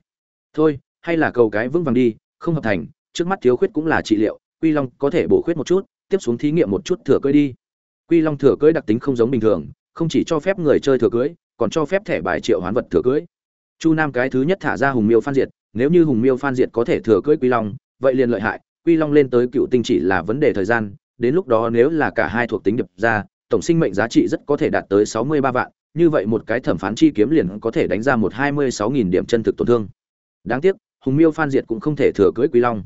Thôi, hay là cầu cái vững vàng đi, không hợp thành, trước mắt thiếu khuyết cũng là trị liệu, quy long có thể bổ khuyết một chút, tiếp xuống thí nghiệm một chút thừa cưỡi đi. Quy long thừa cưỡi đặc tính không giống bình thường, không chỉ cho phép người chơi thừa cưỡi còn cho phép thẻ bài triệu hoán vật thừa cưỡi chu nam cái thứ nhất thả ra hùng miêu phan diệt, nếu như hùng miêu phan diệt có thể thừa cưỡi quy long, vậy liền lợi hại, quy long lên tới cựu tinh chỉ là vấn đề thời gian đến lúc đó nếu là cả hai thuộc tính điệp ra, tổng sinh mệnh giá trị rất có thể đạt tới sáu mươi ba vạn, như vậy một cái thẩm phán chi kiếm liền có thể đánh ra một hai mươi sáu nghìn điểm chân thực tổn thương. Đáng tiếc, hùng miêu phan diệt cũng không thể thừa cưới quy long.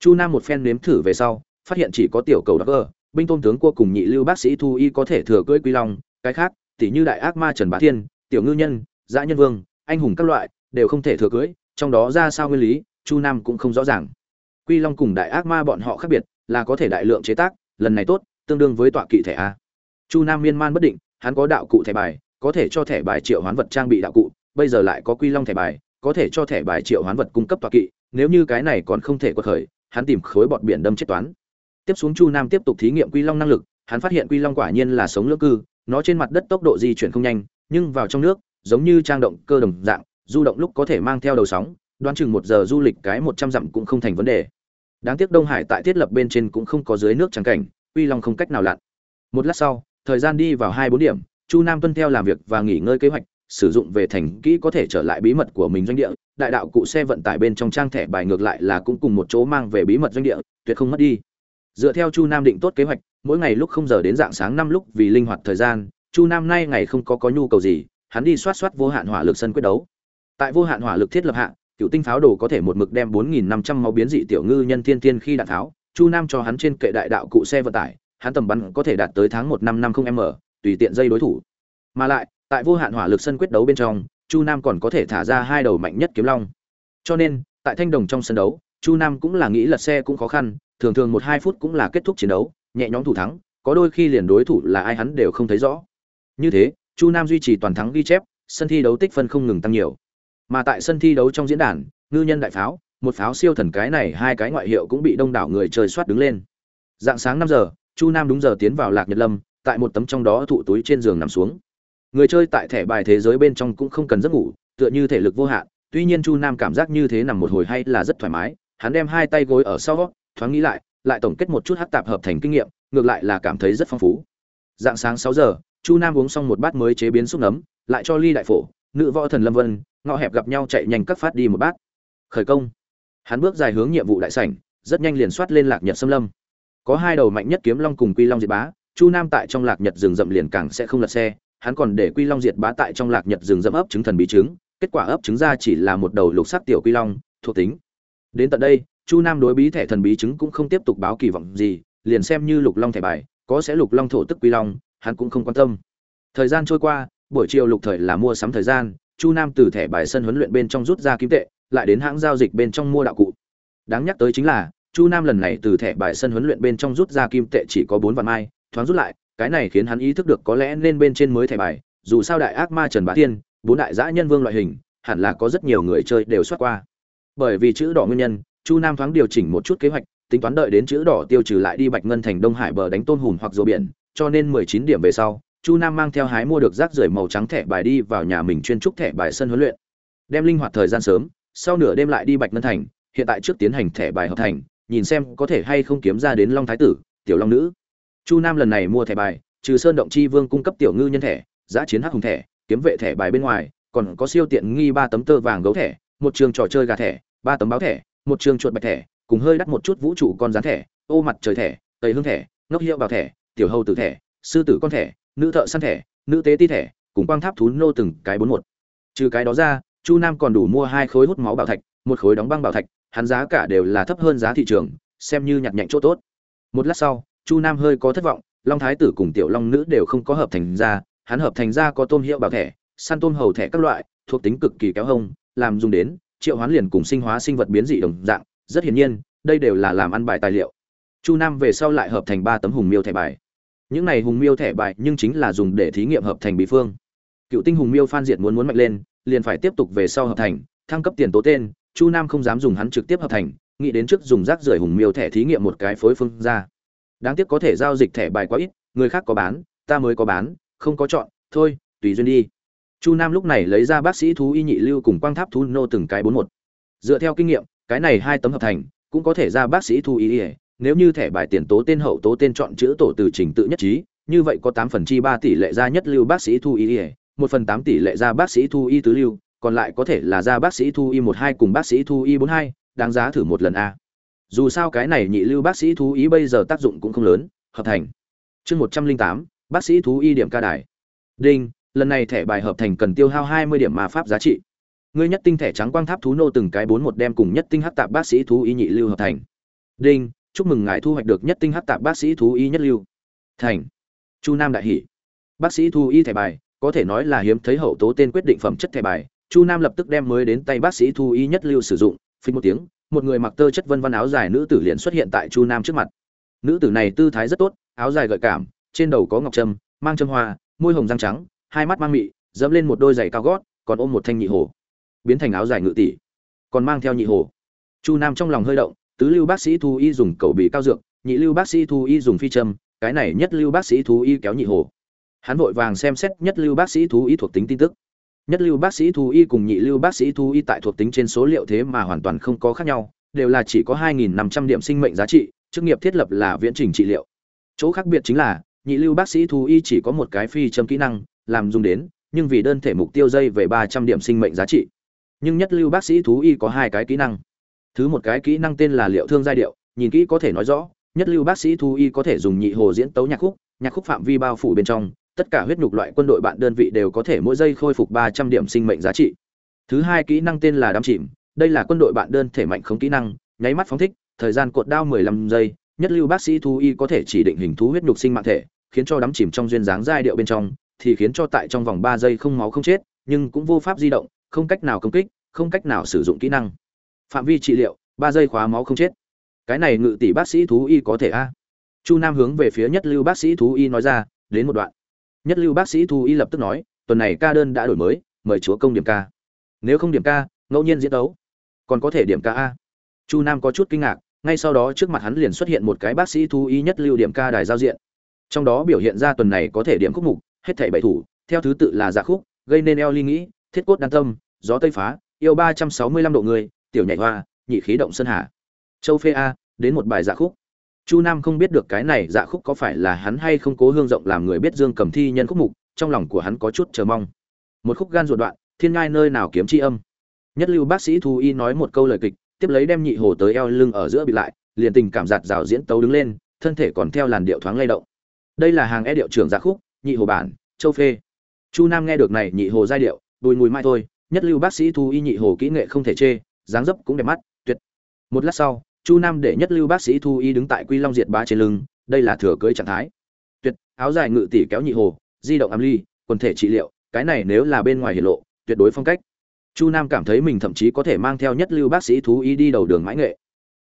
Chu nam một phen nếm thử về sau, phát hiện chỉ có tiểu cầu đắc binh tôn tướng cua cùng nhị lưu bác sĩ thu y có thể thừa cưới quy long, cái khác tỷ như đại ác ma trần bá thiên, tiểu ngư nhân, dã nhân vương, anh hùng các loại, đều không thể thừa cưới, trong đó ra sao nguyên lý, chu nam cũng không rõ ràng. Quy long cùng đại ác ma bọn họ khác biệt, là có thể đại lượng chế tác lần này tốt, tương đương với tọa kỵ thẻ a. Chu nam miên man bất định, hắn có đạo cụ thẻ bài, có thể cho thẻ bài triệu hoán vật trang bị đạo cụ, bây giờ lại có quy long thẻ bài, có thể cho thẻ bài triệu hoán vật cung cấp tọa kỵ, nếu như cái này còn không thể quật khởi, hắn tìm khối bọt biển đâm chết toán. Tiếp xuống chu nam tiếp tục thí nghiệm quy long năng lực, hắn phát hiện quy long quả nhiên là sống lưỡng cư, nó trên mặt đất tốc độ di chuyển không nhanh, nhưng vào trong nước, giống như trang động cơ đồng dạng, du động lúc có thể mang theo đầu sóng, đoán chừng một giờ du lịch cái một trăm dặm cũng không thành vấn đề đáng tiếc đông hải tại thiết lập bên trên cũng không có dưới nước trắng cảnh, uy long không cách nào lặn. Một lát sau, thời gian đi vào hai bốn điểm, chu nam tuân theo làm việc và nghỉ ngơi kế hoạch, sử dụng về thành kỹ có thể trở lại bí mật của mình doanh địa. Đại đạo cụ xe vận tải bên trong trang thẻ bài ngược lại là cũng cùng một chỗ mang về bí mật doanh địa, tuyệt không mất đi. Dựa theo chu nam định tốt kế hoạch, mỗi ngày lúc không giờ đến dạng sáng năm lúc vì linh hoạt thời gian, chu nam nay ngày không có có nhu cầu gì, hắn đi soát soát vô hạn hỏa lực sân quyết đấu. Tại vô hạn hỏa lực thiết lập hạ cựu tinh pháo đồ có thể một mực đem bốn nghìn năm trăm máu biến dị tiểu ngư nhân thiên thiên khi đạn tháo, chu nam cho hắn trên kệ đại đạo cụ xe vận tải, hắn tầm bắn có thể đạt tới tháng một năm năm không m tùy tiện dây đối thủ. Mà lại, tại vô hạn hỏa lực sân quyết đấu bên trong, chu nam còn có thể thả ra hai đầu mạnh nhất kiếm long. Cho nên, tại thanh đồng trong sân đấu, chu nam cũng là nghĩ lật xe cũng khó khăn, thường thường một hai phút cũng là kết thúc chiến đấu, nhẹ nhõm thủ thắng, có đôi khi liền đối thủ là ai hắn đều không thấy rõ. Như thế, chu nam duy trì toàn thắng ghi chép, sân thi đấu tích phân không ngừng tăng nhiều mà tại sân thi đấu trong diễn đàn, ngư nhân đại pháo, một pháo siêu thần cái này hai cái ngoại hiệu cũng bị đông đảo người chơi soát đứng lên. Dạng sáng năm giờ, chu nam đúng giờ tiến vào lạc nhật lâm, tại một tấm trong đó thụ túi trên giường nằm xuống. Người chơi tại thẻ bài thế giới bên trong cũng không cần giấc ngủ, tựa như thể lực vô hạn, tuy nhiên chu nam cảm giác như thế nằm một hồi hay là rất thoải mái, hắn đem hai tay gối ở sau, thoáng nghĩ lại lại tổng kết một chút hát tạp hợp thành kinh nghiệm, ngược lại là cảm thấy rất phong phú. Dạng sáng sáu giờ, chu nam uống xong một bát mới chế biến xúc nấm, lại cho ly đại phổ, nữ võ thần lâm vân ngọ hẹp gặp nhau chạy nhanh cắt phát đi một bát. Khởi công. Hắn bước dài hướng nhiệm vụ đại sảnh, rất nhanh liền soát lên lạc nhật xâm lâm. Có hai đầu mạnh nhất kiếm long cùng quy long diệt bá, chu nam tại trong lạc nhật rừng rậm liền càng sẽ không lật xe, hắn còn để quy long diệt bá tại trong lạc nhật rừng rậm ấp trứng thần bí trứng, kết quả ấp trứng ra chỉ là một đầu lục sắc tiểu quy long, thuộc tính. Đến tận đây, chu nam đối bí thẻ thần bí trứng cũng không tiếp tục báo kỳ vọng gì, liền xem như lục long thẻ bài, có sẽ lục long thổ tức quy long, hắn cũng không quan tâm. Thời gian trôi qua, buổi chiều lục thời là mua sắm thời gian chu nam từ thẻ bài sân huấn luyện bên trong rút ra kim tệ, lại đến hãng giao dịch bên trong mua đạo cụ. Đáng nhắc tới chính là, chu nam lần này từ thẻ bài sân huấn luyện bên trong rút ra kim tệ chỉ có bốn vạn mai, thoáng rút lại, cái này khiến hắn ý thức được có lẽ nên bên trên mới thẻ bài, dù sao đại ác ma trần bá thiên, bốn đại giã nhân vương loại hình, hẳn là có rất nhiều người chơi đều soát qua. Bởi vì chữ đỏ nguyên nhân, chu nam thoáng điều chỉnh một chút kế hoạch, tính toán đợi đến chữ đỏ tiêu trừ lại đi bạch ngân thành đông hải bờ đánh tôn hùm hoặc rùa biển, cho nên mười chín điểm về sau chu nam mang theo hái mua được rác rưởi màu trắng thẻ bài đi vào nhà mình chuyên trúc thẻ bài sân huấn luyện. Đem linh hoạt thời gian sớm, sau nửa đêm lại đi bạch ngân thành, hiện tại trước tiến hành thẻ bài hợp thành, nhìn xem có thể hay không kiếm ra đến long thái tử, tiểu long nữ. Chu nam lần này mua thẻ bài, trừ sơn động chi vương cung cấp tiểu ngư nhân thẻ giã chiến hắc hùng thẻ, kiếm vệ thẻ bài bên ngoài, còn có siêu tiện nghi ba tấm tơ vàng gấu thẻ, một trường trò chơi gà thẻ, ba tấm báo thẻ, một trường chuột bạch thẻ, cùng hơi đắt một chút vũ trụ con rán thẻ, ô mặt trời thẻ, tây hương thẻ, ngốc hiệu bào thẻ, tiểu hầu tử thẻ, sư tử con thẻ nữ thợ săn thẻ, nữ tế ti thẻ, cùng quang tháp thú nô từng cái bốn một. Trừ cái đó ra, chu nam còn đủ mua hai khối hút máu bảo thạch, một khối đóng băng bảo thạch, hắn giá cả đều là thấp hơn giá thị trường, xem như nhặt nhạnh chỗ tốt. Một lát sau, chu nam hơi có thất vọng, long thái tử cùng tiểu long nữ đều không có hợp thành ra, hắn hợp thành ra có tôm hiệu bảo thẻ, săn tôm hầu thẻ các loại, thuộc tính cực kỳ kéo hông, làm dùng đến, triệu hoán liền cùng sinh hóa sinh vật biến dị đồng dạng, rất hiển nhiên, đây đều là làm ăn bài tài liệu. Chu nam về sau lại hợp thành ba tấm hùng miêu thẻ bài những này hùng miêu thẻ bài nhưng chính là dùng để thí nghiệm hợp thành bí phương. Cựu tinh hùng miêu phan diệt muốn muốn mạnh lên, liền phải tiếp tục về sau hợp thành, thăng cấp tiền tố tên, chu nam không dám dùng hắn trực tiếp hợp thành, nghĩ đến trước dùng rác rưởi hùng miêu thẻ thí nghiệm một cái phối phương ra. Đáng tiếc có thể giao dịch thẻ bài quá ít, người khác có bán, ta mới có bán, không có chọn, thôi, tùy duyên đi. Chu nam lúc này lấy ra bác sĩ thú y nhị lưu cùng quang tháp thú nô từng cái bốn một. Dựa theo kinh nghiệm, cái này hai tấm hợp thành, cũng có thể ra bác sĩ thú y nếu như thẻ bài tiền tố tên hậu tố tên chọn chữ tổ từ trình tự nhất trí, như vậy có tám phần chi ba tỷ lệ ra nhất lưu bác sĩ thu y một phần tám tỷ lệ ra bác sĩ thu y tứ lưu, còn lại có thể là ra bác sĩ thu y một hai cùng bác sĩ thu y bốn hai, đáng giá thử một lần a. Dù sao cái này nhị lưu bác sĩ thú y bây giờ tác dụng cũng không lớn, hợp thành. Chương một trăm linh tám, bác sĩ thú y điểm ca đài. Đinh, lần này thẻ bài hợp thành cần tiêu hao hai mươi điểm ma pháp giá trị. Ngươi nhất tinh thẻ trắng quang tháp thú nô từng cái bốn một đem cùng nhất tinh hắc tạp bác sĩ thú y nhị lưu hợp thành. Đinh chúc mừng ngài thu hoạch được nhất tinh hắc tạp bác sĩ thú y nhất lưu. Thành. Chu nam đại hỷ bác sĩ thú y thẻ bài, có thể nói là hiếm thấy hậu tố tên quyết định phẩm chất thẻ bài. Chu nam lập tức đem mới đến tay bác sĩ thú y nhất lưu sử dụng, phình một tiếng, một người mặc tơ chất vân văn áo dài nữ tử liền xuất hiện tại chu nam trước mặt. Nữ tử này tư thái rất tốt, áo dài gợi cảm, trên đầu có ngọc trâm, mang trâm hoa, môi hồng răng trắng, hai mắt mang mị, dẫm lên một đôi giày cao gót, còn ôm một thanh nhị hồ. Biến thành áo dài ngự tỷ, còn mang theo nhị hồ. Chu nam trong lòng hơi động tứ lưu bác sĩ thu y dùng cầu bị cao dược, nhị lưu bác sĩ thu y dùng phi châm, cái này nhất lưu bác sĩ thu y kéo nhị hồ. Hắn vội vàng xem xét nhất lưu bác sĩ thu y thuộc tính tin tức. Nhất lưu bác sĩ thu y cùng nhị lưu bác sĩ thu y tại thuộc tính trên số liệu thế mà hoàn toàn không có khác nhau, đều là chỉ có 2.500 điểm sinh mệnh giá trị, chức nghiệp thiết lập là viễn trình trị liệu. Chỗ khác biệt chính là, nhị lưu bác sĩ thu y chỉ có một cái phi châm kỹ năng, làm dùng đến, nhưng vì đơn thể mục tiêu dây về 300 điểm sinh mệnh giá trị. Nhưng nhất lưu bác sĩ thú y có hai cái kỹ năng thứ một cái kỹ năng tên là liệu thương giai điệu, nhìn kỹ có thể nói rõ, nhất lưu bác sĩ thú y có thể dùng nhị hồ diễn tấu nhạc khúc nhạc khúc phạm vi bao phủ bên trong, tất cả huyết nhục loại quân đội bạn đơn vị đều có thể mỗi giây khôi phục ba trăm điểm sinh mệnh giá trị. Thứ hai kỹ năng tên là đắm chìm, đây là quân đội bạn đơn thể mạnh không kỹ năng, nháy mắt phóng thích, thời gian cột đao mười lăm giây, nhất lưu bác sĩ thú y có thể chỉ định hình thú huyết nhục sinh mạng thể, khiến cho đắm chìm trong duyên dáng giai điệu bên trong, thì khiến cho tại trong vòng ba giây không máu không chết, nhưng cũng vô pháp di động, không cách nào công kích, không cách nào sử dụng kỹ năng phạm vi trị liệu, ba giây khóa máu không chết. Cái này ngự tỷ bác sĩ thú y có thể a? Chu nam hướng về phía nhất lưu bác sĩ thú y nói ra, đến một đoạn. Nhất lưu bác sĩ thú y lập tức nói, tuần này ca đơn đã đổi mới, mời chúa công điểm ca. Nếu không điểm ca, ngẫu nhiên diễn đấu. Còn có thể điểm ca a? Chu nam có chút kinh ngạc, ngay sau đó trước mặt hắn liền xuất hiện một cái bác sĩ thú y nhất lưu điểm ca đài giao diện. Trong đó biểu hiện ra tuần này có thể điểm khúc mục, hết thảy bảy thủ, theo thứ tự là giả khúc, gây nên eo ly nghĩ, thiết cốt đan tâm, gió tây phá, yêu ba trăm sáu mươi lăm độ người tiểu nhảy hoa, nhị khí động sơn hà. Châu phê a, đến một bài dạ khúc. Chu nam không biết được cái này dạ khúc có phải là hắn hay không cố hương rộng làm người biết dương cầm thi nhân khúc mục, trong lòng của hắn có chút chờ mong. Một khúc gan ruột đoạn, thiên ngai nơi nào kiếm chi âm. Nhất lưu bác sĩ thu y nói một câu lời kịch, tiếp lấy đem nhị hồ tới eo lưng ở giữa bị lại, liền tình cảm giạt rào diễn tấu đứng lên, thân thể còn theo làn điệu thoáng lay động. Đây là hàng e điệu trưởng dạ khúc, nhị hồ bản, châu phê. Chu nam nghe được này nhị hồ giai điệu đùi mùi mai thôi, nhất lưu bác sĩ thu y nhị hồ kỹ nghệ không thể chê dáng dấp cũng đẹp mắt, tuyệt. Một lát sau, chu nam để nhất lưu bác sĩ thu y đứng tại quy long diệt ba trên lưng, đây là thừa cưới trạng thái. Tuyệt, áo dài ngự tỷ kéo nhị hồ, di động ám ly, quần thể trị liệu, cái này nếu là bên ngoài hiển lộ, tuyệt đối phong cách. Chu nam cảm thấy mình thậm chí có thể mang theo nhất lưu bác sĩ thú y đi đầu đường mãi nghệ.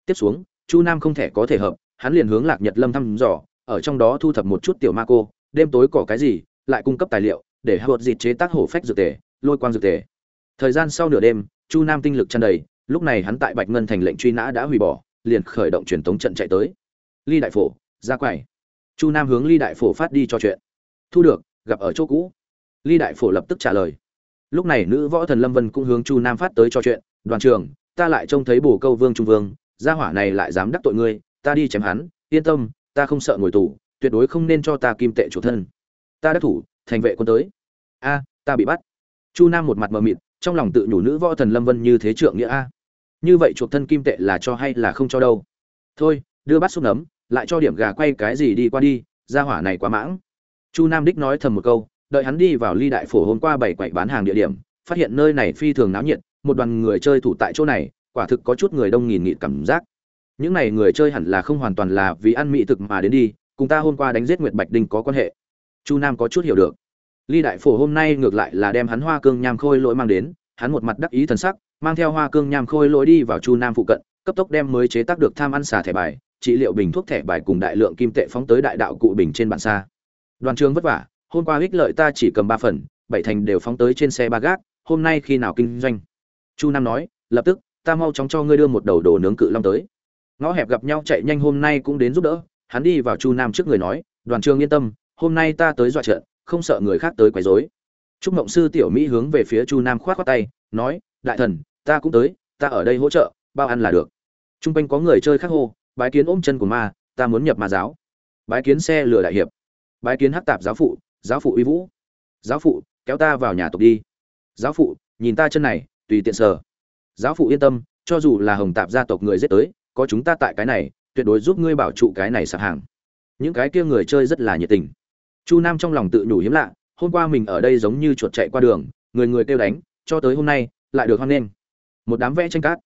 Tiếp xuống, chu nam không thể có thể hợp, hắn liền hướng lạc nhật lâm thăm dò, ở trong đó thu thập một chút tiểu ma cô, đêm tối cỏ cái gì, lại cung cấp tài liệu, để hợp bột dịt chế tác hổ phách dược tề, lôi quang dược tề. Thời gian sau nửa đêm, chu nam tinh lực tràn đầy lúc này hắn tại bạch ngân thành lệnh truy nã đã hủy bỏ, liền khởi động truyền tống trận chạy tới. Ly đại phổ, ra quầy. Chu nam hướng ly đại phổ phát đi cho chuyện. Thu được, gặp ở chỗ cũ. Ly đại phổ lập tức trả lời. Lúc này nữ võ thần lâm vân cũng hướng chu nam phát tới cho chuyện. Đoàn trường ta lại trông thấy bồ câu vương trung vương, gia hỏa này lại dám đắc tội ngươi, ta đi chém hắn, yên tâm, ta không sợ ngồi tù, tuyệt đối không nên cho ta kim tệ chủ thân. Ta đắc thủ, thành vệ quân tới. A, ta bị bắt. Chu nam một mặt mờ mịt, trong lòng tự nhủ nữ võ thần lâm vân như thế trượng nghĩa a như vậy chuộc thân kim tệ là cho hay là không cho đâu? Thôi, đưa bát xúc nấm, lại cho điểm gà quay cái gì đi qua đi, gia hỏa này quá mãng. Chu nam đích nói thầm một câu, đợi hắn đi vào ly đại phổ hôm qua bảy quậy bán hàng địa điểm, phát hiện nơi này phi thường náo nhiệt, một đoàn người chơi thủ tại chỗ này, quả thực có chút người đông nghìn nghịt cảm giác. Những này người chơi hẳn là không hoàn toàn là vì ăn mỹ thực mà đến đi, cùng ta hôm qua đánh giết nguyệt bạch đinh có quan hệ. Chu nam có chút hiểu được. Ly đại phổ hôm nay ngược lại là đem hắn hoa cương nham khôi lỗi mang đến, hắn một mặt đắc ý thần sắc mang theo hoa cương nham khôi lỗi đi vào chu nam phụ cận, cấp tốc đem mới chế tác được tham ăn xà thẻ bài, trị liệu bình thuốc thẻ bài cùng đại lượng kim tệ phóng tới đại đạo cụ bình trên bản xa. Đoàn trường vất vả, hôm qua ích lợi ta chỉ cầm ba phần, bảy thành đều phóng tới trên xe ba gác, hôm nay khi nào kinh doanh? Chu nam nói, lập tức, ta mau chóng cho ngươi đưa một đầu đồ nướng cự long tới. Ngõ hẹp gặp nhau chạy nhanh hôm nay cũng đến giúp đỡ, hắn đi vào chu nam trước người nói, đoàn trường yên tâm, hôm nay ta tới dọa trận không sợ người khác tới quấy rối. Trúc mộng sư tiểu mỹ hướng về phía chu nam khoát khoát tay, nói, đại thần ta cũng tới, ta ở đây hỗ trợ, bao ăn là được. T r u n g quanh có người chơi khác hô, bái kiến ôm chân của ma, ta muốn nhập ma giáo. Bái kiến xe lửa đại hiệp. Bái kiến hắc tạp giáo phụ giáo phụ uy vũ. Giáo phụ, kéo ta vào nhà tộc đi. Giáo phụ, nhìn ta chân này, tùy tiện sờ. Giáo phụ yên tâm, cho dù là hồng tạp gia tộc người giết tới, có chúng ta tại cái này, tuyệt đối giúp ngươi bảo trụ cái này sạp hàng. Những cái kia người chơi rất là nhiệt tình. Chu nam trong lòng tự nhủ hiếm lạ, hôm qua mình ở đây giống như chuột chạy qua đường, người người kêu đánh, cho tới hôm nay, lại được hoan nghênh một đám vẽ tranh cát.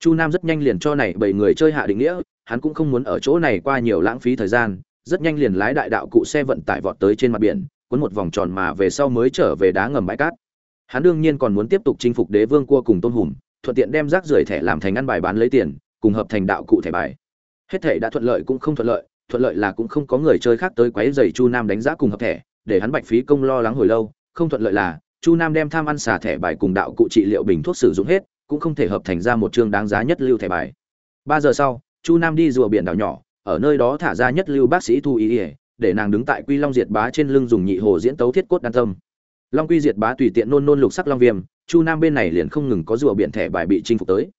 Chu nam rất nhanh liền cho này bảy người chơi hạ định nghĩa, hắn cũng không muốn ở chỗ này qua nhiều lãng phí thời gian, rất nhanh liền lái đại đạo cụ xe vận tải vọt tới trên mặt biển, cuốn một vòng tròn mà về sau mới trở về đá ngầm bãi cát. Hắn đương nhiên còn muốn tiếp tục chinh phục đế vương cua cùng tôn hùm, thuận tiện đem rác rưởi thẻ làm thành ăn bài bán lấy tiền, cùng hợp thành đạo cụ thẻ bài. Hết thẻ đã thuận lợi cũng không thuận lợi thuận lợi là cũng không có người chơi khác tới quấy giày chu nam đánh giá cùng hợp thẻ, để hắn bạch phí công lo lắng hồi lâu, không thuận lợi là, chu nam đem tham ăn xà thẻ bài cùng đạo cụ trị liệu bình thuốc sử dụng hết cũng không thể hợp thành ra một chương đáng giá nhất lưu thẻ bài. Ba giờ sau, chu nam đi rùa biển đảo nhỏ, ở nơi đó thả ra nhất lưu bác sĩ thu ý ỉa để nàng đứng tại quy long diệt bá trên lưng dùng nhị hồ diễn tấu thiết cốt đan tâm. Long quy diệt bá tùy tiện nôn nôn lục sắc long viêm, chu nam bên này liền không ngừng có rùa biển thẻ bài bị chinh phục tới.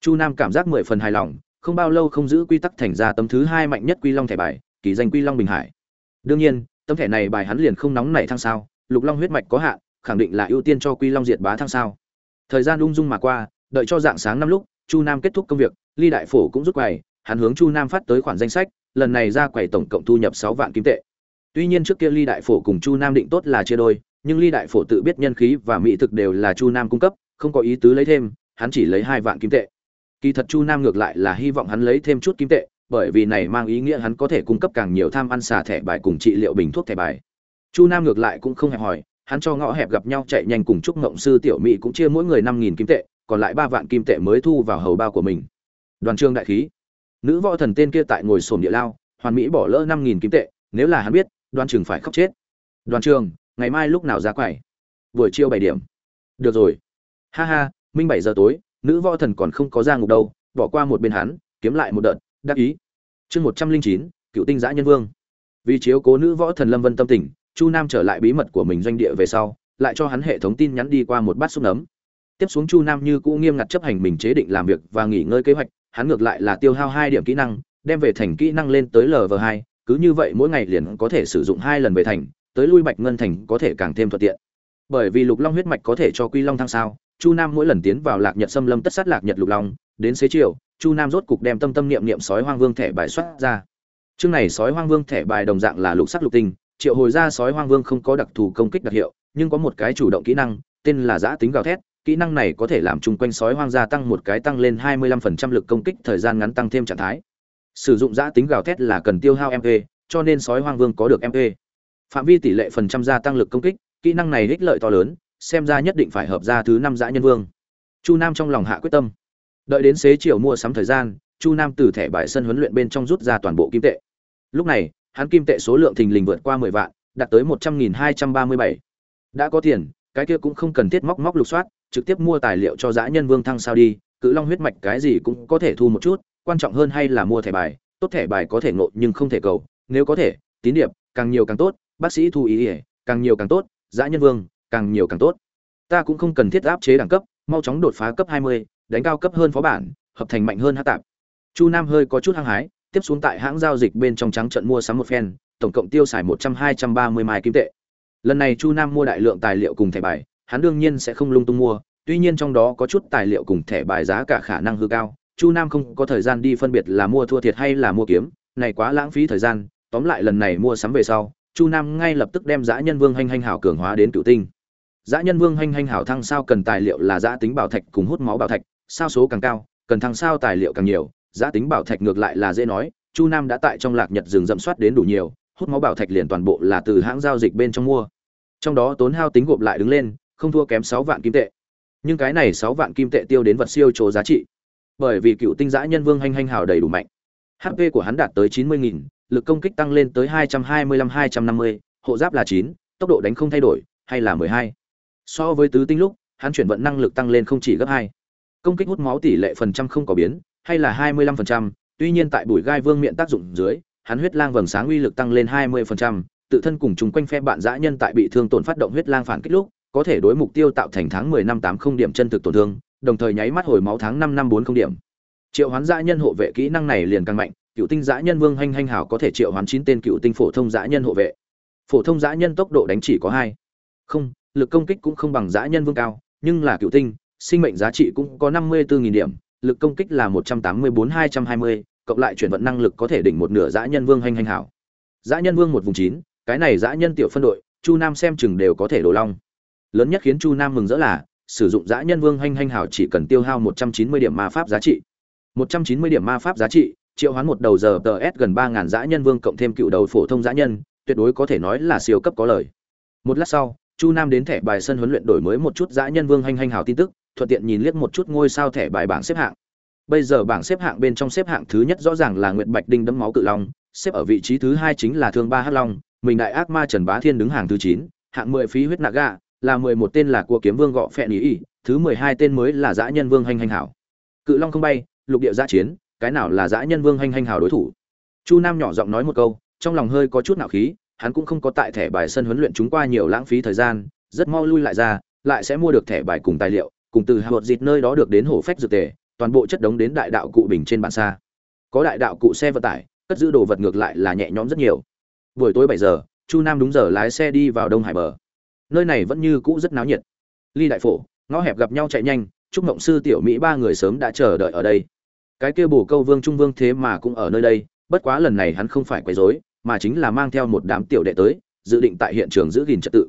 Chu nam cảm giác mười phần hài lòng, không bao lâu không giữ quy tắc thành ra tấm thứ hai mạnh nhất quy long thẻ bài, kỳ danh quy long bình hải. Đương nhiên, tấm thẻ này bài hắn liền không nóng nảy thăng sao, lục long huyết mạch có hạn, khẳng định là ưu tiên cho Quy Long diệt bá thăng sao. Thời gian ung dung mà qua, đợi cho dạng sáng năm lúc, Chu Nam kết thúc công việc, Ly Đại Phổ cũng rút quầy, hắn hướng Chu Nam phát tới khoản danh sách, lần này ra quầy tổng cộng thu nhập sáu vạn kim tệ. Tuy nhiên trước kia Ly Đại Phổ cùng Chu Nam định tốt là chia đôi, nhưng Ly Đại Phổ tự biết nhân khí và mỹ thực đều là Chu Nam cung cấp, không có ý tứ lấy thêm, hắn chỉ lấy hai vạn kim tệ. Kỳ thật Chu Nam ngược lại là hy vọng hắn lấy thêm chút kim tệ, bởi vì này mang ý nghĩa hắn có thể cung cấp càng nhiều tham ăn xà thẻ bài cùng trị liệu bình thuốc thẻ bài. Chu Nam ngược lại cũng không hẹp hỏi, hắn cho ngõ hẹp gặp nhau chạy nhanh cùng chúc ngộng sư tiểu mỹ cũng chia mỗi người năm nghìn kim tệ, còn lại ba vạn kim tệ mới thu vào hầu bao của mình. Đoàn trương đại khí. Nữ võ thần tên kia tại ngồi sổm địa lao, hoàn mỹ bỏ lỡ năm nghìn kim tệ, nếu là hắn biết đoàn trường phải khóc chết. Đoàn trường ngày mai lúc nào ra quầy? Buổi chiều bảy điểm. Được rồi. Ha ha, minh bảy giờ tối, nữ võ thần còn không có ra ngục đâu, bỏ qua một bên hắn, kiếm lại một đợt, đắc ý. Chương một trăm linh chín, cựu tinh giã nhân vương. Vì chiếu cố nữ võ thần lâm vân tâm tình chu nam trở lại bí mật của mình doanh địa về sau, lại cho hắn hệ thống tin nhắn đi qua một bát xúc nấm. Tiếp xuống chu nam như cũ nghiêm ngặt chấp hành mình chế định làm việc và nghỉ ngơi kế hoạch, hắn ngược lại là tiêu hao hai điểm kỹ năng, đem về thành kỹ năng lên tới lv hai, cứ như vậy mỗi ngày liền có thể sử dụng hai lần về thành, tới lui bạch ngân thành có thể càng thêm thuận tiện. Bởi vì lục long huyết mạch có thể cho quy long thăng sao, chu nam mỗi lần tiến vào lạc nhật xâm lâm tất sát lạc nhật lục long, đến xế chiều, chu nam rốt cục đem tâm tâm niệm niệm sói hoang vương thẻ bài xuất ra. Chương này sói hoang vương thẻ bài đồng dạng là lục sắc lục tinh triệu hồi ra sói hoang vương không có đặc thù công kích đặc hiệu, nhưng có một cái chủ động kỹ năng, tên là giã tính gào thét. Kỹ năng này có thể làm chung quanh sói hoang gia tăng một cái tăng lên 25% lực công kích, thời gian ngắn tăng thêm trạng thái. Sử dụng giã tính gào thét là cần tiêu hao mp cho nên sói hoang vương có được mp phạm vi tỷ lệ phần trăm gia tăng lực công kích, kỹ năng này ích lợi to lớn, xem ra nhất định phải hợp ra thứ năm dã nhân vương. Chu nam trong lòng hạ quyết tâm. Đợi đến xế chiều mua sắm thời gian, chu nam từ thẻ bài sân huấn luyện bên trong rút ra toàn bộ kim tệ. Lúc này hắn kim tệ số lượng thình lình vượt qua mười vạn đạt tới một trăm nghìn hai trăm ba mươi bảy. Đã có tiền cái kia cũng không cần thiết móc móc lục soát trực tiếp mua tài liệu cho dã nhân vương thăng sao đi cự long huyết mạch cái gì cũng có thể thu một chút quan trọng hơn hay là mua thẻ bài tốt thẻ bài có thể ngộ nhưng không thể cầu nếu có thể tín điệp càng nhiều càng tốt bác sĩ thu ý ý càng nhiều càng tốt dã nhân vương càng nhiều càng tốt. Ta cũng không cần thiết áp chế đẳng cấp mau chóng đột phá cấp 20, đánh cao cấp hơn phó bản hợp thành mạnh hơn hạ tạp. Chu nam hơi có chút hăng hái tiếp xuống tại hãng giao dịch bên trong trắng trận mua sắm một phen tổng cộng tiêu xài một trăm hai trăm ba mươi mai kim tệ. Lần này chu nam mua đại lượng tài liệu cùng thẻ bài hắn đương nhiên sẽ không lung tung mua tuy nhiên trong đó có chút tài liệu cùng thẻ bài giá cả khả năng hư cao chu nam không có thời gian đi phân biệt là mua thua thiệt hay là mua kiếm này quá lãng phí thời gian tóm lại lần này mua sắm về sau chu nam ngay lập tức đem giã nhân vương Hành Hành hảo cường hóa đến cựu tinh. Dã nhân vương Hành Hành hảo thăng sao cần tài liệu là giã tính bảo thạch cùng hút máu bảo thạch, sao số càng cao, cần thăng sao tài liệu càng nhiều, giá tính bảo thạch ngược lại là dễ nói, Chu Nam đã tại trong lạc nhật rừng rậm soát đến đủ nhiều, hút máu bảo thạch liền toàn bộ là từ hãng giao dịch bên trong mua. Trong đó tốn hao tính gộp lại đứng lên, không thua kém sáu vạn kim tệ. Nhưng cái này sáu vạn kim tệ tiêu đến vật siêu chỗ giá trị. Bởi vì cựu tinh giã nhân vương hanh hanh hào đầy đủ mạnh. HP của hắn đạt tới chín mươi nghìn, lực công kích tăng lên tới hai trăm hai mươi lăm hai trăm năm mươi, hộ giáp là chín, tốc độ đánh không thay đổi, hay là mười hai so với tứ tinh lúc hắn chuyển vận năng lực tăng lên không chỉ gấp hai công kích hút máu tỷ lệ phần trăm không có biến hay là hai mươi lăm phần trăm tuy nhiên tại bụi gai vương miệng tác dụng dưới hắn huyết lang vầng sáng uy lực tăng lên hai mươi phần trăm tự thân cùng chúng quanh phe bạn dã nhân tại bị thương tổn phát động huyết lang phản kích lúc có thể đối mục tiêu tạo thành tháng mười năm tám không điểm chân thực tổn thương đồng thời nháy mắt hồi máu tháng 5 năm bốn không điểm. Triệu hoán dã nhân hộ vệ kỹ năng này liền càng mạnh cựu tinh dã nhân vương hanh hanh hảo có thể triệu hoán chín tên cựu tinh phổ thông dã nhân hộ vệ. Phổ thông dã nhân tốc độ đánh chỉ có hai. Không lực công kích cũng không bằng dã nhân vương cao, nhưng là cựu tinh, sinh mệnh giá trị cũng có 54000 điểm, lực công kích là một trăm tám mươi bốn hai trăm hai mươi, cộng lại chuyển vận năng lực có thể đỉnh một nửa dã nhân vương hành hành hảo. Dã nhân vương một vùng chín, cái này dã nhân tiểu phân đội, Chu Nam xem chừng đều có thể đổ long. Lớn nhất khiến Chu Nam mừng rỡ là, sử dụng dã nhân vương hành hành hảo chỉ cần tiêu hao một trăm chín mươi điểm ma pháp giá trị. một trăm chín mươi điểm ma pháp giá trị, triệu hoán một đầu giờ TS gần ba ngàn dã nhân vương cộng thêm cựu đầu phổ thông dã nhân, tuyệt đối có thể nói là siêu cấp có lời. Một lát sau, Chu Nam đến thẻ bài sân huấn luyện đổi mới một chút dã nhân vương hành hành hảo tin tức, thuận tiện nhìn liếc một chút ngôi sao thẻ bài bảng xếp hạng. Bây giờ bảng xếp hạng bên trong xếp hạng thứ nhất rõ ràng là Nguyệt Bạch Đinh đấm máu cự long, xếp ở vị trí thứ hai chính là Thương Ba Hắc Long, mình đại ác ma Trần Bá Thiên đứng hàng thứ chín, hạng mười phí huyết naga, là mười một tên là của kiếm vương gọ phệ ý, thứ mười hai tên mới là dã nhân vương hành hành hảo. Cự long không bay, lục địa dã chiến, cái nào là dã nhân vương hành hành hảo đối thủ? Chu Nam nhỏ giọng nói một câu, trong lòng hơi có chút nạo khí, hắn cũng không có tại thẻ bài sân huấn luyện chúng qua nhiều lãng phí thời gian, rất mau lui lại ra, lại sẽ mua được thẻ bài cùng tài liệu, cùng từ hột dịt nơi đó được đến hổ phách dược tề, toàn bộ chất đống đến đại đạo cụ bình trên bàn xa. Có đại đạo cụ xe vận tải, cất giữ đồ vật ngược lại là nhẹ nhõm rất nhiều. Buổi tối bảy giờ, Chu Nam đúng giờ lái xe đi vào Đông Hải bờ. Nơi này vẫn như cũ rất náo nhiệt. Ly đại phổ, ngõ hẹp gặp nhau chạy nhanh, chúc Mộng sư tiểu Mỹ ba người sớm đã chờ đợi ở đây. Cái kia bổ câu Vương Trung Vương thế mà cũng ở nơi đây, bất quá lần này hắn không phải quấy rối, mà chính là mang theo một đám tiểu đệ tới dự định tại hiện trường giữ gìn trật tự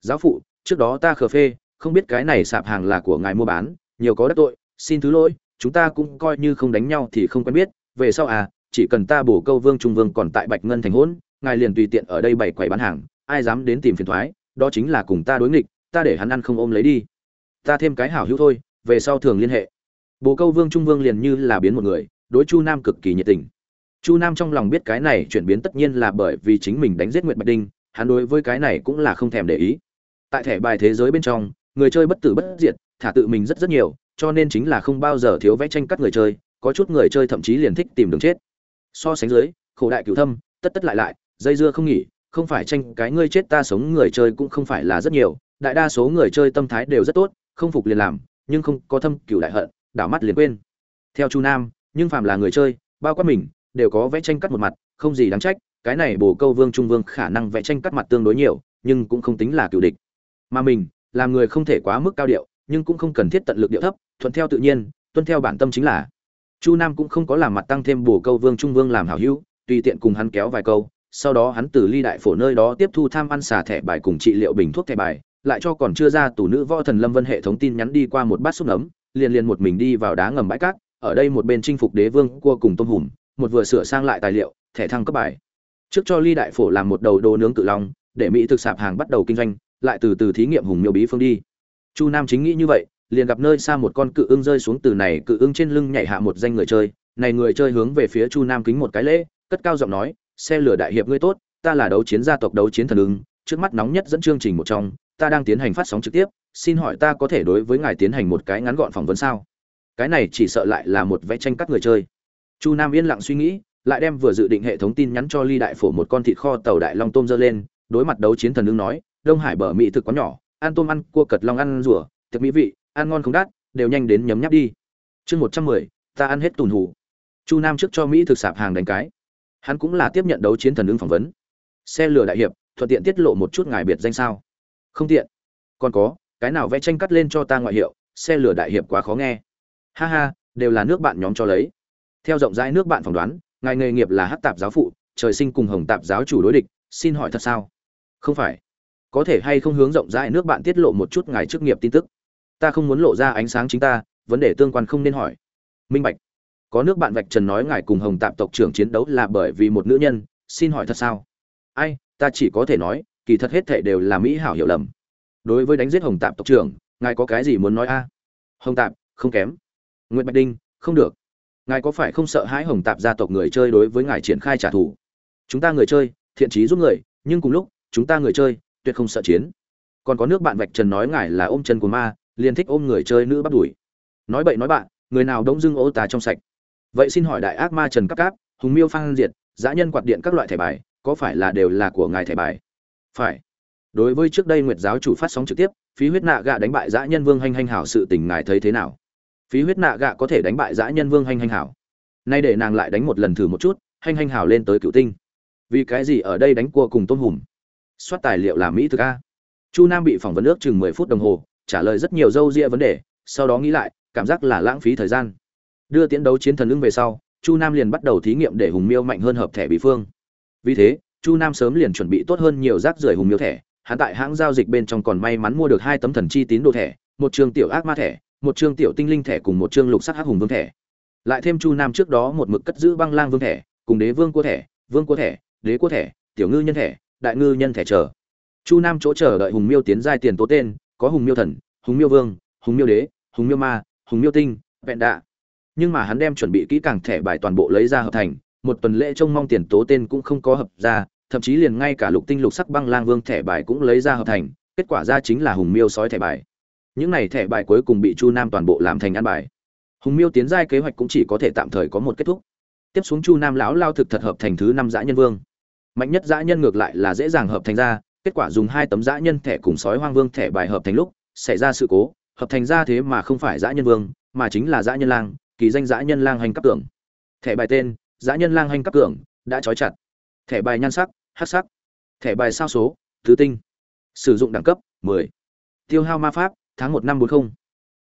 giáo phụ trước đó ta khờ phê không biết cái này sạp hàng là của ngài mua bán nhiều có đắc tội xin thứ lỗi chúng ta cũng coi như không đánh nhau thì không quen biết về sau à chỉ cần ta bổ câu vương trung vương còn tại bạch ngân thành hôn ngài liền tùy tiện ở đây bày quầy bán hàng ai dám đến tìm phiền thoái đó chính là cùng ta đối nghịch ta để hắn ăn không ôm lấy đi. Ta thêm cái hảo hữu thôi về sau thường liên hệ. Bồ câu vương trung vương liền như là biến một người đối chu nam cực kỳ nhiệt tình. Chu Nam trong lòng biết cái này chuyển biến tất nhiên là bởi vì chính mình đánh giết Nguyệt Bạch Đinh, hắn đối với cái này cũng là không thèm để ý. Tại thẻ bài thế giới bên trong, người chơi bất tử bất diệt, thả tự mình rất rất nhiều, cho nên chính là không bao giờ thiếu vẽ tranh cắt người chơi có chút người chơi thậm chí liền thích tìm đường chết. So sánh dưới khổ đại cửu thâm tất tất lại lại dây dưa không nghỉ không phải tranh cái ngươi chết ta sống người chơi cũng không phải là rất nhiều đại đa số người chơi tâm thái đều rất tốt không phục liền làm nhưng không có thâm cửu đại hận đảo mắt liền quên. Theo chu nam nhưng phàm là người chơi bao quát mình đều có vẽ tranh cắt một mặt không gì đáng trách cái này bồ câu vương trung vương khả năng vẽ tranh cắt mặt tương đối nhiều nhưng cũng không tính là cựu địch. Mà mình làm người không thể quá mức cao điệu, nhưng cũng không cần thiết tận lực điệu thấp, thuận theo tự nhiên, tuân theo bản tâm chính là. Chu nam cũng không có làm mặt tăng thêm bổ câu vương trung vương làm hảo hữu, tùy tiện cùng hắn kéo vài câu, sau đó hắn từ ly đại phổ nơi đó tiếp thu tham ăn xả thẻ bài cùng trị liệu bình thuốc thẻ bài, lại cho còn chưa ra tủ nữ võ thần lâm vân hệ thống tin nhắn đi qua một bát xúc nấm, liền liền một mình đi vào đá ngầm bãi cát, ở đây một bên chinh phục đế vương cua cùng tôm hùm, một vừa sửa sang lại tài liệu, thẻ thăng cấp bài. Trước cho ly đại phổ làm một đầu đồ nướng cự long, để mỹ thực sạp hàng bắt đầu kinh doanh lại từ từ thí nghiệm hùng miêu bí phương đi. Chu nam chính nghĩ như vậy, liền gặp nơi xa một con cự ưng rơi xuống từ này cự ưng trên lưng nhảy hạ một danh người chơi. Này người chơi hướng về phía chu nam kính một cái lễ, cất cao giọng nói, xe lửa đại hiệp ngươi tốt, ta là đấu chiến gia tộc đấu chiến thần ưng trước mắt nóng nhất dẫn chương trình một trong, ta đang tiến hành phát sóng trực tiếp, xin hỏi ta có thể đối với ngài tiến hành một cái ngắn gọn phỏng vấn sao? Cái này chỉ sợ lại là một vẽ tranh cắt người chơi. Chu nam yên lặng suy nghĩ, lại đem vừa dự định hệ thống tin nhắn cho ly đại phổ một con thịt kho tàu đại long tôm dơ lên, đối mặt đấu chiến thần ưng nói đông hải bờ mỹ thực quá nhỏ ăn tôm ăn cua cật long ăn rùa, thực mỹ vị ăn ngon không đắt đều nhanh đến nhấm nháp đi. Chương một trăm mười ta ăn hết tùn hủ. Chu nam trước cho mỹ thực sạp hàng đánh cái. Hắn cũng là tiếp nhận đấu chiến thần ứng phỏng vấn. Xe lửa đại hiệp thuận tiện tiết lộ một chút ngài biệt danh sao? Không tiện. Còn có cái nào vẽ tranh cắt lên cho ta ngoại hiệu xe lửa đại hiệp quá khó nghe. Ha ha đều là nước bạn nhóm cho lấy. Theo rộng rãi nước bạn phỏng đoán ngài nghề nghiệp là hát tạp giáo phụ trời sinh cùng hồng tạp giáo chủ đối địch xin hỏi thật sao? Không phải có thể hay không hướng rộng rãi nước bạn tiết lộ một chút ngài chức nghiệp tin tức? Ta không muốn lộ ra ánh sáng chính ta, vấn đề tương quan không nên hỏi. Minh bạch, có nước bạn vạch trần nói ngài cùng hồng tạp tộc trưởng chiến đấu là bởi vì một nữ nhân, xin hỏi thật sao? Ai, ta chỉ có thể nói, kỳ thật hết thệ đều là mỹ hảo hiểu lầm. Đối với đánh giết hồng tạp tộc trưởng, ngài có cái gì muốn nói a? Hồng tạp, không kém. Nguyễn bạch đinh, không được. Ngài có phải không sợ hãi hồng tạp gia tộc người chơi đối với ngài triển khai trả thù? Chúng ta người chơi, thiện trí giúp người, nhưng cùng lúc, chúng ta người chơi tuyệt không sợ chiến. Còn có nước bạn vạch trần nói ngài là ôm chân của ma, liền thích ôm người chơi nữ bắt đuổi nói bậy nói bạn, người nào đống dưng ô tà trong sạch. Vậy xin hỏi đại ác ma trần cấp cáp, hùng miêu phan diệt dã nhân quạt điện các loại thẻ bài, có phải là đều là của ngài thẻ bài? Phải. Đối với trước đây nguyệt giáo chủ phát sóng trực tiếp, phí huyết nạ gạ đánh bại dã nhân vương hành hành hảo sự tình ngài thấy thế nào? Phí huyết nạ gạ có thể đánh bại dã nhân vương hành hành hảo? Nay để nàng lại đánh một lần thử một chút hành hành hảo lên tới cựu tinh. Vì cái gì ở đây đánh cua cùng tôm hùm? Soát tài liệu là mỹ thực a. Chu nam bị phỏng vấn ước chừng mười phút đồng hồ, trả lời rất nhiều dâu ria vấn đề, sau đó nghĩ lại, cảm giác là lãng phí thời gian. Đưa tiến đấu chiến thần ưng về sau, chu nam liền bắt đầu thí nghiệm để hùng miêu mạnh hơn hợp thẻ bị phương. Vì thế, chu nam sớm liền chuẩn bị tốt hơn nhiều rác rưởi hùng miêu thẻ, hắn tại hãng giao dịch bên trong còn may mắn mua được hai tấm thần chi tín đồ thẻ, một trường tiểu ác ma thẻ, một trường tiểu tinh linh thẻ cùng một trường lục sắc hắc hùng vương thẻ. Lại thêm chu nam trước đó một mực cất giữ băng lang vương thẻ, cùng đế vương cua thẻ, vương cua thẻ, đế cua thẻ, tiểu ngư nhân thẻ đại ngư nhân thẻ chờ. Chu nam chỗ chờ đợi hùng miêu tiến giai tiền tố tên, có hùng miêu thần, hùng miêu vương, hùng miêu đế, hùng miêu ma, hùng miêu tinh, vẹn đạ. Nhưng mà hắn đem chuẩn bị kỹ càng thẻ bài toàn bộ lấy ra hợp thành, một tuần lễ trông mong tiền tố tên cũng không có hợp ra, thậm chí liền ngay cả lục tinh lục sắc băng lang vương thẻ bài cũng lấy ra hợp thành, kết quả ra chính là hùng miêu sói thẻ bài. Những này thẻ bài cuối cùng bị chu nam toàn bộ làm thành ăn bài. Hùng miêu tiến giai kế hoạch cũng chỉ có thể tạm thời có một kết thúc. Tiếp xuống chu nam lão lao thực thật hợp thành thứ năm dã nhân vương mạnh nhất dã nhân ngược lại là dễ dàng hợp thành ra, kết quả dùng hai tấm dã nhân thẻ cùng sói hoang vương thẻ bài hợp thành lúc, xảy ra sự cố, hợp thành ra thế mà không phải dã nhân vương, mà chính là dã nhân lang, kỳ danh dã nhân lang hành cấp tưởng thẻ bài tên, dã nhân lang hành cấp tưởng đã trói chặt. Thẻ bài nhan sắc, hắc sắc. Thẻ bài sao số thứ tinh. Sử dụng đẳng cấp 10. tiêu hao ma pháp, tháng một năm bốn không.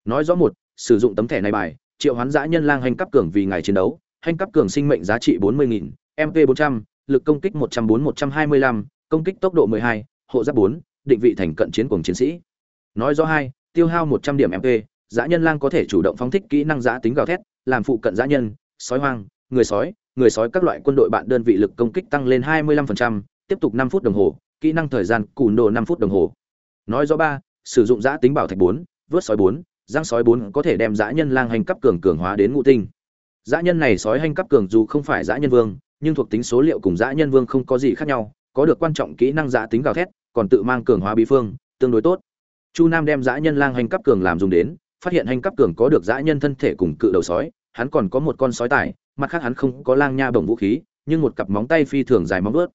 Nói rõ một, sử dụng tấm thẻ này bài, triệu hoán dã nhân lang hành cấp cường vì ngày chiến đấu, hành cấp cường sinh mệnh giá trị bốn mươi nghìn mp bốn trăm lực công kích một trăm bốn một trăm hai mươi lăm công kích tốc độ mười hai hộ giáp bốn định vị thành cận chiến cùng chiến sĩ nói rõ hai tiêu hao một trăm điểm mp dã nhân lang có thể chủ động phóng thích kỹ năng giã tính gào thét làm phụ cận dã nhân sói hoang người sói người sói các loại quân đội bạn đơn vị lực công kích tăng lên 25%, tiếp tục 5 phút đồng hồ, kỹ năng thời gian cùn đồ 5 phút đồng hồ. Nói rõ ba, sử dụng giã tính bảo thạch 4, vớt sói 4, giang sói 4 có thể đem dã nhân lang hành cấp cường cường hóa đến ngũ tinh. Dã nhân này sói hành cấp cường dù không phải dã nhân vương, nhưng thuộc tính số liệu cùng dã nhân vương không có gì khác nhau, có được quan trọng kỹ năng dã tính gào thét, còn tự mang cường hóa bí phương, tương đối tốt. Chu Nam đem dã nhân lang hành cấp cường làm dùng đến, phát hiện hành cấp cường có được dã nhân thân thể cùng cự đầu sói hắn còn có một con sói tải mặt khác hắn không có lang nha bổng vũ khí nhưng một cặp móng tay phi thường dài móng vuốt.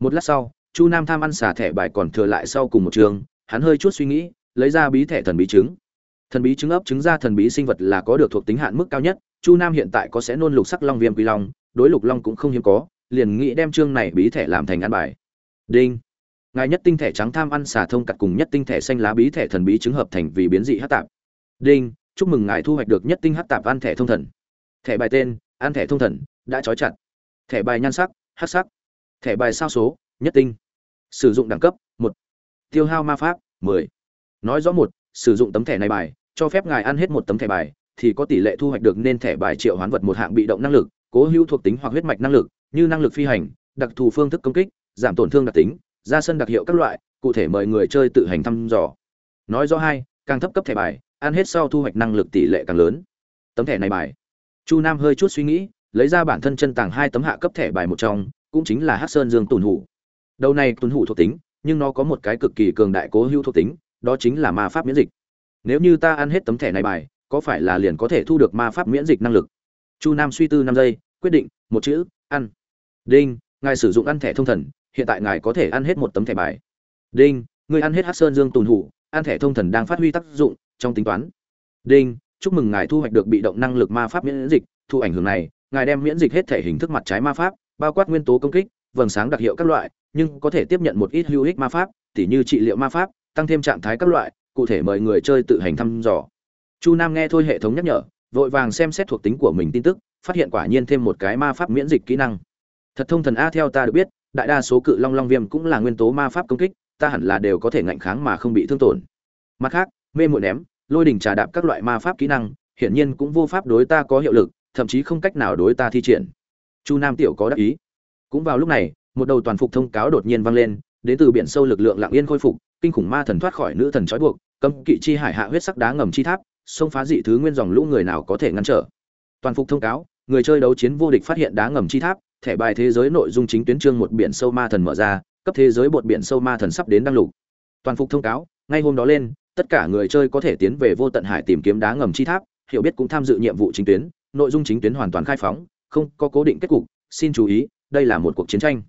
một lát sau chu nam tham ăn xả thẻ bài còn thừa lại sau cùng một trường hắn hơi chút suy nghĩ lấy ra bí thẻ thần bí trứng thần bí trứng ấp trứng ra thần bí sinh vật là có được thuộc tính hạn mức cao nhất chu nam hiện tại có sẽ nôn lục sắc long viêm quy long đối lục long cũng không hiếm có, liền nghĩ đem chương này bí thẻ làm thành ăn bài. Đinh. Ngài nhất tinh thẻ trắng tham ăn xà thông cặt cùng nhất tinh thẻ xanh lá bí thẻ thần bí trứng hợp thành vì biến dị hát tạp. Đinh. Chúc mừng ngài thu hoạch được nhất tinh hát tạp ăn thẻ thông thần. Thẻ bài tên, ăn thẻ thông thần, đã trói chặt. Thẻ bài nhan sắc, hát sắc. Thẻ bài sao số, nhất tinh. Sử dụng đẳng cấp, một. Tiêu hao ma pháp, mười. Nói rõ một, sử dụng tấm thẻ này bài, cho phép ngài ăn hết một tấm thẻ bài, thì có tỷ lệ thu hoạch được nên thẻ bài triệu hoán vật một hạng bị động năng lực cố hữu thuộc tính hoặc huyết mạch năng lực, như năng lực phi hành, đặc thù phương thức công kích, giảm tổn thương đặc tính, ra sân đặc hiệu các loại, cụ thể mời người chơi tự hành thăm dò. Nói rõ hai, càng thấp cấp thẻ bài, ăn hết sau thu hoạch năng lực tỷ lệ càng lớn. Tấm thẻ này bài. Chu nam hơi chút suy nghĩ, lấy ra bản thân chân tàng hai tấm hạ cấp thẻ bài một trong, cũng chính là hát sơn dương tùn hủ. Đầu này tuân hủ thuộc tính, nhưng nó có một cái cực kỳ cường đại cố hữu thuộc tính, đó chính là ma pháp miễn dịch. Nếu như ta ăn hết tấm thẻ này bài, có phải là liền có thể thu được ma pháp miễn dịch năng lực? Chu nam suy tư năm giây, quyết định, một chữ, ăn. Đinh, ngài sử dụng ăn thẻ thông thần, hiện tại ngài có thể ăn hết một tấm thẻ bài. Đinh, người ăn hết hát sơn dương tùn hủ, ăn thẻ thông thần đang phát huy tác dụng trong tính toán. Đinh, chúc mừng ngài thu hoạch được bị động năng lực ma pháp miễn dịch, thu ảnh hưởng này, ngài đem miễn dịch hết thể hình thức mặt trái ma pháp, bao quát nguyên tố công kích, vầng sáng đặc hiệu các loại, nhưng có thể tiếp nhận một ít hữu ích ma pháp, tỉ như trị liệu ma pháp, tăng thêm trạng thái các loại, cụ thể mời người chơi tự hành thăm dò. Chu nam nghe thôi hệ thống nhắc nhở vội vàng xem xét thuộc tính của mình tin tức, phát hiện quả nhiên thêm một cái ma pháp miễn dịch kỹ năng. Thật thông thần a, theo ta được biết, đại đa số cự long long viêm cũng là nguyên tố ma pháp công kích, ta hẳn là đều có thể ngạnh kháng mà không bị thương tổn. Mặt khác, mê muội ném, lôi đỉnh trà đạp các loại ma pháp kỹ năng, hiển nhiên cũng vô pháp đối ta có hiệu lực, thậm chí không cách nào đối ta thi triển. Chu nam tiểu có đắc ý. Cũng vào lúc này, một đầu toàn phục thông cáo đột nhiên vang lên, đến từ biển sâu lực lượng lặng yên khôi phục, kinh khủng ma thần thoát khỏi nữ thần trói buộc, cấm kỵ chi hải hạ huyết sắc đá ngầm chi tháp xông phá dị thứ nguyên dòng lũ người nào có thể ngăn trở. Toàn phục thông cáo, người chơi đấu chiến vô địch phát hiện đá ngầm chi tháp, thẻ bài thế giới nội dung chính tuyến chương một biển sâu ma thần mở ra, cấp thế giới bột biển sâu ma thần sắp đến đăng lục. Toàn phục thông cáo, ngay hôm đó lên, tất cả người chơi có thể tiến về vô tận hải tìm kiếm đá ngầm chi tháp, hiểu biết cũng tham dự nhiệm vụ chính tuyến, nội dung chính tuyến hoàn toàn khai phóng, không có cố định kết cục, xin chú ý, đây là một cuộc chiến tranh.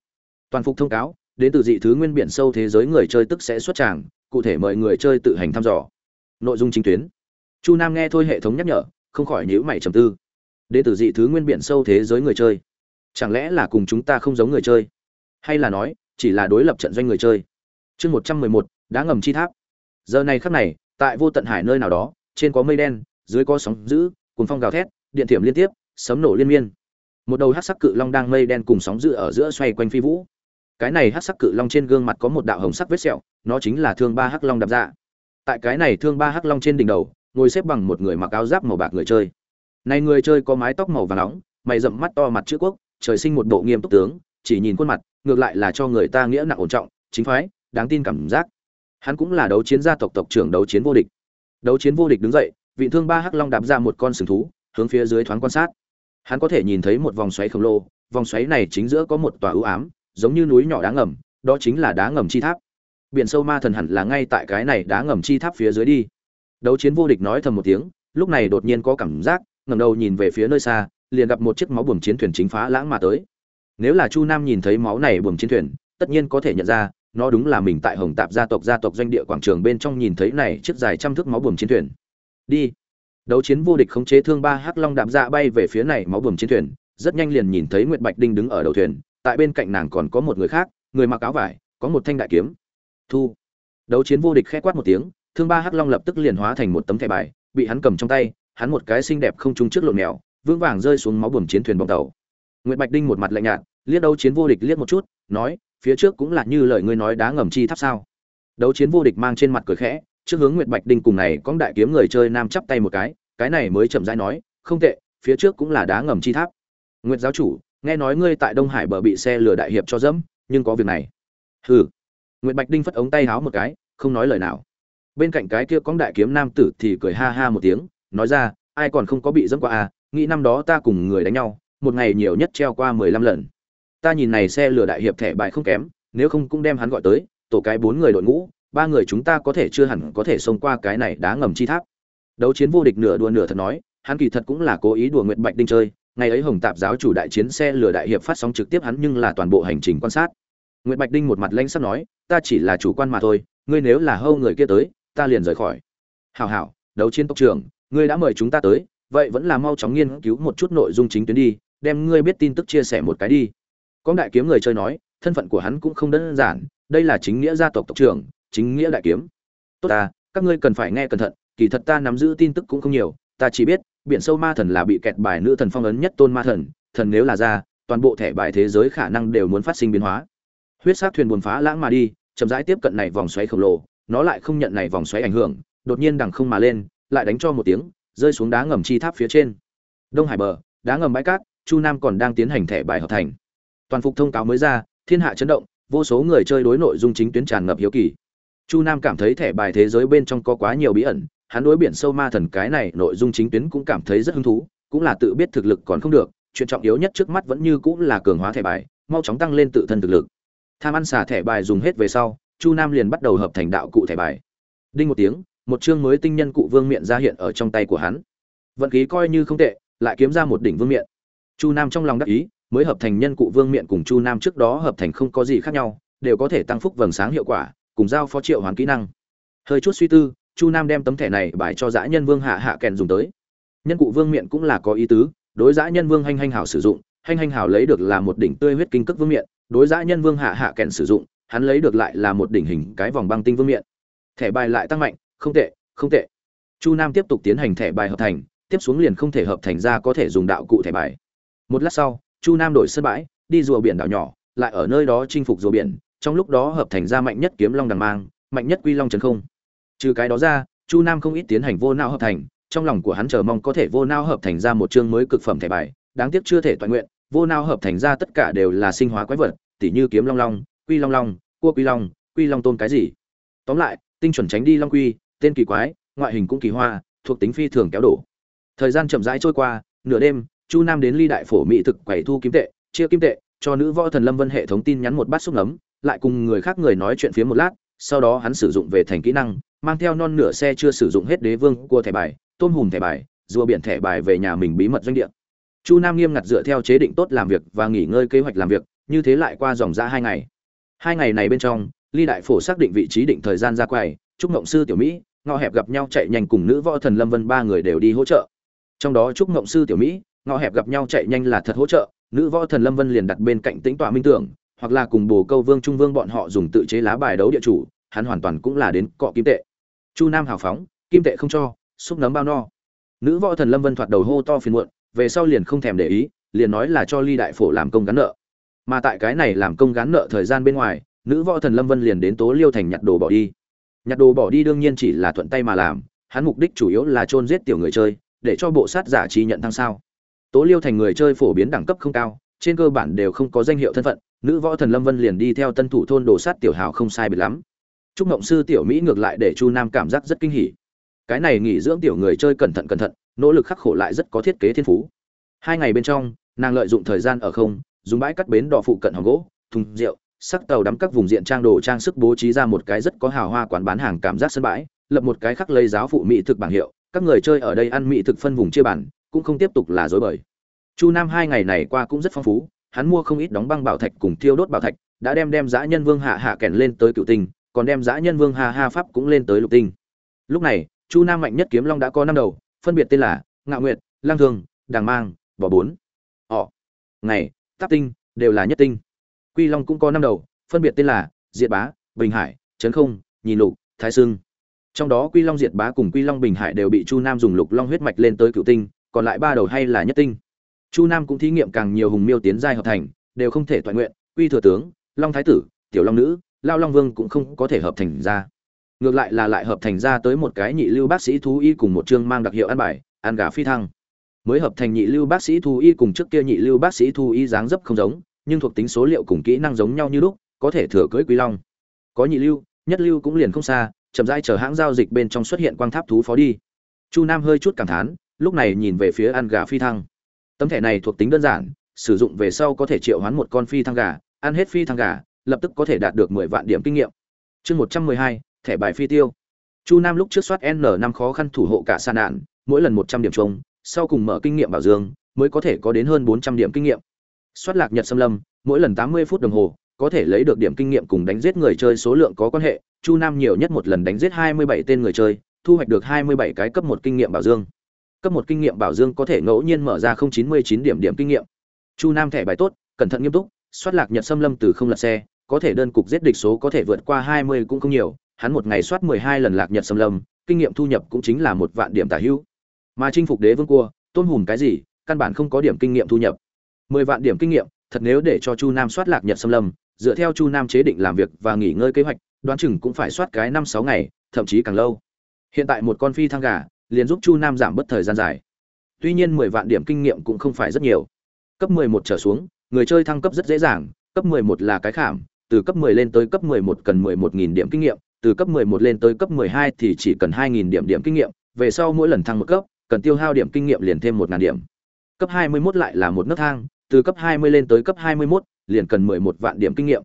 Toàn phục thông cáo, đến từ dị thứ nguyên biển sâu thế giới người chơi tức sẽ xuất tràng, cụ thể mời người chơi tự hành thăm dò. Nội dung chính tuyến chu nam nghe thôi hệ thống nhắc nhở, không khỏi nhíu mày trầm tư. Đến từ dị thứ nguyên biển sâu thế giới người chơi. Chẳng lẽ là cùng chúng ta không giống người chơi? Hay là nói, chỉ là đối lập trận doanh người chơi? Chương một trăm mười một, đá ngầm chi tháp. Giờ này khắc này, tại vô tận hải nơi nào đó, trên có mây đen, dưới có sóng dữ cuốn phong gào thét, điện thiểm liên tiếp, sấm nổ liên miên. Một đầu hắc sắc cự long đang mây đen cùng sóng dữ ở giữa xoay quanh phi vũ. Cái này hắc sắc cự long trên gương mặt có một đạo hồng sắc vết sẹo, nó chính là thương ba hắc long đạp dạ. Tại cái này thương ba hắc long trên đỉnh đầu ngồi xếp bằng một người mặc áo giáp màu bạc người chơi. Này người chơi có mái tóc màu vàng nóng, mày rậm mắt to mặt chữ quốc, trời sinh một bộ nghiêm túc tướng, chỉ nhìn khuôn mặt, ngược lại là cho người ta nghĩa nặng ổn trọng, chính phái, đáng tin cảm giác. Hắn cũng là đấu chiến gia tộc tộc trưởng đấu chiến vô địch. Đấu chiến vô địch đứng dậy, vị thương ba hắc long đạp ra một con sừng thú, hướng phía dưới thoáng quan sát. Hắn có thể nhìn thấy một vòng xoáy khổng lồ, vòng xoáy này chính giữa có một tòa ưu ám, giống như núi nhỏ đá ngầm, đó chính là đá ngầm chi tháp. Biển sâu ma thần hẳn là ngay tại cái này đá ngầm chi tháp phía dưới đi đấu chiến vô địch nói thầm một tiếng, lúc này đột nhiên có cảm giác, ngẩng đầu nhìn về phía nơi xa, liền gặp một chiếc máu buồm chiến thuyền chính phá lãng mà tới. Nếu là chu nam nhìn thấy máu này buồm chiến thuyền, tất nhiên có thể nhận ra, nó đúng là mình tại hồng tạp gia tộc gia tộc doanh địa quảng trường bên trong nhìn thấy này chiếc dài trăm thước máu buồm chiến thuyền. Đi. Đấu chiến vô địch khống chế thương ba hắc long đạp dạ bay về phía này máu buồm chiến thuyền, rất nhanh liền nhìn thấy nguyệt bạch đinh đứng ở đầu thuyền, tại bên cạnh nàng còn có một người khác, người mặc áo vải, có một thanh đại kiếm. Thu. Đấu chiến vô địch khẽ quát một tiếng thương ba hắc long lập tức liền hóa thành một tấm thẻ bài, bị hắn cầm trong tay, hắn một cái xinh đẹp không trung trước lộn mèo, vững vàng rơi xuống máu buồm chiến thuyền bong tàu. Nguyệt bạch đinh một mặt lạnh nhạt, liếc đấu chiến vô địch liếc một chút, nói, phía trước cũng là như lời ngươi nói đá ngầm chi tháp sao? Đấu chiến vô địch mang trên mặt cười khẽ, trước hướng nguyệt bạch đinh cùng này có đại kiếm người chơi nam chắp tay một cái cái này mới chậm rãi nói, không tệ, phía trước cũng là đá ngầm chi tháp. Nguyệt giáo chủ, nghe nói ngươi tại đông hải bờ bị xe lửa đại hiệp cho dẫm, nhưng có việc này. Hừ. Nguyệt bạch đinh phất ống tay háo một cái, không nói lời nào bên cạnh cái kia cóng đại kiếm nam tử thì cười ha ha một tiếng, nói ra, ai còn không có bị dẫm qua à nghĩ năm đó ta cùng người đánh nhau, một ngày nhiều nhất treo qua mười lăm lần. Ta nhìn này xe lửa đại hiệp thẻ bài không kém, nếu không cũng đem hắn gọi tới, tổ cái bốn người đội ngũ, ba người chúng ta có thể chưa hẳn có thể xông qua cái này đá ngầm chi tháp. Đấu chiến vô địch nửa đùa nửa thật nói, hắn kỳ thật cũng là cố ý đùa nguyệt bạch đinh chơi, ngày ấy hồng tạp giáo chủ đại chiến xe lửa đại hiệp phát sóng trực tiếp hắn nhưng là toàn bộ hành trình quan sát. Nguyệt bạch đinh một mặt lanh sắt nói, ta chỉ là chủ quan mà thôi, ngươi nếu là hâu người kia tới ta liền rời khỏi. Hảo hảo, đấu chiến tộc trưởng, ngươi đã mời chúng ta tới, vậy vẫn là mau chóng nghiên cứu một chút nội dung chính tuyến đi, đem ngươi biết tin tức chia sẻ một cái đi. Có đại kiếm người chơi nói, thân phận của hắn cũng không đơn giản, đây là chính nghĩa gia tộc tộc trưởng, chính nghĩa đại kiếm. Tốt ta, các ngươi cần phải nghe cẩn thận, kỳ thật ta nắm giữ tin tức cũng không nhiều, ta chỉ biết, biển sâu ma thần là bị kẹt bài nữ thần phong ấn nhất tôn ma thần thần nếu là ra, toàn bộ thẻ bài thế giới khả năng đều muốn phát sinh biến hóa. Huyết sát thuyền buồn phá lãng mà đi, chậm rãi tiếp cận này vòng xoáy khổng lồ nó lại không nhận này vòng xoáy ảnh hưởng, đột nhiên đằng không mà lên, lại đánh cho một tiếng, rơi xuống đá ngầm chi tháp phía trên. Đông hải bờ, đá ngầm bãi cát, chu nam còn đang tiến hành thẻ bài hợp thành. Toàn phục thông cáo mới ra, thiên hạ chấn động, vô số người chơi đối nội dung chính tuyến tràn ngập hiếu kỳ. Chu nam cảm thấy thẻ bài thế giới bên trong có quá nhiều bí ẩn, hắn đối biển sâu ma thần cái này nội dung chính tuyến cũng cảm thấy rất hứng thú, cũng là tự biết thực lực còn không được, chuyện trọng yếu nhất trước mắt vẫn như cũng là cường hóa thẻ bài, mau chóng tăng lên tự thân thực lực. Tham ăn xả thẻ bài dùng hết về sau chu nam liền bắt đầu hợp thành đạo cụ thẻ bài. Đinh một tiếng, một chương mới tinh nhân cụ vương miện ra hiện ở trong tay của hắn. Vận khí coi như không tệ, lại kiếm ra một đỉnh vương miện. Chu nam trong lòng đắc ý, mới hợp thành nhân cụ vương miện cùng chu nam trước đó hợp thành không có gì khác nhau, đều có thể tăng phúc vầng sáng hiệu quả, cùng giao phó triệu hoàn kỹ năng. Hơi chút suy tư, chu nam đem tấm thẻ này bài cho dã nhân vương hạ hạ kèn dùng tới. Nhân cụ vương miện cũng là có ý tứ, đối dã nhân vương hanh hanh hảo sử dụng, hanh hanh hảo lấy được là một đỉnh tươi huyết kinh cước vương miện, đối dã nhân vương hạ hạ kèn sử dụng hắn lấy được lại là một đỉnh hình cái vòng băng tinh vương miện. Thẻ bài lại tăng mạnh, không tệ không tệ. Chu nam tiếp tục tiến hành thẻ bài hợp thành, tiếp xuống liền không thể hợp thành ra có thể dùng đạo cụ thẻ bài. Một lát sau, chu nam đổi sân bãi, đi rùa biển đảo nhỏ, lại ở nơi đó chinh phục rùa biển, trong lúc đó hợp thành ra mạnh nhất kiếm long đằng mang, mạnh nhất quy long trần không. Trừ cái đó ra, chu nam không ít tiến hành vô não hợp thành, trong lòng của hắn chờ mong có thể vô não hợp thành ra một chương mới cực phẩm thẻ bài, đáng tiếc chưa thể toàn nguyện, vô não hợp thành ra tất cả đều là sinh hóa quái vật, tỉ như kiếm long long quy long long, cua quy long quy long tôn cái gì? Tóm lại, tinh chuẩn tránh đi long quy, tên kỳ quái, ngoại hình cũng kỳ hoa, thuộc tính phi thường kéo đổ. Thời gian chậm rãi trôi qua, nửa đêm, chu nam đến ly đại phổ mỹ thực quầy thu kim tệ, chia kim tệ, cho nữ võ thần lâm vân hệ thống tin nhắn một bát xúc nấm lại cùng người khác người nói chuyện phía một lát, sau đó hắn sử dụng về thành kỹ năng, mang theo non nửa xe chưa sử dụng hết đế vương, cua thẻ bài, tôm hùm thẻ bài, rùa biển thẻ bài về nhà mình bí mật doanh địa. Chu nam nghiêm ngặt dựa theo chế định tốt làm việc và nghỉ ngơi kế hoạch làm việc, như thế lại qua dòng ra hai ngày hai ngày này bên trong, ly đại phổ xác định vị trí định thời gian ra quầy, trúc ngộng sư tiểu mỹ, Ngọ hẹp gặp nhau chạy nhanh cùng nữ võ thần lâm vân ba người đều đi hỗ trợ. Trong đó trúc ngộng sư tiểu mỹ, Ngọ hẹp gặp nhau chạy nhanh là thật hỗ trợ, nữ võ thần lâm vân liền đặt bên cạnh tĩnh tọa minh tưởng, hoặc là cùng bồ câu vương trung vương bọn họ dùng tự chế lá bài đấu địa chủ, hắn hoàn toàn cũng là đến cọ kim tệ. Chu nam hào phóng, kim tệ không cho, xúc nấm bao no. Nữ võ thần lâm vân thoạt đầu hô to phiền muộn, về sau liền không thèm để ý, liền nói là cho ly đại phổ làm công gắn nợ mà tại cái này làm công gắn nợ thời gian bên ngoài nữ võ thần lâm vân liền đến tố liêu thành nhặt đồ bỏ đi nhặt đồ bỏ đi đương nhiên chỉ là thuận tay mà làm hắn mục đích chủ yếu là chôn giết tiểu người chơi để cho bộ sát giả trí nhận thăng sao tố liêu thành người chơi phổ biến đẳng cấp không cao trên cơ bản đều không có danh hiệu thân phận nữ võ thần lâm vân liền đi theo tân thủ thôn đồ sát tiểu hào không sai biệt lắm Trúc Mộng sư tiểu Mỹ ngược lại để Chu Nam cảm giác rất kinh hỉ. Cái này nghỉ dưỡng tiểu người chơi cẩn thận cẩn thận, nỗ lực khắc khổ lại rất có thiết kế thiên phú. Hai ngày bên trong, nàng lợi dụng thời gian ở không, dùng bãi cắt bến đỏ phụ cận hòn gỗ, thùng rượu, sắc tàu đắm các vùng diện trang đồ trang sức bố trí ra một cái rất có hào hoa quán bán hàng cảm giác sân bãi, lập một cái khắc lấy giáo phụ mỹ thực bảng hiệu, các người chơi ở đây ăn mỹ thực phân vùng chia bản, cũng không tiếp tục là dối bời. Chu Nam hai ngày này qua cũng rất phong phú, hắn mua không ít đóng băng bảo thạch cùng thiêu đốt bảo thạch, đã đem đem dã nhân vương hạ hạ kèn lên tới cựu tinh, còn đem dã nhân vương ha ha pháp cũng lên tới lục tinh. Lúc này chu nam mạnh nhất kiếm long đã có năm đầu phân biệt tên là ngạo nguyệt lang thương đàng mang và bốn. Họ. Ngày táp tinh, đều là nhất tinh. Quy long cũng có năm đầu, phân biệt tên là diệt bá, bình hải, trấn không, nhìn lục, thái sương trong đó quy long diệt bá cùng quy long bình hải đều bị chu nam dùng lục long huyết mạch lên tới cựu tinh, còn lại ba đầu hay là nhất tinh. Chu nam cũng thí nghiệm càng nhiều hùng miêu tiến giai hợp thành, đều không thể toàn nguyện, quy thừa tướng, long thái tử, tiểu long nữ, lao long vương cũng không có thể hợp thành ra. Ngược lại là lại hợp thành ra tới một cái nhị lưu bác sĩ thú y cùng một chương mang đặc hiệu ăn bài, ăn gà phi thăng mới hợp thành nhị lưu bác sĩ thu y cùng trước kia nhị lưu bác sĩ thu y dáng dấp không giống, nhưng thuộc tính số liệu cùng kỹ năng giống nhau như lúc, có thể thừa cưới quý long. Có nhị lưu, nhất lưu cũng liền không xa, chậm rãi chờ hãng giao dịch bên trong xuất hiện quang tháp thú phó đi. Chu nam hơi chút cảm thán, lúc này nhìn về phía ăn gà phi thăng. Tấm thẻ này thuộc tính đơn giản, sử dụng về sau có thể triệu hoán một con phi thăng gà, ăn hết phi thăng gà, lập tức có thể đạt được mười vạn điểm kinh nghiệm. Chương một trăm mười hai, thẻ bài phi tiêu. Chu nam lúc trước soát n năm khó khăn thủ hộ cả sa nạn, mỗi lần một trăm điểm chung sau cùng mở kinh nghiệm bảo dương, mới có thể có đến hơn bốn trăm điểm kinh nghiệm. Xoát lạc nhật xâm lâm, mỗi lần tám mươi phút đồng hồ, có thể lấy được điểm kinh nghiệm cùng đánh giết người chơi số lượng có quan hệ, chu nam nhiều nhất một lần đánh giết hai mươi bảy tên người chơi, thu hoạch được hai mươi bảy cái cấp một kinh nghiệm bảo dương. Cấp một kinh nghiệm bảo dương có thể ngẫu nhiên mở ra không chín mươi chín điểm điểm kinh nghiệm. Chu nam thẻ bài tốt, cẩn thận nghiêm túc xoát lạc nhật xâm lâm từ không lật xe, có thể đơn cục giết địch số có thể vượt qua hai mươi cũng không nhiều, hắn một ngày soát mười hai lần lạc nhật xâm lâm, kinh nghiệm thu nhập cũng chính là một vạn điểm tả hữu mà chinh phục đế vương cua, tôn hùm cái gì, căn bản không có điểm kinh nghiệm thu nhập. Mười vạn điểm kinh nghiệm, thật nếu để cho chu nam soát lạc nhật xâm lâm, dựa theo chu nam chế định làm việc và nghỉ ngơi kế hoạch, đoán chừng cũng phải soát cái năm sáu ngày, thậm chí càng lâu. Hiện tại một con phi thăng gà, liền giúp chu nam giảm bớt thời gian dài. Tuy nhiên mười vạn điểm kinh nghiệm cũng không phải rất nhiều. Cấp mười một trở xuống, người chơi thăng cấp rất dễ dàng, cấp mười một là cái khảm, từ cấp mười lên tới cấp mười một cần mười một nghìn điểm kinh nghiệm, từ cấp mười một lên tới cấp mười hai thì chỉ cần hai nghìn điểm điểm kinh nghiệm, về sau mỗi lần thăng một cấp cần tiêu hao điểm kinh nghiệm liền thêm một ngàn điểm. Cấp hai mươi 21 lại là một nấc thang từ cấp hai mươi lên tới cấp hai mươi 21, liền cần mười một vạn điểm kinh nghiệm.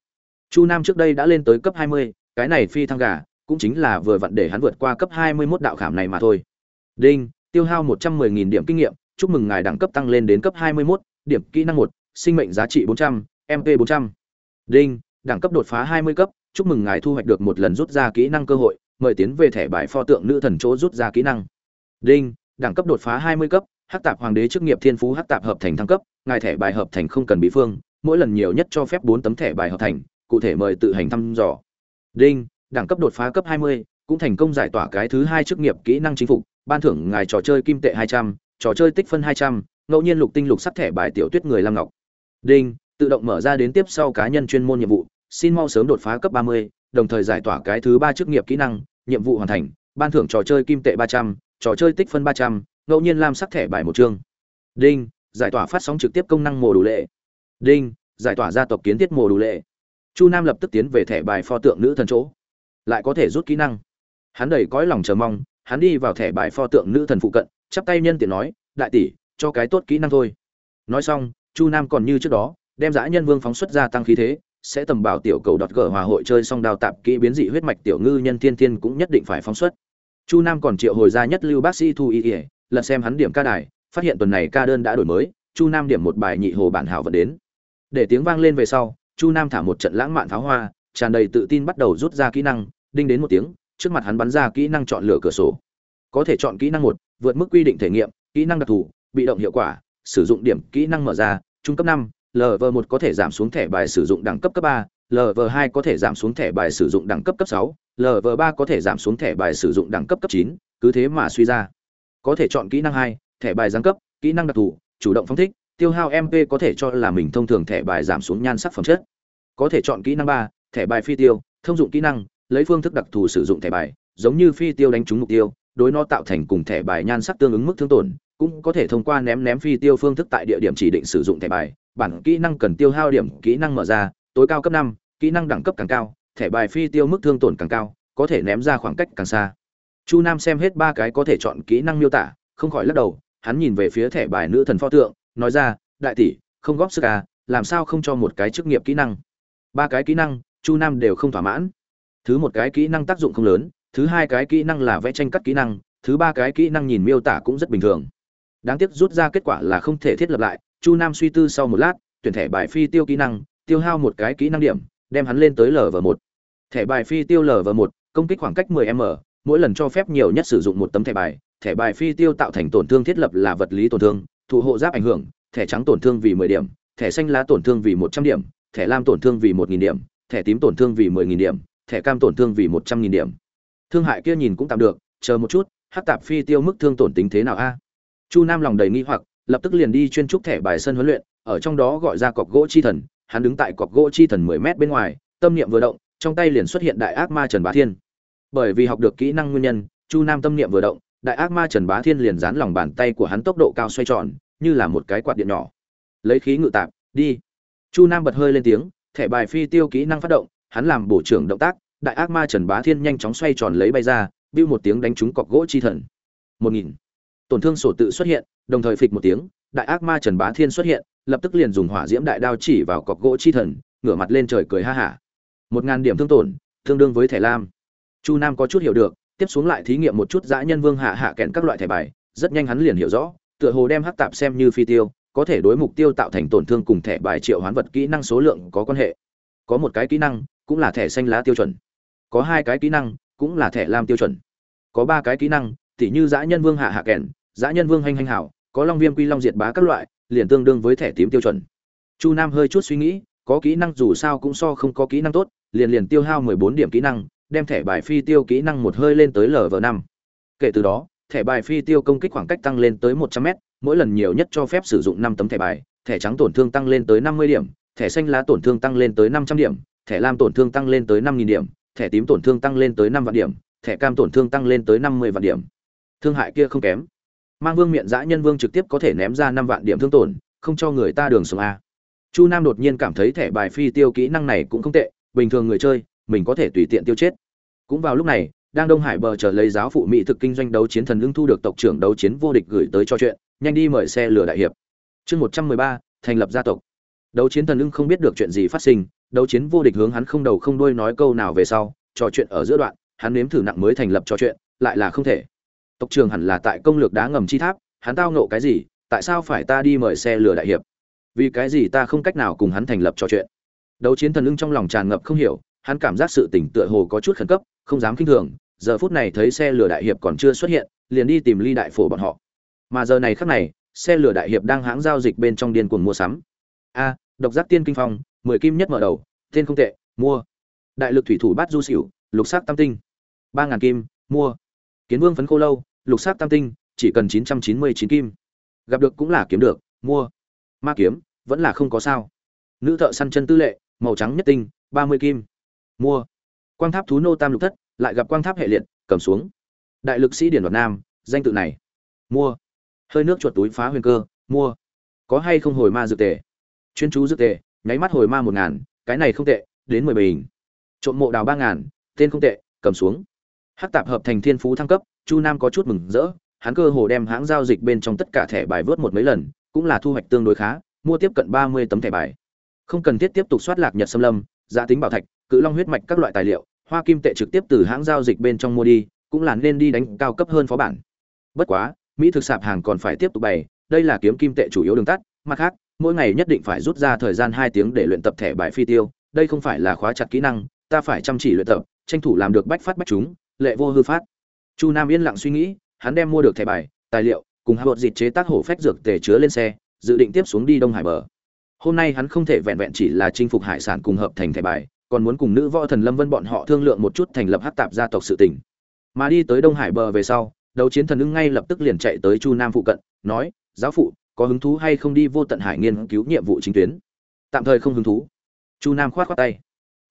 Chu nam trước đây đã lên tới cấp hai mươi cái này phi thăng gà cũng chính là vừa vặn để hắn vượt qua cấp hai mươi 21 đạo khảm này mà thôi. Đinh tiêu hao một trăm mười nghìn điểm kinh nghiệm chúc mừng ngài đẳng cấp tăng lên đến cấp hai mươi 21, điểm kỹ năng một sinh mệnh giá trị bốn trăm mp bốn trăm. Đinh đẳng cấp đột phá hai mươi cấp chúc mừng ngài thu hoạch được một lần rút ra kỹ năng cơ hội mời tiến về thẻ bài pho tượng nữ thần chỗ rút ra kỹ năng. Đinh đẳng cấp đột phá hai mươi cấp hắc tạp hoàng đế chức nghiệp thiên phú hắc tạp hợp thành thăng cấp ngài thẻ bài hợp thành không cần bí phương mỗi lần nhiều nhất cho phép bốn tấm thẻ bài hợp thành cụ thể mời tự hành thăm dò. Đinh đẳng cấp đột phá cấp hai mươi cũng thành công giải tỏa cái thứ hai chức nghiệp kỹ năng chính phục ban thưởng ngài trò chơi kim tệ hai trăm trò chơi tích phân hai trăm ngẫu nhiên lục tinh lục sắc thẻ bài tiểu tuyết người lam ngọc. Đinh tự động mở ra đến tiếp sau cá nhân chuyên môn nhiệm vụ xin mau sớm đột phá cấp 30, đồng thời giải tỏa cái thứ ba chức nghiệp kỹ năng nhiệm vụ hoàn thành ban thưởng trò chơi kim tệ 300, trò chơi tích phân 300, ngẫu nhiên lam sắc thẻ bài một chương. Đinh giải tỏa phát sóng trực tiếp công năng mồ đủ lệ. Đinh giải tỏa gia tộc kiến thiết mồ đủ lệ. Chu nam lập tức tiến về thẻ bài pho tượng nữ thần chỗ. Lại có thể rút kỹ năng. Hắn đầy cõi lòng chờ mong hắn đi vào thẻ bài pho tượng nữ thần phụ cận chắp tay nhân tiện nói đại tỷ cho cái tốt kỹ năng thôi. Nói xong chu nam còn như trước đó đem dã nhân vương phóng xuất ra tăng khí thế sẽ tầm bảo tiểu cầu đọt gở hòa hội chơi xong đào tạp kỹ biến dị huyết mạch tiểu ngư nhân thiên thiên cũng nhất định phải phóng xuất chu nam còn triệu hồi ra nhất lưu bác sĩ thu y ỉa lần xem hắn điểm ca đài, phát hiện tuần này ca đơn đã đổi mới, chu nam điểm một bài nhị hồ bản hảo vẫn đến. Để tiếng vang lên về sau, chu nam thả một trận lãng mạn pháo hoa, tràn đầy tự tin bắt đầu rút ra kỹ năng, đinh đến một tiếng, trước mặt hắn bắn ra kỹ năng chọn lựa cửa sổ. Có thể chọn kỹ năng một, vượt mức quy định thể nghiệm, kỹ năng đặc thù, bị động hiệu quả, sử dụng điểm kỹ năng mở ra, trung cấp năm lv một có thể giảm xuống thẻ bài sử dụng đẳng cấp cấp ba Lv2 có thể giảm xuống thẻ bài sử dụng đẳng cấp cấp 6, Lv3 có thể giảm xuống thẻ bài sử dụng đẳng cấp cấp 9, cứ thế mà suy ra. Có thể chọn kỹ năng 2, thẻ bài giáng cấp kỹ năng đặc thù chủ động phóng thích tiêu hao mp có thể cho là mình thông thường thẻ bài giảm xuống nhan sắc phẩm chất. Có thể chọn kỹ năng 3, thẻ bài phi tiêu thông dụng kỹ năng lấy phương thức đặc thù sử dụng thẻ bài giống như phi tiêu đánh trúng mục tiêu đối nó tạo thành cùng thẻ bài nhan sắc tương ứng mức thương tổn cũng có thể thông qua ném ném phi tiêu phương thức tại địa điểm chỉ định sử dụng thẻ bài. Bản kỹ năng cần tiêu hao điểm kỹ năng mở ra tối cao cấp năm kỹ năng đẳng cấp càng cao, thẻ bài phi tiêu mức thương tổn càng cao, có thể ném ra khoảng cách càng xa. Chu nam xem hết ba cái có thể chọn kỹ năng miêu tả, không khỏi lắc đầu, hắn nhìn về phía thẻ bài nữ thần pho tượng, nói ra, đại tỷ, không góp sức à làm sao không cho một cái chức nghiệp kỹ năng? Ba cái kỹ năng, chu nam đều không thỏa mãn. Thứ một cái kỹ năng tác dụng không lớn, thứ hai cái kỹ năng là vẽ tranh cắt kỹ năng, thứ ba cái kỹ năng nhìn miêu tả cũng rất bình thường. Đáng tiếc rút ra kết quả là không thể thiết lập lại, chu nam suy tư sau một lát, tuyển thẻ bài phi tiêu kỹ năng, tiêu hao một cái kỹ năng điểm đem hắn lên tới lv một. Thẻ bài phi tiêu lv một, công kích khoảng cách 10 m, mỗi lần cho phép nhiều nhất sử dụng một tấm thẻ bài. Thẻ bài phi tiêu tạo thành tổn thương thiết lập là vật lý tổn thương thụ hộ giáp ảnh hưởng, thẻ trắng tổn thương vì 10 điểm, thẻ xanh lá tổn thương vì 100 điểm, thẻ lam tổn thương vì 1.000 điểm, thẻ tím tổn thương vì 10.000 điểm, thẻ cam tổn thương vì 100.000 điểm. Thương hại kia nhìn cũng tạm được, chờ một chút hắc tạp phi tiêu mức thương tổn tính thế nào a? Chu nam lòng đầy nghi hoặc, lập tức liền đi chuyên trúc thẻ bài sân huấn luyện, ở trong đó gọi ra cọc gỗ chi thần hắn đứng tại cọc gỗ chi thần mười mét bên ngoài, tâm niệm vừa động, trong tay liền xuất hiện đại ác ma trần bá thiên. Bởi vì học được kỹ năng nguyên nhân, chu nam tâm niệm vừa động, đại ác ma trần bá thiên liền dán lòng bàn tay của hắn tốc độ cao xoay tròn, như là một cái quạt điện nhỏ. Lấy khí ngự tạp, đi. Chu nam bật hơi lên tiếng, thẻ bài phi tiêu kỹ năng phát động, hắn làm bổ trưởng động tác, đại ác ma trần bá thiên nhanh chóng xoay tròn lấy bay ra bưu một tiếng đánh trúng cọc gỗ chi thần. Một nghìn. Tổn thương sổ tự xuất hiện, đồng thời phịch một tiếng, đại ác ma trần bá thiên xuất hiện lập tức liền dùng hỏa diễm đại đao chỉ vào cọc gỗ chi thần, ngửa mặt lên trời cười ha hả. Một ngàn điểm thương tổn, tương đương với thẻ lam. Chu nam có chút hiểu được, tiếp xuống lại thí nghiệm một chút dã nhân vương hạ hạ kẹn các loại thẻ bài, rất nhanh hắn liền hiểu rõ, tựa hồ đem hắc tạp xem như phi tiêu, có thể đối mục tiêu tạo thành tổn thương cùng thẻ bài triệu hoán vật kỹ năng số lượng có quan hệ. Có một cái kỹ năng, cũng là thẻ xanh lá tiêu chuẩn. Có hai cái kỹ năng, cũng là thẻ lam tiêu chuẩn. Có ba cái kỹ năng, tỉ như dã nhân vương hạ hạ kèn dã nhân vương hành hành hảo, có long viêm quy long diệt bá các loại liền tương đương với thẻ tím tiêu chuẩn. Chu nam hơi chút suy nghĩ, có kỹ năng dù sao cũng so không có kỹ năng tốt, liền liền tiêu hao mười bốn điểm kỹ năng, đem thẻ bài phi tiêu kỹ năng một hơi lên tới lv năm. Kể từ đó, thẻ bài phi tiêu công kích khoảng cách tăng lên tới một trăm m mỗi lần nhiều nhất cho phép sử dụng năm tấm thẻ bài, thẻ trắng tổn thương tăng lên tới năm mươi điểm, thẻ xanh lá tổn thương tăng lên tới năm trăm điểm, thẻ lam tổn thương tăng lên tới năm nghìn điểm, thẻ tím tổn thương tăng lên tới năm vạn điểm, thẻ cam tổn thương tăng lên tới năm mươi vạn điểm. Thương hại kia không kém mang vương miệng dã nhân vương trực tiếp có thể ném ra năm vạn điểm thương tổn, không cho người ta đường sống a. Chu nam đột nhiên cảm thấy thẻ bài phi tiêu kỹ năng này cũng không tệ, bình thường người chơi, mình có thể tùy tiện tiêu chết. Cũng vào lúc này, đang đông hải bờ chờ lấy giáo phụ mỹ thực kinh doanh đấu chiến thần lưng thu được tộc trưởng đấu chiến vô địch gửi tới cho chuyện, nhanh đi mời xe lửa đại hiệp. Chương một trăm mười ba, thành lập gia tộc. Đấu chiến thần lưng không biết được chuyện gì phát sinh, đấu chiến vô địch hướng hắn không đầu không đuôi nói câu nào về sau, trò chuyện ở giữa đoạn, hắn nếm thử nặng mới thành lập trò chuyện, lại là không thể tộc trường hẳn là tại công lược đá ngầm chi tháp, hắn tao nộ cái gì, tại sao phải ta đi mời xe lửa đại hiệp? Vì cái gì ta không cách nào cùng hắn thành lập trò chuyện? Đấu chiến thần ưng trong lòng tràn ngập không hiểu, hắn cảm giác sự tỉnh tựa hồ có chút khẩn cấp, không dám kinh thường, giờ phút này thấy xe lửa đại hiệp còn chưa xuất hiện, liền đi tìm ly đại phổ bọn họ. Mà giờ này khắc này, xe lửa đại hiệp đang hãng giao dịch bên trong điên cuồng mua sắm. A, độc giác tiên kinh phong, mười kim nhất mở đầu, tên không tệ, mua. Đại lực thủy thủ bát du xỉu lục sắc tam tinh, ba ngàn kim, mua. Kiến vương phấn khô lâu lục sắc tam tinh, chỉ cần chín trăm chín mươi chín kim. Gặp được cũng là kiếm được, mua. Ma kiếm, vẫn là không có sao. Nữ thợ săn chân tư lệ, màu trắng nhất tinh, ba mươi kim. Mua. Quang tháp thú nô tam lục thất, lại gặp quang tháp hệ liệt, cầm xuống. Đại lực sĩ điển đoạt nam, danh tự này. Mua. Hơi nước chuột túi phá huyền cơ, mua. Có hay không hồi ma dược tề? Chuyên chú dược tề, nháy mắt hồi ma một ngàn, cái này không tệ, đến mười bình. Trộm mộ đào ba ngàn, tên không tệ, cầm xuống. Hắc tạp hợp thành thiên phú thăng cấp chu nam có chút mừng rỡ, hắn cơ hồ đem hãng giao dịch bên trong tất cả thẻ bài vớt một mấy lần, cũng là thu hoạch tương đối khá, mua tiếp cận ba mươi tấm thẻ bài. Không cần thiết tiếp tục soát lạc nhật xâm lâm, giá tính bảo thạch, cự long huyết mạch các loại tài liệu, hoa kim tệ trực tiếp từ hãng giao dịch bên trong mua đi, cũng là nên đi đánh cao cấp hơn phó bản. Bất quá, mỹ thực sạp hàng còn phải tiếp tục bày, đây là kiếm kim tệ chủ yếu đường tắt, mặt khác, mỗi ngày nhất định phải rút ra thời gian hai tiếng để luyện tập thẻ bài phi tiêu, đây không phải là khóa chặt kỹ năng, ta phải chăm chỉ luyện tập, tranh thủ làm được bách phát bách chúng, lệ vô hư phát chu nam yên lặng suy nghĩ, hắn đem mua được thẻ bài, tài liệu, cùng hạ bột dịt chế tác hổ phách dược tề chứa lên xe, dự định tiếp xuống đi đông hải bờ. Hôm nay hắn không thể vẹn vẹn chỉ là chinh phục hải sản cùng hợp thành thẻ bài, còn muốn cùng nữ võ thần lâm vân bọn họ thương lượng một chút thành lập hát tạp gia tộc sự tỉnh mà đi tới đông hải bờ về sau, đấu chiến thần ưng ngay lập tức liền chạy tới chu nam phụ cận, nói, giáo phụ, có hứng thú hay không đi vô tận hải nghiên cứu nhiệm vụ chính tuyến? Tạm thời không hứng thú. Chu nam khoát khoát tay.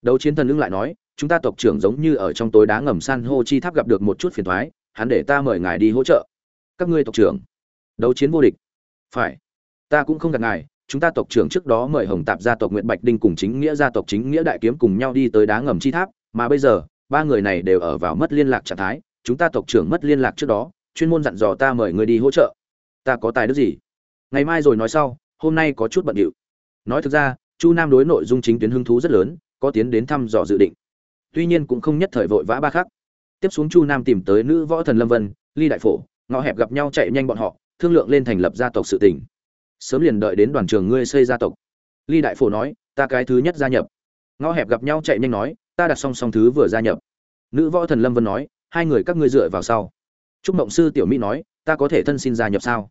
Đấu chiến thần ưng lại nói chúng ta tộc trưởng giống như ở trong tối đá ngầm san hô chi tháp gặp được một chút phiền thoái, hắn để ta mời ngài đi hỗ trợ. Các ngươi tộc trưởng, đấu chiến vô địch. Phải. Ta cũng không gặp ngài chúng ta tộc trưởng trước đó mời hồng tạp gia tộc nguyễn bạch đinh cùng chính nghĩa gia tộc chính nghĩa đại kiếm cùng nhau đi tới đá ngầm chi tháp, mà bây giờ, ba người này đều ở vào mất liên lạc trạng thái, chúng ta tộc trưởng mất liên lạc trước đó, chuyên môn dặn dò ta mời người đi hỗ trợ. Ta có tài đức gì? Ngày mai rồi nói sau, hôm nay có chút bận điệu. Nói thực ra, chu nam đối nội dung chính tuyến hứng thú rất lớn, có tiến đến thăm dò dự định tuy nhiên cũng không nhất thời vội vã ba khắc. Tiếp xuống chu nam tìm tới nữ võ thần lâm vân, ly đại phổ, ngõ hẹp gặp nhau chạy nhanh bọn họ, thương lượng lên thành lập gia tộc sự tỉnh sớm liền đợi đến đoàn trường ngươi xây gia tộc. Ly đại phổ nói, ta cái thứ nhất gia nhập. Ngõ hẹp gặp nhau chạy nhanh nói, ta đặt song song thứ vừa gia nhập. Nữ võ thần lâm vân nói, hai người các ngươi dựa vào sau. Trúc mộng sư tiểu mỹ nói, ta có thể thân xin gia nhập sao?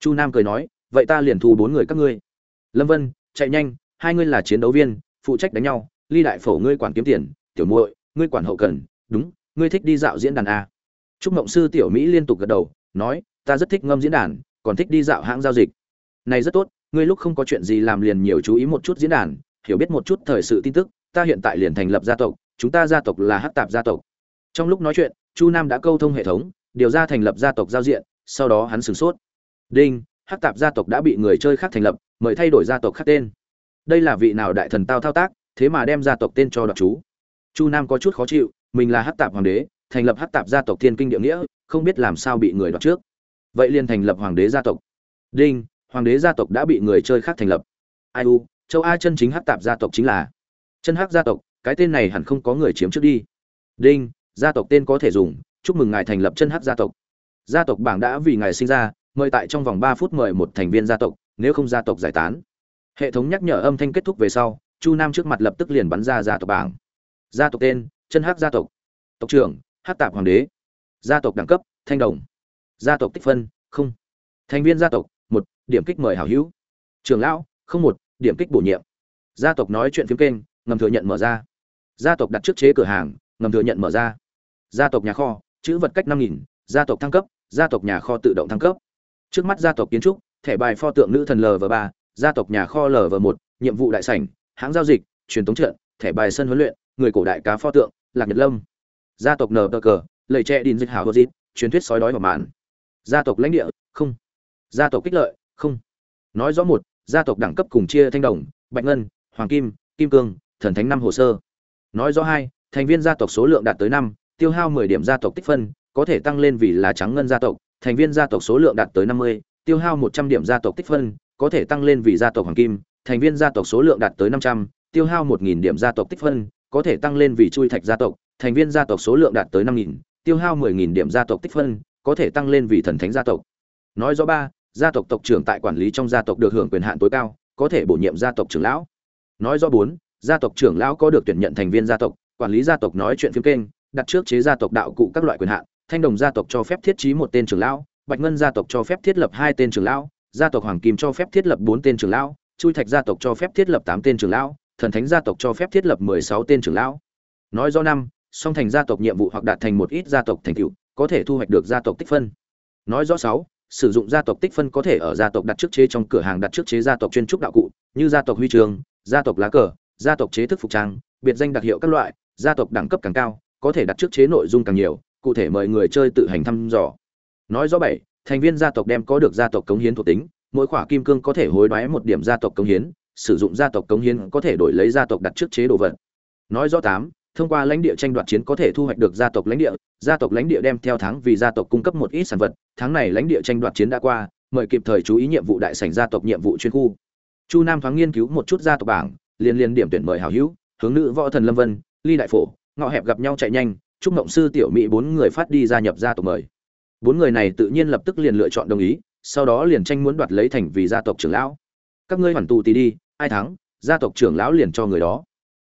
Chu nam cười nói, vậy ta liền thu bốn người các ngươi. Lâm vân, chạy nhanh, hai ngươi là chiến đấu viên, phụ trách đánh nhau, ly đại phổ ngươi quản kiếm tiền tiểu muội, ngươi quản hậu cần, đúng, ngươi thích đi dạo diễn đàn a trúc mộng sư tiểu mỹ liên tục gật đầu, nói, ta rất thích ngâm diễn đàn, còn thích đi dạo hãng giao dịch. Này rất tốt, ngươi lúc không có chuyện gì làm liền nhiều chú ý một chút diễn đàn, hiểu biết một chút thời sự tin tức, ta hiện tại liền thành lập gia tộc, chúng ta gia tộc là hắc tạp gia tộc. Trong lúc nói chuyện, chu nam đã câu thông hệ thống, điều ra thành lập gia tộc giao diện, sau đó hắn sửng sốt. Đinh, hắc tạp gia tộc đã bị người chơi khác thành lập, mời thay đổi gia tộc khác tên. Đây là vị nào đại thần tao thao tác, thế mà đem gia tộc tên cho đọc chú chu nam có chút khó chịu, mình là hắc tạp hoàng đế, thành lập hắc tạp gia tộc thiên kinh địa nghĩa, không biết làm sao bị người đoạt trước. Vậy liền thành lập hoàng đế gia tộc. Đinh, hoàng đế gia tộc đã bị người chơi khác thành lập. Ai u, châu a chân chính hắc tạp gia tộc chính là chân hắc gia tộc, cái tên này hẳn không có người chiếm trước đi. Đinh, gia tộc tên có thể dùng, chúc mừng ngài thành lập chân hắc gia tộc. Gia tộc bảng đã vì ngài sinh ra, mời tại trong vòng ba phút mời một thành viên gia tộc, nếu không gia tộc giải tán. Hệ thống nhắc nhở âm thanh kết thúc về sau, chu nam trước mặt lập tức liền bắn ra gia tộc bảng gia tộc tên, chân hắc gia tộc. Tộc trưởng, hắc tạp hoàng đế. Gia tộc đẳng cấp, thanh đồng. Gia tộc tích phân, không. Thành viên gia tộc, một, điểm kích mời hảo hữu. Trưởng lão, không một, điểm kích bổ nhiệm. Gia tộc nói chuyện phím kênh, ngầm thừa nhận mở ra. Gia tộc đặt trước chế cửa hàng, ngầm thừa nhận mở ra. Gia tộc nhà kho, chữ vật cách năm nghìn, gia tộc thăng cấp, gia tộc nhà kho tự động thăng cấp. Trước mắt gia tộc kiến trúc, thẻ bài pho tượng nữ thần lv ba, gia tộc nhà kho lv một, nhiệm vụ đại sảnh, hãng giao dịch, truyền thống trận, thẻ bài sân huấn luyện người cổ đại cá pho tượng, lạc nhật lâm. Gia tộc nờ cờ lầy tre đin dịch hào hô dít truyền thuyết sói đói và mạn. Gia tộc lãnh địa, không. Gia tộc kích lợi, không. Nói rõ một, gia tộc đẳng cấp cùng chia thanh đồng, bạch ngân, hoàng kim kim cương, thần thánh năm hồ sơ. Nói rõ hai, thành viên gia tộc số lượng đạt tới năm, tiêu hao mười điểm gia tộc tích phân, có thể tăng lên vì là trắng ngân gia tộc, thành viên gia tộc số lượng đạt tới năm mươi, tiêu hao một trăm điểm gia tộc tích phân, có thể tăng lên vì gia tộc hoàng kim, thành viên gia tộc số lượng đạt tới năm trăm, tiêu hao một nghìn điểm gia tộc tích phân có thể tăng lên vì chui thạch gia tộc thành viên gia tộc số lượng đạt tới năm nghìn tiêu hao mười nghìn điểm gia tộc tích phân có thể tăng lên vì thần thánh gia tộc nói rõ ba gia tộc tộc trưởng tại quản lý trong gia tộc được hưởng quyền hạn tối cao có thể bổ nhiệm gia tộc trưởng lão nói rõ bốn gia tộc trưởng lão có được tuyển nhận thành viên gia tộc quản lý gia tộc nói chuyện phim kênh đặt trước chế gia tộc đạo cụ các loại quyền hạn thanh đồng gia tộc cho phép thiết trí một tên trưởng lão bạch ngân gia tộc cho phép thiết lập hai tên trưởng lão gia tộc hoàng kim cho phép thiết lập bốn tên trưởng lão chui thạch gia tộc cho phép thiết lập tám tên trưởng lão thần thánh gia tộc cho phép thiết lập mười sáu tên trưởng lão nói do năm song thành gia tộc nhiệm vụ hoặc đạt thành một ít gia tộc thành tựu có thể thu hoạch được gia tộc tích phân nói rõ sáu sử dụng gia tộc tích phân có thể ở gia tộc đặt trước chế trong cửa hàng đặt trước chế gia tộc chuyên trúc đạo cụ như gia tộc huy trường gia tộc lá cờ gia tộc chế thức phục trang biệt danh đặc hiệu các loại gia tộc đẳng cấp càng cao có thể đặt trước chế nội dung càng nhiều cụ thể mời người chơi tự hành thăm dò nói rõ bảy thành viên gia tộc đem có được gia tộc cống hiến thuộc tính mỗi khỏa kim cương có thể hối đoái một điểm gia tộc cống hiến sử dụng gia tộc cống hiến có thể đổi lấy gia tộc đặt trước chế đồ vật. Nói rõ tám, thông qua lãnh địa tranh đoạt chiến có thể thu hoạch được gia tộc lãnh địa, gia tộc lãnh địa đem theo tháng vì gia tộc cung cấp một ít sản vật, tháng này lãnh địa tranh đoạt chiến đã qua, mời kịp thời chú ý nhiệm vụ đại sảnh gia tộc nhiệm vụ chuyên khu. Chu nam thoáng nghiên cứu một chút gia tộc bảng liên liên điểm tuyển mời hảo hữu, hướng nữ võ thần lâm vân, ly đại phổ, ngọ hẹp gặp nhau chạy nhanh chúc mộng sư, tiểu mỹ bốn người phát đi gia nhập gia tộc mời. Bốn người này tự nhiên lập tức liền lựa chọn đồng ý, sau đó liền tranh muốn đoạt lấy thành vì gia tộc trưởng lão. Các ngươi hoàn tù tì đi ai thắng, gia tộc trưởng lão liền cho người đó.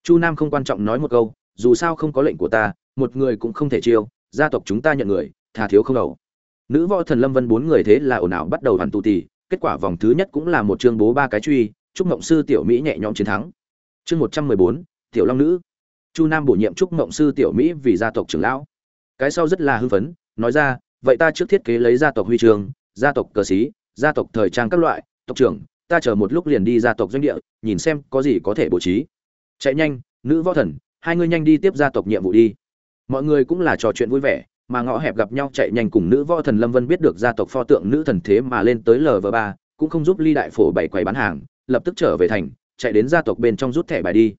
Chu nam không quan trọng nói một câu, dù sao không có lệnh của ta, một người cũng không thể chiêu, gia tộc chúng ta nhận người thà thiếu không đầu. Nữ võ thần lâm vân bốn người thế là ồn ào bắt đầu hoàn tù tì, kết quả vòng thứ nhất cũng là một chương bố ba cái truy chúc mộng sư tiểu mỹ nhẹ nhõm chiến thắng. Chương một trăm mười bốn, tiểu long nữ. Chu nam bổ nhiệm chúc mộng sư tiểu mỹ vì gia tộc trưởng lão. Cái sau rất là hưng phấn, nói ra, vậy ta trước thiết kế lấy gia tộc huy trường gia tộc cờ xí, gia tộc thời trang các loại, tộc trưởng ta chờ một lúc liền đi gia tộc doanh địa, nhìn xem có gì có thể bố trí. Chạy nhanh, nữ võ thần, hai ngươi nhanh đi tiếp gia tộc nhiệm vụ đi. Mọi người cũng là trò chuyện vui vẻ, mà ngõ hẹp gặp nhau chạy nhanh cùng nữ võ thần lâm vân biết được gia tộc pho tượng nữ thần thế mà lên tới lv ba, cũng không giúp ly đại phổ bảy quầy bán hàng, lập tức trở về thành, chạy đến gia tộc bên trong rút thẻ bài đi.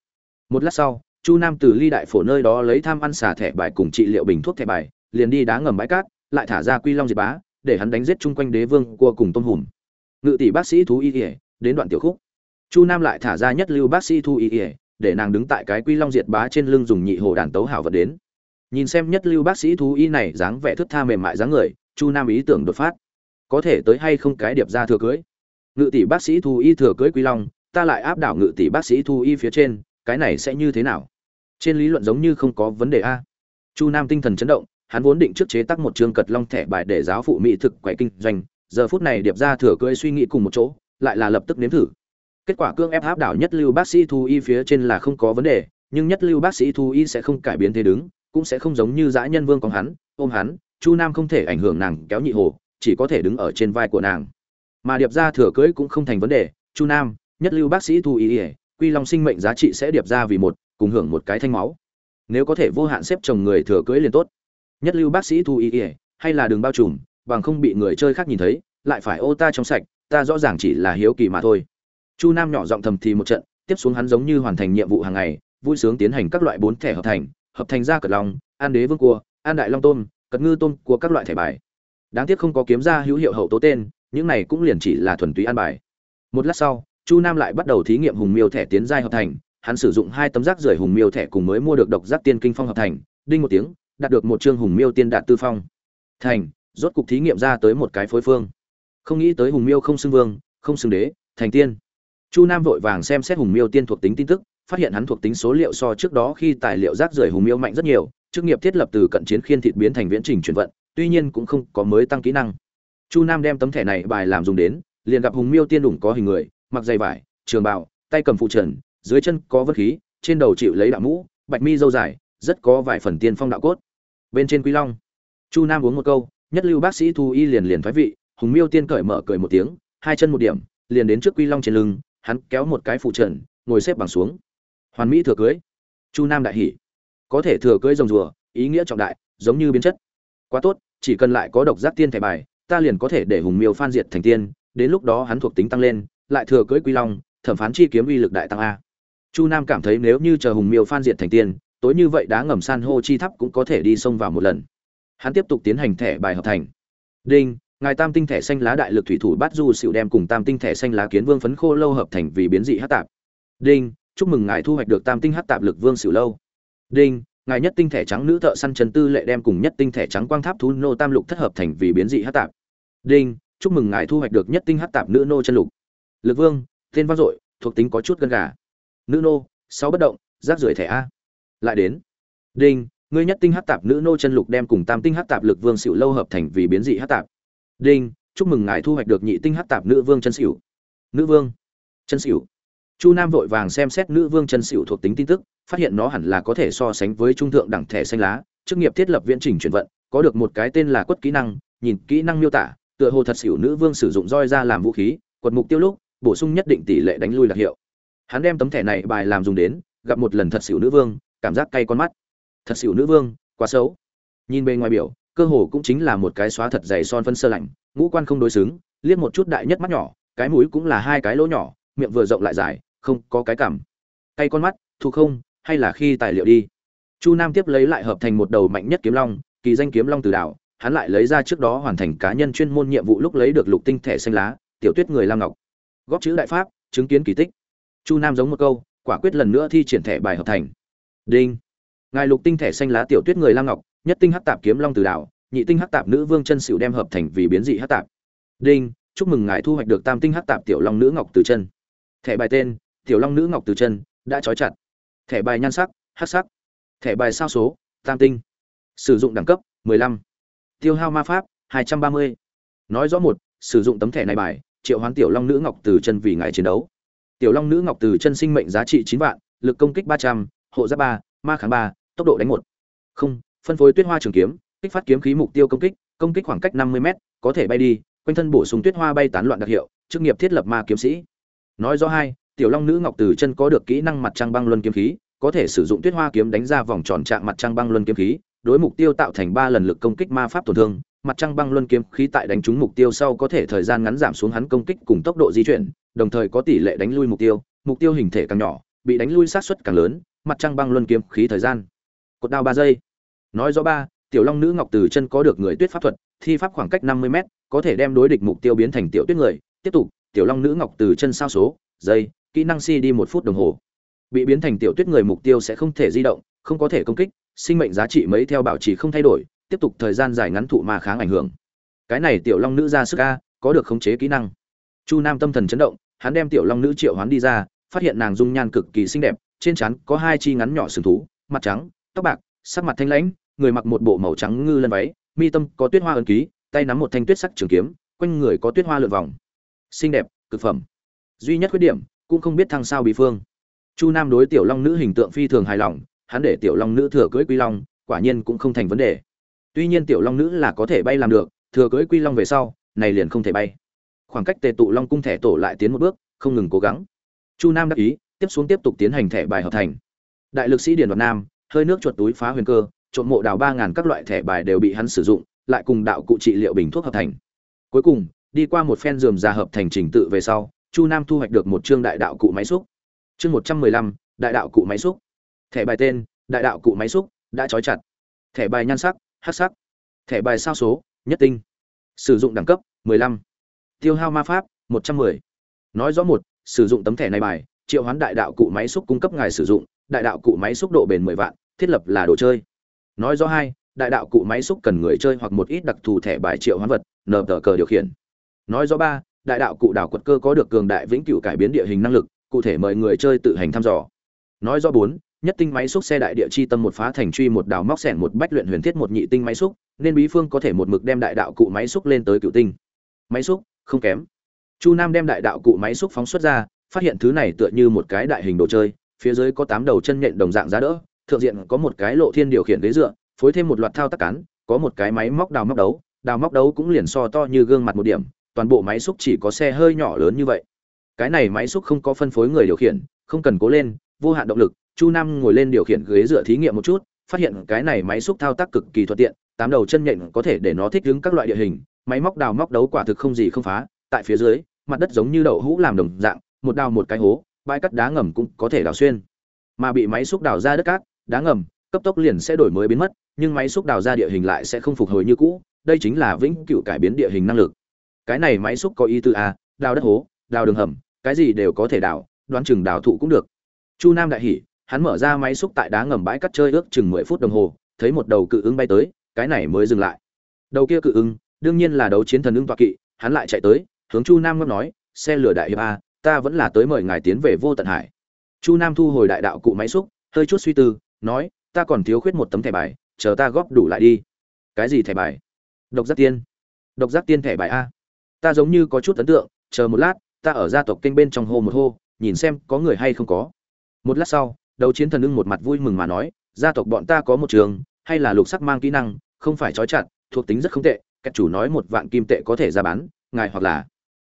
Một lát sau, chu nam từ ly đại phổ nơi đó lấy tham ăn xả thẻ bài cùng trị liệu bình thuốc thẻ bài, liền đi đá ngầm bãi cát, lại thả ra quy long diệt bá, để hắn đánh giết chung quanh đế vương cua cùng tôm hùm ngự tỷ bác sĩ thú y ỉa đến đoạn tiểu khúc. Chu nam lại thả ra nhất lưu bác sĩ thú y ỉa để nàng đứng tại cái quy long diệt bá trên lưng dùng nhị hồ đàn tấu hảo vật đến. Nhìn xem nhất lưu bác sĩ thú y này dáng vẻ thức tha mềm mại dáng người, chu nam ý tưởng đột phát. Có thể tới hay không cái điệp ra thừa cưới. Ngự tỷ bác sĩ thú y thừa cưới quy long, ta lại áp đảo ngự tỷ bác sĩ thú y phía trên, cái này sẽ như thế nào? Trên lý luận giống như không có vấn đề a. Chu nam tinh thần chấn động, hắn vốn định trước chế tác một chương cật long thẻ bài để giáo phụ mỹ thực quậy kinh doanh giờ phút này điệp ra thừa cưỡi suy nghĩ cùng một chỗ, lại là lập tức nếm thử. Kết quả cương ép áp đảo nhất lưu bác sĩ thu y phía trên là không có vấn đề, nhưng nhất lưu bác sĩ thu y sẽ không cải biến thế đứng, cũng sẽ không giống như dã nhân vương con hắn, ôm hắn, chu nam không thể ảnh hưởng nàng kéo nhị hồ, chỉ có thể đứng ở trên vai của nàng. Mà điệp ra thừa cưỡi cũng không thành vấn đề, chu nam, nhất lưu bác sĩ thu y, quy long sinh mệnh giá trị sẽ điệp ra vì một, cùng hưởng một cái thanh máu. Nếu có thể vô hạn xếp chồng người thừa cưỡi liền tốt. Nhất lưu bác sĩ thu y ỉa hay là đường bao trùm bằng không bị người chơi khác nhìn thấy, lại phải ô ta trong sạch, ta rõ ràng chỉ là hiếu kỳ mà thôi. Chu nam nhỏ giọng thầm thì một trận, tiếp xuống hắn giống như hoàn thành nhiệm vụ hàng ngày, vui sướng tiến hành các loại bốn thẻ hợp thành hợp thành ra cật long, an đế vương cua, an đại long tôm, cật ngư tôm của các loại thẻ bài. Đáng tiếc không có kiếm ra hữu hiệu hậu tố tên, những này cũng liền chỉ là thuần túy an bài. Một lát sau, chu nam lại bắt đầu thí nghiệm hùng miêu thẻ tiến giai hợp thành, hắn sử dụng hai tấm rác rưởi hùng miêu thẻ cùng mới mua được độc giác tiên kinh phong hợp thành, đinh một tiếng, đạt được một chương hùng miêu tiên đạt tư phong. Thành rốt cục thí nghiệm ra tới một cái phối phương. Không nghĩ tới hùng miêu không xưng vương, không xưng đế, thành tiên. Chu nam vội vàng xem xét hùng miêu tiên thuộc tính tin tức, phát hiện hắn thuộc tính số liệu so trước đó khi tài liệu rác rưởi hùng miêu mạnh rất nhiều, chức nghiệp thiết lập từ cận chiến khiên thịt biến thành viễn trình chuyển vận, tuy nhiên cũng không có mới tăng kỹ năng. Chu nam đem tấm thẻ này bài làm dùng đến, liền gặp hùng miêu tiên đủng có hình người, mặc dày vải, trường bào, tay cầm phụ trần, dưới chân có vật khí, trên đầu chịu lấy đạo mũ, bạch mi dâu dài, rất có vài phần tiên phong đạo cốt. Bên trên quý long. Chu nam uống một câu nhất lưu bác sĩ thu y liền liền thoái vị, hùng miêu tiên cởi mở cười một tiếng, hai chân một điểm, liền đến trước quy long trên lưng, hắn kéo một cái phụ trần, ngồi xếp bằng xuống. Hoàn mỹ thừa cưới. Chu nam đại hỉ. Có thể thừa cưới rồng rùa, ý nghĩa trọng đại, giống như biến chất. Quá tốt, chỉ cần lại có độc giác tiên thẻ bài, ta liền có thể để hùng miêu phan diệt thành tiên, đến lúc đó hắn thuộc tính tăng lên, lại thừa cưới quy long, thẩm phán chi kiếm uy lực đại tăng a. Chu nam cảm thấy nếu như chờ hùng miêu phan diệt thành tiên, tối như vậy đá ngầm san hô chi thắp cũng có thể đi xông vào một lần hắn tiếp tục tiến hành thẻ bài hợp thành. Đinh, ngài tam tinh thẻ xanh lá đại lực thủy thủ bát du xịu đem cùng tam tinh thẻ xanh lá kiến vương phấn khô lâu hợp thành vì biến dị hát tạp. Đinh, chúc mừng ngài thu hoạch được tam tinh hát tạp lực vương xịu lâu. Đinh, ngài nhất tinh thẻ trắng nữ thợ săn trần tư lệ đem cùng nhất tinh thẻ trắng quang tháp thú nô tam lục thất hợp thành vì biến dị hát tạp. Đinh, chúc mừng ngài thu hoạch được nhất tinh hát tạp nữ nô chân lục. Lực vương, tên vang dội, thuộc tính có chút gân gà. Nữ nô, sáu bất động, rác rưởi thẻ a. Lại đến. Đinh ngươi nhất tinh hắc tạp nữ nô chân lục đem cùng tam tinh hắc tạp lực vương xỉu lâu hợp thành vì biến dị hắc tạp. Đinh, chúc mừng ngài thu hoạch được nhị tinh hắc tạp nữ vương chân xỉu. Nữ vương, chân xỉu. Chu nam vội vàng xem xét nữ vương chân xỉu thuộc tính tin tức, phát hiện nó hẳn là có thể so sánh với trung thượng đẳng thẻ xanh lá, chức nghiệp thiết lập viễn trình chuyển vận, có được một cái tên là quất kỹ năng, nhìn kỹ năng miêu tả, tựa hồ thật xỉu nữ vương sử dụng roi ra làm vũ khí, quật mục tiêu lúc, bổ sung nhất định tỷ lệ đánh lui đặc hiệu. Hắn đem tấm thẻ này bài làm dùng đến, gặp một lần thật xỉu nữ vương, cảm giác cay con mắt thật xỉu nữ vương, quá xấu. Nhìn bề ngoài biểu, cơ hồ cũng chính là một cái xóa thật dày son phân sơ lạnh, ngũ quan không đối xứng, liếc một chút đại nhất mắt nhỏ, cái mũi cũng là hai cái lỗ nhỏ, miệng vừa rộng lại dài, không có cái cảm tay con mắt, thu không, hay là khi tài liệu đi. Chu nam tiếp lấy lại hợp thành một đầu mạnh nhất kiếm long, kỳ danh kiếm long từ đảo, hắn lại lấy ra trước đó hoàn thành cá nhân chuyên môn nhiệm vụ lúc lấy được lục tinh thẻ xanh lá, tiểu tuyết người lam ngọc. Góp chữ đại pháp, chứng kiến kỳ tích. Chu nam giống một câu, quả quyết lần nữa thi triển thẻ bài hợp thành. Đinh ngài lục tinh thẻ xanh lá tiểu tuyết người lam ngọc nhất tinh hắc tạp kiếm long từ đảo nhị tinh hắc tạp nữ vương chân sửu đem hợp thành vì biến dị hắc tạp. Đinh chúc mừng ngài thu hoạch được tam tinh hắc tạp tiểu long nữ ngọc từ chân. Thẻ bài tên tiểu long nữ ngọc từ chân đã trói chặt. Thẻ bài nhan sắc hắc sắc. Thẻ bài sao số tam tinh. Sử dụng đẳng cấp 15. tiêu hao ma pháp 230. nói rõ một sử dụng tấm thẻ này bài triệu hoán tiểu long nữ ngọc từ chân vì ngài chiến đấu. Tiểu long nữ ngọc từ chân sinh mệnh giá trị 9 vạn lực công kích 300, hộ giáp 3, ma kháng ba, tốc độ đánh một. Không, phân phối tuyết hoa trường kiếm, kích phát kiếm khí mục tiêu công kích công kích khoảng cách 50 m có thể bay đi, quanh thân bổ sung tuyết hoa bay tán loạn đặc hiệu, chức nghiệp thiết lập ma kiếm sĩ. Nói rõ hai, tiểu long nữ ngọc từ chân có được kỹ năng mặt trăng băng luân kiếm khí, có thể sử dụng tuyết hoa kiếm đánh ra vòng tròn trạng mặt trăng băng luân kiếm khí, đối mục tiêu tạo thành ba lần lực công kích ma pháp tổn thương, mặt trăng băng luân kiếm khí tại đánh trúng mục tiêu sau có thể thời gian ngắn giảm xuống hắn công kích cùng tốc độ di chuyển, đồng thời có tỷ lệ đánh lui mục tiêu mục tiêu hình thể càng nhỏ, bị đánh lui sát suất càng lớn mặt trăng băng luân kiếm khí thời gian. Cột đao ba giây. Nói rõ ba, tiểu long nữ ngọc từ chân có được người tuyết pháp thuật, thi pháp khoảng cách năm mươi m có thể đem đối địch mục tiêu biến thành tiểu tuyết người. Tiếp tục, tiểu long nữ ngọc từ chân sao số, giây, kỹ năng si đi một phút đồng hồ. Bị biến thành tiểu tuyết người mục tiêu sẽ không thể di động, không có thể công kích, sinh mệnh giá trị mấy theo bảo trì không thay đổi, tiếp tục thời gian dài ngắn thụ ma kháng ảnh hưởng. Cái này tiểu long nữ ra sức a, có được khống chế kỹ năng. Chu nam tâm thần chấn động, hắn đem tiểu long nữ triệu hoán đi ra, phát hiện nàng dung nhan cực kỳ xinh đẹp trên trán có hai chi ngắn nhỏ sừng thú, mặt trắng, tóc bạc, sắc mặt thanh lãnh, người mặc một bộ màu trắng ngư lân váy, mi tâm có tuyết hoa ấn ký, tay nắm một thanh tuyết sắc trường kiếm, quanh người có tuyết hoa lượn vòng. Xinh đẹp, cực phẩm. Duy nhất khuyết điểm, cũng không biết thăng sao bị phương. Chu nam đối tiểu long nữ hình tượng phi thường hài lòng, hắn để tiểu long nữ thừa cưới quy long, quả nhiên cũng không thành vấn đề. Tuy nhiên tiểu long nữ là có thể bay làm được, thừa cưới quy long về sau, này liền không thể bay. Khoảng cách tề tụ long cung thẻ tổ lại tiến một bước, không ngừng cố gắng. Chu nam đáp ý tiếp xuống tiếp tục tiến hành thẻ bài hợp thành. Đại lực sĩ điền đoạt nam, hơi nước chuột túi phá huyền cơ, trộm mộ đào ba ngàn các loại thẻ bài đều bị hắn sử dụng, lại cùng đạo cụ trị liệu bình thuốc hợp thành. Cuối cùng, đi qua một phen dườm ra hợp thành trình tự về sau, chu nam thu hoạch được một chương đại đạo cụ máy xúc. Chương một trăm mười lăm, đại đạo cụ máy xúc. Thẻ bài tên, đại đạo cụ máy xúc, đã trói chặt. Thẻ bài nhan sắc hát sắc. Thẻ bài sao số, nhất tinh. Sử dụng đẳng cấp, mười lăm. Tiêu hao ma pháp, một trăm mười. Nói rõ một, sử dụng tấm thẻ này bài triệu hoán đại đạo cụ máy xúc cung cấp ngài sử dụng, đại đạo cụ máy xúc độ bền mười vạn, thiết lập là đồ chơi. Nói rõ hai, đại đạo cụ máy xúc cần người chơi hoặc một ít đặc thù thẻ bài triệu hoán vật, nờ tờ cờ điều khiển. Nói rõ ba, đại đạo cụ đảo quật cơ có được cường đại vĩnh cửu cải biến địa hình năng lực, cụ thể mời người chơi tự hành thăm dò. Nói rõ bốn, nhất tinh máy xúc xe đại địa chi tâm một phá thành truy một đào móc sẻn một bách luyện huyền thiết một nhị tinh máy xúc, nên bí phương có thể một mực đem đại đạo cụ máy xúc lên tới cựu tinh. Máy xúc, không kém. Chu nam đem đại đạo cụ máy xúc phóng xuất ra phát hiện thứ này tựa như một cái đại hình đồ chơi, phía dưới có tám đầu chân nhện đồng dạng giá đỡ, thượng diện có một cái lộ thiên điều khiển ghế dựa, phối thêm một loạt thao tác cán, có một cái máy móc đào móc đấu, đào móc đấu cũng liền so to như gương mặt một điểm, toàn bộ máy xúc chỉ có xe hơi nhỏ lớn như vậy. Cái này máy xúc không có phân phối người điều khiển, không cần cố lên, vô hạn động lực, chu nam ngồi lên điều khiển ghế dựa thí nghiệm một chút, phát hiện cái này máy xúc thao tác cực kỳ thuận tiện, tám đầu chân nhện có thể để nó thích ứng các loại địa hình, máy móc đào móc đấu quả thực không gì không phá, tại phía dưới, mặt đất giống như đậu hũ làm đồng dạng một đào một cái hố, bãi cắt đá ngầm cũng có thể đào xuyên. Mà bị máy xúc đào ra đất cát, đá ngầm, cấp tốc liền sẽ đổi mới biến mất, nhưng máy xúc đào ra địa hình lại sẽ không phục hồi như cũ, đây chính là vĩnh cửu cải biến địa hình năng lực. Cái này máy xúc có ý tư a, đào đất hố, đào đường hầm, cái gì đều có thể đào, đoán chừng đào thụ cũng được. Chu nam đại hỉ, hắn mở ra máy xúc tại đá ngầm bãi cắt chơi ước chừng mười phút đồng hồ, thấy một đầu cự ứng bay tới, cái này mới dừng lại. Đầu kia cự ứng, đương nhiên là đấu chiến thần ưng toa kỵ, hắn lại chạy tới, hướng chu nam ngâm nói, xe lửa đại hiệp a ta vẫn là tới mời ngài tiến về vô tận hải. Chu nam thu hồi đại đạo cụ máy xúc, hơi chút suy tư, nói, ta còn thiếu khuyết một tấm thẻ bài, chờ ta góp đủ lại đi. Cái gì thẻ bài? Độc giác tiên. Độc giác tiên thẻ bài a. Ta giống như có chút ấn tượng, chờ một lát, ta ở gia tộc kênh bên trong hô một hô, nhìn xem có người hay không có. Một lát sau đầu chiến thần ưng một mặt vui mừng mà nói, gia tộc bọn ta có một trường, hay là lục sắc mang kỹ năng, không phải trói chặt, thuộc tính rất không tệ các chủ nói một vạn kim tệ có thể ra bán, ngài hoặc là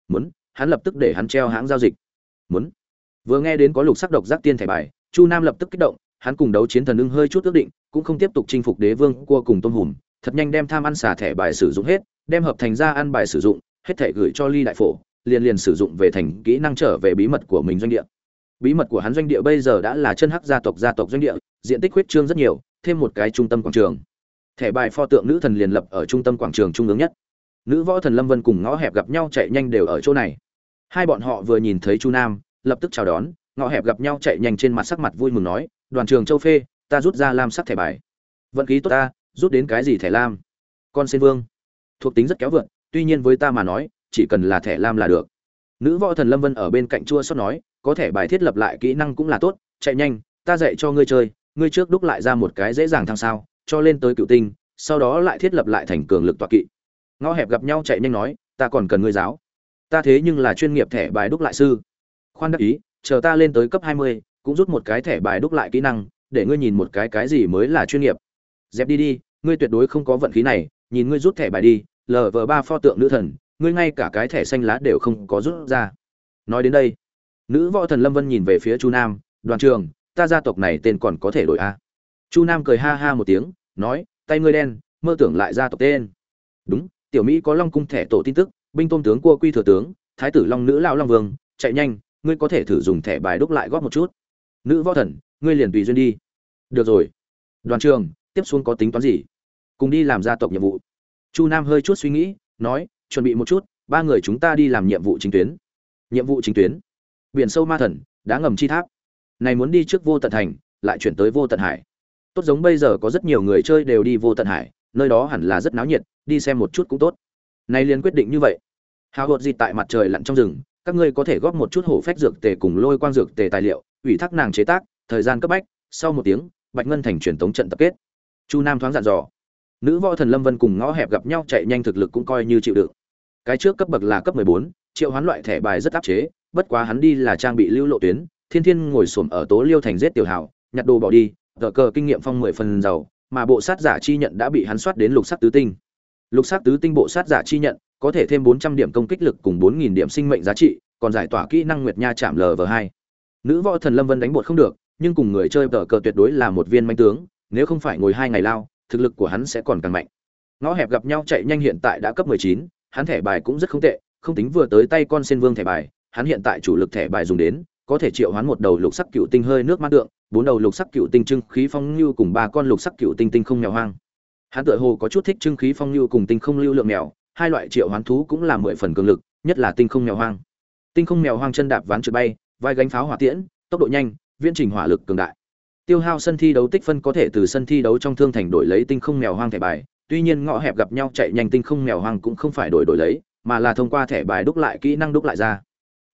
muốn hắn lập tức để hắn treo hãng giao dịch. Muốn. Vừa nghe đến có lục sắc độc giác tiên thẻ bài, chu nam lập tức kích động, hắn cùng đấu chiến thần ưng hơi chút ước định, cũng không tiếp tục chinh phục đế vương cua cùng tôm hùm, thật nhanh đem tham ăn xả thẻ bài sử dụng hết, đem hợp thành ra ăn bài sử dụng, hết thẻ gửi cho ly đại phổ, liền liền sử dụng về thành kỹ năng trở về bí mật của mình doanh địa. Bí mật của hắn doanh địa bây giờ đã là chân hắc gia tộc gia tộc doanh địa, diện tích huyết trương rất nhiều, thêm một cái trung tâm quảng trường. Thẻ bài pho tượng nữ thần liền lập ở trung tâm quảng trường trung ương nhất. Nữ võ thần lâm vân cùng ngõ hẹp gặp nhau chạy nhanh đều ở chỗ này hai bọn họ vừa nhìn thấy chu nam, lập tức chào đón, ngõ hẹp gặp nhau chạy nhanh trên mặt sắc mặt vui mừng nói, đoàn trường châu phê, ta rút ra lam sắc thẻ bài. Vận khí tốt ta, rút đến cái gì thẻ lam? Con sen vương. Thuộc tính rất kéo vượt, tuy nhiên với ta mà nói, chỉ cần là thẻ lam là được. Nữ võ thần lâm vân ở bên cạnh chua xót nói, có thể bài thiết lập lại kỹ năng cũng là tốt, chạy nhanh, ta dạy cho ngươi chơi, ngươi trước đúc lại ra một cái dễ dàng thăng sao, cho lên tới cựu tinh, sau đó lại thiết lập lại thành cường lực tọa kỵ. Ngõ hẹp gặp nhau chạy nhanh nói, ta còn cần ngươi giáo ta thế nhưng là chuyên nghiệp thẻ bài đúc lại sư. Khoan đắc ý, chờ ta lên tới cấp hai mươi, cũng rút một cái thẻ bài đúc lại kỹ năng, để ngươi nhìn một cái cái gì mới là chuyên nghiệp. Dẹp đi đi, ngươi tuyệt đối không có vận khí này, nhìn ngươi rút thẻ bài đi lờ vờ ba pho tượng nữ thần, ngươi ngay cả cái thẻ xanh lá đều không có rút ra. Nói đến đây, nữ võ thần lâm vân nhìn về phía chu nam, đoàn trường, ta gia tộc này tên còn có thể đổi a. Chu nam cười ha ha một tiếng, nói, tay ngươi đen, mơ tưởng lại gia tộc tên. Đúng, tiểu mỹ có long cung thẻ tổ tin tức binh tôn tướng cua quy thừa tướng, thái tử long nữ lao long vương, chạy nhanh, ngươi có thể thử dùng thẻ bài đúc lại góp một chút. Nữ võ thần, ngươi liền tùy duyên đi. Được rồi. Đoàn trường, tiếp xuống có tính toán gì? Cùng đi làm gia tộc nhiệm vụ. Chu nam hơi chút suy nghĩ, nói, chuẩn bị một chút, ba người chúng ta đi làm nhiệm vụ chính tuyến. Nhiệm vụ chính tuyến. Biển sâu ma thần, đá ngầm chi tháp. Này muốn đi trước vô tận thành, lại chuyển tới vô tận hải. Tốt giống bây giờ có rất nhiều người chơi đều đi vô tận hải, nơi đó hẳn là rất náo nhiệt, đi xem một chút cũng tốt nay liền quyết định như vậy. Hào hột gì tại mặt trời lặn trong rừng các ngươi có thể góp một chút hổ phách dược tề cùng lôi quang dược tề tài liệu ủy thác nàng chế tác thời gian cấp bách sau một tiếng bạch ngân thành truyền tống trận tập kết. Chu nam thoáng dặn dò. Nữ võ thần lâm vân cùng ngõ hẹp gặp nhau chạy nhanh thực lực cũng coi như chịu đựng. Cái trước cấp bậc là cấp 14, triệu hoán loại thẻ bài rất áp chế bất quá hắn đi là trang bị lưu lộ tuyến thiên thiên ngồi xổm ở tố liêu thành giết tiểu hảo nhặt đồ bỏ đi tờ cờ kinh nghiệm phong mười phần giàu mà bộ sát giả chi nhận đã bị hắn soát đến lục sắc tứ tinh lục sắc tứ tinh bộ sát giả chi nhận có thể thêm 400 điểm công kích lực cùng 4000 điểm sinh mệnh giá trị, còn giải tỏa kỹ năng Nguyệt Nha chạm LV2. Nữ võ thần Lâm Vân đánh bột không được, nhưng cùng người chơi tờ cờ tuyệt đối là một viên manh tướng, nếu không phải ngồi hai ngày lao, thực lực của hắn sẽ còn càng mạnh. Ngõ hẹp gặp nhau chạy nhanh hiện tại đã cấp 19, hắn thẻ bài cũng rất không tệ, không tính vừa tới tay con sen vương thẻ bài, hắn hiện tại chủ lực thẻ bài dùng đến, có thể triệu hoán một đầu lục sắc cựu tinh hơi nước mát tượng, bốn đầu lục sắc cựu tinh trưng khí phong lưu cùng ba con lục sắc cựu tinh tinh không mèo hoang. Hắn tựa hồ có chút thích trưng khí phong lưu cùng tinh không lưu lượng mèo, hai loại triệu hoán thú cũng là mười phần cường lực, nhất là tinh không mèo hoang. Tinh không mèo hoang chân đạp ván trượt bay, vai gánh pháo hỏa tiễn, tốc độ nhanh, viễn trình hỏa lực cường đại. tiêu hao sân thi đấu tích phân có thể từ sân thi đấu trong thương thành đổi lấy tinh không mèo hoang thẻ bài tuy nhiên ngõ hẹp gặp nhau chạy nhanh tinh không mèo hoang cũng không phải đổi đổi lấy mà là thông qua thẻ bài đúc lại kỹ năng đúc lại ra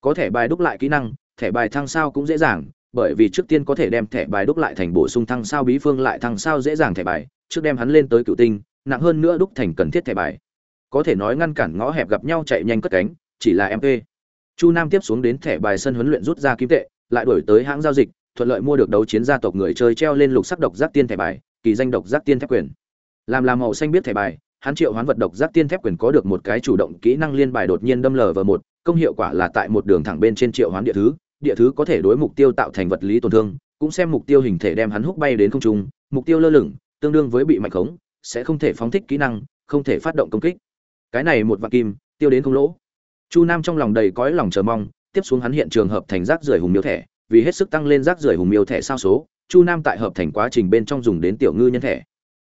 có thẻ bài đúc lại kỹ năng thẻ bài thăng sao cũng dễ dàng bởi vì trước tiên có thể đem thẻ bài đúc lại thành bổ sung thăng sao bí phương lại thăng sao dễ dàng thẻ bài trước đem hắn lên tới cựu tinh, nặng hơn nữa đúc thành cần thiết thẻ bài. Có thể nói ngăn cản ngõ hẹp gặp nhau chạy nhanh cất cánh, chỉ là mp chu nam tiếp xuống đến thẻ bài sân huấn luyện rút ra kim tệ, lại đổi tới hãng giao dịch, thuận lợi mua được đấu chiến gia tộc người chơi treo lên lục sắc độc giác tiên thẻ bài, kỳ danh độc giác tiên thép quyền. Làm làm màu xanh biết thẻ bài, hắn triệu hoán vật độc giác tiên thép quyền có được một cái chủ động kỹ năng liên bài đột nhiên đâm lờ vào một, công hiệu quả là tại một đường thẳng bên trên triệu hoán địa thứ địa thứ có thể đối mục tiêu tạo thành vật lý tổn thương, cũng xem mục tiêu hình thể đem hắn hút bay đến không trung, mục tiêu lơ lửng tương đương với bị mạnh khống, sẽ không thể phóng thích kỹ năng, không thể phát động công kích. Cái này một vạn kim, tiêu đến không lỗ. Chu nam trong lòng đầy cõi lòng chờ mong, tiếp xuống hắn hiện trường hợp thành rác rưởi hùng miêu thẻ, vì hết sức tăng lên rác rưởi hùng miêu thẻ sao số, chu nam tại hợp thành quá trình bên trong dùng đến tiểu ngư nhân thẻ.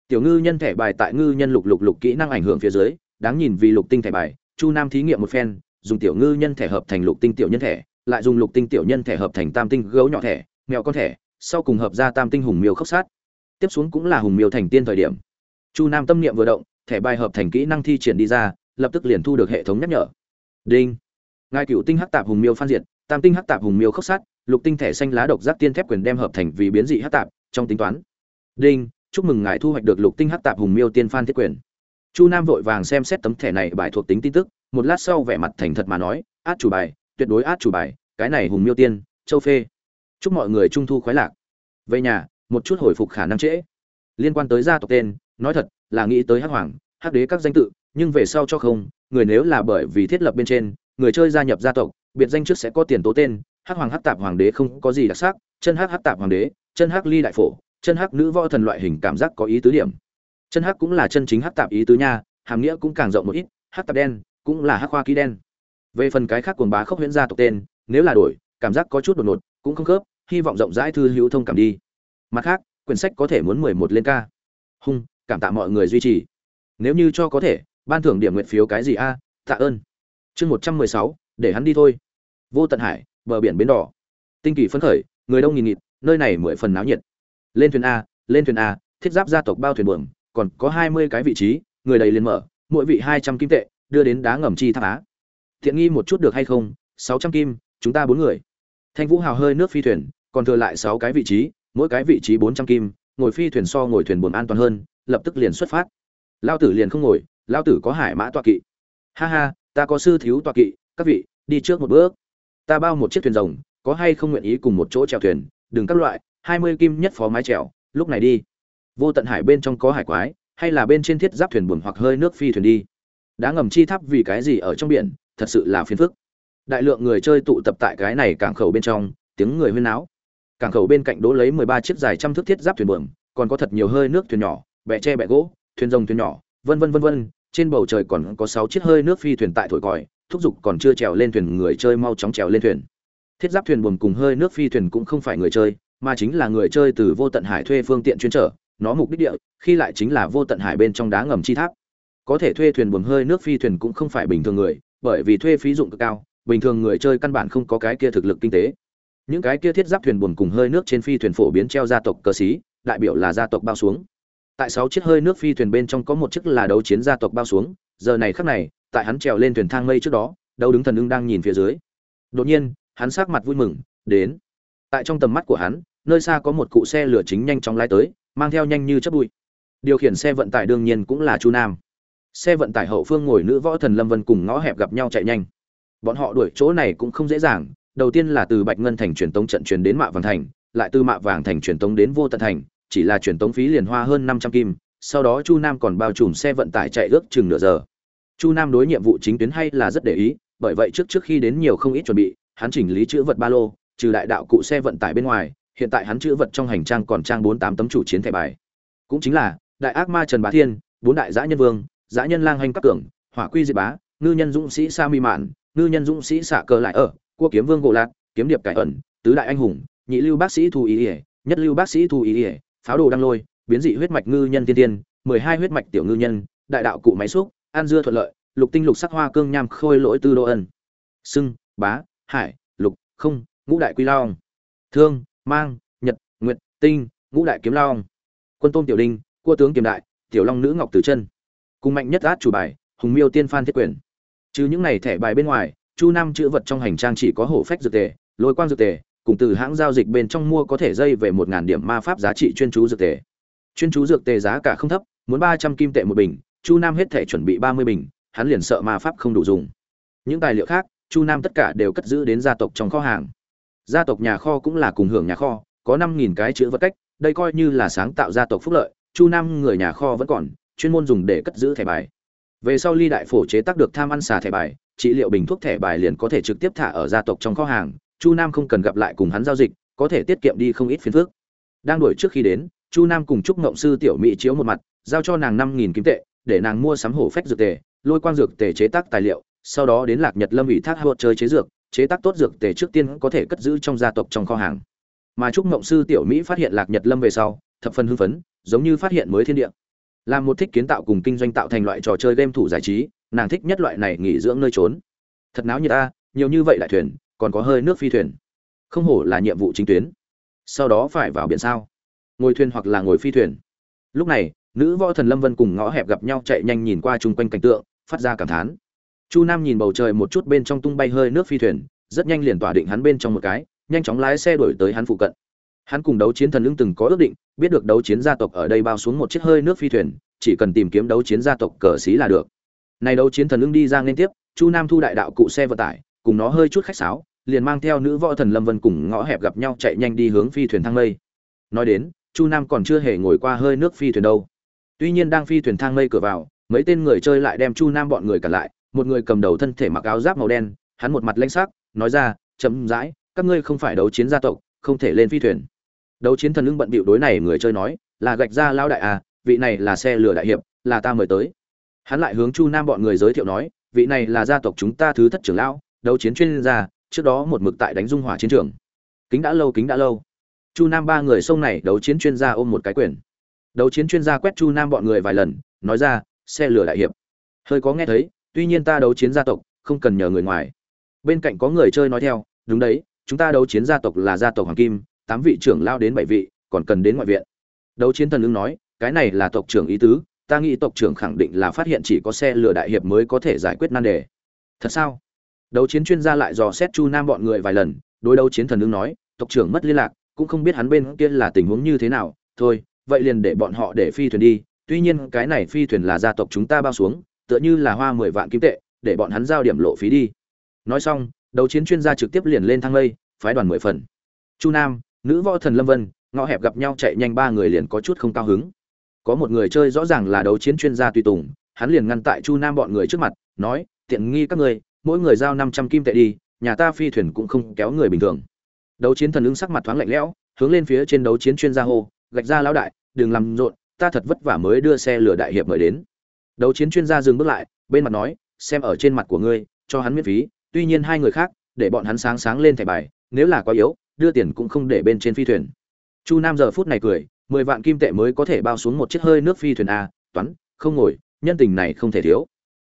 Tiểu ngư nhân thẻ bài tại ngư nhân lục lục lục kỹ năng ảnh hưởng phía dưới, đáng nhìn vì lục tinh thẻ bài, chu nam thí nghiệm một phen, dùng tiểu ngư nhân thẻ hợp thành lục tinh tiểu nhân thẻ, lại dùng lục tinh tiểu nhân thẻ hợp thành tam tinh gấu nhỏ thẻ, mèo con thẻ, sau cùng hợp ra tam tinh hùng miêu khốc sát tiếp xuống cũng là hùng miêu thành tiên thời điểm. Chu nam tâm niệm vừa động, thẻ bài hợp thành kỹ năng thi triển đi ra, lập tức liền thu được hệ thống nhắc nhở. Đinh. Ngài cựu tinh hắc tạp hùng miêu phan diệt, tam tinh hắc tạp hùng miêu khốc sát, lục tinh thẻ xanh lá độc giác tiên thép quyền đem hợp thành vì biến dị hắc tạp, trong tính toán. Đinh, chúc mừng ngài thu hoạch được lục tinh hắc tạp hùng miêu tiên phan thiết quyền. Chu nam vội vàng xem xét tấm thẻ này bài thuộc tính tin tức, một lát sau vẻ mặt thành thật mà nói, át chủ bài, tuyệt đối át chủ bài, cái này hùng miêu tiên, châu phê. Chúc mọi người trung thu khoái lạc. Về nhà một chút hồi phục khả năng trễ. Liên quan tới gia tộc tên, nói thật, là nghĩ tới hắc hoàng, hắc đế các danh tự, nhưng về sau cho không, người nếu là bởi vì thiết lập bên trên, người chơi gia nhập gia tộc, biệt danh trước sẽ có tiền tố tên, hắc hoàng hắc tạp hoàng đế không có gì đặc sắc, chân hắc hắc tạp hoàng đế, chân hắc ly đại phổ, chân hắc nữ võ thần loại hình cảm giác có ý tứ điểm. Chân hắc cũng là chân chính hắc tạp ý tứ nha, hàm nghĩa cũng càng rộng một ít, hắc tạp đen cũng là hắc hoa ký đen. Về phần cái khác cuồng bá khốc huyễn gia tộc tên, nếu là đổi, cảm giác có chút đột ngột, cũng không khớp, hy vọng rộng rãi thư hữu thông cảm đi mặt khác, quyển sách có thể muốn mười một lên ca. Hung, cảm tạ mọi người duy trì. Nếu như cho có thể, ban thưởng điểm nguyện phiếu cái gì a? Tạ ơn. Chương một trăm mười sáu, để hắn đi thôi. Vô tận hải, bờ biển bến đỏ. Tinh kỳ phấn khởi, người đông nghìn nghịt, nơi này mười phần náo nhiệt. Lên thuyền a, lên thuyền a, thiết giáp gia tộc bao thuyền buồm, còn có hai mươi cái vị trí, người đầy liền mở, mỗi vị hai trăm kim tệ, đưa đến đá ngầm chi tháp á. Thiện nghi một chút được hay không? Sáu trăm kim, chúng ta bốn người. Thanh vũ hào hơi nước phi thuyền, còn thừa lại sáu cái vị trí mỗi cái vị trí bốn trăm kim, ngồi phi thuyền so ngồi thuyền buồm an toàn hơn, lập tức liền xuất phát. Lao tử liền không ngồi, lao tử có hải mã tọa kỵ. Ha ha, ta có sư thiếu tọa kỵ, các vị, đi trước một bước. Ta bao một chiếc thuyền rồng, có hay không nguyện ý cùng một chỗ chèo thuyền, đừng các loại, hai mươi kim nhất phó mái chèo, lúc này đi. Vô tận hải bên trong có hải quái, hay là bên trên thiết giáp thuyền buồm hoặc hơi nước phi thuyền đi. Đã ngầm chi tháp vì cái gì ở trong biển, thật sự là phiền phức. Đại lượng người chơi tụ tập tại cái này cảng khẩu bên trong, tiếng người huyên náo cảng khẩu bên cạnh đỗ lấy mười ba chiếc dài trăm thước thiết giáp thuyền buồm, còn có thật nhiều hơi nước thuyền nhỏ bẹ tre bẹ gỗ, thuyền rồng thuyền nhỏ, vân vân vân vân. Trên bầu trời còn có sáu chiếc hơi nước phi thuyền tại thổi còi, thúc giục còn chưa trèo lên thuyền người chơi mau chóng trèo lên thuyền. Thiết giáp thuyền buồm cùng hơi nước phi thuyền cũng không phải người chơi, mà chính là người chơi từ vô tận hải thuê phương tiện chuyên trở, nó mục đích địa, khi lại chính là vô tận hải bên trong đá ngầm chi tháp. Có thể thuê thuyền buồm hơi nước phi thuyền cũng không phải bình thường người, bởi vì thuê phí dụng cực cao, bình thường người chơi căn bản không có cái kia thực lực kinh tế những cái kia thiết giáp thuyền buồm cùng hơi nước trên phi thuyền phổ biến treo gia tộc cờ xí, đại biểu là gia tộc bao xuống. Tại sáu chiếc hơi nước phi thuyền bên trong có một chiếc là đấu chiến gia tộc bao xuống, giờ này khắc này, tại hắn trèo lên thuyền thang mây trước đó đấu đứng thần ưng đang nhìn phía dưới. Đột nhiên, hắn sắc mặt vui mừng, đến. Tại trong tầm mắt của hắn, nơi xa có một cụ xe lửa chính nhanh chóng lái tới, mang theo nhanh như chất bụi. Điều khiển xe vận tải đương nhiên cũng là chu nam. Xe vận tải hậu phương ngồi nữ võ thần lâm vân cùng ngõ hẹp gặp nhau chạy nhanh. Bọn họ đuổi chỗ này cũng không dễ dàng đầu tiên là từ bạch ngân thành truyền tống trận truyền đến mạ vàng thành, lại từ mạ vàng thành truyền tống đến vô tận thành, chỉ là truyền tống phí liền hoa hơn năm trăm kim, sau đó chu nam còn bao trùm xe vận tải chạy ước chừng nửa giờ. Chu nam đối nhiệm vụ chính tuyến hay là rất để ý, bởi vậy trước trước khi đến nhiều không ít chuẩn bị, hắn chỉnh lý chữ vật ba lô, trừ đại đạo cụ xe vận tải bên ngoài, hiện tại hắn chữ vật trong hành trang còn trang bốn tám tấm chủ chiến thẻ bài. Cũng chính là, đại ác ma trần bá thiên, bốn đại giã nhân vương, giã nhân lang hành các tưởng hỏa quy diệt bá, ngư nhân dũng sĩ sa mi mạn, ngư nhân dũng sĩ xạ cờ lại ở cua kiếm vương gỗ lạc, kiếm điệp cải ẩn, tứ đại anh hùng, nhị lưu bác sĩ thu ý ỉa nhất lưu bác sĩ thu ý ỉa pháo đồ đăng lôi, biến dị huyết mạch ngư nhân tiên tiên, mười hai huyết mạch tiểu ngư nhân, đại đạo cụ máy xúc, an dưa thuận lợi, lục tinh lục sắc hoa cương nham khôi lỗi tư đô ân. Sưng, bá, hải, lục, không, ngũ đại quy lao thương, mang, nhật, nguyệt, tinh, ngũ đại kiếm long quân tôm tiểu đinh, cua tướng kiềm đại, tiểu long nữ ngọc tử chân. Cùng mạnh nhất át chủ bài, hùng miêu tiên phan thiết quyền. Chứ những này thẻ bài bên ngoài chu nam chữ vật trong hành trang chỉ có hổ phách dược tề, lôi quang dược tề, cùng từ hãng giao dịch bên trong mua có thể dây về một ngàn điểm ma pháp giá trị chuyên chú dược tề. Chuyên chú dược tề giá cả không thấp, muốn ba trăm kim tệ một bình, chu nam hết thể chuẩn bị ba mươi bình, hắn liền sợ ma pháp không đủ dùng. Những tài liệu khác, chu nam tất cả đều cất giữ đến gia tộc trong kho hàng. Gia tộc nhà kho cũng là cùng hưởng nhà kho, có năm nghìn cái chữ vật cách, đây coi như là sáng tạo gia tộc phúc lợi, chu nam người nhà kho vẫn còn, chuyên môn dùng để cất giữ thẻ bài. Về sau ly đại phổ chế tác được tham ăn xà thẻ bài trị liệu bình thuốc thẻ bài liền có thể trực tiếp thả ở gia tộc trong kho hàng, chu nam không cần gặp lại cùng hắn giao dịch, có thể tiết kiệm đi không ít phiền phức. Đang đuổi trước khi đến, chu nam cùng chúc ngộng sư tiểu mỹ chiếu một mặt, giao cho nàng năm nghìn kim tệ, để nàng mua sắm hổ phách dược tề, lôi quang dược tề chế tác tài liệu, sau đó đến lạc nhật lâm ủy thác hột chơi chế dược, chế tác tốt dược tề trước tiên có thể cất giữ trong gia tộc trong kho hàng. Mà trúc ngộng sư tiểu mỹ phát hiện lạc nhật lâm về sau, thập phần hưng phấn, giống như phát hiện mới thiên địa. Làm một thích kiến tạo cùng kinh doanh tạo thành loại trò chơi game thủ giải trí nàng thích nhất loại này nghỉ dưỡng nơi trốn. Thật náo như ta, nhiều như vậy lại thuyền, còn có hơi nước phi thuyền. Không hổ là nhiệm vụ chính tuyến. Sau đó phải vào biển sao? Ngồi thuyền hoặc là ngồi phi thuyền? Lúc này, nữ võ thần lâm vân cùng ngõ hẹp gặp nhau chạy nhanh nhìn qua chung quanh cảnh tượng, phát ra cảm thán. Chu nam nhìn bầu trời một chút bên trong tung bay hơi nước phi thuyền, rất nhanh liền tỏa định hắn bên trong một cái, nhanh chóng lái xe đuổi tới hắn phụ cận. Hắn cùng đấu chiến thần lưng từng có ước định, biết được đấu chiến gia tộc ở đây bao xuống một chiếc hơi nước phi thuyền, chỉ cần tìm kiếm đấu chiến gia tộc cờ xí là được này đấu chiến thần ưng đi ra liên tiếp, chu nam thu đại đạo cụ xe vận tải, cùng nó hơi chút khách sáo, liền mang theo nữ võ thần lâm vân cùng ngõ hẹp gặp nhau chạy nhanh đi hướng phi thuyền thang mây. Nói đến, chu nam còn chưa hề ngồi qua hơi nước phi thuyền đâu. Tuy nhiên đang phi thuyền thang mây cửa vào, mấy tên người chơi lại đem chu nam bọn người cả lại, một người cầm đầu thân thể mặc áo giáp màu đen, hắn một mặt lanh sắc, nói ra, chậm rãi, các ngươi không phải đấu chiến gia tộc, không thể lên phi thuyền. Đấu chiến thần ưng bận bịu đối này người chơi nói, là gạch ra lao đại à vị này là xe lửa đại hiệp, là ta mời tới hắn lại hướng chu nam bọn người giới thiệu nói, vị này là gia tộc chúng ta thứ thất trưởng lão, đấu chiến chuyên gia, trước đó một mực tại đánh dung hỏa chiến trường. Kính đã lâu, kính đã lâu. Chu nam ba người sông này đấu chiến chuyên gia ôm một cái quyền. Đấu chiến chuyên gia quét chu nam bọn người vài lần, nói ra, xe lửa đại hiệp. Hơi có nghe thấy, tuy nhiên ta đấu chiến gia tộc, không cần nhờ người ngoài. Bên cạnh có người chơi nói theo, đúng đấy, chúng ta đấu chiến gia tộc là gia tộc hoàng kim, tám vị trưởng lao đến bảy vị, còn cần đến ngoại viện. Đấu chiến thần ứng nói, cái này là tộc trưởng ý tứ ta nghĩ tộc trưởng khẳng định là phát hiện chỉ có xe lửa đại hiệp mới có thể giải quyết nan đề. Thật sao? Đấu chiến chuyên gia lại dò xét chu nam bọn người vài lần, đối đấu chiến thần ứng nói, tộc trưởng mất liên lạc, cũng không biết hắn bên kia là tình huống như thế nào. Thôi, vậy liền để bọn họ để phi thuyền đi, tuy nhiên cái này phi thuyền là gia tộc chúng ta bao xuống, tựa như là hoa mười vạn kim tệ, để bọn hắn giao điểm lộ phí đi. Nói xong, đấu chiến chuyên gia trực tiếp liền lên thang lây, phái đoàn mười phần. Chu nam, nữ võ thần lâm vân, ngõ hẹp gặp nhau chạy nhanh ba người liền có chút không cao hứng có một người chơi rõ ràng là đấu chiến chuyên gia tùy tùng, hắn liền ngăn tại chu nam bọn người trước mặt, nói, tiện nghi các người mỗi người giao năm trăm kim tệ đi, nhà ta phi thuyền cũng không kéo người bình thường. Đấu chiến thần ứng sắc mặt thoáng lạnh lẽo, hướng lên phía trên đấu chiến chuyên gia hô, gạch ra lão đại, đừng làm rộn, ta thật vất vả mới đưa xe lửa đại hiệp mời đến. Đấu chiến chuyên gia dừng bước lại, bên mặt nói, xem ở trên mặt của ngươi, cho hắn miễn phí, tuy nhiên hai người khác, để bọn hắn sáng sáng lên thẻ bài, nếu là quá yếu, đưa tiền cũng không để bên trên phi thuyền. Chu nam giờ phút này cười mười vạn kim tệ mới có thể bao xuống một chiếc hơi nước phi thuyền a, toán, không ngồi, nhân tình này không thể thiếu.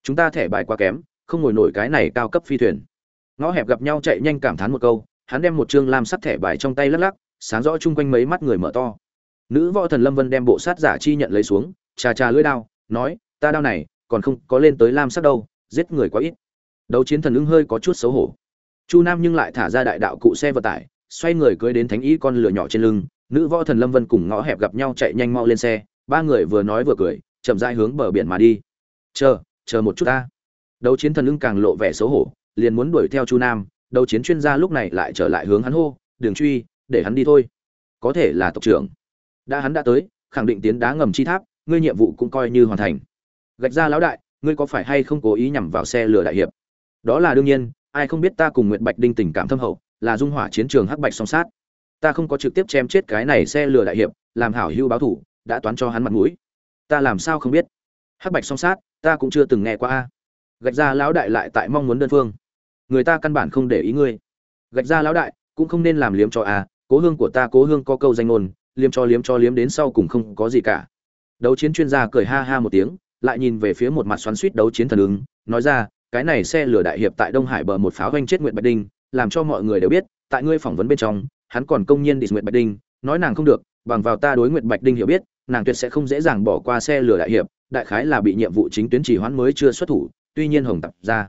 Chúng ta thẻ bài quá kém, không ngồi nổi cái này cao cấp phi thuyền. Ngõ hẹp gặp nhau chạy nhanh cảm thán một câu, hắn đem một chương lam sắt thẻ bài trong tay lắc lắc, sáng rõ chung quanh mấy mắt người mở to. Nữ võ thần lâm vân đem bộ sát giả chi nhận lấy xuống, trà trà lưỡi đao, nói, ta đao này, còn không có lên tới lam sắt đâu, giết người quá ít. Đấu chiến thần ưng hơi có chút xấu hổ. Chu nam nhưng lại thả ra đại đạo cụ xe vận tải, xoay người cưới đến thánh ý con lửa nhỏ trên lưng nữ võ thần lâm vân cùng ngõ hẹp gặp nhau chạy nhanh mau lên xe, ba người vừa nói vừa cười, chậm rãi hướng bờ biển mà đi. Chờ chờ một chút ta. Đấu chiến thần ưng càng lộ vẻ xấu hổ, liền muốn đuổi theo chu nam, đấu chiến chuyên gia lúc này lại trở lại hướng hắn hô, đường truy, để hắn đi thôi. Có thể là tộc trưởng. Đã hắn đã tới, khẳng định tiến đá ngầm chi tháp, ngươi nhiệm vụ cũng coi như hoàn thành. Gạch ra lão đại, ngươi có phải hay không cố ý nhằm vào xe lửa đại hiệp? Đó là đương nhiên, ai không biết ta cùng nguyệt bạch đinh tình cảm thâm hậu, là dung hỏa chiến trường hắc bạch song sát ta không có trực tiếp chém chết cái này xe lừa đại hiệp, làm hảo hưu báo thủ, đã toán cho hắn mặt mũi. Ta làm sao không biết? Hắc bạch song sát, ta cũng chưa từng nghe qua a. Gạch ra lão đại lại tại mong muốn đơn phương. Người ta căn bản không để ý ngươi. Gạch ra lão đại, cũng không nên làm liếm cho a, cố hương của ta cố hương có câu danh ngôn, liếm cho liếm cho liếm đến sau cùng không có gì cả. Đấu chiến chuyên gia cười ha ha một tiếng, lại nhìn về phía một mặt xoắn suýt đấu chiến thần ứng, nói ra, cái này xe lửa đại hiệp tại đông hải bờ một pháo doanh chết nguyện bạch đinh, làm cho mọi người đều biết, tại ngươi phỏng vấn bên trong hắn còn công nhiên đi nguyệt bạch đinh, nói nàng không được, bằng vào ta đối nguyệt bạch đinh hiểu biết, nàng tuyệt sẽ không dễ dàng bỏ qua xe lửa đại hiệp, đại khái là bị nhiệm vụ chính tuyến trì hoãn mới chưa xuất thủ, tuy nhiên hồng tập ra.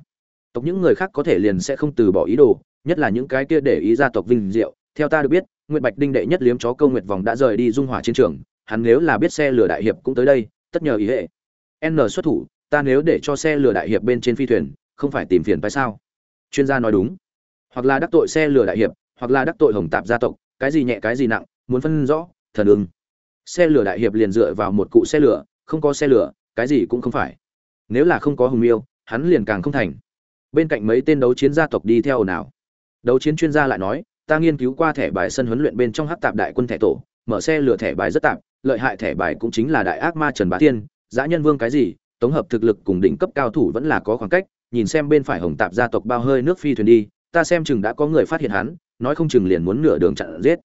Tộc những người khác có thể liền sẽ không từ bỏ ý đồ, nhất là những cái kia để ý gia tộc vinh diệu, theo ta được biết, nguyệt bạch đinh đệ nhất liếm chó câu nguyệt vòng đã rời đi dung hỏa chiến trường, hắn nếu là biết xe lửa đại hiệp cũng tới đây, tất nhờ ý hệ. N xuất thủ, ta nếu để cho xe lửa đại hiệp bên trên phi thuyền, không phải tìm phiền phải sao? Chuyên gia nói đúng. Hoặc là đắc tội xe lửa đại hiệp hoặc là đắc tội hồng tạp gia tộc, cái gì nhẹ cái gì nặng, muốn phân rõ, thần ưng xe lửa đại hiệp liền dựa vào một cụ xe lửa, không có xe lửa, cái gì cũng không phải. Nếu là không có hùng miêu, hắn liền càng không thành. Bên cạnh mấy tên đấu chiến gia tộc đi theo nào đấu chiến chuyên gia lại nói, ta nghiên cứu qua thẻ bài sân huấn luyện bên trong hát tạp đại quân thẻ tổ, mở xe lửa thẻ bài rất tạp, lợi hại thẻ bài cũng chính là đại ác ma trần bá tiên, giã nhân vương cái gì, tổng hợp thực lực cùng đỉnh cấp cao thủ vẫn là có khoảng cách, nhìn xem bên phải hồng tạp gia tộc bao hơi nước phi thuyền đi, ta xem chừng đã có người phát hiện hắn nói không chừng liền muốn nửa đường chặn giết.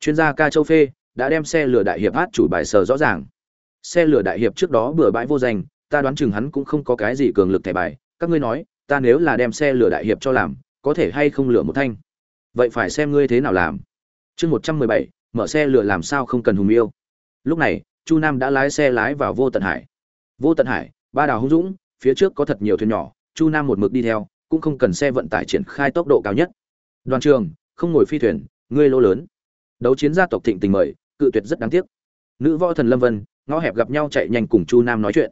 Chuyên gia ca châu phê đã đem xe lửa đại hiệp hát chủ bài sờ rõ ràng. Xe lửa đại hiệp trước đó bừa bãi vô danh, ta đoán chừng hắn cũng không có cái gì cường lực thẻ bài. Các ngươi nói, ta nếu là đem xe lửa đại hiệp cho làm, có thể hay không lửa một thanh? Vậy phải xem ngươi thế nào làm. Chương một trăm mười bảy, mở xe lửa làm sao không cần hùng yêu. Lúc này, chu nam đã lái xe lái vào vô tận hải. Vô tận hải, ba đào hung dũng, phía trước có thật nhiều thuyền nhỏ, chu nam một mực đi theo, cũng không cần xe vận tải triển khai tốc độ cao nhất. Đoàn trường không ngồi phi thuyền, ngươi lỗ lớn. Đấu chiến gia tộc thịnh tình mời, cự tuyệt rất đáng tiếc. Nữ võ thần lâm vân, ngõ hẹp gặp nhau chạy nhanh cùng chu nam nói chuyện.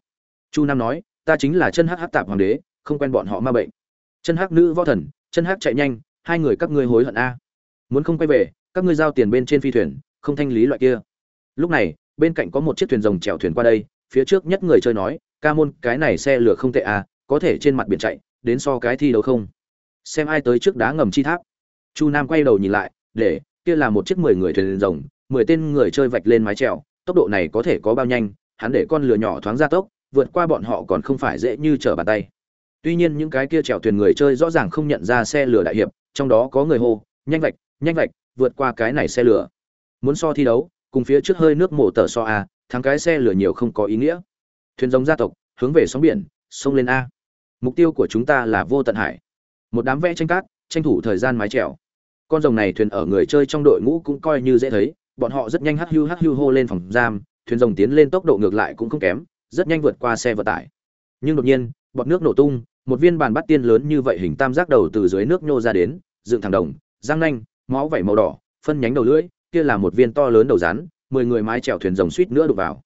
Chu nam nói, ta chính là chân hắc hắc tạp hoàng đế, không quen bọn họ ma bệnh. Chân hắc nữ võ thần, chân hắc chạy nhanh, hai người các ngươi hối hận a. Muốn không quay về, các ngươi giao tiền bên trên phi thuyền, không thanh lý loại kia. Lúc này, bên cạnh có một chiếc thuyền rồng chèo thuyền qua đây, phía trước nhất người chơi nói, ca môn, cái này xe lửa không tệ à có thể trên mặt biển chạy, đến so cái thi đấu không? Xem ai tới trước đá ngầm chi tháp chu nam quay đầu nhìn lại, để, kia là một chiếc mười người thuyền rồng, mười tên người chơi vạch lên mái trèo. tốc độ này có thể có bao nhanh, hắn để con lửa nhỏ thoáng ra tốc, vượt qua bọn họ còn không phải dễ như trở bàn tay. Tuy nhiên những cái kia trèo thuyền người chơi rõ ràng không nhận ra xe lửa đại hiệp, trong đó có người hô, nhanh vạch nhanh vạch, vượt qua cái này xe lửa. Muốn so thi đấu, cùng phía trước hơi nước mổ tờ so a, thắng cái xe lửa nhiều không có ý nghĩa. Thuyền giống gia tộc, hướng về sóng biển, sông lên a. Mục tiêu của chúng ta là vô tận hải. Một đám vẽ tranh cát, tranh thủ thời gian mái trèo con rồng này thuyền ở người chơi trong đội ngũ cũng coi như dễ thấy, bọn họ rất nhanh hắc hưu hắc hưu hô lên phòng giam, thuyền rồng tiến lên tốc độ ngược lại cũng không kém, rất nhanh vượt qua xe vận tải. Nhưng đột nhiên, bọt nước nổ tung, một viên bàn bắt tiên lớn như vậy hình tam giác đầu từ dưới nước nhô ra đến, dựng thẳng đồng, răng nanh, máu vảy màu đỏ, phân nhánh đầu lưỡi, kia là một viên to lớn đầu rắn, mười người mái chèo thuyền rồng suýt nữa đục vào.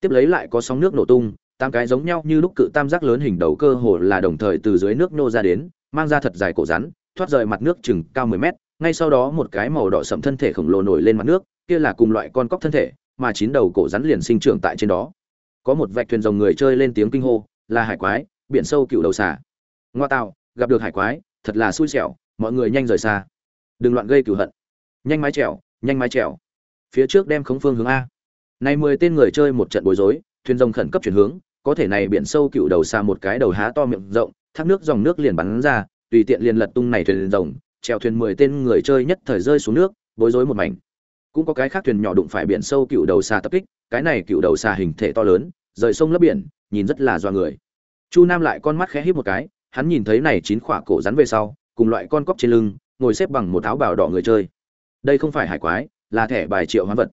Tiếp lấy lại có sóng nước nổ tung, tám cái giống nhau như lúc cự tam giác lớn hình đầu cơ hồ là đồng thời từ dưới nước nô ra đến, mang ra thật dài cổ rắn, thoát rời mặt nước chừng cao mười mét ngay sau đó một cái màu đỏ sậm thân thể khổng lồ nổi lên mặt nước, kia là cùng loại con cóc thân thể, mà chín đầu cổ rắn liền sinh trưởng tại trên đó. Có một vạch thuyền rồng người chơi lên tiếng kinh hô, là hải quái, biển sâu cựu đầu xà. Ngoa tạo, gặp được hải quái, thật là xui xẻo, mọi người nhanh rời xa. Đừng loạn gây cửu hận. Nhanh mái trèo nhanh mái trèo phía trước đem khống phương hướng a. Này mười tên người chơi một trận bối rối, thuyền rồng khẩn cấp chuyển hướng, có thể này biển sâu cựu đầu xa một cái đầu há to miệng rộng, thác nước dòng nước liền bắn ra, tùy tiện liền lật tung này thuyền rồng chèo thuyền mười tên người chơi nhất thời rơi xuống nước, bối rối một mảnh. Cũng có cái khác thuyền nhỏ đụng phải biển sâu cựu đầu xa tập kích, cái này cựu đầu xa hình thể to lớn, rời sông lấp biển, nhìn rất là doa người. Chu nam lại con mắt khẽ híp một cái, hắn nhìn thấy này chín khỏa cổ rắn về sau, cùng loại con cóc trên lưng, ngồi xếp bằng một áo bào đỏ người chơi. Đây không phải hải quái, là thẻ bài triệu hoán vật.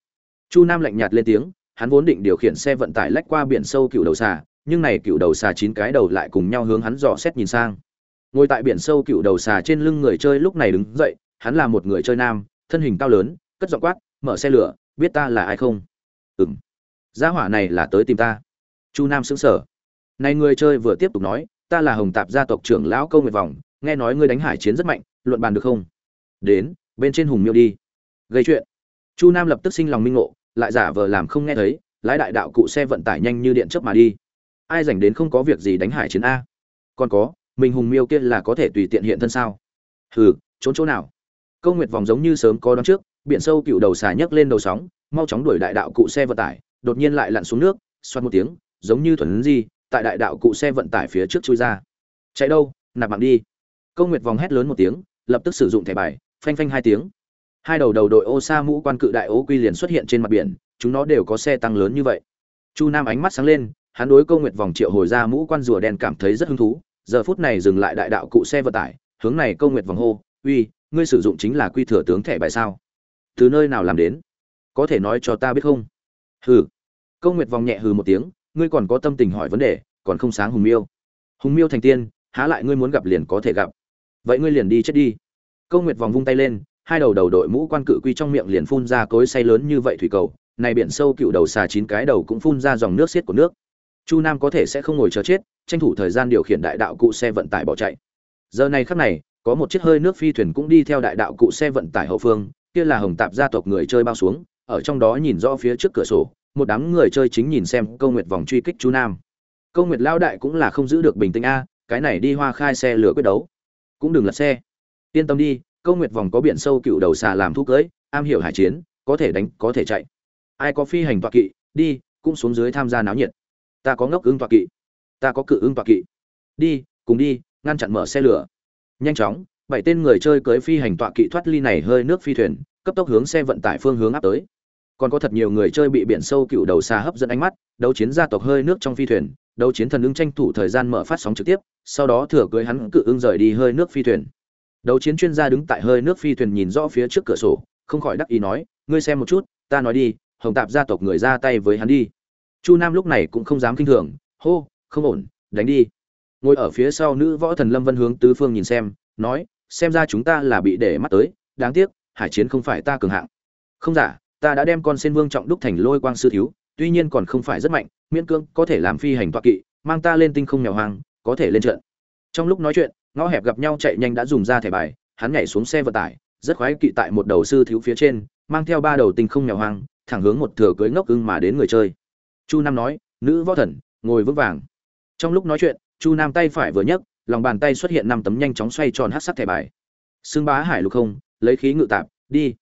Chu nam lạnh nhạt lên tiếng, hắn vốn định điều khiển xe vận tải lách qua biển sâu cựu đầu xà, nhưng này cựu đầu xà chín cái đầu lại cùng nhau hướng hắn dò xét nhìn sang ngồi tại biển sâu cựu đầu xà trên lưng người chơi lúc này đứng dậy, hắn là một người chơi nam, thân hình cao lớn, cất giọng quát, mở xe lửa, biết ta là ai không? Ừng gia hỏa này là tới tìm ta. Chu nam xứng sở này người chơi vừa tiếp tục nói, ta là hồng tạp gia tộc trưởng lão câu nguyệt vòng nghe nói ngươi đánh hải chiến rất mạnh, luận bàn được không? Đến, bên trên hùng miêu đi. Gây chuyện. Chu nam lập tức sinh lòng minh ngộ, lại giả vờ làm không nghe thấy, lái đại đạo cụ xe vận tải nhanh như điện chớp mà đi. Ai dành đến không có việc gì đánh hải chiến a? Còn có mình hùng miêu kia là có thể tùy tiện hiện thân sao? Hừ, trốn chỗ nào? Câu nguyệt vòng giống như sớm có đón trước, biển sâu cựu đầu xà nhấc lên đầu sóng, mau chóng đuổi đại đạo cụ xe vận tải, đột nhiên lại lặn xuống nước, xoát một tiếng, giống như thuần di, tại đại đạo cụ xe vận tải phía trước chui ra. Chạy đâu? Nạp mạng đi. Câu nguyệt vòng hét lớn một tiếng, lập tức sử dụng thẻ bài, phanh phanh hai tiếng. Hai đầu đầu đội ô sa mũ quan cự đại ô quy liền xuất hiện trên mặt biển, chúng nó đều có xe tăng lớn như vậy. Chu nam ánh mắt sáng lên, hắn đối câu nguyệt vòng triệu hồi ra mũ quan rùa đen cảm thấy rất hứng thú giờ phút này dừng lại đại đạo cụ xe vận tải, hướng này câu nguyệt vòng hô, uy, ngươi sử dụng chính là quy thừa tướng thẻ bài sao? Từ nơi nào làm đến? Có thể nói cho ta biết không? Hừ. Câu nguyệt vòng nhẹ hừ một tiếng, ngươi còn có tâm tình hỏi vấn đề, còn không sáng hùng miêu. Hùng miêu thành tiên, há lại ngươi muốn gặp liền có thể gặp. Vậy ngươi liền đi chết đi. Câu nguyệt vòng vung tay lên, hai đầu đầu đội mũ quan cự quy trong miệng liền phun ra cối say lớn như vậy thủy cầu, này biển sâu cựu đầu xà chín cái đầu cũng phun ra dòng nước xiết của nước. Chu nam có thể sẽ không ngồi chờ chết tranh thủ thời gian điều khiển đại đạo cụ xe vận tải bỏ chạy. Giờ này khắc này, có một chiếc hơi nước phi thuyền cũng đi theo đại đạo cụ xe vận tải hậu phương, kia là hồng tạp gia tộc người chơi bao xuống, ở trong đó nhìn rõ phía trước cửa sổ, một đám người chơi chính nhìn xem câu nguyệt vòng truy kích chú nam. Câu nguyệt lao đại cũng là không giữ được bình tĩnh a, cái này đi hoa khai xe lửa quyết đấu. Cũng đừng lật xe. Yên tâm đi, câu nguyệt vòng có biển sâu cựu đầu xà làm thu cưới, am hiểu hải chiến, có thể đánh, có thể chạy. Ai có phi hành tọa kỵ, đi, cũng xuống dưới tham gia náo nhiệt. Ta có ngốc ứng tọa kỵ ta có cự ưng tọa kỵ. Đi, cùng đi, ngăn chặn mở xe lửa. Nhanh chóng, bảy tên người chơi cưới phi hành tọa kỵ thoát ly này hơi nước phi thuyền, cấp tốc hướng xe vận tải phương hướng áp tới. Còn có thật nhiều người chơi bị biển sâu cựu đầu xa hấp dẫn ánh mắt, đấu chiến gia tộc hơi nước trong phi thuyền, đấu chiến thần ưng tranh thủ thời gian mở phát sóng trực tiếp, sau đó thừa cưới hắn cự ưng rời đi hơi nước phi thuyền. Đấu chiến chuyên gia đứng tại hơi nước phi thuyền nhìn rõ phía trước cửa sổ, không khỏi đắc ý nói, ngươi xem một chút, ta nói đi, hồng tạp gia tộc người ra tay với hắn đi. Chu nam lúc này cũng không dám kinh thường, hô không ổn, đánh đi. Ngồi ở phía sau nữ võ thần lâm vân hướng tứ phương nhìn xem, nói, xem ra chúng ta là bị để mắt tới, đáng tiếc, hải chiến không phải ta cường hạng. Không giả, ta đã đem con sen vương trọng đúc thành lôi quang sư thiếu, tuy nhiên còn không phải rất mạnh, miễn cưỡng có thể làm phi hành toạ kỵ, mang ta lên tinh không mèo hoang có thể lên trận. Trong lúc nói chuyện, ngõ hẹp gặp nhau chạy nhanh đã dùng ra thẻ bài, hắn nhảy xuống xe vận tải, rất khoái kỵ tại một đầu sư thiếu phía trên, mang theo ba đầu tinh không mèo hoang thẳng hướng một thừa cưới ngốc ưng mà đến người chơi. Chu nam nói, nữ võ thần, ngồi vững vàng trong lúc nói chuyện, chu nam tay phải vừa nhấc, lòng bàn tay xuất hiện năm tấm nhanh chóng xoay tròn hát sắc thẻ bài. Xương bá hải lục không, lấy khí ngự tạp, đi.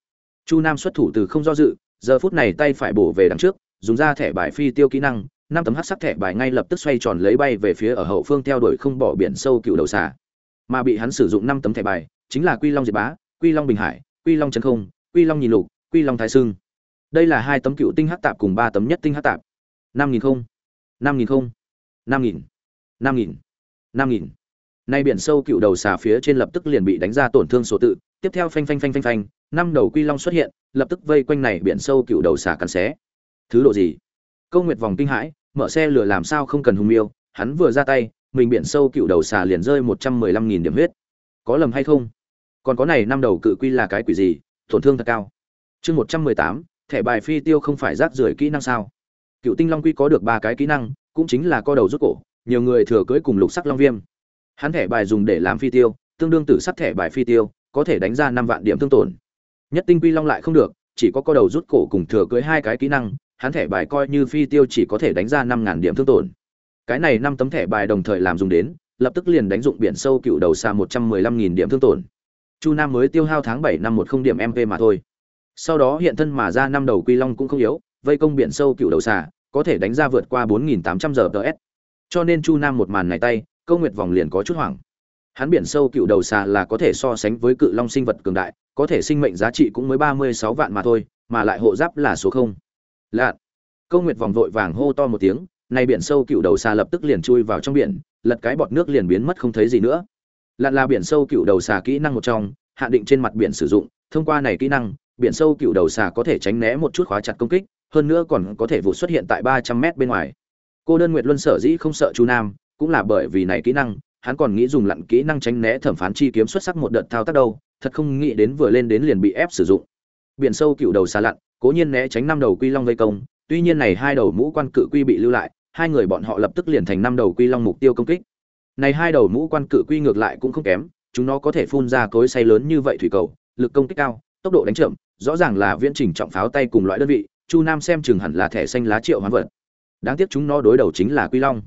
Chu nam xuất thủ từ không do dự, giờ phút này tay phải bổ về đằng trước, dùng ra thẻ bài phi tiêu kỹ năng, năm tấm hát sắc thẻ bài ngay lập tức xoay tròn lấy bay về phía ở hậu phương theo đuổi không bỏ biển sâu cựu đầu xà. Mà bị hắn sử dụng năm tấm thẻ bài, chính là quy long diệt bá, quy long bình hải, quy long chân không, quy long nhìn lục, quy long thái sưng. Đây là hai tấm cựu tinh hát tạp cùng ba tấm nhất tinh hát tạp. Năm nghìn không, năm nghìn không năm nghìn năm nghìn năm nghìn. Nay biển sâu cựu đầu xà phía trên lập tức liền bị đánh ra tổn thương số tự. Tiếp theo phanh phanh phanh phanh phanh, năm đầu quy long xuất hiện, lập tức vây quanh này biển sâu cựu đầu xà cắn xé. Thứ độ gì? Câu nguyệt vòng kinh hãi, mở xe lửa làm sao không cần hung miêu, hắn vừa ra tay, mình biển sâu cựu đầu xà liền rơi một trăm mười lăm nghìn điểm huyết. Có lầm hay không? Còn có này năm đầu cự quy là cái quỷ gì? Tổn thương thật cao. Chương một trăm mười tám, thẻ bài phi tiêu không phải rác rưởi kỹ năng sao? Cựu tinh long quy có được ba cái kỹ năng cũng chính là co đầu rút cổ, nhiều người thừa cưới cùng lục sắc long viêm. Hắn thẻ bài dùng để làm phi tiêu, tương đương tử sắc thẻ bài phi tiêu, có thể đánh ra năm vạn điểm thương tổn. Nhất tinh quy long lại không được, chỉ có co đầu rút cổ cùng thừa cưới hai cái kỹ năng, hắn thẻ bài coi như phi tiêu chỉ có thể đánh ra năm ngàn điểm thương tổn. Cái này năm tấm thẻ bài đồng thời làm dùng đến, lập tức liền đánh dụng biển sâu cựu đầu xa một trăm mười lăm nghìn điểm thương tổn. Chu nam mới tiêu hao tháng bảy năm một không điểm mp mà thôi. Sau đó hiện thân mà ra năm đầu quy long cũng không yếu, vây công biển sâu cựu đầu xà có thể đánh ra vượt qua bốn nghìn tám trăm giờ ts cho nên chu nam một màn này tay, câu nguyệt vòng liền có chút hoảng. Hắn biển sâu cựu đầu xà là có thể so sánh với cự long sinh vật cường đại, có thể sinh mệnh giá trị cũng mới ba mươi sáu vạn mà thôi, mà lại hộ giáp là số không. Lạn. câu nguyệt vòng vội vàng hô to một tiếng, nay biển sâu cựu đầu xà lập tức liền chui vào trong biển, lật cái bọt nước liền biến mất không thấy gì nữa. Lặn là biển sâu cựu đầu xà kỹ năng một trong, hạn định trên mặt biển sử dụng, thông qua này kỹ năng, biển sâu cựu đầu xà có thể tránh né một chút khóa chặt công kích hơn nữa còn có thể vụ xuất hiện tại ba trăm mét bên ngoài. Cô đơn nguyệt luân sở dĩ không sợ chu nam, cũng là bởi vì này kỹ năng, hắn còn nghĩ dùng lặn kỹ năng tránh né thẩm phán chi kiếm xuất sắc một đợt thao tác đâu, thật không nghĩ đến vừa lên đến liền bị ép sử dụng. Biển sâu cựu đầu xa lặn, cố nhiên né tránh năm đầu quy long vây công, tuy nhiên này hai đầu mũ quan cự quy bị lưu lại, hai người bọn họ lập tức liền thành năm đầu quy long mục tiêu công kích. Này hai đầu mũ quan cự quy ngược lại cũng không kém, chúng nó có thể phun ra cối xay lớn như vậy thủy cầu, lực công kích cao, tốc độ đánh chậm, rõ ràng là viễn trình trọng pháo tay cùng loại đơn vị chu nam xem chừng hẳn là thẻ xanh lá triệu hoán vật. Đáng tiếc chúng nó đối đầu chính là quy long.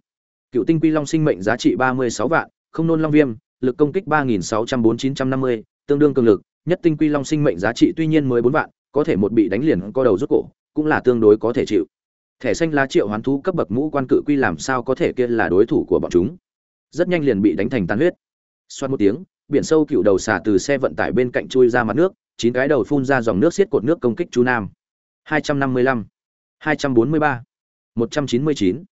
Cựu tinh quy long sinh mệnh giá trị ba mươi sáu vạn, không nôn long viêm, lực công kích ba nghìn sáu trăm bốn chín trăm năm mươi, tương đương cường lực, nhất tinh quy long sinh mệnh giá trị tuy nhiên mới bốn vạn, có thể một bị đánh liền co đầu rút cổ, cũng là tương đối có thể chịu. Thẻ xanh lá triệu hoán thú cấp bậc mũ quan cự quy làm sao có thể kia là đối thủ của bọn chúng? Rất nhanh liền bị đánh thành tan huyết. Xoát một tiếng, biển sâu cựu đầu xả từ xe vận tải bên cạnh chui ra mặt nước, chín cái đầu phun ra dòng nước xiết cột nước công kích Chu nam. 255, 243, 199.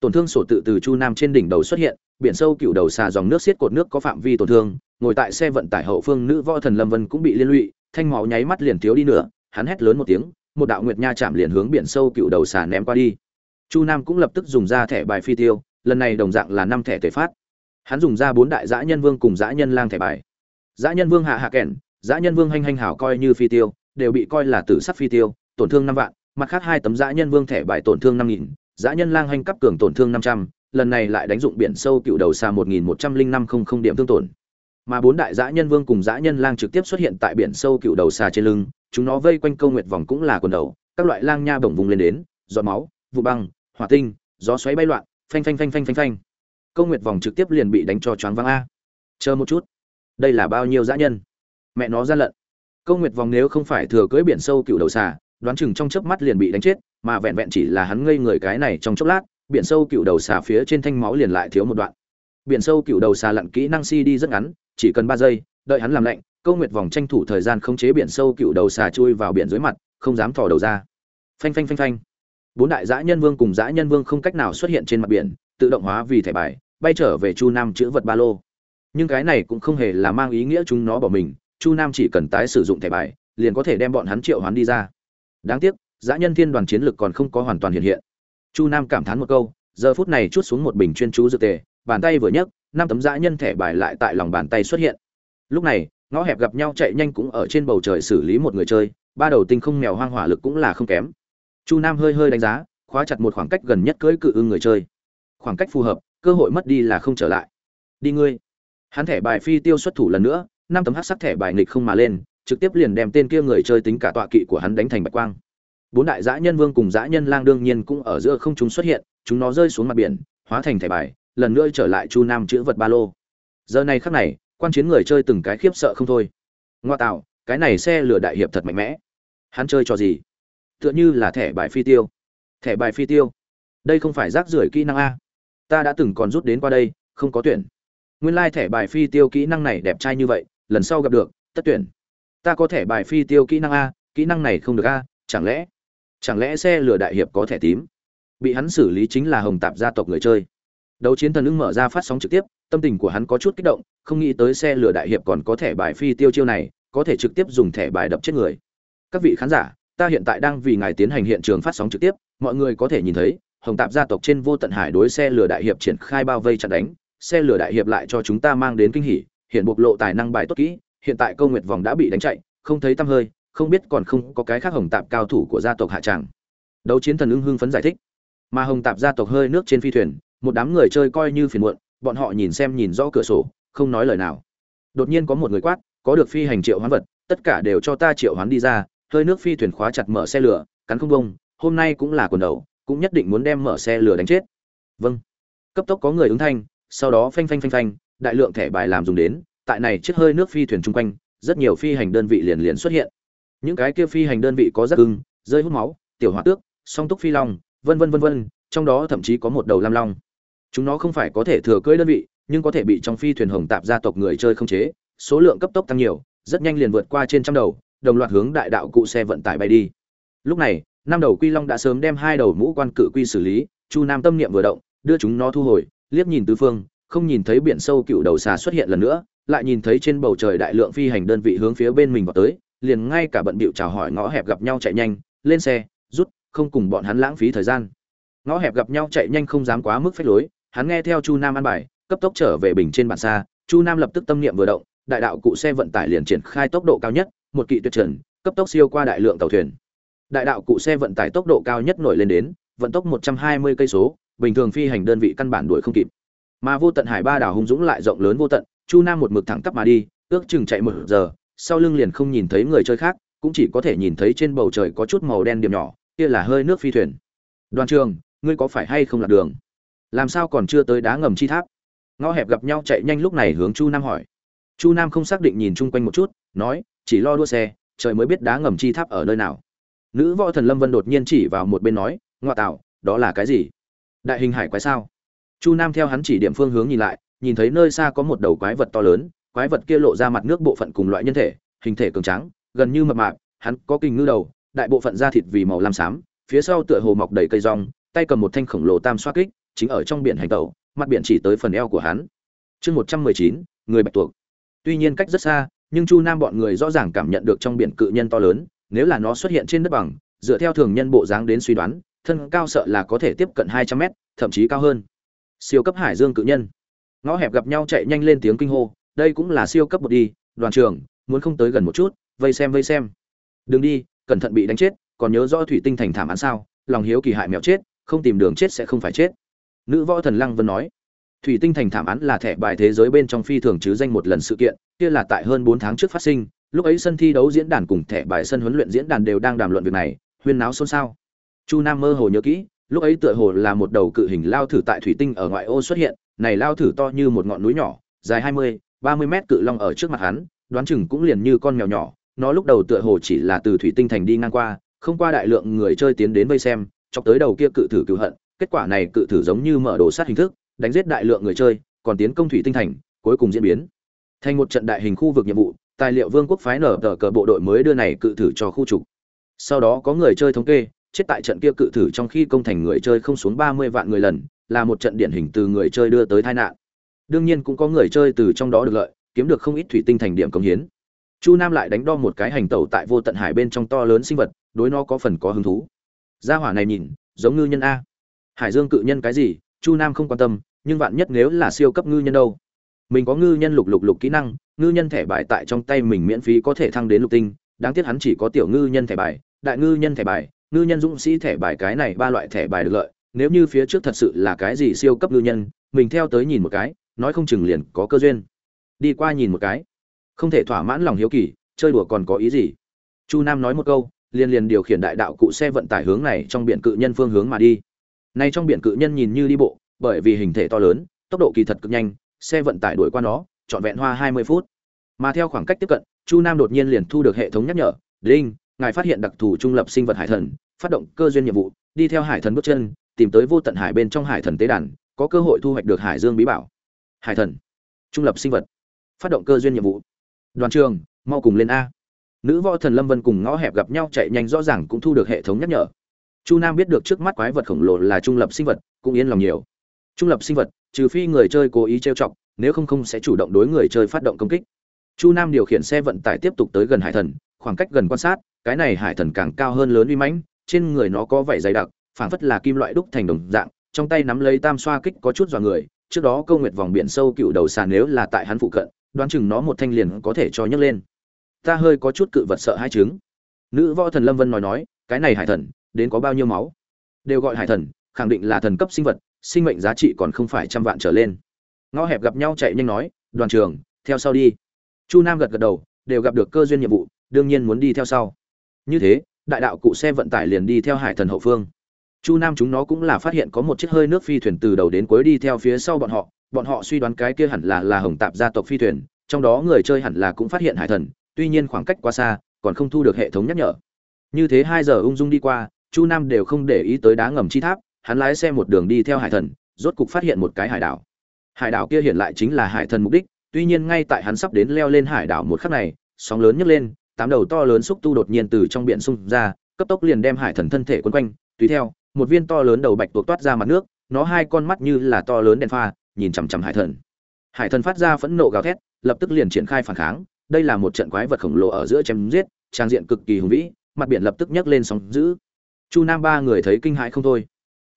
Tổn thương sổ tự từ Chu Nam trên đỉnh đầu xuất hiện, biển sâu cựu đầu xà dòng nước xiết cột nước có phạm vi tổn thương, ngồi tại xe vận tải hậu phương nữ võ thần Lâm Vân cũng bị liên lụy, thanh máu nháy mắt liền thiếu đi nữa, hắn hét lớn một tiếng, một đạo nguyệt nha chạm liền hướng biển sâu cựu đầu xà ném qua đi. Chu nam cũng lập tức dùng ra thẻ bài phi tiêu lần này đồng dạng là năm thẻ thể phát. Hắn dùng ra bốn đại dã nhân vương cùng dã nhân lang thẻ bài. Dã nhân vương hạ hạ kẹn, dã nhân vương hanh hanh hảo coi như phi tiêu đều bị coi là tử sắc phi tiêu tổn thương năm vạn, mặt khác hai tấm dã nhân vương thẻ bài tổn thương năm nghìn, dã nhân lang hành cấp cường tổn thương năm trăm, lần này lại đánh dụng biển sâu cựu đầu xa một nghìn một trăm linh năm không không điểm thương tổn. Mà bốn đại dã nhân vương cùng dã nhân lang trực tiếp xuất hiện tại biển sâu cựu đầu xa trên lưng, chúng nó vây quanh câu nguyệt vòng cũng là quần đầu, các loại lang nha bổng vùng lên đến, giọt máu, vụ băng, hỏa tinh, gió xoáy bay loạn, phanh phanh phanh phanh phanh phanh. Câu nguyệt vòng trực tiếp liền bị đánh cho choáng váng a. Chờ một chút. Đây là bao nhiêu dã nhân? Mẹ nó ra lận. Câu nguyệt vòng nếu không phải thừa cưỡi biển sâu cựu đầu xà đoán chừng trong chớp mắt liền bị đánh chết, mà vẹn vẹn chỉ là hắn ngây người cái này trong chốc lát, biển sâu cựu đầu xà phía trên thanh máu liền lại thiếu một đoạn. Biển sâu cựu đầu xà lặn kỹ năng si đi rất ngắn, chỉ cần ba giây, đợi hắn làm lạnh, câu nguyệt vòng tranh thủ thời gian khống chế biển sâu cựu đầu xà chui vào biển dưới mặt, không dám thò đầu ra. Phanh phanh phanh phanh. Bốn đại dã nhân vương cùng dã nhân vương không cách nào xuất hiện trên mặt biển, tự động hóa vì thẻ bài, bay trở về chu nam chữ vật ba lô. Nhưng cái này cũng không hề là mang ý nghĩa chúng nó bỏ mình, chu nam chỉ cần tái sử dụng thẻ bài, liền có thể đem bọn hắn triệu hoán đi ra đáng tiếc, dã nhân thiên đoàn chiến lực còn không có hoàn toàn hiện hiện. Chu nam cảm thán một câu, giờ phút này chút xuống một bình chuyên chú dược tề, bàn tay vừa nhấc, năm tấm dã nhân thẻ bài lại tại lòng bàn tay xuất hiện. Lúc này, ngõ hẹp gặp nhau chạy nhanh cũng ở trên bầu trời xử lý một người chơi, ba đầu tinh không mèo hoang hỏa lực cũng là không kém. Chu nam hơi hơi đánh giá, khóa chặt một khoảng cách gần nhất cưỡi cự ưng người chơi. Khoảng cách phù hợp, cơ hội mất đi là không trở lại. Đi ngươi. Hắn thẻ bài phi tiêu xuất thủ lần nữa, năm tấm hát sắc thẻ bài nghịch không mà lên trực tiếp liền đem tên kia người chơi tính cả tọa kỵ của hắn đánh thành bạch quang. Bốn đại dã nhân vương cùng dã nhân lang đương nhiên cũng ở giữa không chúng xuất hiện, chúng nó rơi xuống mặt biển, hóa thành thẻ bài, lần nữa trở lại chu nam chữ vật ba lô. Giờ này khắc này, quan chiến người chơi từng cái khiếp sợ không thôi. Ngoa tạo, cái này xe lửa đại hiệp thật mạnh mẽ. Hắn chơi cho gì? Tựa như là thẻ bài phi tiêu. Thẻ bài phi tiêu. Đây không phải rác rưởi kỹ năng a. Ta đã từng còn rút đến qua đây, không có tuyển. Nguyên lai thẻ bài phi tiêu kỹ năng này đẹp trai như vậy, lần sau gặp được, tất tuyển ta có thẻ bài phi tiêu kỹ năng a, kỹ năng này không được a, chẳng lẽ chẳng lẽ xe lửa đại hiệp có thẻ tím? Bị hắn xử lý chính là hồng tạp gia tộc người chơi. Đấu chiến thần ưng mở ra phát sóng trực tiếp, tâm tình của hắn có chút kích động, không nghĩ tới xe lửa đại hiệp còn có thẻ bài phi tiêu chiêu này, có thể trực tiếp dùng thẻ bài đập chết người. Các vị khán giả, ta hiện tại đang vì ngài tiến hành hiện trường phát sóng trực tiếp, mọi người có thể nhìn thấy, hồng tạp gia tộc trên vô tận hải đối xe lửa đại hiệp triển khai bao vây chặn đánh, xe lửa đại hiệp lại cho chúng ta mang đến kinh hỉ, hiện bộc lộ tài năng bài tốt kỹ hiện tại câu nguyệt vòng đã bị đánh chạy, không thấy tăm hơi, không biết còn không có cái khác hồng tạp cao thủ của gia tộc hạ tràng. Đấu chiến thần ưng hưng phấn giải thích. Mà hồng tạp gia tộc hơi nước trên phi thuyền, một đám người chơi coi như phiền muộn, bọn họ nhìn xem nhìn rõ cửa sổ, không nói lời nào. Đột nhiên có một người quát, có được phi hành triệu hoán vật, tất cả đều cho ta triệu hoán đi ra, hơi nước phi thuyền khóa chặt mở xe lửa, cắn không bông, hôm nay cũng là quần đầu, cũng nhất định muốn đem mở xe lửa đánh chết. Vâng. Cấp tốc có người ứng thanh, sau đó phanh phanh phanh phanh, đại lượng thẻ bài làm dùng đến tại này chiếc hơi nước phi thuyền chung quanh, rất nhiều phi hành đơn vị liền liền xuất hiện. Những cái kia phi hành đơn vị có rất ưng, rơi hút máu, tiểu hỏa tước, song túc phi long, vân vân vân vân, trong đó thậm chí có một đầu lam long. Chúng nó không phải có thể thừa cưỡi đơn vị, nhưng có thể bị trong phi thuyền hồng tạp gia tộc người chơi không chế, số lượng cấp tốc tăng nhiều, rất nhanh liền vượt qua trên trăm đầu, đồng loạt hướng đại đạo cụ xe vận tải bay đi. Lúc này, năm đầu quy long đã sớm đem hai đầu mũ quan cự quy xử lý, chu nam tâm niệm vừa động, đưa chúng nó thu hồi, liếc nhìn tứ phương, không nhìn thấy biển sâu cựu đầu xà xuất hiện lần nữa lại nhìn thấy trên bầu trời đại lượng phi hành đơn vị hướng phía bên mình vào tới, liền ngay cả bận bịu chào hỏi ngõ hẹp gặp nhau chạy nhanh, lên xe, rút, không cùng bọn hắn lãng phí thời gian. Ngõ hẹp gặp nhau chạy nhanh không dám quá mức phách lối, hắn nghe theo chu nam an bài, cấp tốc trở về bình trên bản xa, chu nam lập tức tâm niệm vừa động, đại đạo cụ xe vận tải liền triển khai tốc độ cao nhất, một kỵ tuyệt trần, cấp tốc siêu qua đại lượng tàu thuyền. Đại đạo cụ xe vận tải tốc độ cao nhất nổi lên đến, vận tốc 120 cây số, bình thường phi hành đơn vị căn bản đuổi không kịp. Mà vô tận hải ba đảo hung dũng lại rộng lớn vô tận chu nam một mực thẳng tắp mà đi, ước chừng chạy một giờ, sau lưng liền không nhìn thấy người chơi khác, cũng chỉ có thể nhìn thấy trên bầu trời có chút màu đen điểm nhỏ, kia là hơi nước phi thuyền. Đoàn trường, ngươi có phải hay không lạc đường? Làm sao còn chưa tới đá ngầm chi tháp? Ngõ hẹp gặp nhau chạy nhanh lúc này hướng chu nam hỏi. Chu nam không xác định nhìn chung quanh một chút, nói, chỉ lo đua xe, trời mới biết đá ngầm chi tháp ở nơi nào. Nữ võ thần lâm vân đột nhiên chỉ vào một bên nói, ngoa tạo, đó là cái gì? Đại hình hải quái sao? Chu nam theo hắn chỉ điểm phương hướng nhìn lại nhìn thấy nơi xa có một đầu quái vật to lớn, quái vật kia lộ ra mặt nước bộ phận cùng loại nhân thể, hình thể cường trắng gần như mập mạp, hắn có kinh ngư đầu, đại bộ phận da thịt vì màu lam xám, phía sau tựa hồ mọc đầy cây rong, tay cầm một thanh khổng lồ tam xoa kích, chính ở trong biển hành tẩu, mặt biển chỉ tới phần eo của hắn. Chương một trăm mười chín, người bạch tuộc. Tuy nhiên cách rất xa, nhưng chu nam bọn người rõ ràng cảm nhận được trong biển cự nhân to lớn, nếu là nó xuất hiện trên đất bằng, dựa theo thường nhân bộ dáng đến suy đoán, thân cao sợ là có thể tiếp cận hai trăm mét, thậm chí cao hơn. Siêu cấp hải dương cự nhân ngõ hẹp gặp nhau chạy nhanh lên tiếng kinh hô, đây cũng là siêu cấp một đi, đoàn trường, muốn không tới gần một chút, vây xem vây xem. Đừng đi, cẩn thận bị đánh chết, còn nhớ rõ thủy tinh thành thảm án sao, lòng hiếu kỳ hại mèo chết, không tìm đường chết sẽ không phải chết. Nữ võ thần lăng vân nói, thủy tinh thành thảm án là thẻ bài thế giới bên trong phi thường chứ danh một lần sự kiện, kia là tại hơn bốn tháng trước phát sinh, lúc ấy sân thi đấu diễn đàn cùng thẻ bài sân huấn luyện diễn đàn đều đang đàm luận việc này, huyên náo xôn xao. Chu nam mơ hồ nhớ kỹ, lúc ấy tựa hồ là một đầu cự hình lao thử tại thủy tinh ở ngoại ô xuất hiện này lao thử to như một ngọn núi nhỏ, dài hai mươi, ba mươi mét cự long ở trước mặt hắn, đoán chừng cũng liền như con mèo nhỏ. Nó lúc đầu tựa hồ chỉ là từ thủy tinh thành đi ngang qua, không qua đại lượng người chơi tiến đến vây xem, chọc tới đầu kia cự thử cứu hận. Kết quả này cự thử giống như mở đồ sát hình thức, đánh giết đại lượng người chơi, còn tiến công thủy tinh thành, cuối cùng diễn biến. Thành một trận đại hình khu vực nhiệm vụ, tài liệu vương quốc phái nở tờ cờ bộ đội mới đưa này cự thử cho khu trục. Sau đó có người chơi thống kê, chết tại trận kia cự thử trong khi công thành người chơi không xuống ba mươi vạn người lần là một trận điển hình từ người chơi đưa tới tai nạn. Đương nhiên cũng có người chơi từ trong đó được lợi, kiếm được không ít thủy tinh thành điểm công hiến. Chu nam lại đánh đo một cái hành tẩu tại vô tận hải bên trong to lớn sinh vật, đối nó có phần có hứng thú. Gia hỏa này nhìn, giống ngư nhân a. Hải dương cự nhân cái gì, chu nam không quan tâm, nhưng vạn nhất nếu là siêu cấp ngư nhân đâu? Mình có ngư nhân lục lục lục kỹ năng, ngư nhân thẻ bài tại trong tay mình miễn phí có thể thăng đến lục tinh, đáng tiếc hắn chỉ có tiểu ngư nhân thẻ bài, đại ngư nhân thẻ bài, ngư nhân dũng sĩ thẻ bài cái này ba loại thẻ bài được lợi nếu như phía trước thật sự là cái gì siêu cấp ngư nhân mình theo tới nhìn một cái nói không chừng liền có cơ duyên. Đi qua nhìn một cái. Không thể thỏa mãn lòng hiếu kỳ chơi đùa còn có ý gì? Chu nam nói một câu liền liền điều khiển đại đạo cụ xe vận tải hướng này trong biển cự nhân phương hướng mà đi. Nay trong biển cự nhân nhìn như đi bộ bởi vì hình thể to lớn tốc độ kỳ thật cực nhanh xe vận tải đuổi qua nó trọn vẹn hoa hai mươi phút. Mà theo khoảng cách tiếp cận chu nam đột nhiên liền thu được hệ thống nhắc nhở linh, ngài phát hiện đặc thù trung lập sinh vật hải thần phát động cơ duyên nhiệm vụ đi theo hải thần bước chân tìm tới vô tận hải bên trong hải thần tế đàn, có cơ hội thu hoạch được hải dương bí bảo. Hải thần. Trung lập sinh vật. Phát động cơ duyên nhiệm vụ. Đoàn trường, mau cùng lên a. Nữ võ thần lâm vân cùng ngõ hẹp gặp nhau chạy nhanh rõ ràng cũng thu được hệ thống nhắc nhở. Chu nam biết được trước mắt quái vật khổng lồ là trung lập sinh vật, cũng yên lòng nhiều. Trung lập sinh vật, trừ phi người chơi cố ý trêu chọc, nếu không không sẽ chủ động đối người chơi phát động công kích. Chu nam điều khiển xe vận tải tiếp tục tới gần hải thần, khoảng cách gần quan sát, cái này hải thần càng cao hơn lớn uy mãnh, trên người nó có vảy dày đặc phảng phất là kim loại đúc thành đồng dạng, trong tay nắm lấy tam xoa kích có chút dọa người, trước đó câu nguyệt vòng biển sâu cựu đầu sàn nếu là tại hắn phụ cận, đoán chừng nó một thanh liền có thể cho nhấc lên. Ta hơi có chút cự vật sợ hai chứng. Nữ võ thần lâm vân nói nói, cái này hải thần, đến có bao nhiêu máu? Đều gọi hải thần, khẳng định là thần cấp sinh vật, sinh mệnh giá trị còn không phải trăm vạn trở lên. Ngõ hẹp gặp nhau chạy nhanh nói, đoàn trưởng theo sau đi. Chu nam gật gật đầu, đều gặp được cơ duyên nhiệm vụ, đương nhiên muốn đi theo sau. Như thế, đại đạo cụ xe vận tải liền đi theo hải thần hậu phương chu nam chúng nó cũng là phát hiện có một chiếc hơi nước phi thuyền từ đầu đến cuối đi theo phía sau bọn họ. Bọn họ suy đoán cái kia hẳn là là hồng tạp gia tộc phi thuyền, trong đó người chơi hẳn là cũng phát hiện hải thần, tuy nhiên khoảng cách quá xa, còn không thu được hệ thống nhắc nhở. Như thế hai giờ ung dung đi qua, chu nam đều không để ý tới đá ngầm chi tháp, hắn lái xe một đường đi theo hải thần, rốt cục phát hiện một cái hải đảo. Hải đảo kia hiện lại chính là hải thần mục đích, tuy nhiên ngay tại hắn sắp đến leo lên hải đảo một khắc này, sóng lớn nhấc lên, tám đầu to lớn xúc tu đột nhiên từ trong biển xung ra, cấp tốc liền đem hải thần thân thể quấn quanh, tùy theo một viên to lớn đầu bạch tuộc toát ra mặt nước, nó hai con mắt như là to lớn đèn pha, nhìn chằm chằm hải thần. Hải thần phát ra phẫn nộ gào thét, lập tức liền triển khai phản kháng, đây là một trận quái vật khổng lồ ở giữa chém giết, trang diện cực kỳ hùng vĩ, mặt biển lập tức nhấc lên sóng dữ. Chu nam ba người thấy kinh hãi không thôi.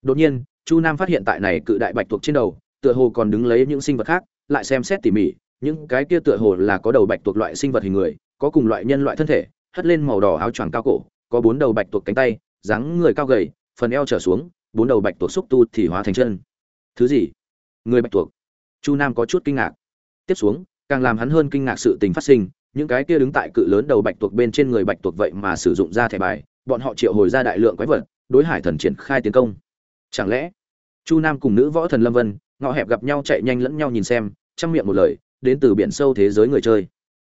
Đột nhiên, chu nam phát hiện tại này cự đại bạch tuộc trên đầu, tựa hồ còn đứng lấy những sinh vật khác, lại xem xét tỉ mỉ, những cái kia tựa hồ là có đầu bạch tuộc loại sinh vật hình người, có cùng loại nhân loại thân thể, hất lên màu đỏ áo choàng cao cổ, có bốn đầu bạch tuộc cánh tay, dáng người cao gầy phần eo trở xuống, bốn đầu bạch tuộc xúc tu thì hóa thành chân. Thứ gì? Người bạch tuộc. Chu nam có chút kinh ngạc. Tiếp xuống, càng làm hắn hơn kinh ngạc sự tình phát sinh, những cái kia đứng tại cự lớn đầu bạch tuộc bên trên người bạch tuộc vậy mà sử dụng ra thẻ bài, bọn họ triệu hồi ra đại lượng quái vật, đối hải thần triển khai tiến công. Chẳng lẽ, chu nam cùng nữ võ thần lâm vân ngọ hẹp gặp nhau chạy nhanh lẫn nhau nhìn xem, chăm miệng một lời, đến từ biển sâu thế giới người chơi.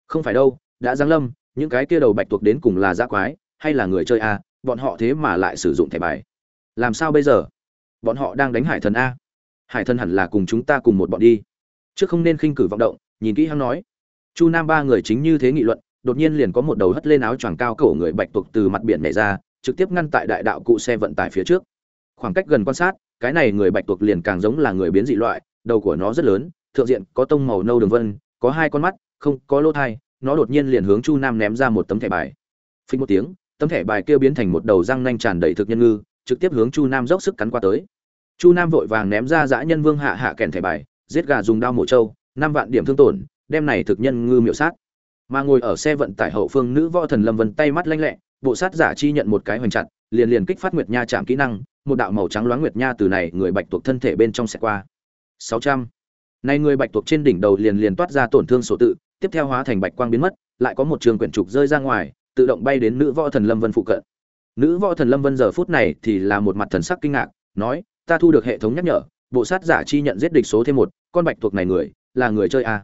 Không phải đâu, đã giáng lâm, những cái kia đầu bạch tuộc đến cùng là giã quái, hay là người chơi a bọn họ thế mà lại sử dụng thẻ bài làm sao bây giờ? Bọn họ đang đánh hải thần a. Hải thần hẳn là cùng chúng ta cùng một bọn đi. Chứ không nên khinh cử vọng động, nhìn kỹ hắn nói. Chu nam ba người chính như thế nghị luận, đột nhiên liền có một đầu hất lên áo choàng cao cổ người bạch tuộc từ mặt biển nhảy ra, trực tiếp ngăn tại đại đạo cụ xe vận tải phía trước. Khoảng cách gần quan sát, cái này người bạch tuộc liền càng giống là người biến dị loại, đầu của nó rất lớn, thượng diện có tông màu nâu đường vân, có hai con mắt, không, có lỗ thai, nó đột nhiên liền hướng chu nam ném ra một tấm thẻ bài. Phình một tiếng, tấm thẻ bài kia biến thành một đầu răng nanh tràn đầy thực nhân ngư trực tiếp hướng chu nam dốc sức cắn qua tới. Chu nam vội vàng ném ra dã nhân vương hạ hạ kèn thẻ bài, giết gà dùng đao mổ trâu, năm vạn điểm thương tổn, đem này thực nhân ngư miệu sát. Mà ngồi ở xe vận tải hậu phương nữ võ thần lâm vân tay mắt lanh lẹ, bộ sát giả chi nhận một cái hoành chặt, liền liền kích phát nguyệt nha chạm kỹ năng, một đạo màu trắng loáng nguyệt nha từ này người bạch tuộc thân thể bên trong xẹt qua. Sáu trăm. Nay người bạch tuộc trên đỉnh đầu liền liền toát ra tổn thương sổ tự, tiếp theo hóa thành bạch quang biến mất, lại có một trường quyển trục rơi ra ngoài, tự động bay đến nữ võ thần lâm vân phụ cận nữ võ thần lâm vân giờ phút này thì là một mặt thần sắc kinh ngạc, nói, ta thu được hệ thống nhắc nhở, bộ sát giả chi nhận giết địch số thêm một, con bạch thuộc này người, là người chơi a.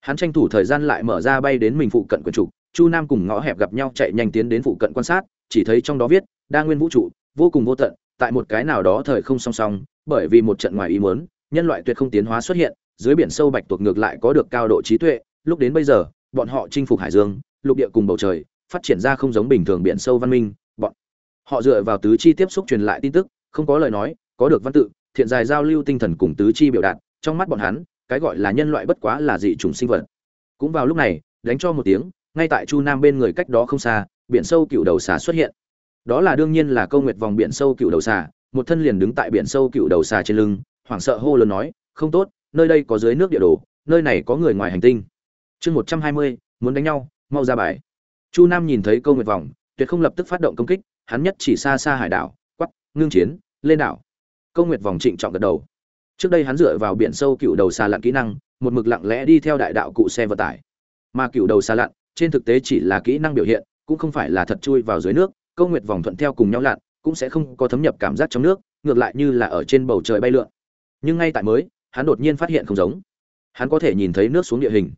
Hắn tranh thủ thời gian lại mở ra bay đến mình phụ cận quần trục chu nam cùng ngõ hẹp gặp nhau chạy nhanh tiến đến phụ cận quan sát, chỉ thấy trong đó viết, đa nguyên vũ trụ, vô cùng vô tận, tại một cái nào đó thời không song song, bởi vì một trận ngoài ý muốn, nhân loại tuyệt không tiến hóa xuất hiện, dưới biển sâu bạch tuộc ngược lại có được cao độ trí tuệ, lúc đến bây giờ, bọn họ chinh phục hải dương, lục địa cùng bầu trời, phát triển ra không giống bình thường biển sâu văn minh họ dựa vào tứ chi tiếp xúc truyền lại tin tức, không có lời nói, có được văn tự, thiện dài giao lưu tinh thần cùng tứ chi biểu đạt, trong mắt bọn hắn, cái gọi là nhân loại bất quá là dị chủng sinh vật. Cũng vào lúc này, đánh cho một tiếng, ngay tại chu nam bên người cách đó không xa, biển sâu cựu đầu xà xuất hiện. Đó là đương nhiên là câu nguyệt vòng biển sâu cựu đầu xà, một thân liền đứng tại biển sâu cựu đầu xà trên lưng, hoảng sợ hô lớn nói, không tốt, nơi đây có dưới nước địa đồ, nơi này có người ngoài hành tinh. Chương một trăm hai mươi, muốn đánh nhau, mau ra bài. Chu nam nhìn thấy câu nguyệt vòng, tuyệt không lập tức phát động công kích hắn nhất chỉ xa xa hải đảo quắp ngưng chiến, lên đảo. Câu nguyệt vòng trịnh trọng gật đầu. Trước đây hắn dựa vào biển sâu cựu đầu xa lặn kỹ năng, một mực lặng lẽ đi theo đại đạo cụ xe vận tải. Mà cựu đầu xa lặn, trên thực tế chỉ là kỹ năng biểu hiện, cũng không phải là thật chui vào dưới nước. Câu nguyệt vòng thuận theo cùng nhau lặn, cũng sẽ không có thấm nhập cảm giác trong nước, ngược lại như là ở trên bầu trời bay lượn. Nhưng ngay tại mới, hắn đột nhiên phát hiện không giống. Hắn có thể nhìn thấy nước xuống địa hình.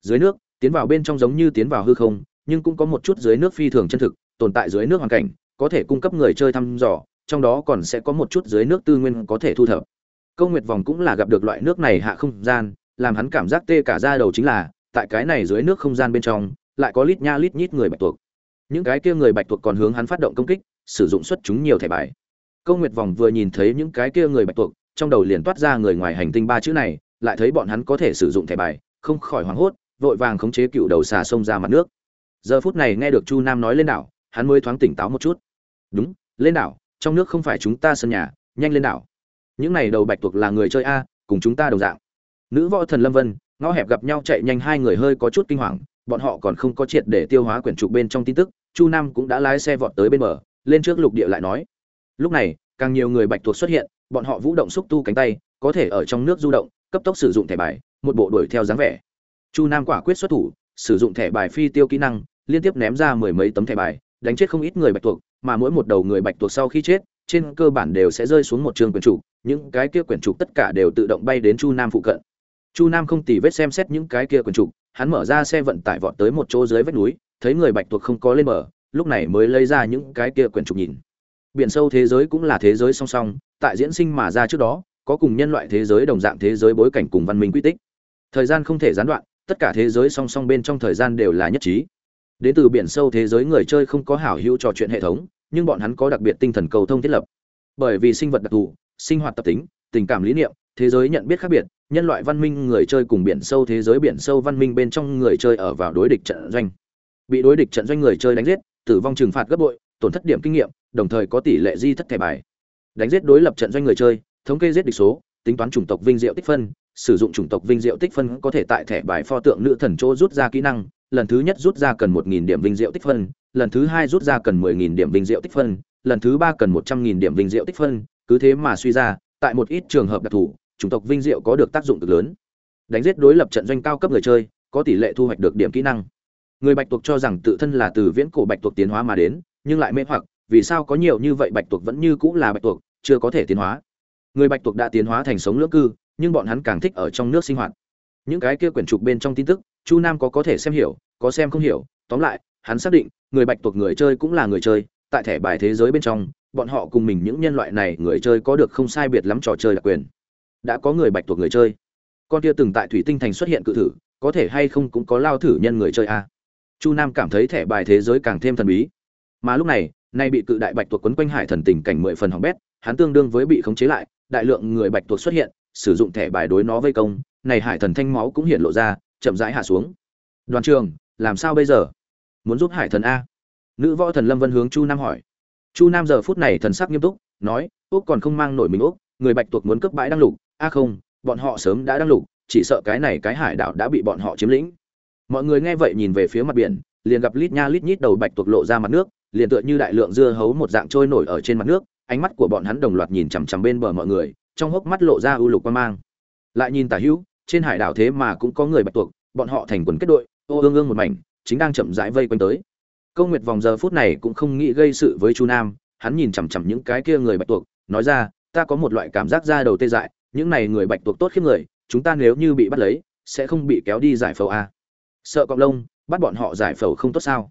Dưới nước, tiến vào bên trong giống như tiến vào hư không, nhưng cũng có một chút dưới nước phi thường chân thực, tồn tại dưới nước hoàn cảnh có thể cung cấp người chơi thăm dò, trong đó còn sẽ có một chút dưới nước tư nguyên có thể thu thập. Câu nguyệt vòng cũng là gặp được loại nước này hạ không gian, làm hắn cảm giác tê cả da đầu chính là, tại cái này dưới nước không gian bên trong, lại có lít nha lít nhít người bạch tuộc. Những cái kia người bạch tuộc còn hướng hắn phát động công kích, sử dụng xuất chúng nhiều thẻ bài. Câu nguyệt vòng vừa nhìn thấy những cái kia người bạch tuộc, trong đầu liền toát ra người ngoài hành tinh ba chữ này, lại thấy bọn hắn có thể sử dụng thẻ bài, không khỏi hoảng hốt, vội vàng khống chế cựu đầu xà sông ra mặt nước. Giờ phút này nghe được chu nam nói lên đảo hắn mới thoáng tỉnh táo một chút. Đúng, lên đảo, trong nước không phải chúng ta sân nhà, nhanh lên đảo. Những này đầu bạch tuộc là người chơi a, cùng chúng ta đồng dạng. Nữ võ thần lâm vân, ngõ hẹp gặp nhau chạy nhanh hai người hơi có chút kinh hoàng, bọn họ còn không có triệt để tiêu hóa quyển trục bên trong tin tức, chu nam cũng đã lái xe vọt tới bên bờ, lên trước lục địa lại nói. Lúc này, càng nhiều người bạch tuộc xuất hiện, bọn họ vũ động xúc tu cánh tay, có thể ở trong nước du động, cấp tốc sử dụng thẻ bài, một bộ đuổi theo dáng vẻ. Chu nam quả quyết xuất thủ, sử dụng thẻ bài phi tiêu kỹ năng, liên tiếp ném ra mười mấy tấm thẻ bài đánh chết không ít người bạch tuộc, mà mỗi một đầu người bạch tuộc sau khi chết, trên cơ bản đều sẽ rơi xuống một trường quyển trục những cái kia quyển trục tất cả đều tự động bay đến chu nam phụ cận. Chu nam không tỉ vết xem xét những cái kia quyển trục hắn mở ra xe vận tải vọt tới một chỗ dưới vách núi, thấy người bạch tuộc không có lên bờ, lúc này mới lấy ra những cái kia quyển trục nhìn. Biển sâu thế giới cũng là thế giới song song, tại diễn sinh mà ra trước đó, có cùng nhân loại thế giới đồng dạng thế giới bối cảnh cùng văn minh quy tích. Thời gian không thể gián đoạn, tất cả thế giới song song bên trong thời gian đều là nhất trí đến từ biển sâu thế giới người chơi không có hảo hữu trò chuyện hệ thống, nhưng bọn hắn có đặc biệt tinh thần cầu thông thiết lập. Bởi vì sinh vật đặc thù, sinh hoạt tập tính, tình cảm lý niệm, thế giới nhận biết khác biệt, nhân loại văn minh người chơi cùng biển sâu thế giới biển sâu văn minh bên trong người chơi ở vào đối địch trận doanh. Bị đối địch trận doanh người chơi đánh giết, tử vong trừng phạt gấp bội, tổn thất điểm kinh nghiệm, đồng thời có tỷ lệ di thất thẻ bài. Đánh giết đối lập trận doanh người chơi, thống kê giết địch số, tính toán chủng tộc vinh diệu tích phân, sử dụng chủng tộc vinh diệu tích phân có thể tại thẻ bài pho tượng nữ thần chỗ rút ra kỹ năng lần thứ nhất rút ra cần một nghìn điểm vinh diệu tích phân, lần thứ hai rút ra cần mười nghìn điểm vinh diệu tích phân, lần thứ ba cần một trăm nghìn điểm vinh diệu tích phân, cứ thế mà suy ra, tại một ít trường hợp đặc thù, chủng tộc vinh diệu có được tác dụng cực lớn. Đánh giết đối lập trận doanh cao cấp người chơi, có tỷ lệ thu hoạch được điểm kỹ năng. Người bạch tuộc cho rằng tự thân là từ viễn cổ bạch tuộc tiến hóa mà đến, nhưng lại mê hoặc, vì sao có nhiều như vậy bạch tuộc vẫn như cũng là bạch tuộc, chưa có thể tiến hóa. Người bạch tuộc đã tiến hóa thành sống lưỡng cư, nhưng bọn hắn càng thích ở trong nước sinh hoạt những cái kia quyển trục bên trong tin tức, chu nam có có thể xem hiểu, có xem không hiểu. Tóm lại, hắn xác định, người bạch tuộc người chơi cũng là người chơi. Tại thẻ bài thế giới bên trong, bọn họ cùng mình những nhân loại này người chơi có được không sai biệt lắm trò chơi đặc quyền. Đã có người bạch tuộc người chơi. Con kia từng tại thủy tinh thành xuất hiện cự thử, có thể hay không cũng có lao thử nhân người chơi a. Chu nam cảm thấy thẻ bài thế giới càng thêm thần bí. Mà lúc này, nay bị cự đại bạch tuộc quấn quanh hải thần tình cảnh mười phần hỏng bét, hắn tương đương với bị khống chế lại, đại lượng người bạch tuộc xuất hiện sử dụng thẻ bài đối nó vây công, này hải thần thanh máu cũng hiện lộ ra, chậm rãi hạ xuống. Đoàn trường, làm sao bây giờ? Muốn giúp hải thần a? Nữ võ thần lâm vân hướng chu nam hỏi. Chu nam giờ phút này thần sắc nghiêm túc, nói, úc còn không mang nổi mình úc, người bạch tuộc muốn cướp bãi đăng lục. A không, bọn họ sớm đã đăng lục, chỉ sợ cái này cái hải đảo đã bị bọn họ chiếm lĩnh. Mọi người nghe vậy nhìn về phía mặt biển, liền gặp lít nha lít nhít đầu bạch tuộc lộ ra mặt nước, liền tựa như đại lượng dưa hấu một dạng trôi nổi ở trên mặt nước, ánh mắt của bọn hắn đồng loạt nhìn chằm chằm bên bờ mọi người trong hốc mắt lộ ra ưu lục quan mang. Lại nhìn tả hữu, trên hải đảo thế mà cũng có người bạch tuộc, bọn họ thành quần kết đội, ô ương ương một mảnh, chính đang chậm rãi vây quanh tới. Câu nguyệt vòng giờ phút này cũng không nghĩ gây sự với chu nam, hắn nhìn chằm chằm những cái kia người bạch tuộc, nói ra, ta có một loại cảm giác ra đầu tê dại, những này người bạch tuộc tốt khiếp người, chúng ta nếu như bị bắt lấy, sẽ không bị kéo đi giải phẫu à? sợ cọc lông, bắt bọn họ giải phẫu không tốt sao?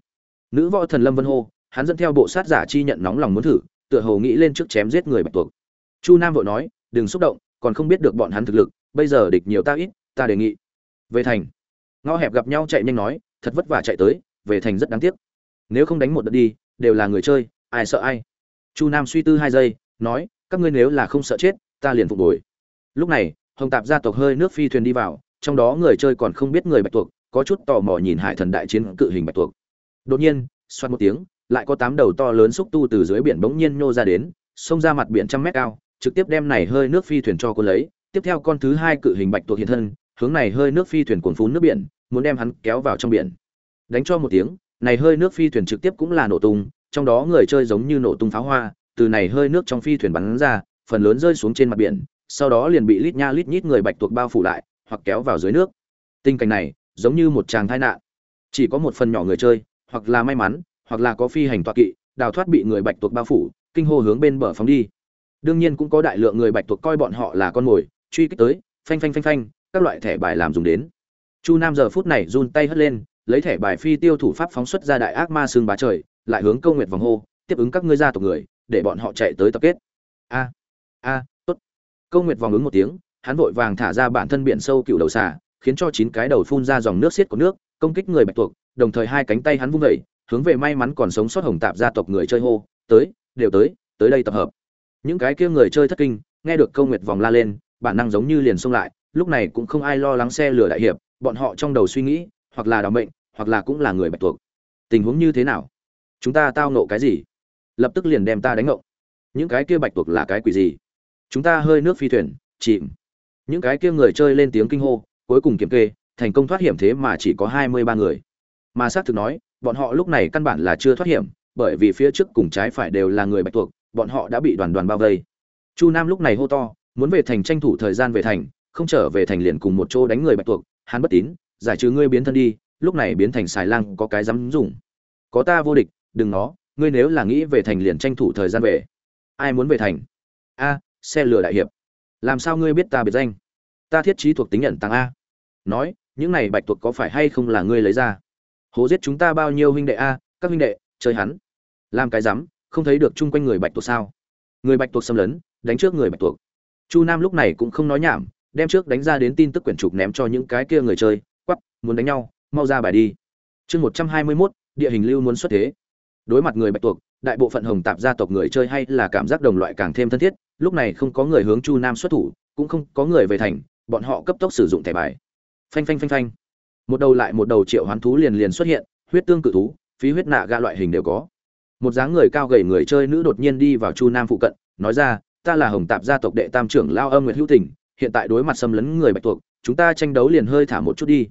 Nữ võ thần lâm vân hô, hắn dẫn theo bộ sát giả chi nhận nóng lòng muốn thử, tựa hồ nghĩ lên trước chém giết người bạch tuộc. Chu nam vội nói đừng xúc động, còn không biết được bọn hắn thực lực, bây giờ địch nhiều ta ít, ta đề nghị. Về thành. Ngõ hẹp gặp nhau chạy nhanh nói, thật vất vả chạy tới, về thành rất đáng tiếc. Nếu không đánh một đợt đi, đều là người chơi, ai sợ ai. Chu nam suy tư hai giây, nói, các ngươi nếu là không sợ chết, ta liền phục hồi. Lúc này, hồng tạp gia tộc hơi nước phi thuyền đi vào, trong đó người chơi còn không biết người bạch tuộc, có chút tò mò nhìn hải thần đại chiến cự hình bạch tuộc. Đột nhiên, xoát một tiếng, lại có tám đầu to lớn xúc tu từ dưới biển bỗng nhiên nhô ra đến, xông ra mặt biển trăm mét cao trực tiếp đem này hơi nước phi thuyền cho cô lấy, tiếp theo con thứ hai cự hình bạch tuộc hiện thân, hướng này hơi nước phi thuyền cuồn phún nước biển, muốn đem hắn kéo vào trong biển. Đánh cho một tiếng, này hơi nước phi thuyền trực tiếp cũng là nổ tung, trong đó người chơi giống như nổ tung pháo hoa, từ này hơi nước trong phi thuyền bắn ra, phần lớn rơi xuống trên mặt biển, sau đó liền bị lít nha lít nhít người bạch tuộc bao phủ lại, hoặc kéo vào dưới nước. Tình cảnh này, giống như một tràng tai nạn. Chỉ có một phần nhỏ người chơi, hoặc là may mắn, hoặc là có phi hành tọa kỵ, đào thoát bị người bạch tuộc bao phủ, kinh hô hướng bên bờ phóng đi đương nhiên cũng có đại lượng người bạch tuộc coi bọn họ là con mồi, truy kích tới, phanh phanh phanh phanh, các loại thẻ bài làm dùng đến. Chu nam giờ phút này run tay hất lên, lấy thẻ bài phi tiêu thủ pháp phóng xuất ra đại ác ma xương bá trời, lại hướng câu nguyệt vòng hô, tiếp ứng các ngươi gia tộc người, để bọn họ chạy tới tập kết. A a, tốt. Câu nguyệt vòng ứng một tiếng, hắn vội vàng thả ra bản thân biển sâu cựu đầu xà, khiến cho chín cái đầu phun ra dòng nước xiết của nước, công kích người bạch tuộc đồng thời hai cánh tay hắn vung vẩy hướng về may mắn còn sống sót hồng tạp gia tộc người chơi hô, tới, đều tới tới đây tập hợp những cái kia người chơi thất kinh, nghe được câu nguyệt vòng la lên, bản năng giống như liền xông lại, lúc này cũng không ai lo lắng xe lửa đại hiệp, bọn họ trong đầu suy nghĩ, hoặc là đ mệnh, hoặc là cũng là người bạch tuộc. Tình huống như thế nào? Chúng ta tao nộ cái gì? Lập tức liền đem ta đánh ngộng những cái kia bạch tuộc là cái quỷ gì? Chúng ta hơi nước phi thuyền, chìm. Những cái kia người chơi lên tiếng kinh hô, cuối cùng kiểm kê, thành công thoát hiểm thế mà chỉ có hai mươi ba người. Mà xác thực nói, bọn họ lúc này căn bản là chưa thoát hiểm, bởi vì phía trước cùng trái phải đều là người bạch tuộc bọn họ đã bị đoàn đoàn bao vây. Chu nam lúc này hô to, muốn về thành tranh thủ thời gian về thành, không trở về thành liền cùng một chỗ đánh người bạch tuộc. Hắn bất tín, giải trừ ngươi biến thân đi, lúc này biến thành xài lang có cái dám dùng. Có ta vô địch, đừng nó, ngươi nếu là nghĩ về thành liền tranh thủ thời gian về. Ai muốn về thành? A, xe lửa đại hiệp. Làm sao ngươi biết ta biệt danh? Ta thiết trí thuộc tính nhận tăng a. Nói, những này bạch tuộc có phải hay không là ngươi lấy ra? Hố giết chúng ta bao nhiêu huynh đệ a, các huynh đệ, chơi hắn. Làm cái rắm không thấy được chung quanh người bạch tuộc sao? Người bạch tuộc xâm lấn, đánh trước người bạch tuộc. Chu nam lúc này cũng không nói nhảm, đem trước đánh ra đến tin tức quyển trục ném cho những cái kia người chơi, quắp, muốn đánh nhau, mau ra bài đi. Chương một trăm hai mươi mốt, địa hình lưu muốn xuất thế. Đối mặt người bạch tuộc, đại bộ phận hồng tạp gia tộc người chơi hay là cảm giác đồng loại càng thêm thân thiết, lúc này không có người hướng chu nam xuất thủ, cũng không có người về thành, bọn họ cấp tốc sử dụng thẻ bài. Phanh phanh phanh phanh. Một đầu lại một đầu triệu hoán thú liền liền xuất hiện, huyết tương cự thú, phí huyết nạ ga loại hình đều có một dáng người cao gầy người chơi nữ đột nhiên đi vào chu nam phụ cận, nói ra, ta là hồng tạp gia tộc đệ tam trưởng lao âm nguyệt hữu tình, hiện tại đối mặt xâm lấn người bạch tuộc, chúng ta tranh đấu liền hơi thả một chút đi.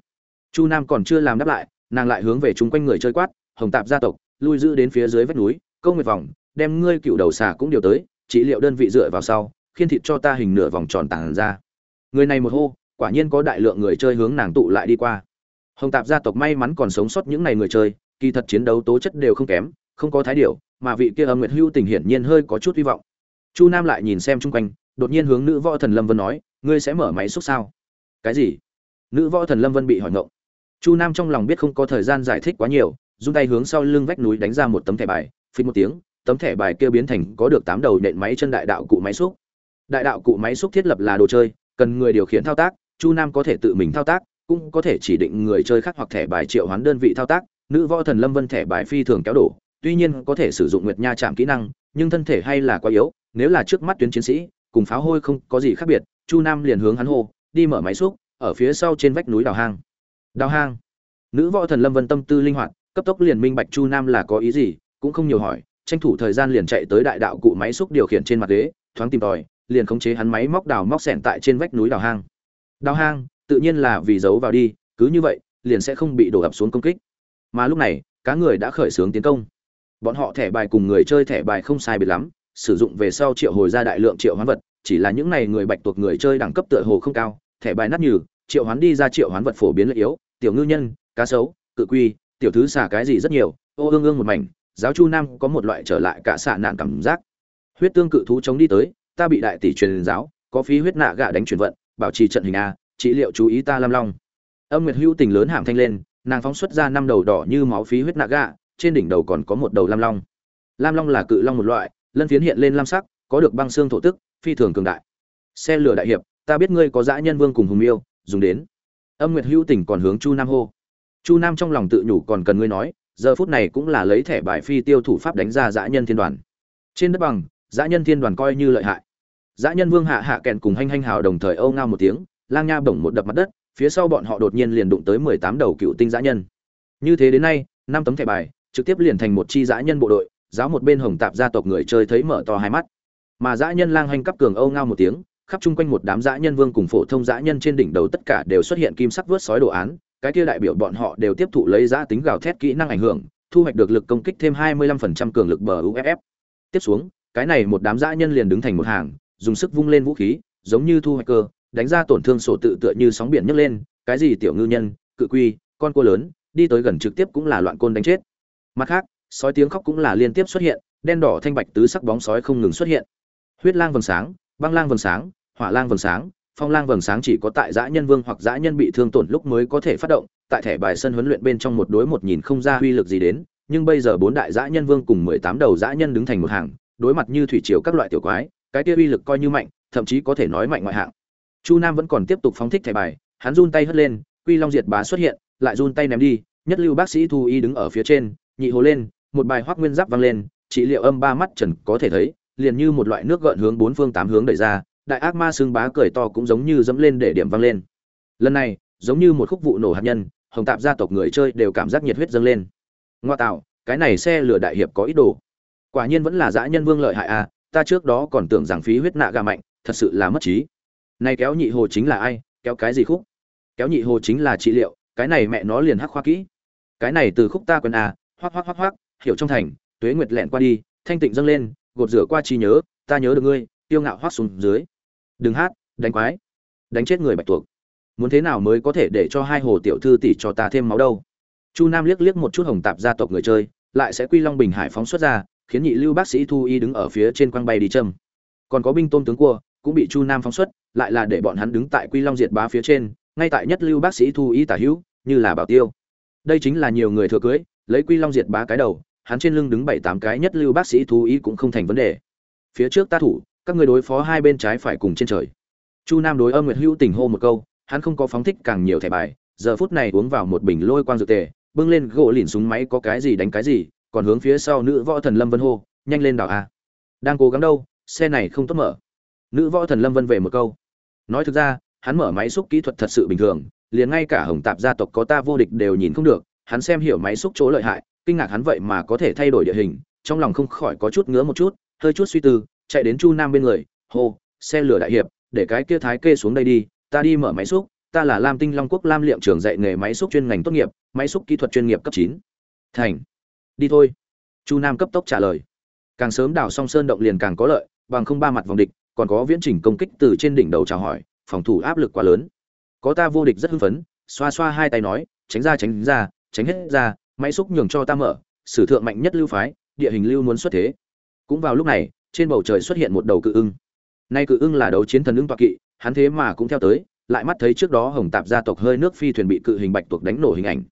Chu nam còn chưa làm đáp lại, nàng lại hướng về chung quanh người chơi quát, hồng tạp gia tộc, lui giữ đến phía dưới vách núi, câu nguyệt vòng đem ngươi cựu đầu xà cũng điều tới, trị liệu đơn vị dựa vào sau, khiên thịt cho ta hình nửa vòng tròn tàng ra. Người này một hô, quả nhiên có đại lượng người chơi hướng nàng tụ lại đi qua. Hồng tạp gia tộc may mắn còn sống sót những ngày người chơi, kỳ thật chiến đấu tố chất đều không kém không có thái điệu mà vị kia âm nguyệt hưu tình hiển nhiên hơi có chút hy vọng. Chu nam lại nhìn xem chung quanh, đột nhiên hướng nữ võ thần lâm vân nói, ngươi sẽ mở máy xúc sao? Cái gì? Nữ võ thần lâm vân bị hỏi ngộng. Chu nam trong lòng biết không có thời gian giải thích quá nhiều dùng tay hướng sau lưng vách núi đánh ra một tấm thẻ bài, phình một tiếng, tấm thẻ bài kia biến thành có được tám đầu nện máy chân đại đạo cụ máy xúc. Đại đạo cụ máy xúc thiết lập là đồ chơi, cần người điều khiển thao tác, chu nam có thể tự mình thao tác, cũng có thể chỉ định người chơi khác hoặc thẻ bài triệu hoán đơn vị thao tác. Nữ võ thần lâm vân thẻ bài phi thường kéo đổ tuy nhiên có thể sử dụng nguyệt nha chạm kỹ năng, nhưng thân thể hay là quá yếu, nếu là trước mắt tuyến chiến sĩ, cùng pháo hôi không có gì khác biệt, chu nam liền hướng hắn hô, đi mở máy xúc, ở phía sau trên vách núi đào hang. Đào hang. Nữ võ thần lâm vân tâm tư linh hoạt, cấp tốc liền minh bạch chu nam là có ý gì, cũng không nhiều hỏi, tranh thủ thời gian liền chạy tới đại đạo cụ máy xúc điều khiển trên mặt ghế, thoáng tìm tòi, liền khống chế hắn máy móc đào móc sẹn tại trên vách núi đào hang. Đào hang, tự nhiên là vì giấu vào đi, cứ như vậy, liền sẽ không bị đổ ập xuống công kích. Mà lúc này, cá người đã khởi xướng tiến công bọn họ thẻ bài cùng người chơi thẻ bài không sai biệt lắm, sử dụng về sau triệu hồi ra đại lượng triệu hoán vật, chỉ là những này người bạch tuộc người chơi đẳng cấp tựa hồ không cao, thẻ bài nát nhừ, triệu hoán đi ra triệu hoán vật phổ biến lợi yếu, tiểu ngư nhân, cá sấu, cự quy, tiểu thứ xả cái gì rất nhiều, ô ương ương một mảnh, giáo chu nam có một loại trở lại cả xạ nạn cảm giác. Huyết tương cự thú chống đi tới, ta bị đại tỷ truyền giáo, có phí huyết nạ gạ đánh chuyển vận, bảo trì trận hình a, trị liệu chú ý ta lam long. Âm nguyệt hữu tình lớn hàm thanh lên, nàng phóng xuất ra năm đầu đỏ như máu phí huyết nạ gạ trên đỉnh đầu còn có một đầu lam long. Lam long là cự long một loại, lân phiến hiện lên lam sắc, có được băng xương thổ tức, phi thường cường đại. Xe lửa đại hiệp, ta biết ngươi có dã nhân vương cùng hùng yêu dùng đến. Âm nguyệt hữu tình còn hướng chu nam hô. Chu nam trong lòng tự nhủ còn cần ngươi nói, giờ phút này cũng là lấy thẻ bài phi tiêu thủ pháp đánh ra dã nhân thiên đoàn. Trên đất bằng, dã nhân thiên đoàn coi như lợi hại. Dã nhân vương hạ hạ kèn cùng hanh hanh hào đồng thời âu ngao một tiếng, lang nha bổng một đập mặt đất, phía sau bọn họ đột nhiên liền đụng tới mười tám đầu cựu tinh dã nhân. Như thế đến nay, năm tấm thẻ bài trực tiếp liền thành một chi dã nhân bộ đội, giáo một bên hồng tạp gia tộc người chơi thấy mở to hai mắt. Mà dã nhân lang hành cấp cường âu ngao một tiếng, khắp chung quanh một đám dã nhân vương cùng phổ thông dã nhân trên đỉnh đầu tất cả đều xuất hiện kim sắc vớt sói đồ án, cái kia đại biểu bọn họ đều tiếp thụ lấy giá tính gào thét kỹ năng ảnh hưởng, thu hoạch được lực công kích thêm 25% cường lực bờ uff tiếp xuống, cái này một đám dã nhân liền đứng thành một hàng, dùng sức vung lên vũ khí, giống như thu hoạch cơ, đánh ra tổn thương sổ tự tựa như sóng biển nhấc lên, cái gì tiểu ngư nhân, cự quy, con cua lớn, đi tới gần trực tiếp cũng là loạn côn đánh chết mặt khác, sói tiếng khóc cũng là liên tiếp xuất hiện, đen đỏ thanh bạch tứ sắc bóng sói không ngừng xuất hiện. Huyết lang vầng sáng, băng lang vầng sáng, hỏa lang vầng sáng, phong lang vầng sáng chỉ có tại dã nhân vương hoặc dã nhân bị thương tổn lúc mới có thể phát động, tại thẻ bài sân huấn luyện bên trong một đối một nhìn không ra uy lực gì đến, nhưng bây giờ bốn đại dã nhân vương cùng mười tám đầu dã nhân đứng thành một hàng, đối mặt như thủy triều các loại tiểu quái, cái kia uy lực coi như mạnh, thậm chí có thể nói mạnh ngoại hạng. Chu nam vẫn còn tiếp tục phóng thích thẻ bài, hắn run tay hất lên, quy long diệt bá xuất hiện, lại run tay ném đi, nhất lưu bác sĩ thu y đứng ở phía trên nhị hồ lên, một bài hoác nguyên giáp vang lên, trị liệu âm ba mắt trần có thể thấy, liền như một loại nước gợn hướng bốn phương tám hướng đẩy ra, đại ác ma xương bá cười to cũng giống như dẫm lên để điểm vang lên. Lần này, giống như một khúc vụ nổ hạt nhân, hồng tạp gia tộc người chơi đều cảm giác nhiệt huyết dâng lên. Ngoa tạo, cái này xe lửa đại hiệp có ý đồ. Quả nhiên vẫn là dã nhân vương lợi hại à ta trước đó còn tưởng rằng phí huyết nạ gà mạnh, thật sự là mất trí. Này kéo nhị hồ chính là ai, kéo cái gì khúc? Kéo nhị hồ chính là trị liệu, cái này mẹ nó liền hắc khoa kỹ. Cái này từ khúc ta quen à hoắc hoắc hoắc hoắc, hiểu trong thành, tuế nguyệt lẹn qua đi, thanh tịnh dâng lên, gột rửa qua trí nhớ, ta nhớ được ngươi, tiêu ngạo hoắc xuống dưới. Đừng hát, đánh quái, đánh chết người bạch tuộc. Muốn thế nào mới có thể để cho hai hồ tiểu thư tỷ cho ta thêm máu đâu? Chu nam liếc liếc một chút hồng tạp gia tộc người chơi, lại sẽ quy long bình hải phóng xuất ra, khiến nhị lưu bác sĩ thu y đứng ở phía trên quang bay đi châm. Còn có binh tôn tướng cua, cũng bị chu nam phóng xuất, lại là để bọn hắn đứng tại quy long diệt bá phía trên, ngay tại nhất lưu bác sĩ thu y tả hữu, như là bảo tiêu. Đây chính là nhiều người thừa cưới lấy quy long diệt bá cái đầu, hắn trên lưng đứng bảy tám cái nhất lưu bác sĩ thú y cũng không thành vấn đề. Phía trước ta thủ, các người đối phó hai bên trái phải cùng trên trời. Chu nam đối âm nguyệt hữu tình hô một câu, hắn không có phóng thích càng nhiều thẻ bài, giờ phút này uống vào một bình lôi quang dược tề, bưng lên gỗ lìn súng máy có cái gì đánh cái gì, còn hướng phía sau nữ võ thần lâm vân hô, nhanh lên đảo a. Đang cố gắng đâu, xe này không tốt mở. Nữ võ thần lâm vân về một câu. Nói thực ra, hắn mở máy xúc kỹ thuật thật sự bình thường, liền ngay cả hồng tạp gia tộc có ta vô địch đều nhìn không được hắn xem hiểu máy xúc chỗ lợi hại, kinh ngạc hắn vậy mà có thể thay đổi địa hình, trong lòng không khỏi có chút ngứa một chút, hơi chút suy tư, chạy đến chu nam bên người, hô, xe lửa đại hiệp, để cái kia thái kê xuống đây đi, ta đi mở máy xúc, ta là lam tinh long quốc lam liệm trường dạy nghề máy xúc chuyên ngành tốt nghiệp, máy xúc kỹ thuật chuyên nghiệp cấp chín. Thành, đi thôi. Chu nam cấp tốc trả lời. Càng sớm đào song sơn động liền càng có lợi, bằng không ba mặt vòng địch, còn có viễn trình công kích từ trên đỉnh đầu chào hỏi, phòng thủ áp lực quá lớn. Có ta vô địch rất hưng phấn, xoa xoa hai tay nói, tránh ra tránh ra tránh hết ra, máy xúc nhường cho ta mở, sử thượng mạnh nhất lưu phái, địa hình lưu muốn xuất thế. Cũng vào lúc này, trên bầu trời xuất hiện một đầu cự ưng. Nay cự ưng là đấu chiến thần ưng toạc kỵ, hắn thế mà cũng theo tới, lại mắt thấy trước đó hồng tạp gia tộc hơi nước phi thuyền bị cự hình bạch tuộc đánh nổ hình ảnh.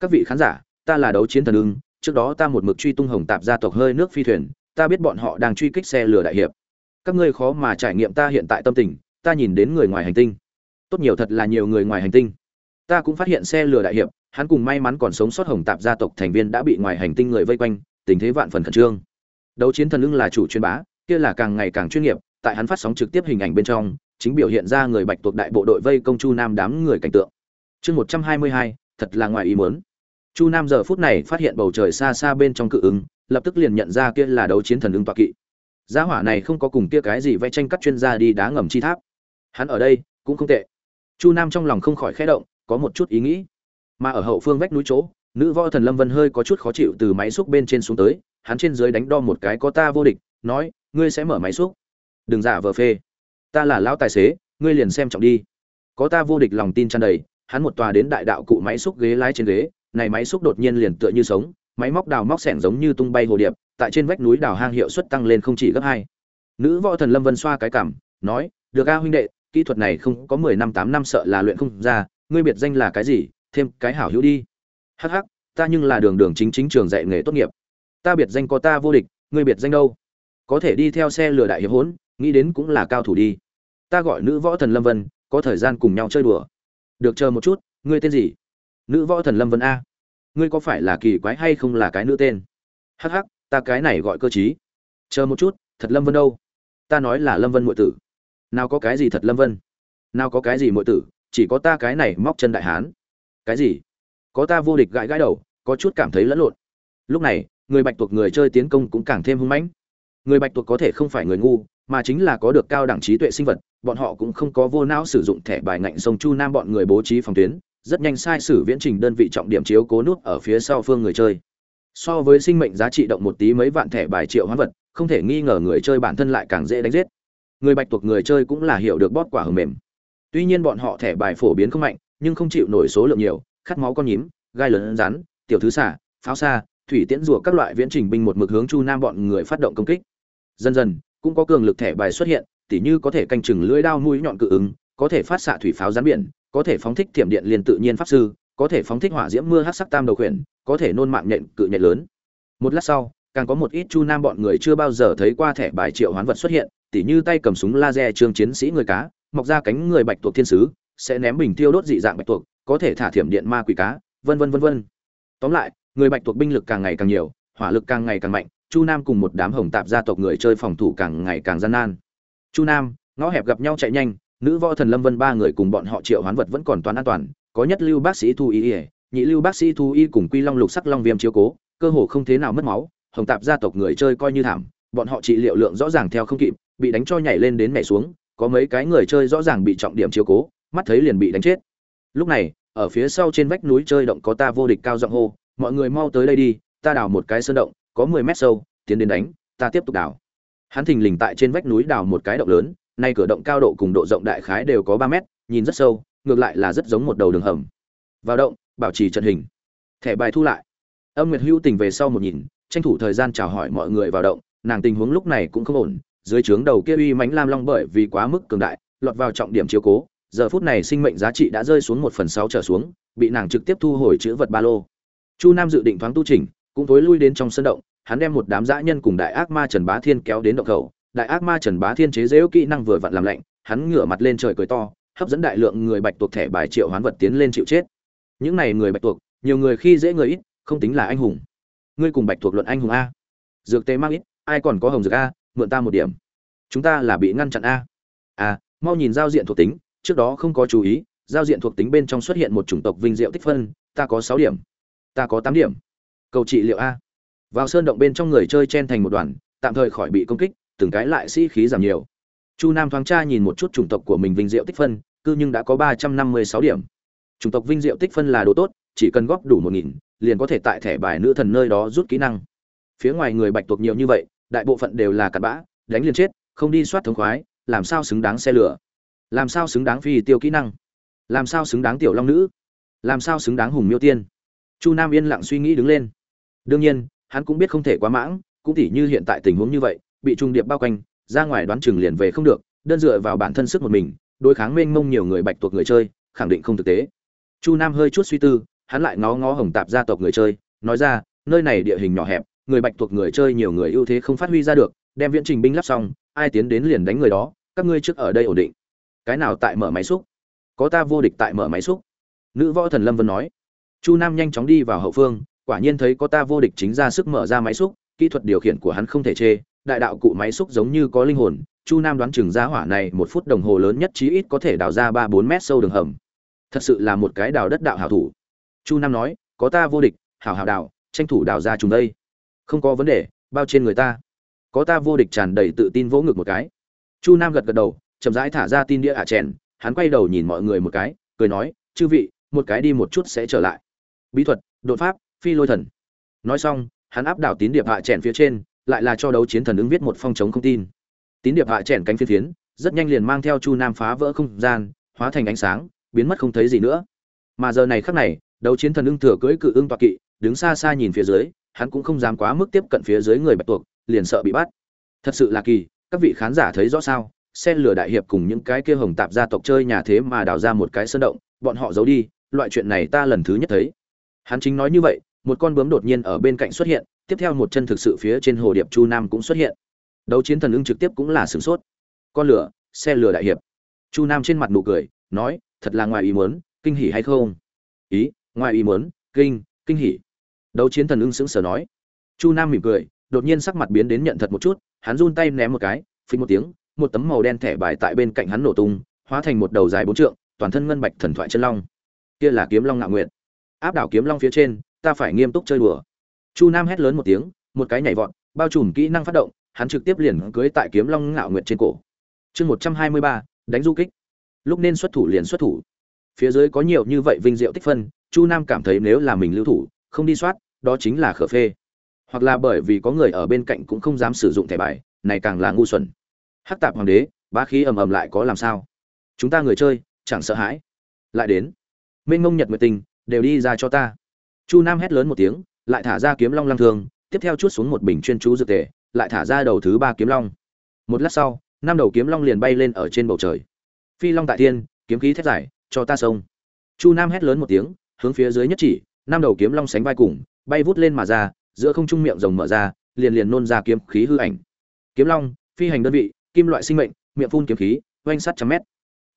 Các vị khán giả, ta là đấu chiến thần ưng, trước đó ta một mực truy tung hồng tạp gia tộc hơi nước phi thuyền, ta biết bọn họ đang truy kích xe lửa đại hiệp. Các ngươi khó mà trải nghiệm ta hiện tại tâm tình, ta nhìn đến người ngoài hành tinh. Tốt nhiều thật là nhiều người ngoài hành tinh. Ta cũng phát hiện xe lửa đại hiệp hắn cùng may mắn còn sống sót hồng tạp gia tộc thành viên đã bị ngoài hành tinh người vây quanh, tình thế vạn phần khẩn trương. Đấu chiến thần ưng là chủ chuyên bá, kia là càng ngày càng chuyên nghiệp, tại hắn phát sóng trực tiếp hình ảnh bên trong, chính biểu hiện ra người bạch tuộc đại bộ đội vây công chu nam đám người cảnh tượng. Chương một trăm hai mươi hai, thật là ngoài ý muốn. Chu nam giờ phút này phát hiện bầu trời xa xa bên trong cự ứng, lập tức liền nhận ra kia là đấu chiến thần ưng toạc kỵ. Gia hỏa này không có cùng kia cái gì vẽ tranh cắt chuyên gia đi đá ngầm chi tháp. Hắn ở đây cũng không tệ. Chu nam trong lòng không khỏi khẽ động, có một chút ý nghĩ mà ở hậu phương vách núi chỗ, nữ võ thần lâm vân hơi có chút khó chịu từ máy xúc bên trên xuống tới, hắn trên dưới đánh đo một cái có ta vô địch, nói, ngươi sẽ mở máy xúc. Đừng giả vờ phê. Ta là lão tài xế, ngươi liền xem trọng đi. Có ta vô địch lòng tin tràn đầy, hắn một tòa đến đại đạo cụ máy xúc ghế lái trên ghế, này máy xúc đột nhiên liền tựa như sống, máy móc đào móc sẻng giống như tung bay hồ điệp, tại trên vách núi đào hang hiệu suất tăng lên không chỉ gấp hai. Nữ võ thần lâm vân xoa cái cảm, nói, được a huynh đệ, kỹ thuật này không có mười năm tám năm sợ là luyện không ra, ngươi biệt danh là cái gì thêm cái hảo hữu đi. Hh ta nhưng là đường đường chính chính trường dạy nghề tốt nghiệp. Ta biệt danh có ta vô địch, ngươi biệt danh đâu? Có thể đi theo xe lừa đại hiệp hỗn nghĩ đến cũng là cao thủ đi. Ta gọi nữ võ thần lâm vân, có thời gian cùng nhau chơi đùa. Được chờ một chút, ngươi tên gì? Nữ võ thần lâm vân a. Ngươi có phải là kỳ quái hay không là cái nữ tên? Hh ta cái này gọi cơ t chờ một chút, thật lâm vân đâu? Ta nói là lâm vân m tử. Nào có cái gì thật lâm vân? Nào có cái gì m tử, chỉ có ta cái này móc chân đại hán cái gì? Có ta vô địch gãi gãi đầu, có chút cảm thấy lẫn lộn. Lúc này, người bạch tuộc người chơi tiến công cũng càng thêm hưng mãnh. Người bạch tuộc có thể không phải người ngu, mà chính là có được cao đẳng trí tuệ sinh vật, bọn họ cũng không có vô não sử dụng thẻ bài ngạnh sông chu nam bọn người bố trí phòng tuyến, rất nhanh sai sử viễn trình đơn vị trọng điểm chiếu cố nút ở phía sau phương người chơi. So với sinh mệnh giá trị động một tí mấy vạn thẻ bài triệu hoán vật, không thể nghi ngờ người chơi bản thân lại càng dễ đánh giết. Người bạch tuộc người chơi cũng là hiểu được bóp quả hầm mềm. Tuy nhiên bọn họ thẻ bài phổ biến không mạnh nhưng không chịu nổi số lượng nhiều, khát máu con nhím, gai lớn rắn, tiểu thứ xả pháo xa thủy tiễn rùa các loại viễn trình binh một mực hướng chu nam bọn người phát động công kích. Dần dần, cũng có cường lực thẻ bài xuất hiện, tỉ như có thể canh chừng lưỡi đao mũi nhọn cự ứng, có thể phát xạ thủy pháo rắn biển, có thể phóng thích thiểm điện liền tự nhiên pháp sư, có thể phóng thích hỏa diễm mưa hắc sắc tam đầu khuyển, có thể nôn mạng nhện, cự nhện lớn. Một lát sau, càng có một ít chu nam bọn người chưa bao giờ thấy qua thẻ bài triệu hoán vật xuất hiện, tỉ như tay cầm súng laser trương chiến sĩ người cá, mọc ra cánh người bạch tuộc thiên sứ sẽ ném bình tiêu đốt dị dạng bạch tuộc, có thể thả thiểm điện ma quỷ cá, vân vân vân vân. Tóm lại, người bạch tuộc binh lực càng ngày càng nhiều, hỏa lực càng ngày càng mạnh, chu nam cùng một đám hồng tạp gia tộc người chơi phòng thủ càng ngày càng gian nan. Chu nam, ngõ hẹp gặp nhau chạy nhanh, nữ võ thần lâm vân ba người cùng bọn họ triệu hoán vật vẫn còn toàn an toàn, có nhất lưu bác sĩ thu y nhị lưu bác sĩ thu y cùng quy long lục sắc long viêm chiếu cố, cơ hồ không thế nào mất máu, hồng tạp gia tộc người chơi coi như thảm, bọn họ trị liệu lượng rõ ràng theo không kịp, bị đánh cho nhảy lên đến mẹ xuống, có mấy cái người chơi rõ ràng bị trọng điểm chiếu cố mắt thấy liền bị đánh chết. Lúc này, ở phía sau trên vách núi chơi động có ta vô địch cao giọng hô, mọi người mau tới đây đi, ta đào một cái sơn động, có mười mét sâu, tiến đến đánh, ta tiếp tục đào. Hắn thình lình tại trên vách núi đào một cái động lớn, nay cửa động cao độ cùng độ rộng đại khái đều có ba mét, nhìn rất sâu, ngược lại là rất giống một đầu đường hầm. Vào động, bảo trì trận hình. Thẻ bài thu lại. Âm nguyệt hữu tình về sau một nhìn, tranh thủ thời gian chào hỏi mọi người vào động, nàng tình huống lúc này cũng không ổn, dưới trướng đầu kia uy mãnh lam long bởi vì quá mức cường đại, lọt vào trọng điểm chiếu cố giờ phút này sinh mệnh giá trị đã rơi xuống một phần sáu trở xuống, bị nàng trực tiếp thu hồi chữ vật ba lô. Chu nam dự định thoáng tu trình cũng tối lui đến trong sân động, hắn đem một đám dã nhân cùng đại ác ma trần bá thiên kéo đến động khẩu. Đại ác ma trần bá thiên chế dễu kỹ năng vừa vặn làm lạnh, hắn ngửa mặt lên trời cười to, hấp dẫn đại lượng người bạch tuộc thẻ bài triệu hoán vật tiến lên chịu chết. Những này người bạch tuộc, nhiều người khi dễ người ít, không tính là anh hùng. Ngươi cùng bạch tuộc luận anh hùng a. Dược tế mang ít, ai còn có hồng dược a, mượn ta một điểm. Chúng ta là bị ngăn chặn a. A mau nhìn giao diện thuộc tính trước đó không có chú ý, giao diện thuộc tính bên trong xuất hiện một chủng tộc vinh diệu tích phân, ta có sáu điểm, ta có tám điểm. Cầu trị liệu a. Vào sơn động bên trong người chơi chen thành một đoàn, tạm thời khỏi bị công kích, từng cái lại sĩ khí giảm nhiều. Chu nam thoáng tra nhìn một chút chủng tộc của mình vinh diệu tích phân, cư nhưng đã có ba trăm năm mươi sáu điểm. Chủng tộc vinh diệu tích phân là đồ tốt, chỉ cần góp đủ một nghìn, liền có thể tại thẻ bài nữ thần nơi đó rút kỹ năng. Phía ngoài người bạch tuộc nhiều như vậy, đại bộ phận đều là cặn bã, đánh liền chết, không đi soát thống khoái, làm sao xứng đáng xe lửa? Làm sao xứng đáng phi tiêu kỹ năng? Làm sao xứng đáng tiểu long nữ? Làm sao xứng đáng hùng miêu tiên? Chu nam yên lặng suy nghĩ đứng lên. Đương nhiên, hắn cũng biết không thể quá mãng, cũng tỉ như hiện tại tình huống như vậy, bị trung điệp bao quanh, ra ngoài đoán chừng liền về không được, đơn dựa vào bản thân sức một mình, đối kháng mênh mông nhiều người bạch tuộc người chơi, khẳng định không thực tế. Chu nam hơi chút suy tư, hắn lại ngó ngó hồng tạp gia tộc người chơi, nói ra, nơi này địa hình nhỏ hẹp, người bạch tuộc người chơi nhiều người ưu thế không phát huy ra được, đem viễn trình binh lắp xong, ai tiến đến liền đánh người đó, các ngươi trước ở đây ổn định cái nào tại mở máy xúc? Có ta vô địch tại mở máy xúc? Nữ võ thần lâm vân nói. Chu nam nhanh chóng đi vào hậu phương, quả nhiên thấy có ta vô địch chính ra sức mở ra máy xúc, kỹ thuật điều khiển của hắn không thể chê, đại đạo cụ máy xúc giống như có linh hồn, chu nam đoán chừng ra hỏa này một phút đồng hồ lớn nhất chí ít có thể đào ra ba bốn mét sâu đường hầm. Thật sự là một cái đào đất đạo hảo thủ. Chu nam nói, có ta vô địch, hảo hảo đào, tranh thủ đào ra chúng đây. Không có vấn đề, bao trên người ta. Có ta vô địch tràn đầy tự tin vỗ ngực một cái. Chu nam gật gật đầu chậm rãi thả ra tin đĩa ả chèn, hắn quay đầu nhìn mọi người một cái, cười nói, chư vị, một cái đi một chút sẽ trở lại. Bí thuật, đột pháp, phi lôi thần. Nói xong, hắn áp đảo tín điệp hạ chèn phía trên, lại là cho đấu chiến thần ứng viết một phong chống không tin. Tín điệp hạ chèn cánh phiến phiến, rất nhanh liền mang theo chu nam phá vỡ không gian, hóa thành ánh sáng, biến mất không thấy gì nữa. Mà giờ này khắc này, đấu chiến thần ưng thừa cưỡi cự ưng toạc kỵ, đứng xa xa nhìn phía dưới, hắn cũng không dám quá mức tiếp cận phía dưới người bạch tuộc, liền sợ bị bắt. Thật sự là kỳ, các vị khán giả thấy rõ sao? Xe lửa đại hiệp cùng những cái kia hồng tạp gia tộc chơi nhà thế mà đào ra một cái sơn động, bọn họ giấu đi, loại chuyện này ta lần thứ nhất thấy. Hắn chính nói như vậy, một con bướm đột nhiên ở bên cạnh xuất hiện, tiếp theo một chân thực sự phía trên hồ điệp chu nam cũng xuất hiện. Đấu chiến thần ưng trực tiếp cũng là sửng sốt. Con lửa, xe lửa đại hiệp. Chu nam trên mặt nụ cười, nói, thật là ngoài ý muốn, kinh hỉ hay không? Ý, ngoài ý muốn, kinh kinh hỉ. Đấu chiến thần ưng sững sờ nói. Chu nam mỉm cười, đột nhiên sắc mặt biến đến nhận thật một chút, hắn run tay ném một cái, phình một tiếng một tấm màu đen thẻ bài tại bên cạnh hắn nổ tung, hóa thành một đầu dài bốn trượng, toàn thân ngân bạch thần thoại chân long. Kia là kiếm long ngạo nguyện áp đảo kiếm long phía trên, ta phải nghiêm túc chơi đùa. Chu nam hét lớn một tiếng, một cái nhảy vọt, bao trùm kỹ năng phát động, hắn trực tiếp liền cưới tại kiếm long ngạo nguyện trên cổ. Chương một trăm hai mươi ba, đánh du kích. Lúc nên xuất thủ liền xuất thủ. Phía dưới có nhiều như vậy vinh diệu tích phân, chu nam cảm thấy nếu là mình lưu thủ, không đi soát, đó chính là khở phê. Hoặc là bởi vì có người ở bên cạnh cũng không dám sử dụng thẻ bài, này càng là ngu xuẩn hắc tạp hoàng đế ba khí ầm ầm lại có làm sao? Chúng ta người chơi, chẳng sợ hãi. Lại đến. Minh ngông nhật nguyệt tình, đều đi ra cho ta. Chu nam hét lớn một tiếng, lại thả ra kiếm long lăng thường, tiếp theo chút xuống một bình chuyên chú dược tề, lại thả ra đầu thứ ba kiếm long. Một lát sau, năm đầu kiếm long liền bay lên ở trên bầu trời. Phi long tại thiên, kiếm khí thét giải cho ta sông. Chu nam hét lớn một tiếng, hướng phía dưới nhất chỉ, năm đầu kiếm long sánh vai cùng, bay vút lên mà ra, giữa không trung miệng rồng mở ra, liền liền nôn ra kiếm khí hư ảnh. Kiếm long, phi hành đơn vị kim loại sinh mệnh, miệng phun kiếm khí, oanh sắt trăm mét.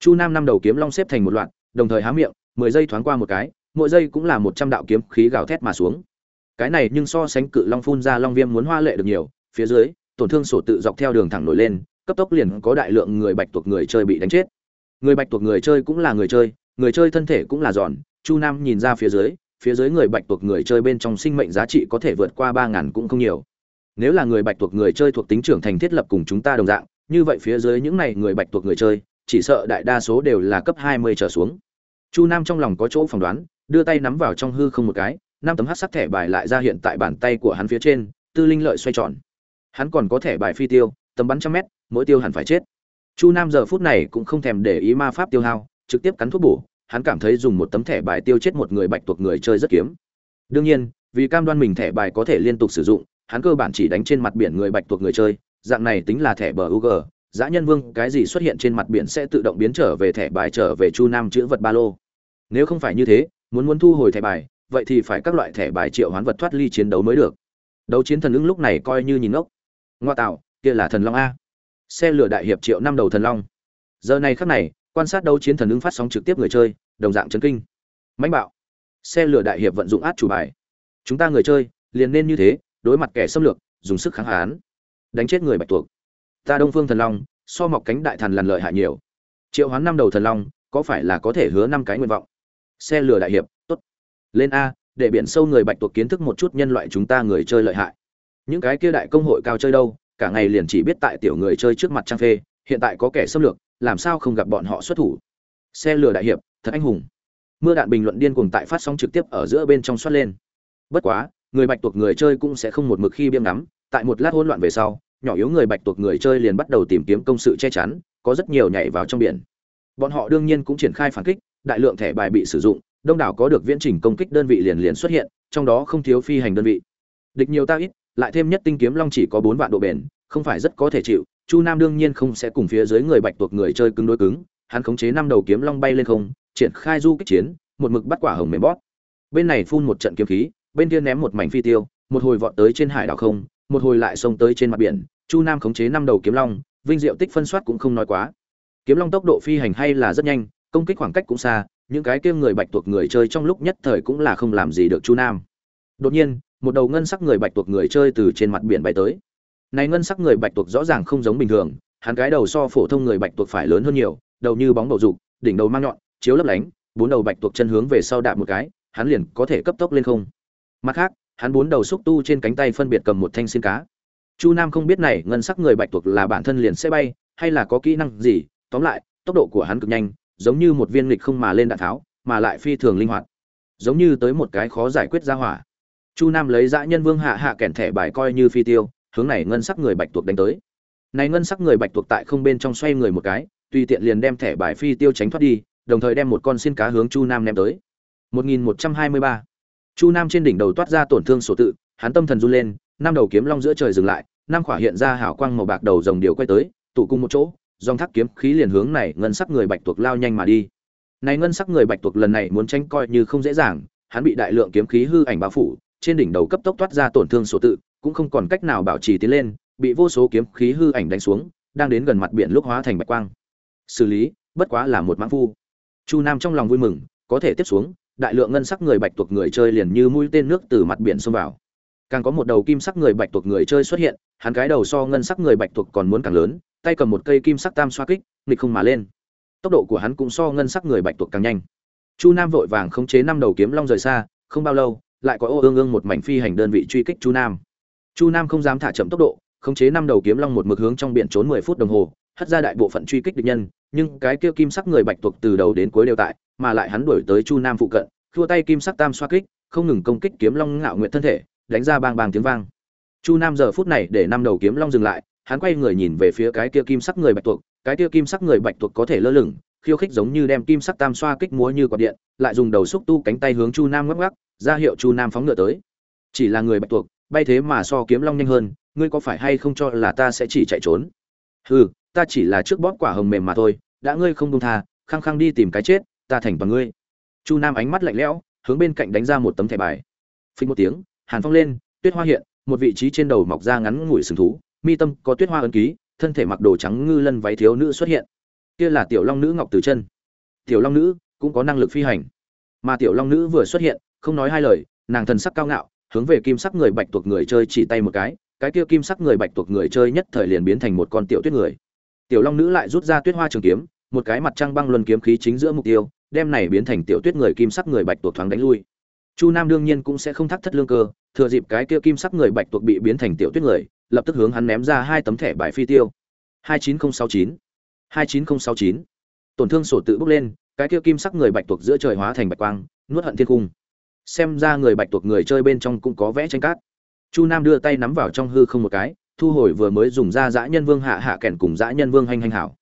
Chu nam năm đầu kiếm long xếp thành một loạt, đồng thời há miệng, mười giây thoáng qua một cái, mỗi giây cũng là một trăm đạo kiếm khí gào thét mà xuống. Cái này nhưng so sánh cự long phun ra long viêm muốn hoa lệ được nhiều, phía dưới, tổn thương sổ tự dọc theo đường thẳng nổi lên, cấp tốc liền có đại lượng người bạch tuộc người chơi bị đánh chết. Người bạch tuộc người chơi cũng là người chơi người chơi thân thể cũng là giòn, chu nam nhìn ra phía dưới phía dưới người bạch tuộc người chơi bên trong sinh mệnh giá trị có thể vượt qua ba ngàn cũng không nhiều. Nếu là người bạch tuộc người chơi thuộc tính trưởng thành thiết lập cùng chúng ta đồng dạng như vậy phía dưới những này người bạch tuộc người chơi, chỉ sợ đại đa số đều là cấp hai mươi trở xuống. Chu nam trong lòng có chỗ phỏng đoán, đưa tay nắm vào trong hư không một cái, năm tấm hắc sắc thẻ bài lại ra hiện tại bàn tay của hắn phía trên, tư linh lợi xoay tròn. Hắn còn có thẻ bài phi tiêu tầm bắn trăm mét, mỗi tiêu hẳn phải chết. Chu nam giờ phút này cũng không thèm để ý ma pháp tiêu hao, trực tiếp cắn thuốc bổ, hắn cảm thấy dùng một tấm thẻ bài tiêu chết một người bạch tuộc người chơi rất kiếm. Đương nhiên, vì cam đoan mình thẻ bài có thể liên tục sử dụng, hắn cơ bản chỉ đánh trên mặt biển người bạch tuộc người chơi dạng này tính là thẻ bờ UG, Dã nhân vương cái gì xuất hiện trên mặt biển sẽ tự động biến trở về thẻ bài trở về Chu Nam chữ vật ba lô. Nếu không phải như thế, muốn muốn thu hồi thẻ bài, vậy thì phải các loại thẻ bài triệu hoán vật thoát ly chiến đấu mới được. Đấu chiến thần ứng lúc này coi như nhìn ngốc. Ngoa tạo, kia là thần long a. Xe lửa đại hiệp triệu năm đầu thần long. Giờ này khắc này, quan sát đấu chiến thần ứng phát sóng trực tiếp người chơi, đồng dạng chấn kinh. Mãnh bạo. Xe lửa đại hiệp vận dụng át chủ bài. Chúng ta người chơi, liền nên như thế, đối mặt kẻ xâm lược, dùng sức kháng hán đánh chết người bạch tuộc. Ta đông phương thần long, so mọc cánh đại thần lần lợi hại nhiều. Triệu hoán năm đầu thần long, có phải là có thể hứa năm cái nguyện vọng? Xe lửa đại hiệp, tốt. Lên a, để biển sâu người bạch tuộc kiến thức một chút nhân loại chúng ta người chơi lợi hại. Những cái kia đại công hội cao chơi đâu, cả ngày liền chỉ biết tại tiểu người chơi trước mặt trang phê, hiện tại có kẻ xâm lược, làm sao không gặp bọn họ xuất thủ? Xe lửa đại hiệp, thật anh hùng. Mưa đạn bình luận điên cuồng tại phát sóng trực tiếp ở giữa bên trong xoát lên. Bất quá, người bạch tuộc người chơi cũng sẽ không một mực khi biêm ngắm, tại một lát hỗn loạn về sau nhỏ yếu người bạch tuộc người chơi liền bắt đầu tìm kiếm công sự che chắn, có rất nhiều nhảy vào trong biển. Bọn họ đương nhiên cũng triển khai phản kích, đại lượng thẻ bài bị sử dụng, đông đảo có được viễn trình công kích đơn vị liền liền xuất hiện, trong đó không thiếu phi hành đơn vị. Địch nhiều ta ít, lại thêm nhất tinh kiếm long chỉ có bốn vạn độ bền, không phải rất có thể chịu, chu nam đương nhiên không sẽ cùng phía dưới người bạch tuộc người chơi cứng đối cứng, hắn khống chế năm đầu kiếm long bay lên không, triển khai du kích chiến, một mực bắt quả hồng mềm bót bên này phun một trận kiếm khí, bên kia ném một mảnh phi tiêu, một hồi vọt tới trên hải đảo không, một hồi lại xông tới trên mặt biển chu nam khống chế năm đầu kiếm long, vinh diệu tích phân soát cũng không nói quá. Kiếm long tốc độ phi hành hay là rất nhanh, công kích khoảng cách cũng xa, những cái kia người bạch tuộc người chơi trong lúc nhất thời cũng là không làm gì được chu nam. Đột nhiên, một đầu ngân sắc người bạch tuộc người chơi từ trên mặt biển bay tới. Này ngân sắc người bạch tuộc rõ ràng không giống bình thường, hắn cái đầu so phổ thông người bạch tuộc phải lớn hơn nhiều, đầu như bóng bầu dục, đỉnh đầu mang nhọn, chiếu lấp lánh, bốn đầu bạch tuộc chân hướng về sau đạp một cái, hắn liền có thể cấp tốc lên không. Mặt khác, hắn bốn đầu xúc tu trên cánh tay phân biệt cầm một thanh xin cá chu nam không biết này ngân sắc người bạch tuộc là bản thân liền sẽ bay, hay là có kỹ năng gì, tóm lại, tốc độ của hắn cực nhanh, giống như một viên lịch không mà lên đạn tháo, mà lại phi thường linh hoạt. Giống như tới một cái khó giải quyết ra hỏa. Chu nam lấy dã nhân vương hạ hạ kèn thẻ bài coi như phi tiêu, hướng này ngân sắc người bạch tuộc đánh tới. Này ngân sắc người bạch tuộc tại không bên trong xoay người một cái, tùy tiện liền đem thẻ bài phi tiêu tránh thoát đi, đồng thời đem một con xin cá hướng chu nam ném tới. 1123. chu nam trên đỉnh đầu toát ra tổn thương sổ tự, hắn tâm thần run lên năm đầu kiếm long giữa trời dừng lại, năm khỏa hiện ra hào quang màu bạc đầu rồng điều quay tới, tụ cùng một chỗ, dòng thác kiếm khí liền hướng này ngân sắc người bạch tuộc lao nhanh mà đi. Này ngân sắc người bạch tuộc lần này muốn tranh coi như không dễ dàng, hắn bị đại lượng kiếm khí hư ảnh bao phủ, trên đỉnh đầu cấp tốc toát ra tổn thương số tự, cũng không còn cách nào bảo trì tiến lên, bị vô số kiếm khí hư ảnh đánh xuống, đang đến gần mặt biển lúc hóa thành bạch quang. Xử lý, bất quá là một mãng phu. Chu nam trong lòng vui mừng, có thể tiếp xuống, đại lượng ngân sắc người bạch tuộc người chơi liền như mũi tên nước từ mặt biển xông vào càng có một đầu kim sắc người bạch tuộc người chơi xuất hiện, hắn cái đầu so ngân sắc người bạch tuộc còn muốn càng lớn, tay cầm một cây kim sắc tam xoa kích, nghịch không mà lên. Tốc độ của hắn cũng so ngân sắc người bạch tuộc càng nhanh. Chu nam vội vàng khống chế năm đầu kiếm long rời xa, không bao lâu, lại có ô ương ương một mảnh phi hành đơn vị truy kích chu nam. Chu nam không dám thả chậm tốc độ, khống chế năm đầu kiếm long một mực hướng trong biển trốn mười phút đồng hồ, hất ra đại bộ phận truy kích địch nhân, nhưng cái kia kim sắc người bạch tuộc từ đầu đến cuối đều tại, mà lại hắn đuổi tới chu nam phụ cận, thua tay kim sắc tam xoa kích, không ngừng công kích kiếm long ngạo nguyện thân thể đánh ra bang bang tiếng vang. Chu nam giờ phút này để năm đầu kiếm long dừng lại, hắn quay người nhìn về phía cái kia kim sắc người bạch tuộc, cái kia kim sắc người bạch tuộc có thể lơ lửng, khiêu khích giống như đem kim sắc tam xoa kích múa như quạt điện, lại dùng đầu xúc tu cánh tay hướng chu nam ngắc ngắc ra hiệu chu nam phóng ngựa tới. Chỉ là người bạch tuộc, bay thế mà so kiếm long nhanh hơn, ngươi có phải hay không cho là ta sẽ chỉ chạy trốn? Hừ, ta chỉ là trước bóp quả hồng mềm mà thôi, đã ngươi không đông tha, khăng khăng đi tìm cái chết, ta thành bằng ngươi. Chu nam ánh mắt lạnh lẽo, hướng bên cạnh đánh ra một tấm thẻ bài. Phình một tiếng hàn phong lên, tuyết hoa hiện, một vị trí trên đầu mọc ra ngắn ngủi sừng thú, mi tâm có tuyết hoa ấn ký, thân thể mặc đồ trắng ngư lân váy thiếu nữ xuất hiện. Kia là tiểu long nữ ngọc từ chân tiểu long nữ cũng có năng lực phi hành. Mà tiểu long nữ vừa xuất hiện, không nói hai lời, nàng thần sắc cao ngạo, hướng về kim sắc người bạch tuộc người chơi chỉ tay một cái cái kia kim sắc người bạch tuộc người chơi nhất thời liền biến thành một con tiểu tuyết người. Tiểu long nữ lại rút ra tuyết hoa trường kiếm, một cái mặt trăng băng luân kiếm khí chính giữa mục tiêu, đem này biến thành tiểu tuyết người kim sắc người bạch tuộc thoáng đánh lui chu nam đương nhiên cũng sẽ không thắt thất lương cơ, thừa dịp cái kia kim sắc người bạch tuộc bị biến thành tiểu tuyết người, lập tức hướng hắn ném ra hai tấm thẻ bài phi tiêu. hai chín nghìn sáu chín, hai chín nghìn sáu chín. Tổn thương sổ tự bốc lên, cái kia kim sắc người bạch tuộc giữa trời hóa thành bạch quang, nuốt hận thiên cung. Xem ra người bạch tuộc người chơi bên trong cũng có vẽ tranh cát. Chu nam đưa tay nắm vào trong hư không một cái, thu hồi vừa mới dùng ra dã nhân vương hạ hạ kèn cùng dã nhân vương hành hành hảo.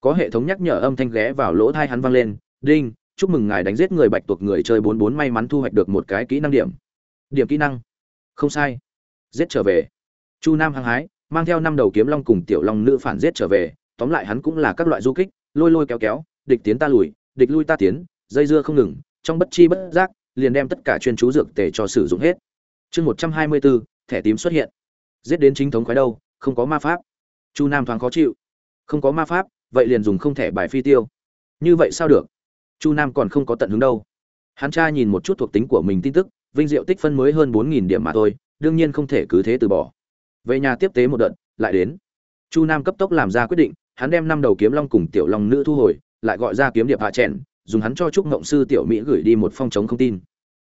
Có hệ thống nhắc nhở âm thanh ghé vào lỗ thai hắn vang lên, đinh chúc mừng ngài đánh giết người bạch tuộc người chơi bốn bốn may mắn thu hoạch được một cái kỹ năng điểm. Điểm kỹ năng? Không sai. Giết trở về. Chu nam hăng hái, mang theo năm đầu kiếm long cùng tiểu long nữ phản giết trở về, tóm lại hắn cũng là các loại du kích, lôi lôi kéo kéo, địch tiến ta lùi, địch lui ta tiến, dây dưa không ngừng, trong bất chi bất giác, liền đem tất cả chuyên chú dược tề cho sử dụng hết. Chương một trăm hai mươi bốn, thẻ tím xuất hiện. Giết đến chính thống khoái đâu, không có ma pháp. Chu nam thoáng khó chịu. Không có ma pháp, vậy liền dùng không thẻ bài phi tiêu. Như vậy sao được? Chu nam còn không có tận hứng đâu. Hắn tra nhìn một chút thuộc tính của mình tin tức, vinh diệu tích phân mới hơn bốn nghìn điểm mà thôi, đương nhiên không thể cứ thế từ bỏ. Về nhà tiếp tế một đợt, lại đến. Chu nam cấp tốc làm ra quyết định, hắn đem năm đầu kiếm long cùng tiểu long nữ thu hồi, lại gọi ra kiếm điệp hạ trẻn dùng hắn cho trúc ngộng sư tiểu mỹ gửi đi một phong chống không tin.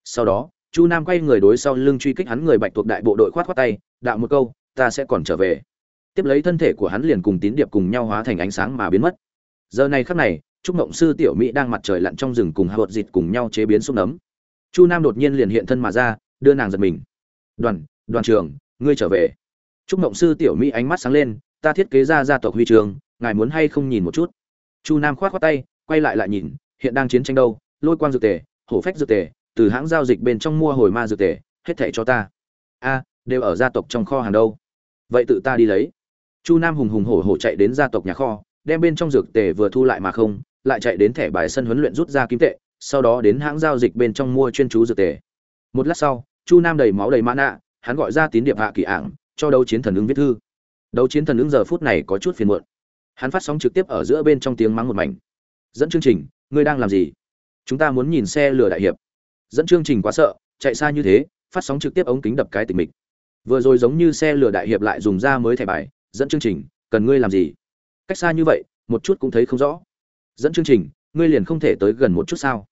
Sau đó, chu nam quay người đối sau lưng truy kích hắn người bạch thuộc đại bộ đội khoát khoát tay, đạo một câu, ta sẽ còn trở về. Tiếp lấy thân thể của hắn liền cùng tín điệp cùng nhau hóa thành ánh sáng mà biến mất. Giờ này khắc này trúc ngộng sư tiểu mỹ đang mặt trời lặn trong rừng cùng hạ bột dịt cùng nhau chế biến xúc nấm. Chu nam đột nhiên liền hiện thân mà ra, đưa nàng giật mình. Đoàn đoàn trường ngươi trở về. Trúc ngộng sư tiểu mỹ ánh mắt sáng lên, ta thiết kế ra gia tộc huy trường ngài muốn hay không nhìn một chút? Chu nam khoát khoát tay, quay lại lại nhìn, hiện đang chiến tranh đâu, lôi quang dược tề, hổ phách dược tề, từ hãng giao dịch bên trong mua hồi ma dược tề, hết thảy cho ta. A, đều ở gia tộc trong kho hàng đâu. Vậy tự ta đi lấy. Chu nam hùng hùng hổ hổ chạy đến gia tộc nhà kho, đem bên trong dược tề vừa thu lại mà không lại chạy đến thẻ bài sân huấn luyện rút ra kim tệ, sau đó đến hãng giao dịch bên trong mua chuyên chú dược tề. Một lát sau, chu nam đầy máu đầy mã nạ, hắn gọi ra tín điệp hạ kỳ ảng, cho đấu chiến thần ứng viết thư. Đấu chiến thần ứng giờ phút này có chút phiền muộn. Hắn phát sóng trực tiếp ở giữa bên trong tiếng mắng một mảnh. Dẫn chương trình, ngươi đang làm gì? Chúng ta muốn nhìn xe lửa đại hiệp. Dẫn chương trình quá sợ, chạy xa như thế, phát sóng trực tiếp ống kính đập cái tình mình vừa rồi giống như xe lửa đại hiệp lại dùng ra mới thẻ bài, dẫn chương trình, cần ngươi làm gì? Cách xa như vậy, một chút cũng thấy không rõ dẫn chương trình, ngươi liền không thể tới gần một chút sao?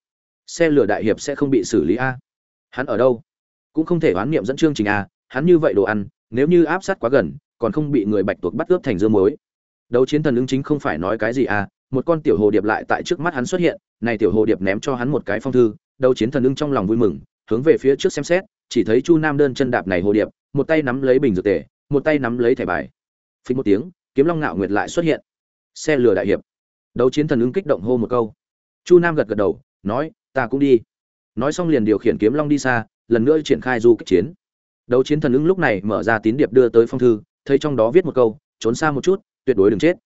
Xe lửa đại hiệp sẽ không bị xử lý a? Hắn ở đâu? Cũng không thể oán niệm dẫn chương trình a, hắn như vậy đồ ăn, nếu như áp sát quá gần, còn không bị người bạch tuộc bắt ướp thành dưa muối. Đấu chiến thần ứng chính không phải nói cái gì à một con tiểu hồ điệp lại tại trước mắt hắn xuất hiện, này tiểu hồ điệp ném cho hắn một cái phong thư, đấu chiến thần ứng trong lòng vui mừng, hướng về phía trước xem xét, chỉ thấy chu nam đơn chân đạp này hồ điệp, một tay nắm lấy bình dược tể một tay nắm lấy thẻ bài. Phí một tiếng, kiếm long ngạo nguyệt lại xuất hiện. Xe lửa đại hiệp đấu chiến thần ứng kích động hô một câu. Chu nam gật gật đầu, nói, ta cũng đi. Nói xong liền điều khiển kiếm long đi xa, lần nữa triển khai du kích chiến. Đấu chiến thần ứng lúc này mở ra tín điệp đưa tới phong thư, thấy trong đó viết một câu, trốn xa một chút, tuyệt đối đừng chết.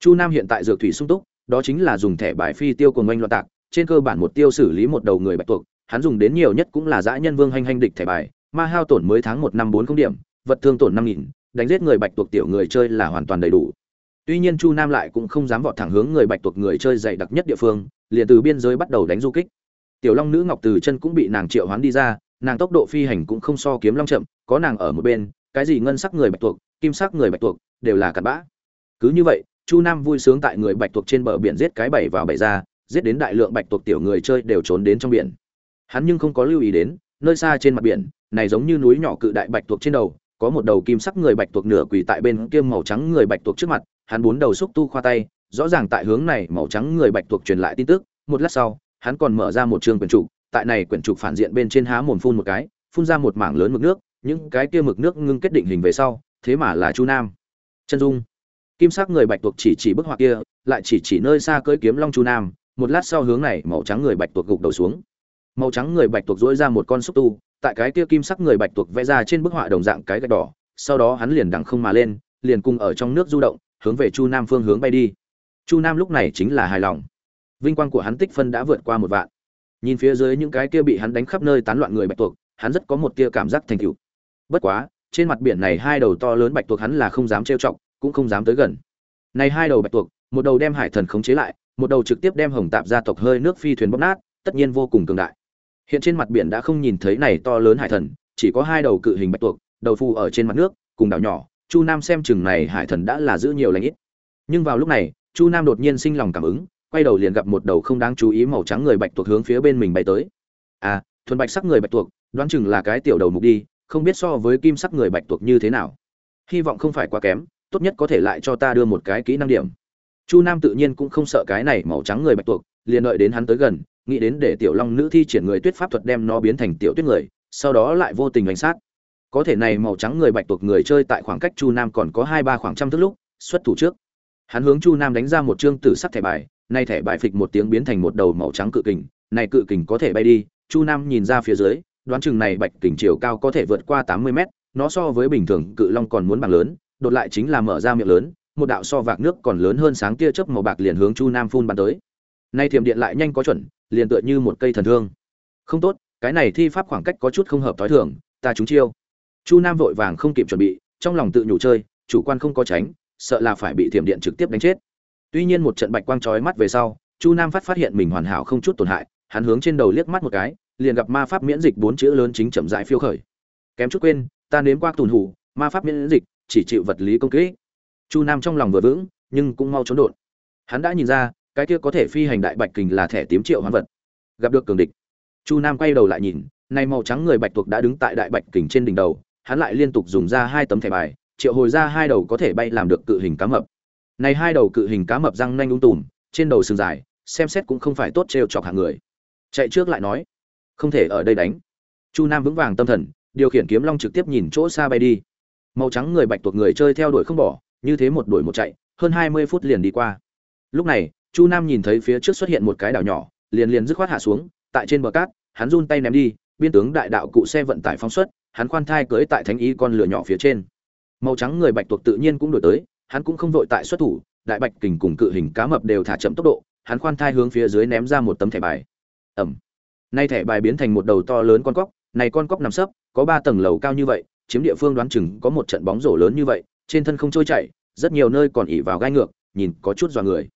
Chu nam hiện tại dược thủy sung túc, đó chính là dùng thẻ bài phi tiêu của oanh loạn tạc, trên cơ bản một tiêu xử lý một đầu người bạch tuộc, hắn dùng đến nhiều nhất cũng là dã nhân vương hành hành địch thẻ bài, ma hao tổn mới tháng một năm bốn không điểm, vật thương tổn năm nghìn, đánh giết người bạch tuộc tiểu người chơi là hoàn toàn đầy đủ tuy nhiên chu nam lại cũng không dám vọt thẳng hướng người bạch tuộc người chơi dày đặc nhất địa phương, liền từ biên giới bắt đầu đánh du kích. Tiểu long nữ ngọc từ chân cũng bị nàng triệu hoán đi ra, nàng tốc độ phi hành cũng không so kiếm long chậm, có nàng ở một bên, cái gì ngân sắc người bạch tuộc, kim sắc người bạch tuộc, đều là cặn bã. Cứ như vậy, chu nam vui sướng tại người bạch tuộc trên bờ biển giết cái bảy vào bảy ra, giết đến đại lượng bạch tuộc tiểu người chơi đều trốn đến trong biển. Hắn nhưng không có lưu ý đến, nơi xa trên mặt biển, này giống như núi nhỏ cự đại bạch tuộc trên đầu, có một đầu kim sắc người bạch tuộc nửa quỳ tại bên kia màu trắng người bạch tuộc trước mặt hắn bốn đầu xúc tu khoa tay, rõ ràng tại hướng này màu trắng người bạch tuộc truyền lại tin tức, một lát sau, hắn còn mở ra một trường quyển trục, tại này quyển trục phản diện bên trên há mồm phun một cái, phun ra một mảng lớn mực nước, những cái kia mực nước ngưng kết định hình về sau, thế mà là chu nam. Chân dung. Kim sắc người bạch tuộc chỉ chỉ bức họa kia, lại chỉ chỉ nơi xa cưỡi kiếm long chu nam, một lát sau hướng này màu trắng người bạch tuộc gục đầu xuống. Màu trắng người bạch tuộc dỗi ra một con xúc tu, tại cái kia kim sắc người bạch tuộc vẽ ra trên bức họa đồng dạng cái gạch đỏ, sau đó hắn liền đằng không mà lên, liền cùng ở trong nước du động hướng về chu nam phương hướng bay đi. Chu nam lúc này chính là hài lòng. Vinh quang của hắn tích phân đã vượt qua một vạn. Nhìn phía dưới những cái kia bị hắn đánh khắp nơi tán loạn người bạch tuộc, hắn rất có một tia cảm giác thành cựu bất quá, trên mặt biển này hai đầu to lớn bạch tuộc hắn là không dám trêu chọc, cũng không dám tới gần. Này hai đầu bạch tuộc, một đầu đem hải thần khống chế lại, một đầu trực tiếp đem hồng tạp gia tộc hơi nước phi thuyền bóc nát, tất nhiên vô cùng cường đại. Hiện trên mặt biển đã không nhìn thấy này to lớn hải thần, chỉ có hai đầu cự hình bạch tuộc, đầu phù ở trên mặt nước, cùng đảo nhỏ chu nam xem chừng này hải thần đã là giữ nhiều lãnh ít. Nhưng vào lúc này, chu nam đột nhiên sinh lòng cảm ứng, quay đầu liền gặp một đầu không đáng chú ý màu trắng người bạch tuộc hướng phía bên mình bay tới. À thuần bạch sắc người bạch tuộc, đoán chừng là cái tiểu đầu mục đi, không biết so với kim sắc người bạch tuộc như thế nào. Hy vọng không phải quá kém, tốt nhất có thể lại cho ta đưa một cái kỹ năng điểm. Chu nam tự nhiên cũng không sợ cái này màu trắng người bạch tuộc, liền đợi đến hắn tới gần, nghĩ đến để tiểu long nữ thi triển người tuyết pháp thuật đem nó biến thành tiểu tuyết người, sau đó lại vô tình đánh sát có thể này màu trắng người bạch tuộc người chơi tại khoảng cách chu nam còn có hai ba khoảng trăm thước lúc, xuất thủ trước. Hắn hướng chu nam đánh ra một chương tử sắc thẻ bài, nay thẻ bài phịch một tiếng biến thành một đầu màu trắng cự kình, này cự kình có thể bay đi, chu nam nhìn ra phía dưới, đoán chừng này bạch kình chiều cao có thể vượt qua tám mươi mét, nó so với bình thường cự long còn muốn bằng lớn, đột lại chính là mở ra miệng lớn, một đạo so vạc nước còn lớn hơn sáng tia chớp màu bạc liền hướng chu nam phun bắn tới. Nay thiểm điện lại nhanh có chuẩn, liền tựa như một cây thần thương. Không tốt, cái này thi pháp khoảng cách có chút không hợp thói thường, ta trúng chiêu chu nam vội vàng không kịp chuẩn bị, trong lòng tự nhủ chơi, chủ quan không có tránh, sợ là phải bị thiểm điện trực tiếp đánh chết. Tuy nhiên một trận bạch quang trói mắt về sau, chu nam phát phát hiện mình hoàn hảo không chút tổn hại, hắn hướng trên đầu liếc mắt một cái, liền gặp ma pháp miễn dịch bốn chữ lớn chính chậm rãi phiêu khởi. Kém chút quên, ta nếm qua tùn hủ, ma pháp miễn dịch, chỉ chịu vật lý công kích. Chu nam trong lòng vừa vững, nhưng cũng mau trốn đột. Hắn đã nhìn ra, cái kia có thể phi hành đại bạch kình là thẻ tím triệu hoán vật. Gặp được cường địch. Chu nam quay đầu lại nhìn, nay màu trắng người bạch tuộc đã đứng tại đại bạch kình trên đỉnh đầu hắn lại liên tục dùng ra hai tấm thẻ bài, triệu hồi ra hai đầu có thể bay làm được cự hình cá mập. Này hai đầu cự hình cá mập răng nanh ung tùm, trên đầu sừng dài, xem xét cũng không phải tốt trêu chọc hạng người. Chạy trước lại nói, không thể ở đây đánh. Chu nam vững vàng tâm thần, điều khiển kiếm long trực tiếp nhìn chỗ xa bay đi. Màu trắng người bạch tuộc người chơi theo đuổi không bỏ, như thế một đuổi một chạy, hơn hai mươi phút liền đi qua. Lúc này, chu nam nhìn thấy phía trước xuất hiện một cái đảo nhỏ, liền liền dứt khoát hạ xuống, tại trên bờ cát, hắn run tay ném đi, biên tướng đại đạo cụ xe vận tải phóng xuất hắn khoan thai cưỡi tại thánh ý con lửa nhỏ phía trên. Màu trắng người bạch tuộc tự nhiên cũng đổi tới, hắn cũng không vội tại xuất thủ, đại bạch kình cùng cự hình cá mập đều thả chậm tốc độ, hắn khoan thai hướng phía dưới ném ra một tấm thẻ bài. Ẩm. Nay thẻ bài biến thành một đầu to lớn con cóc, này con cóc nằm sấp, có ba tầng lầu cao như vậy, chiếm địa phương đoán chừng có một trận bóng rổ lớn như vậy, trên thân không trôi chảy, rất nhiều nơi còn ỉ vào gai ngược, nhìn có chút dọa người.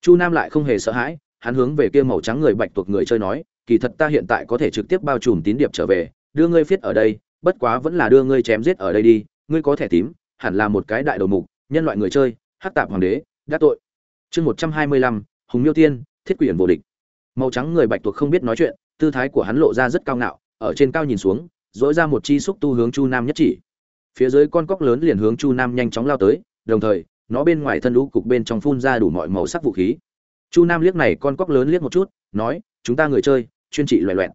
Chu nam lại không hề sợ hãi, hắn hướng về kia màu trắng người bạch tuộc người chơi nói, kỳ thật ta hiện tại có thể trực tiếp bao trùm tín điệp trở về, đưa ngươi viết ở đây bất quá vẫn là đưa ngươi chém giết ở đây đi, ngươi có thể tím, hẳn là một cái đại đầu mục, nhân loại người chơi, hắc tạp hoàng đế, đã tội. Chương một trăm hai mươi lăm, hùng miêu tiên, thiết quyền vô địch. Màu trắng người bạch tuộc không biết nói chuyện, tư thái của hắn lộ ra rất cao ngạo, ở trên cao nhìn xuống dỗi ra một chi xúc tu hướng chu nam nhất chỉ. Phía dưới con cóc lớn liền hướng chu nam nhanh chóng lao tới, đồng thời, nó bên ngoài thân lũ cục bên trong phun ra đủ mọi màu sắc vũ khí. Chu nam liếc này con cóc lớn liếc một chút, nói, chúng ta người chơi, chuyên trị loẹ loẹt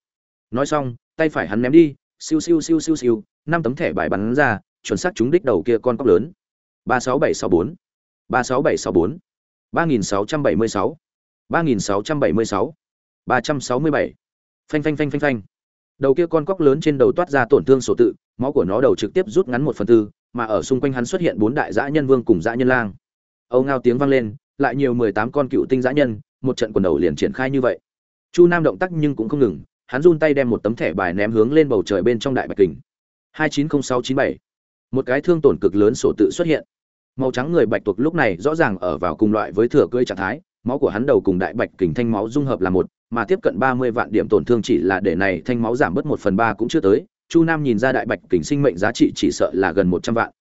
nói xong, tay phải hắn ném đi siêu siêu siêu siêu siêu, năm tấm thẻ bài bắn ra, chuẩn xác trúng đích đầu kia con cóc lớn. ba sáu bảy sáu bốn, ba sáu bảy sáu bốn, ba nghìn sáu trăm bảy mươi sáu, ba nghìn sáu trăm bảy mươi sáu, ba trăm sáu mươi bảy. Phanh phanh phanh phanh phanh. Đầu kia con cóc lớn trên đầu toát ra tổn thương sổ tự, máu của nó đầu trực tiếp rút ngắn một phần tư, mà ở xung quanh hắn xuất hiện bốn đại dã nhân vương cùng dã nhân lang. Âu ngao tiếng vang lên, lại nhiều mười tám con cựu tinh dã nhân, một trận quần đầu liền triển khai như vậy. Chu nam động tác nhưng cũng không ngừng hắn run tay đem một tấm thẻ bài ném hướng lên bầu trời bên trong đại bạch kình. hai chín không sáu chín bảy. Một cái thương tổn cực lớn sổ tự xuất hiện. Màu trắng người bạch tuộc lúc này rõ ràng ở vào cùng loại với thừa cưỡi trạng thái, máu của hắn đầu cùng đại bạch kình thanh máu dung hợp là một, mà tiếp cận ba mươi vạn điểm tổn thương chỉ là để này thanh máu giảm bớt một phần ba cũng chưa tới, chu nam nhìn ra đại bạch kình sinh mệnh giá trị chỉ sợ là gần một trăm vạn.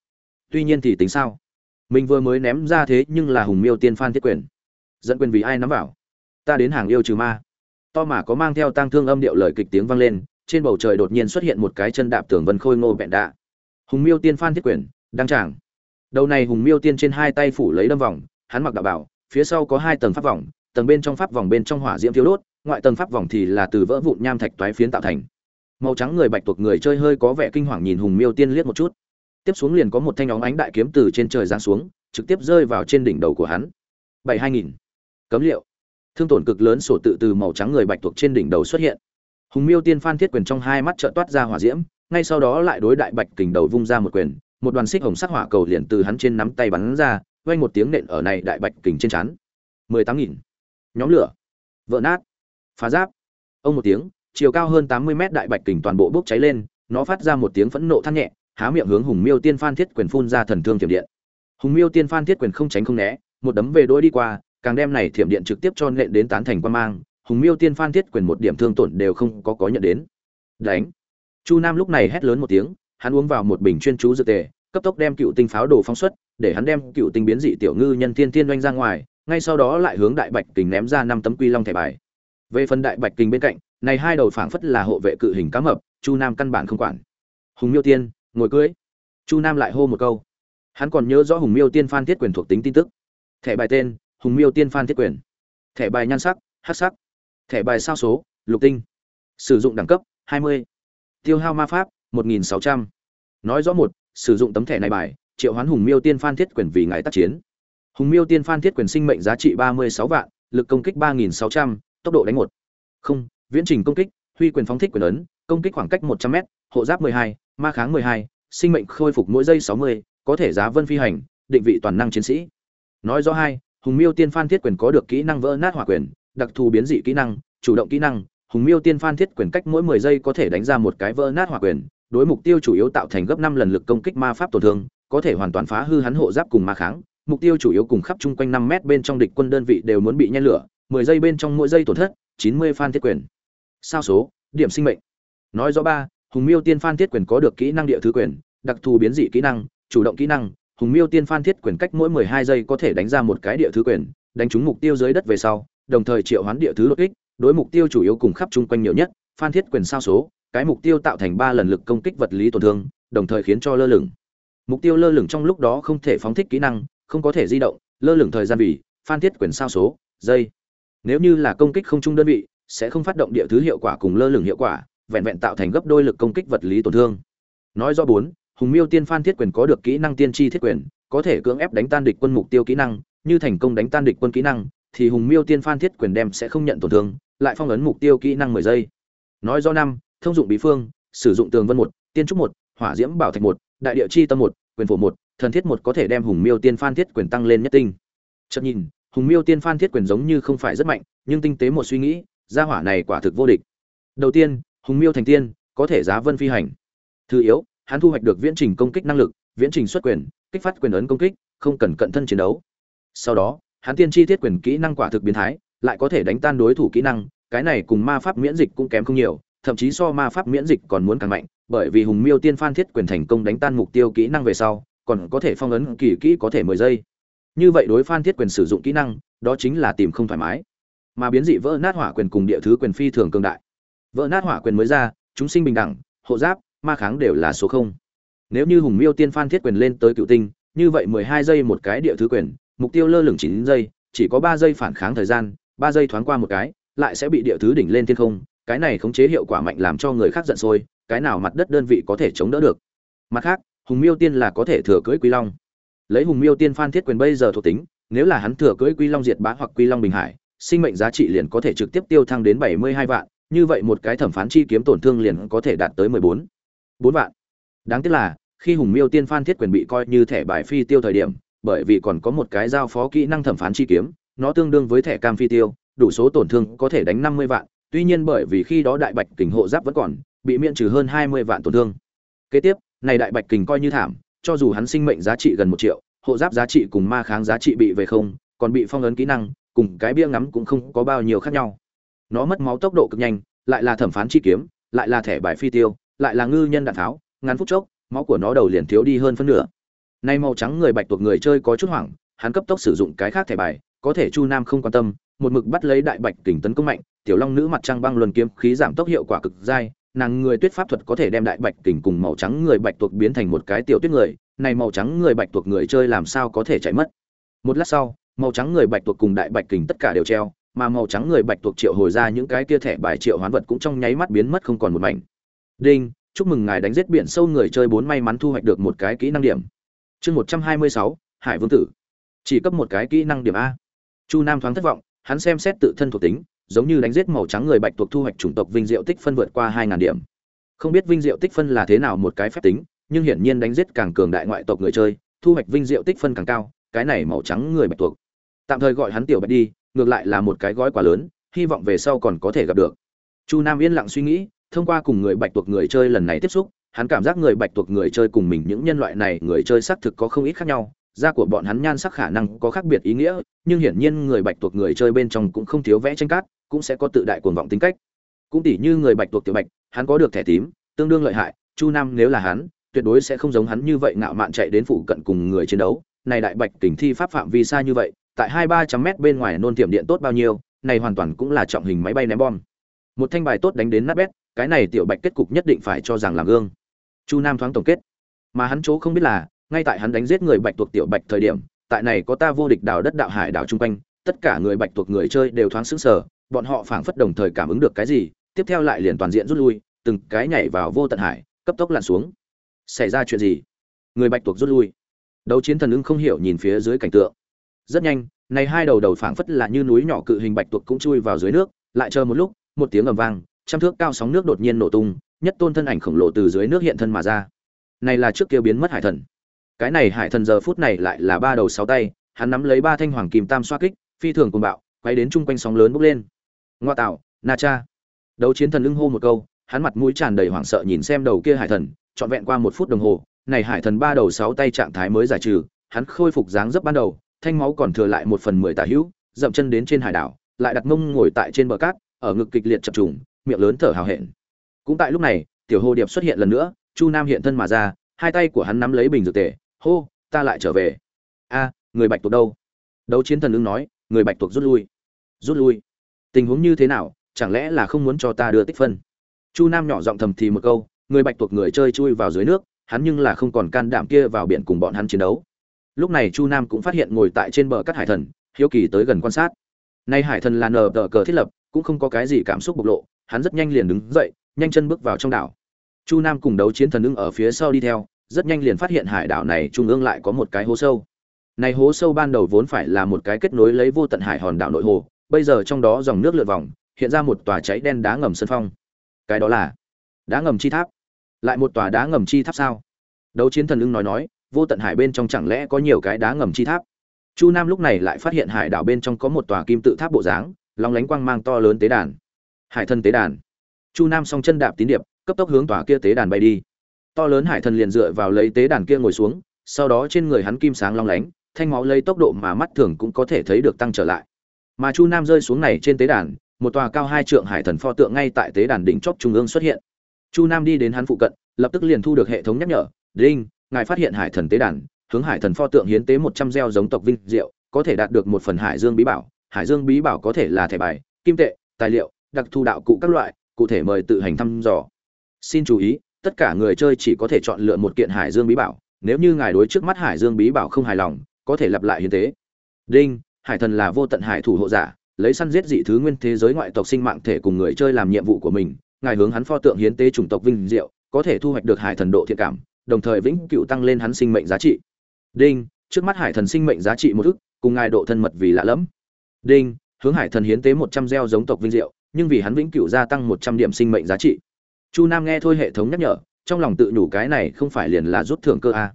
Tuy nhiên thì tính sao? Mình vừa mới ném ra thế nhưng là hùng miêu tiên phan thiết quyền. Dẫn quyền vì ai nắm vào? Ta đến hàng yêu trừ ma to mà có mang theo tang thương âm điệu lời kịch tiếng vang lên, trên bầu trời đột nhiên xuất hiện một cái chân đạp tường vân khôi ngô bẹn đạ. Hùng miêu tiên phan thiết quyền, đăng tràng. Đầu này hùng miêu tiên trên hai tay phủ lấy đâm vòng, hắn mặc đạo bảo, phía sau có hai tầng pháp vòng, tầng bên trong pháp vòng bên trong hỏa diễm thiếu đốt, ngoại tầng pháp vòng thì là từ vỡ vụn nham thạch toái phiến tạo thành. Màu trắng người bạch tuộc người chơi hơi có vẻ kinh hoàng nhìn hùng miêu tiên liếc một chút. Tiếp xuống liền có một thanh óng ánh đại kiếm từ trên trời giáng xuống, trực tiếp rơi vào trên đỉnh đầu của hắn. Bảy hai nghìn. Cấm liệu thương tổn cực lớn sổ tự từ màu trắng người bạch thuộc trên đỉnh đầu xuất hiện. Hùng miêu tiên phan thiết quyền trong hai mắt trợ toát ra hỏa diễm, ngay sau đó lại đối đại bạch kình đầu vung ra một quyền, một đoàn xích hồng sắc hỏa cầu liền từ hắn trên nắm tay bắn ra, vang một tiếng nện ở này đại bạch kình trên chắn mười tám nghìn. Nhóm lửa. Vỡ nát. Phá giáp. Ông một tiếng, chiều cao hơn tám mươi mét đại bạch kình toàn bộ bốc cháy lên, nó phát ra một tiếng phẫn nộ than nhẹ, há miệng hướng hùng miêu tiên phan thiết quyền phun ra thần thương tiềm điện. Hùng miêu tiên phan thiết quyền không tránh không né, một đấm về đôi đi qua càng đem này thiểm điện trực tiếp cho nện đến tán thành quan mang, hùng miêu tiên phan thiết quyền một điểm thương tổn đều không có có nhận đến. Đánh. Chu nam lúc này hét lớn một tiếng, hắn uống vào một bình chuyên chú dược tề, cấp tốc đem cựu tinh pháo đồ phóng xuất, để hắn đem cựu tinh biến dị tiểu ngư nhân thiên thiên doanh ra ngoài, ngay sau đó lại hướng đại bạch kình ném ra năm tấm quy long thẻ bài. Về phần đại bạch kình bên cạnh, này hai đầu phảng phất là hộ vệ cự hình cá mập, chu nam căn bản không quản. Hùng miêu tiên, ngồi cưới. Chu nam lại hô một câu. Hắn còn nhớ rõ hùng miêu tiên phan thiết quyền thuộc tính tin tức. Thẻ bài tên hùng miêu tiên phan thiết quyền. Thẻ bài nhan sắc hát sắc. Thẻ bài sao số lục tinh. Sử dụng đẳng cấp 20. tiêu hao ma pháp 1.600. nói rõ một sử dụng tấm thẻ này bài triệu hoán hùng miêu tiên phan thiết quyền vì ngài tác chiến. Hùng miêu tiên phan thiết quyền sinh mệnh giá trị 36 vạn lực công kích 3.600, tốc độ đánh một. Không viễn trình công kích huy quyền phóng thích quyền ấn công kích khoảng cách 100 m hộ giáp 12, ma kháng 12, sinh mệnh khôi phục mỗi giây 60, có thể giá vân phi hành định vị toàn năng chiến sĩ. Nói rõ hai hùng miêu tiên phan thiết quyền có được kỹ năng vỡ nát hỏa quyền, đặc thù biến dị kỹ năng, chủ động kỹ năng, hùng miêu tiên phan thiết quyền cách mỗi 10 giây có thể đánh ra một cái vỡ nát hỏa quyền, đối mục tiêu chủ yếu tạo thành gấp 5 lần lực công kích ma pháp tổn thương, có thể hoàn toàn phá hư hắn hộ giáp cùng ma kháng. Mục tiêu chủ yếu cùng khắp chung quanh 5 mét bên trong địch quân đơn vị đều muốn bị nhen lửa 10 giây bên trong mỗi giây tổn thất 90 phan thiết quyền. Sao số, điểm sinh mệnh. Nói rõ ba, hùng miêu tiên phan thiết quyền có được kỹ năng địa thứ quyền, đặc thù biến dị kỹ năng, chủ động kỹ năng hùng miêu tiên phan thiết quyền cách mỗi 12 giây có thể đánh ra một cái địa thứ quyền, đánh trúng mục tiêu dưới đất về sau, đồng thời triệu hoán địa thứ đột kích, đối mục tiêu chủ yếu cùng khắp chung quanh nhiều nhất, phan thiết quyền sao số, cái mục tiêu tạo thành ba lần lực công kích vật lý tổn thương, đồng thời khiến cho lơ lửng. Mục tiêu lơ lửng trong lúc đó không thể phóng thích kỹ năng, không có thể di động, lơ lửng thời gian vì phan thiết quyền sao số, giây. Nếu như là công kích không trung đơn vị, sẽ không phát động địa thứ hiệu quả cùng lơ lửng hiệu quả, vẹn vẹn tạo thành gấp đôi lực công kích vật lý tổn thương. Nói do bốn hùng miêu tiên phan thiết quyền có được kỹ năng tiên tri thiết quyền, có thể cưỡng ép đánh tan địch quân mục tiêu kỹ năng, như thành công đánh tan địch quân kỹ năng, thì hùng miêu tiên phan thiết quyền đem sẽ không nhận tổn thương, lại phong ấn mục tiêu kỹ năng mười giây. Nói do năm, thông dụng bí phương, sử dụng tường vân một, tiên trúc một, hỏa diễm bảo thạch một, đại địa chi tâm một, quyền phổ một, thần thiết một có thể đem hùng miêu tiên phan thiết quyền tăng lên nhất tinh. Chợt nhìn, hùng miêu tiên phan thiết quyền giống như không phải rất mạnh, nhưng tinh tế một suy nghĩ, gia hỏa này quả thực vô địch. Đầu tiên, hùng miêu thành tiên, có thể giá vân phi hành. Thứ yếu hắn thu hoạch được viễn trình công kích năng lực, viễn trình xuất quyền, kích phát quyền ấn công kích, không cần cận thân chiến đấu. Sau đó, hắn tiên chi thiết quyền kỹ năng quả thực biến thái, lại có thể đánh tan đối thủ kỹ năng, cái này cùng ma pháp miễn dịch cũng kém không nhiều, thậm chí so ma pháp miễn dịch còn muốn càng mạnh, bởi vì hùng miêu tiên phan thiết quyền thành công đánh tan mục tiêu kỹ năng về sau, còn có thể phong ấn kỳ kỹ có thể mười giây. Như vậy đối phan thiết quyền sử dụng kỹ năng, đó chính là tìm không thoải mái. Mà biến dị vỡ nát hỏa quyền cùng địa thứ quyền phi thường cường đại. Vỡ nát hỏa quyền mới ra, chúng sinh bình đẳng, hộ giáp ma kháng đều là số không. Nếu như hùng miêu tiên phan thiết quyền lên tới cựu tinh, như vậy mười hai giây một cái địa thứ quyền, mục tiêu lơ lửng chín giây, chỉ có ba giây phản kháng thời gian, ba giây thoáng qua một cái, lại sẽ bị địa thứ đỉnh lên thiên không. Cái này khống chế hiệu quả mạnh làm cho người khác giận sôi, cái nào mặt đất đơn vị có thể chống đỡ được. Mặt khác, hùng miêu tiên là có thể thừa cưỡi quy long. Lấy hùng miêu tiên phan thiết quyền bây giờ thuộc tính, nếu là hắn thừa cưỡi quy long diệt bá hoặc quy long bình hải, sinh mệnh giá trị liền có thể trực tiếp tiêu thăng đến bảy mươi hai vạn, như vậy một cái thẩm phán chi kiếm tổn thương liền có thể đạt tới mười bốn bốn vạn. Đáng tiếc là, khi hùng miêu tiên phan thiết quyền bị coi như thẻ bài phi tiêu thời điểm, bởi vì còn có một cái giao phó kỹ năng thẩm phán chi kiếm, nó tương đương với thẻ cam phi tiêu, đủ số tổn thương có thể đánh năm mươi vạn, tuy nhiên bởi vì khi đó đại bạch kình hộ giáp vẫn còn, bị miễn trừ hơn hai mươi vạn tổn thương. Kế tiếp, này đại bạch kình coi như thảm, cho dù hắn sinh mệnh giá trị gần một triệu, hộ giáp giá trị cùng ma kháng giá trị bị về không, còn bị phong ấn kỹ năng, cùng cái bia ngắm cũng không có bao nhiêu khác nhau. Nó mất máu tốc độ cực nhanh, lại là thẩm phán chi kiếm, lại là thẻ bài phi tiêu lại là ngư nhân đạn tháo, ngắn phút chốc, máu của nó đầu liền thiếu đi hơn phân nửa. Nay màu trắng người bạch tuộc người chơi có chút hoảng, hắn cấp tốc sử dụng cái khác thẻ bài, có thể chu nam không quan tâm, một mực bắt lấy đại bạch kình tấn công mạnh, tiểu long nữ mặt trăng băng luân kiếm khí giảm tốc hiệu quả cực dai, nàng người tuyết pháp thuật có thể đem đại bạch kình cùng màu trắng người bạch tuộc biến thành một cái tiểu tuyết người, này màu trắng người bạch tuộc người chơi làm sao có thể chạy mất? Một lát sau, màu trắng người bạch tuộc cùng đại bạch kình tất cả đều treo, mà màu trắng người bạch tuộc triệu hồi ra những cái kia thẻ bài triệu hoán vật cũng trong nháy mắt biến mất không còn một mảnh đinh, chúc mừng ngài đánh giết biển sâu người chơi bốn may mắn thu hoạch được một cái kỹ năng điểm. Chương một trăm hai mươi sáu, hải vương tử. Chỉ cấp một cái kỹ năng điểm a. Chu nam thoáng thất vọng, hắn xem xét tự thân thuộc tính, giống như đánh giết màu trắng người bạch thuộc thu hoạch chủng tộc vinh diệu tích phân vượt qua hai ngàn điểm. Không biết vinh diệu tích phân là thế nào một cái phép tính, nhưng hiển nhiên đánh giết càng cường đại ngoại tộc người chơi, thu hoạch vinh diệu tích phân càng cao, cái này màu trắng người bạch thuộc tạm thời gọi hắn tiểu bạch đi, ngược lại là một cái gói quá lớn, hy vọng về sau còn có thể gặp được. Chu nam yên lặng suy nghĩ thông qua cùng người bạch tuộc người chơi lần này tiếp xúc, hắn cảm giác người bạch tuộc người chơi cùng mình những nhân loại này người chơi xác thực có không ít khác nhau, da của bọn hắn nhan sắc khả năng có khác biệt ý nghĩa, nhưng hiển nhiên người bạch tuộc người chơi bên trong cũng không thiếu vẽ tranh cát, cũng sẽ có tự đại cuồng vọng tính cách. Cũng tỉ như người bạch tuộc tiểu bạch, hắn có được thẻ tím, tương đương lợi hại, chu nam nếu là hắn, tuyệt đối sẽ không giống hắn như vậy ngạo mạn chạy đến phụ cận cùng người chiến đấu. Này đại bạch tình thi pháp phạm vi xa như vậy, tại hai ba trăm mét bên ngoài nôn tiệm điện tốt bao nhiêu, này hoàn toàn cũng là trọng hình máy bay ném bom. Một thanh bài tốt đánh đến nát bét cái này tiểu bạch kết cục nhất định phải cho rằng làm gương. Chu nam thoáng tổng kết. Mà hắn chỗ không biết là, ngay tại hắn đánh giết người bạch tuộc tiểu bạch thời điểm, tại này có ta vô địch đảo đất đạo hải đảo chung quanh, tất cả người bạch tuộc người chơi đều thoáng sững sờ, bọn họ phảng phất đồng thời cảm ứng được cái gì, tiếp theo lại liền toàn diện rút lui, từng cái nhảy vào vô tận hải, cấp tốc lặn xuống. Xảy ra chuyện gì? Người bạch tuộc rút lui. Đấu chiến thần ưng không hiểu nhìn phía dưới cảnh tượng. Rất nhanh, này hai đầu đầu phảng phất là như núi nhỏ cự hình bạch tuộc cũng chui vào dưới nước, lại chờ một lúc, một tiếng ầm vang trăm thước cao sóng nước đột nhiên nổ tung, nhất tôn thân ảnh khổng lồ từ dưới nước hiện thân mà ra. Này là trước kia biến mất hải thần. Cái này hải thần giờ phút này lại là ba đầu sáu tay, hắn nắm lấy ba thanh hoàng kim tam xoa kích, phi thường cùng bạo, quay đến chung quanh sóng lớn bốc lên. Ngoa tạo, na cha. Đấu chiến thần lưng hô một câu, hắn mặt mũi tràn đầy hoảng sợ nhìn xem đầu kia hải thần, trọn vẹn qua một phút đồng hồ, này hải thần ba đầu sáu tay trạng thái mới giải trừ, hắn khôi phục dáng dấp ban đầu, thanh máu còn thừa lại một phần mười tả hữu, dậm chân đến trên hải đảo, lại đặt mông ngồi tại trên bờ cát, ở ngực kịch liệt chập trùng miệng lớn thở hào hẹn. Cũng tại lúc này, tiểu hồ điệp xuất hiện lần nữa, chu nam hiện thân mà ra, hai tay của hắn nắm lấy bình dược tề, hô, ta lại trở về. A, người bạch tuộc đâu? Đấu chiến thần ứng nói, người bạch tuộc rút lui. Rút lui? Tình huống như thế nào? Chẳng lẽ là không muốn cho ta đưa tích phân? Chu nam nhỏ giọng thầm thì một câu, người bạch tuộc người chơi chui vào dưới nước, hắn nhưng là không còn can đảm kia vào biển cùng bọn hắn chiến đấu. Lúc này chu nam cũng phát hiện ngồi tại trên bờ cát hải thần, hiếu kỳ tới gần quan sát. Nay hải thần là nờ tờ cờ thiết lập, cũng không có cái gì cảm xúc bộc lộ hắn rất nhanh liền đứng dậy, nhanh chân bước vào trong đảo. Chu nam cùng đấu chiến thần ưng ở phía sau đi theo, rất nhanh liền phát hiện hải đảo này trung ương lại có một cái hố sâu. Này hố sâu ban đầu vốn phải là một cái kết nối lấy vô tận hải hòn đảo nội hồ, bây giờ trong đó dòng nước lượn vòng, hiện ra một tòa cháy đen đá ngầm sân phong. Cái đó là đá ngầm chi tháp. Lại một tòa đá ngầm chi tháp sao? Đấu chiến thần ưng nói nói, vô tận hải bên trong chẳng lẽ có nhiều cái đá ngầm chi tháp? Chu nam lúc này lại phát hiện hải đảo bên trong có một tòa kim tự tháp bộ dáng lóng lánh quang mang to lớn tế đàn hải thân tế đàn. Chu nam song chân đạp tín điệp, cấp tốc hướng tòa kia tế đàn bay đi. To lớn hải thần liền dựa vào lấy tế đàn kia ngồi xuống, sau đó trên người hắn kim sáng long lánh, thanh máu lấy tốc độ mà mắt thường cũng có thể thấy được tăng trở lại. Mà chu nam rơi xuống này trên tế đàn, một tòa cao hai trượng hải thần pho tượng ngay tại tế đàn đỉnh chóp trung ương xuất hiện. Chu nam đi đến hắn phụ cận, lập tức liền thu được hệ thống nhắc nhở, đinh, ngài phát hiện hải thần tế đàn, hướng hải thần pho tượng hiến tế một trăm gieo giống tộc vinh diệu, có thể đạt được một phần hải dương bí bảo, hải dương bí bảo có thể là thẻ bài, kim tệ, tài liệu đặc thù đạo cụ các loại, cụ thể mời tự hành thăm dò. Xin chú ý, tất cả người chơi chỉ có thể chọn lựa một kiện hải dương bí bảo, nếu như ngài đối trước mắt hải dương bí bảo không hài lòng, có thể lặp lại hiến tế. Đinh, hải thần là vô tận hải thủ hộ giả, lấy săn giết dị thứ nguyên thế giới ngoại tộc sinh mạng thể cùng người chơi làm nhiệm vụ của mình, ngài hướng hắn pho tượng hiến tế chủng tộc vinh diệu, có thể thu hoạch được hải thần độ thiện cảm, đồng thời vĩnh cựu tăng lên hắn sinh mệnh giá trị. Đinh, trước mắt hải thần sinh mệnh giá trị một ức, cùng ngài độ thân mật vì lạ lẫm. Đinh, hướng hải thần hiến tế một trăm gieo giống tộc vinh diệu nhưng vì hắn vĩnh cửu gia tăng một trăm điểm sinh mệnh giá trị. Chu nam nghe thôi hệ thống nhắc nhở, trong lòng tự nhủ cái này không phải liền là rút thưởng cơ a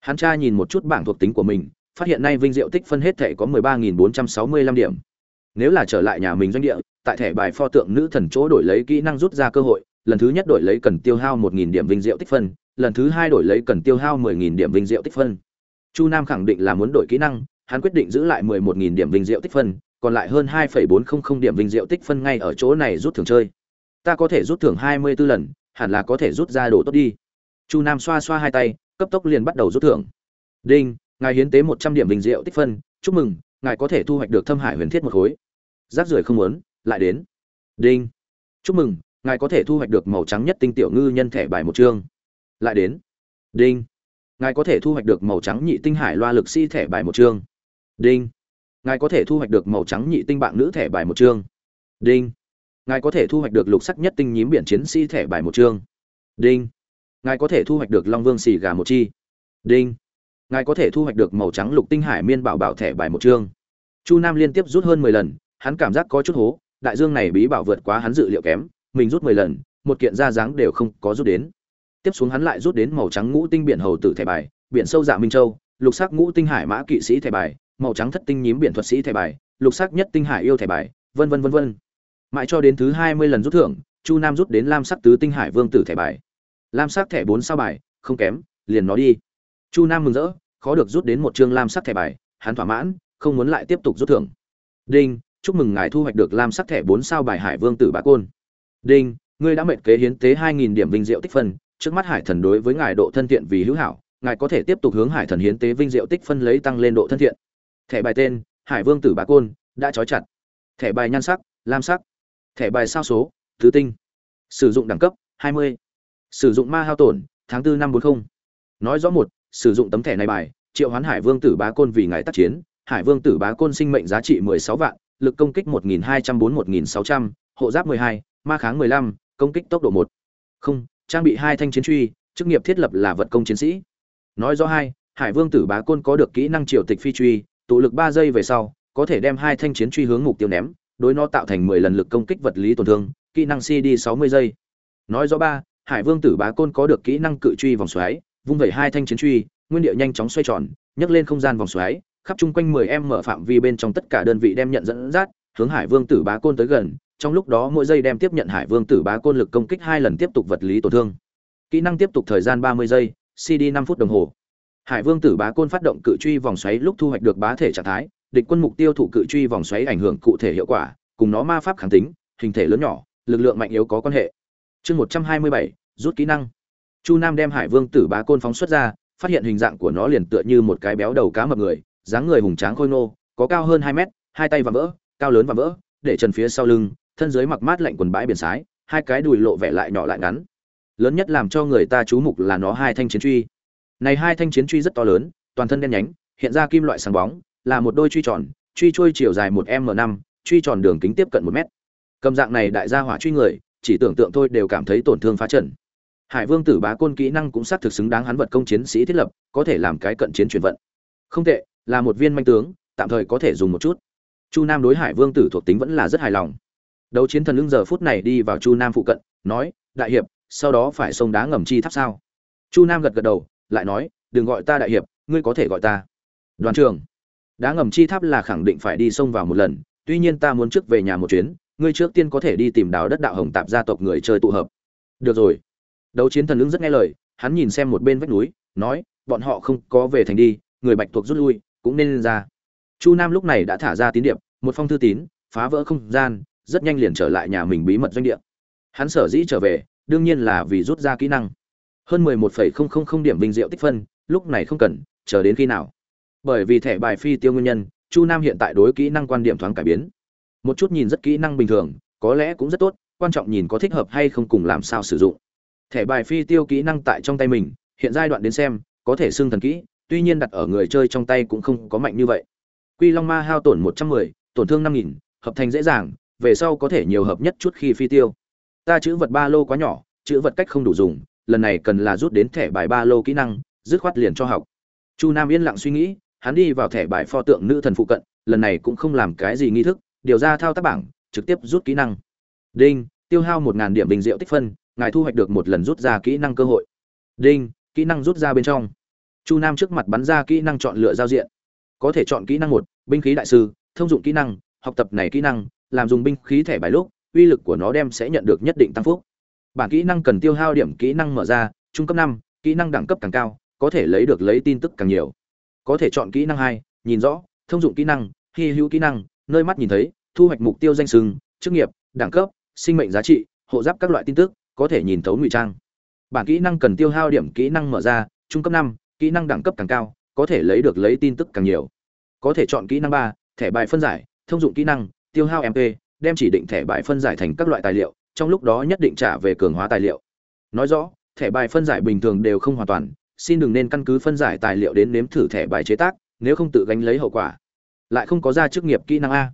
hắn tra nhìn một chút bảng thuộc tính của mình, phát hiện nay vinh diệu tích phân hết thẻ có mười ba nghìn bốn trăm sáu mươi lăm điểm. Nếu là trở lại nhà mình doanh địa, tại thẻ bài pho tượng nữ thần chỗ đổi lấy kỹ năng rút ra cơ hội, lần thứ nhất đổi lấy cần tiêu hao một nghìn điểm vinh diệu tích phân, lần thứ hai đổi lấy cần tiêu hao mười nghìn điểm vinh diệu tích phân. Chu nam khẳng định là muốn đổi kỹ năng, hắn quyết định giữ lại mười một nghìn điểm vinh diệu tích phân còn lại hơn 2.400 điểm vinh diệu tích phân ngay ở chỗ này rút thưởng chơi. Ta có thể rút thưởng 24 lần, hẳn là có thể rút ra đồ tốt đi. Chu Nam xoa xoa hai tay, cấp tốc liền bắt đầu rút thưởng. Đinh, ngài hiến tế 100 điểm vinh diệu tích phân, chúc mừng, ngài có thể thu hoạch được Thâm Hải Huyền Thiết một khối. Rác rưởi không muốn, lại đến. Đinh, chúc mừng, ngài có thể thu hoạch được màu trắng nhất tinh tiểu ngư nhân thẻ bài một chương. Lại đến. Đinh, ngài có thể thu hoạch được màu trắng nhị tinh hải loa lực si thẻ bài một chương. Đinh ngài có thể thu hoạch được màu trắng nhị tinh bạn nữ thẻ bài một chương. Đinh. Ngài có thể thu hoạch được lục sắc nhất tinh nhím biển chiến sĩ thẻ bài một chương. Đinh. Ngài có thể thu hoạch được long vương xì gà một chi. Đinh. Ngài có thể thu hoạch được màu trắng lục tinh hải miên bảo bảo thẻ bài một chương. Chu nam liên tiếp rút hơn mười lần, hắn cảm giác có chút hố, đại dương này bí bảo vượt quá hắn dự liệu kém, mình rút mười lần, một kiện ra dáng đều không có rút đến. Tiếp xuống hắn lại rút đến màu trắng ngũ tinh biển hầu tử thẻ bài, biển sâu dạ minh châu, lục sắc ngũ tinh hải mã kỵ sĩ thẻ bài màu trắng thất tinh nhím biển thuật sĩ thẻ bài, lục sắc nhất tinh hải yêu thẻ bài, vân vân vân vân. Mãi cho đến thứ hai mươi lần rút thưởng, chu nam rút đến lam sắc tứ tinh hải vương tử thẻ bài. Lam sắc thẻ bốn sao bài, không kém, liền nó đi. Chu nam mừng rỡ, khó được rút đến một chương lam sắc thẻ bài, hắn thỏa mãn, không muốn lại tiếp tục rút thưởng. Đinh, chúc mừng ngài thu hoạch được lam sắc thẻ bốn sao bài hải vương tử bá côn. Đinh, ngươi đã mệnh kế hiến tế hai nghìn điểm vinh diệu tích phân, trước mắt hải thần đối với ngài độ thân thiện vì hữu hảo, ngài có thể tiếp tục hướng hải thần hiến tế vinh diệu tích phân lấy tăng lên độ thân thiện thẻ bài tên hải vương tử bà côn đã trói chặt thẻ bài nhan sắc lam sắc thẻ bài sao số thứ tinh sử dụng đẳng cấp 20. sử dụng ma hao tổn tháng 4 năm 40. nói rõ một sử dụng tấm thẻ này bài triệu hoán hải vương tử bá côn vì ngài tác chiến hải vương tử bá côn sinh mệnh giá trị 16 vạn lực công kích 1204-1600, hộ giáp 12, ma kháng 15, công kích tốc độ 1. không trang bị hai thanh chiến truy chức nghiệp thiết lập là vật công chiến sĩ nói rõ hai hải vương tử bá côn có được kỹ năng triều tịch phi truy tụ lực ba giây về sau, có thể đem hai thanh chiến truy hướng mục tiêu ném, đối nó tạo thành mười lần lực công kích vật lý tổn thương, kỹ năng cd sáu mươi giây. Nói rõ ba, hải vương tử bá côn có được kỹ năng cự truy vòng xoáy, vung vẩy hai thanh chiến truy, nguyên địa nhanh chóng xoay tròn, nhấc lên không gian vòng xoáy, khắp chung quanh mười em mở phạm vi bên trong tất cả đơn vị đem nhận dẫn dắt, hướng hải vương tử bá côn tới gần, trong lúc đó mỗi giây đem tiếp nhận hải vương tử bá côn lực công kích hai lần tiếp tục vật lý tổn thương. Kỹ năng tiếp tục thời gian ba mươi giây cd năm phút đồng hồ. Hải Vương Tử Bá Côn phát động cự truy vòng xoáy lúc thu hoạch được bá thể trạng thái, địch quân mục tiêu thủ cự truy vòng xoáy ảnh hưởng cụ thể hiệu quả, cùng nó ma pháp kháng tính, hình thể lớn nhỏ, lực lượng mạnh yếu có quan hệ. Chương 127, rút kỹ năng. Chu Nam đem Hải Vương Tử Bá Côn phóng xuất ra, phát hiện hình dạng của nó liền tựa như một cái béo đầu cá mập người, dáng người hùng tráng khôi nô, có cao hơn 2 mét, hai tay và vỡ, cao lớn và vỡ, để trần phía sau lưng, thân dưới mặc mát lạnh quần bãi biển sái, hai cái đùi lộ vẻ lại nhỏ lại ngắn. Lớn nhất làm cho người ta chú mục là nó hai thanh chiến truy này hai thanh chiến truy rất to lớn, toàn thân đen nhánh, hiện ra kim loại sáng bóng, là một đôi truy tròn, truy trôi chiều dài một m năm, truy tròn đường kính tiếp cận một mét. Cầm dạng này đại gia hỏa truy người, chỉ tưởng tượng thôi đều cảm thấy tổn thương phá trận. Hải vương tử bá côn kỹ năng cũng xác thực xứng đáng hắn vật công chiến sĩ thiết lập, có thể làm cái cận chiến chuyển vận. Không tệ, là một viên manh tướng, tạm thời có thể dùng một chút. Chu nam đối hải vương tử thuộc tính vẫn là rất hài lòng. Đấu chiến thần lưng giờ phút này đi vào chu nam phụ cận, nói, đại hiệp, sau đó phải sông đá ngầm chi tháp sao? Chu nam gật gật đầu lại nói, đừng gọi ta đại hiệp, ngươi có thể gọi ta. Đoàn trường đá ngầm chi tháp là khẳng định phải đi sông vào một lần, tuy nhiên ta muốn trước về nhà một chuyến, ngươi trước tiên có thể đi tìm đào đất đạo hồng tạp gia tộc người chơi tụ hợp. Được rồi. Đấu chiến thần lưng rất nghe lời, hắn nhìn xem một bên vách núi, nói, bọn họ không có về thành đi, người bạch thuộc rút lui, cũng nên lên ra. Chu nam lúc này đã thả ra tín điệp, một phong thư tín, phá vỡ không gian, rất nhanh liền trở lại nhà mình bí mật doanh địa. Hắn sở dĩ trở về, đương nhiên là vì rút ra kỹ năng hơn 11,000 điểm vinh diệu tích phân, lúc này không cần, chờ đến khi nào? Bởi vì thẻ bài phi tiêu nguyên nhân, Chu Nam hiện tại đối kỹ năng quan điểm thoáng cải biến. Một chút nhìn rất kỹ năng bình thường, có lẽ cũng rất tốt, quan trọng nhìn có thích hợp hay không cùng làm sao sử dụng. thẻ bài phi tiêu kỹ năng tại trong tay mình hiện giai đoạn đến xem có thể xưng thần kỹ tuy nhiên đặt ở người chơi trong tay cũng không có mạnh như vậy quy long ma hao tổn một trăm mười tổn thương năm nghìn hợp thành dễ dàng về sau có thể nhiều hợp nhất chút khi phi tiêu ta chữ vật ba lô quá nhỏ chữ vật cách không đủ dùng lần này cần là rút đến thẻ bài ba lô kỹ năng, dứt khoát liền cho học. Chu nam yên lặng suy nghĩ, hắn đi vào thẻ bài pho tượng nữ thần phụ cận, lần này cũng không làm cái gì nghi thức, điều ra thao tác bảng, trực tiếp rút kỹ năng. Đinh, tiêu hao một điểm bình diệu tích phân, ngài thu hoạch được một lần rút ra kỹ năng cơ hội. Đinh, kỹ năng rút ra bên trong. Chu nam trước mặt bắn ra kỹ năng chọn lựa giao diện. Có thể chọn kỹ năng một, binh khí đại sư, thông dụng kỹ năng, học tập này kỹ năng, làm dùng binh khí thẻ bài lúc, uy lực của nó đem sẽ nhận được nhất định tăng phúc bản kỹ năng cần tiêu hao điểm kỹ năng mở ra, trung cấp năm, kỹ năng đẳng cấp càng cao, có thể lấy được lấy tin tức càng nhiều. Có thể chọn kỹ năng hai, nhìn rõ, thông dụng kỹ năng, hy hữu kỹ năng, nơi mắt nhìn thấy, thu hoạch mục tiêu danh sừng, chức nghiệp, đẳng cấp, sinh mệnh giá trị, hộ giáp các loại tin tức, có thể nhìn thấu ngụy trang. Bản kỹ năng cần tiêu hao điểm kỹ năng mở ra, trung cấp năm, kỹ năng đẳng cấp càng cao, có thể lấy được lấy tin tức càng nhiều. Có thể chọn kỹ năng ba, thẻ bài phân giải, thông dụng kỹ năng, tiêu hao mp đem chỉ định thẻ bài phân giải thành các loại tài liệu trong lúc đó nhất định trả về cường hóa tài liệu. Nói rõ, thẻ bài phân giải bình thường đều không hoàn toàn, xin đừng nên căn cứ phân giải tài liệu đến nếm thử thẻ bài chế tác, nếu không tự gánh lấy hậu quả. Lại không có ra chức nghiệp kỹ năng a.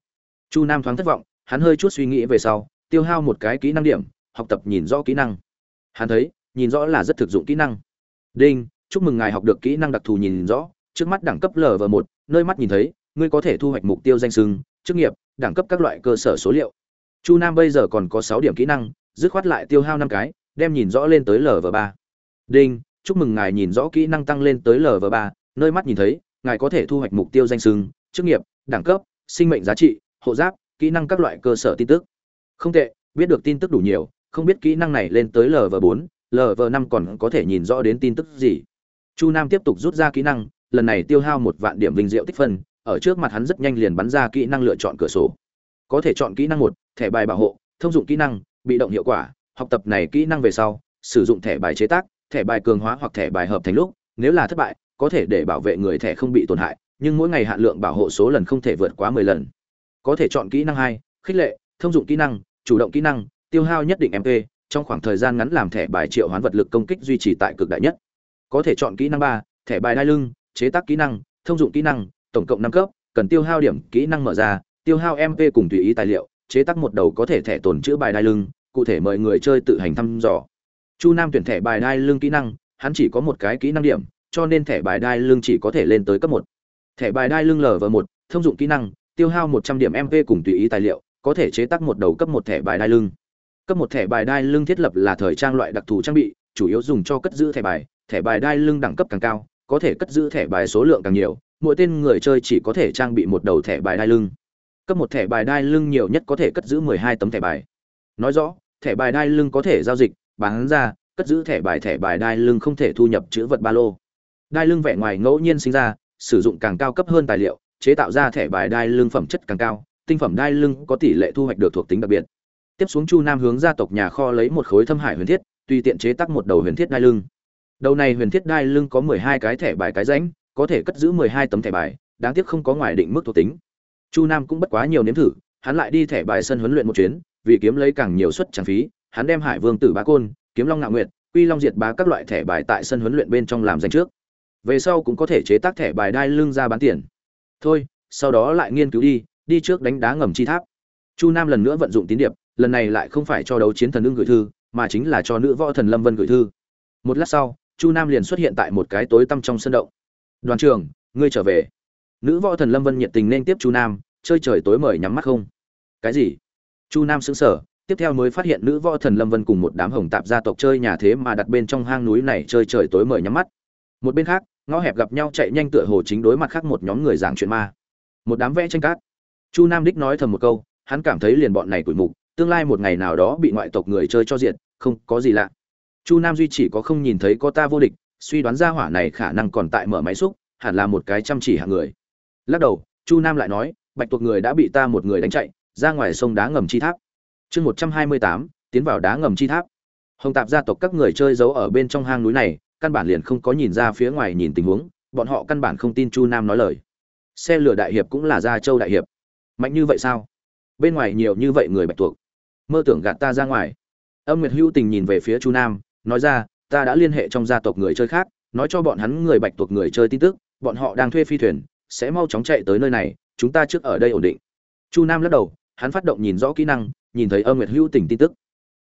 Chu nam thoáng thất vọng, hắn hơi chút suy nghĩ về sau, tiêu hao một cái kỹ năng điểm, học tập nhìn rõ kỹ năng. Hắn thấy, nhìn rõ là rất thực dụng kỹ năng. Đinh, chúc mừng ngài học được kỹ năng đặc thù nhìn rõ, trước mắt đẳng cấp lv một, nơi mắt nhìn thấy, ngươi có thể thu hoạch mục tiêu danh sưng chức nghiệp, đẳng cấp các loại cơ sở số liệu chu nam bây giờ còn có sáu điểm kỹ năng, dứt khoát lại tiêu hao năm cái, đem nhìn rõ lên tới lv ba. Đinh, chúc mừng ngài nhìn rõ kỹ năng tăng lên tới lv ba, nơi mắt nhìn thấy, ngài có thể thu hoạch mục tiêu danh sưng chức nghiệp, đẳng cấp, sinh mệnh giá trị, hộ giáp, kỹ năng các loại cơ sở tin tức. Không tệ, biết được tin tức đủ nhiều, không biết kỹ năng này lên tới lv bốn lv năm còn có thể nhìn rõ đến tin tức gì. Chu nam tiếp tục rút ra kỹ năng, lần này tiêu hao một vạn điểm vinh diệu tích phân, ở trước mặt hắn rất nhanh liền bắn ra kỹ năng lựa chọn cửa sổ có thể chọn kỹ năng một, thẻ bài bảo hộ, thông dụng kỹ năng, bị động hiệu quả, học tập này kỹ năng về sau, sử dụng thẻ bài chế tác, thẻ bài cường hóa hoặc thẻ bài hợp thành lúc, nếu là thất bại, có thể để bảo vệ người thẻ không bị tổn hại, nhưng mỗi ngày hạn lượng bảo hộ số lần không thể vượt quá mười lần. Có thể chọn kỹ năng hai, khích lệ, thông dụng kỹ năng, chủ động kỹ năng, tiêu hao nhất định mp trong khoảng thời gian ngắn làm thẻ bài triệu hoán vật lực công kích duy trì tại cực đại nhất. Có thể chọn kỹ năng ba, thẻ bài đai lưng, chế tác kỹ năng, thông dụng kỹ năng, tổng cộng năm cấp, cần tiêu hao điểm kỹ năng mở ra tiêu hao mp cùng tùy ý tài liệu, chế tác một đầu có thể thẻ tồn chữ bài đai lưng, cụ thể mời người chơi tự hành thăm dò. Chu nam tuyển thẻ bài đai lưng kỹ năng, hắn chỉ có một cái kỹ năng điểm, cho nên thẻ bài đai lưng chỉ có thể lên tới cấp một. Thẻ bài đai lưng lv một, thông dụng kỹ năng, tiêu hao một trăm điểm mp cùng tùy ý tài liệu, có thể chế tác một đầu cấp một thẻ bài đai lưng. Cấp một thẻ bài đai lưng thiết lập là thời trang loại đặc thù trang bị, chủ yếu dùng cho cất giữ thẻ bài thẻ bài đai lưng đẳng cấp càng cao, có thể cất giữ thẻ bài số lượng càng nhiều, mỗi tên người chơi chỉ có thể trang bị một đầu thẻ bài đai lưng cấp một thẻ bài đai lưng nhiều nhất có thể cất giữ mười hai tấm thẻ bài. Nói rõ, thẻ bài đai lưng có thể giao dịch, bán ra, cất giữ thẻ bài thẻ bài đai lưng không thể thu nhập chữ vật ba lô. Đai lưng vẻ ngoài ngẫu nhiên sinh ra, sử dụng càng cao cấp hơn tài liệu, chế tạo ra thẻ bài đai lưng phẩm chất càng cao, tinh phẩm đai lưng có tỷ lệ thu hoạch được thuộc tính đặc biệt. Tiếp xuống chu nam hướng gia tộc nhà kho lấy một khối thâm hải huyền thiết, tùy tiện chế tác một đầu huyền thiết đai lưng. Đầu này huyền thiết đai lưng có mười hai cái thẻ bài cái rãnh, có thể cất giữ mười hai tấm thẻ bài, đáng tiếc không có ngoài định mức thuộc tính chu nam cũng bất quá nhiều nếm thử, hắn lại đi thẻ bài sân huấn luyện một chuyến, vì kiếm lấy càng nhiều suất trang phí, hắn đem hải vương tử bá côn, kiếm long ngạo nguyệt, quy long diệt bá các loại thẻ bài tại sân huấn luyện bên trong làm danh trước. Về sau cũng có thể chế tác thẻ bài đai lưng ra bán tiền. Thôi, sau đó lại nghiên cứu đi đi trước đánh đá ngầm chi tháp. Chu nam lần nữa vận dụng tín điệp, lần này lại không phải cho đấu chiến thần ưng gửi thư, mà chính là cho nữ võ thần lâm vân gửi thư. Một lát sau, chu nam liền xuất hiện tại một cái tối tăm trong sân động. Đoàn trường ngươi trở về nữ võ thần lâm vân nhiệt tình nên tiếp chu nam, chơi trời tối mời nhắm mắt không? Cái gì? Chu nam xứng sở tiếp theo mới phát hiện nữ võ thần lâm vân cùng một đám hồng tạp gia tộc chơi nhà thế mà đặt bên trong hang núi này chơi trời tối mời nhắm mắt. Một bên khác, ngõ hẹp gặp nhau chạy nhanh tựa hồ chính đối mặt khác một nhóm người giảng chuyện ma. Một đám vẽ tranh cát. Chu nam đích nói thầm một câu, hắn cảm thấy liền bọn này tuổi mục, tương lai một ngày nào đó bị ngoại tộc người chơi cho diện không có gì lạ. Chu nam duy chỉ có không nhìn thấy có ta vô địch, suy đoán ra hỏa này khả năng còn tại mở máy xúc, hẳn là một cái chăm chỉ hạng người lắc đầu, chu nam lại nói, bạch tuộc người đã bị ta một người đánh chạy, ra ngoài sông đá ngầm chi tháp. Chương một trăm hai mươi tám, tiến vào đá ngầm chi tháp. Hồng tạp gia tộc các người chơi giấu ở bên trong hang núi này, căn bản liền không có nhìn ra phía ngoài nhìn tình huống, bọn họ căn bản không tin chu nam nói lời. Xe lửa đại hiệp cũng là gia châu đại hiệp. Mạnh như vậy sao? Bên ngoài nhiều như vậy người bạch tuộc. Mơ tưởng gạt ta ra ngoài. Âm nguyệt hữu tình nhìn về phía chu nam, nói ra, ta đã liên hệ trong gia tộc người chơi khác, nói cho bọn hắn người bạch tuộc người chơi tin tức, bọn họ đang thuê phi thuyền sẽ mau chóng chạy tới nơi này chúng ta trước ở đây ổn định. Chu nam lắc đầu hắn phát động nhìn rõ kỹ năng nhìn thấy âm nguyệt hữu tỉnh tin tức.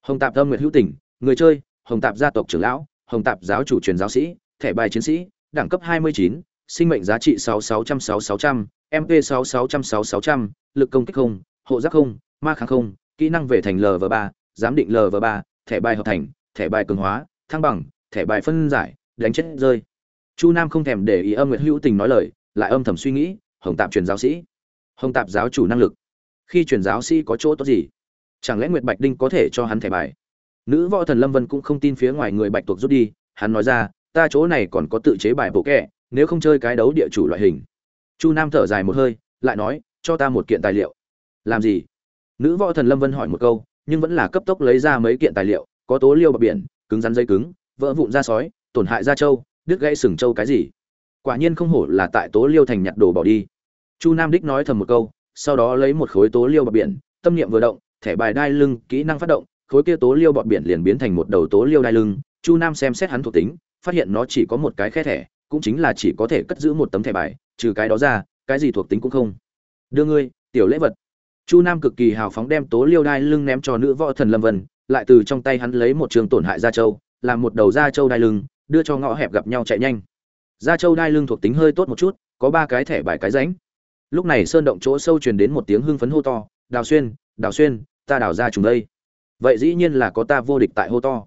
Hồng tạp âm nguyệt hữu tỉnh người chơi hồng tạp gia tộc trưởng lão hồng tạp giáo chủ truyền giáo sĩ thẻ bài chiến sĩ đẳng cấp 29, sinh mệnh giá trị 6600-6600, mp 6600-6600, lực công kích không hộ giác không ma kháng không kỹ năng về thành lv 3 giám định lv 3 thẻ bài hợp thành thẻ bài cường hóa thăng bằng thẻ bài phân giải đánh chết rơi. Chu nam không thèm để ý âm nguyệt hữu tình nói lời lại âm thầm suy nghĩ, hồng tạp truyền giáo sĩ. Hồng tạp giáo chủ năng lực. Khi truyền giáo sĩ có chỗ tốt gì? Chẳng lẽ nguyệt bạch đinh có thể cho hắn thẻ bài? Nữ võ thần lâm vân cũng không tin phía ngoài người bạch tuộc rút đi, hắn nói ra, ta chỗ này còn có tự chế bài bộ kẹ, nếu không chơi cái đấu địa chủ loại hình. Chu nam thở dài một hơi, lại nói, cho ta một kiện tài liệu. Làm gì? Nữ võ thần lâm vân hỏi một câu, nhưng vẫn là cấp tốc lấy ra mấy kiện tài liệu, có tố liêu bờ biển, cứng rắn dây cứng, vỡ vụn da sói, tổn hại da trâu, đứt gãy sừng trâu cái gì? Quả nhiên không hổ là tại tố liêu thành nhặt đồ bỏ đi. Chu nam đích nói thầm một câu sau đó lấy một khối tố liêu bọt biển tâm niệm vừa động thẻ bài đai lưng kỹ năng phát động khối kia tố liêu bọt biển liền biến thành một đầu tố liêu đai lưng. Chu nam xem xét hắn thuộc tính phát hiện nó chỉ có một cái khe thẻ cũng chính là chỉ có thể cất giữ một tấm thẻ bài trừ cái đó ra cái gì thuộc tính cũng không. Đưa ngươi tiểu lễ vật. Chu nam cực kỳ hào phóng đem tố liêu đai lưng ném cho nữ võ thần lâm vân lại từ trong tay hắn lấy một trường tổn hại gia châu, làm một đầu da châu đai lưng đưa cho ngõ hẹp gặp nhau chạy nhanh gia châu đai lưng thuộc tính hơi tốt một chút, có ba cái thẻ bài cái ránh lúc này sơn động chỗ sâu truyền đến một tiếng hưng phấn hô to, đào xuyên đào xuyên, ta đào ra chúng đây. Vậy dĩ nhiên là có ta vô địch tại hô to.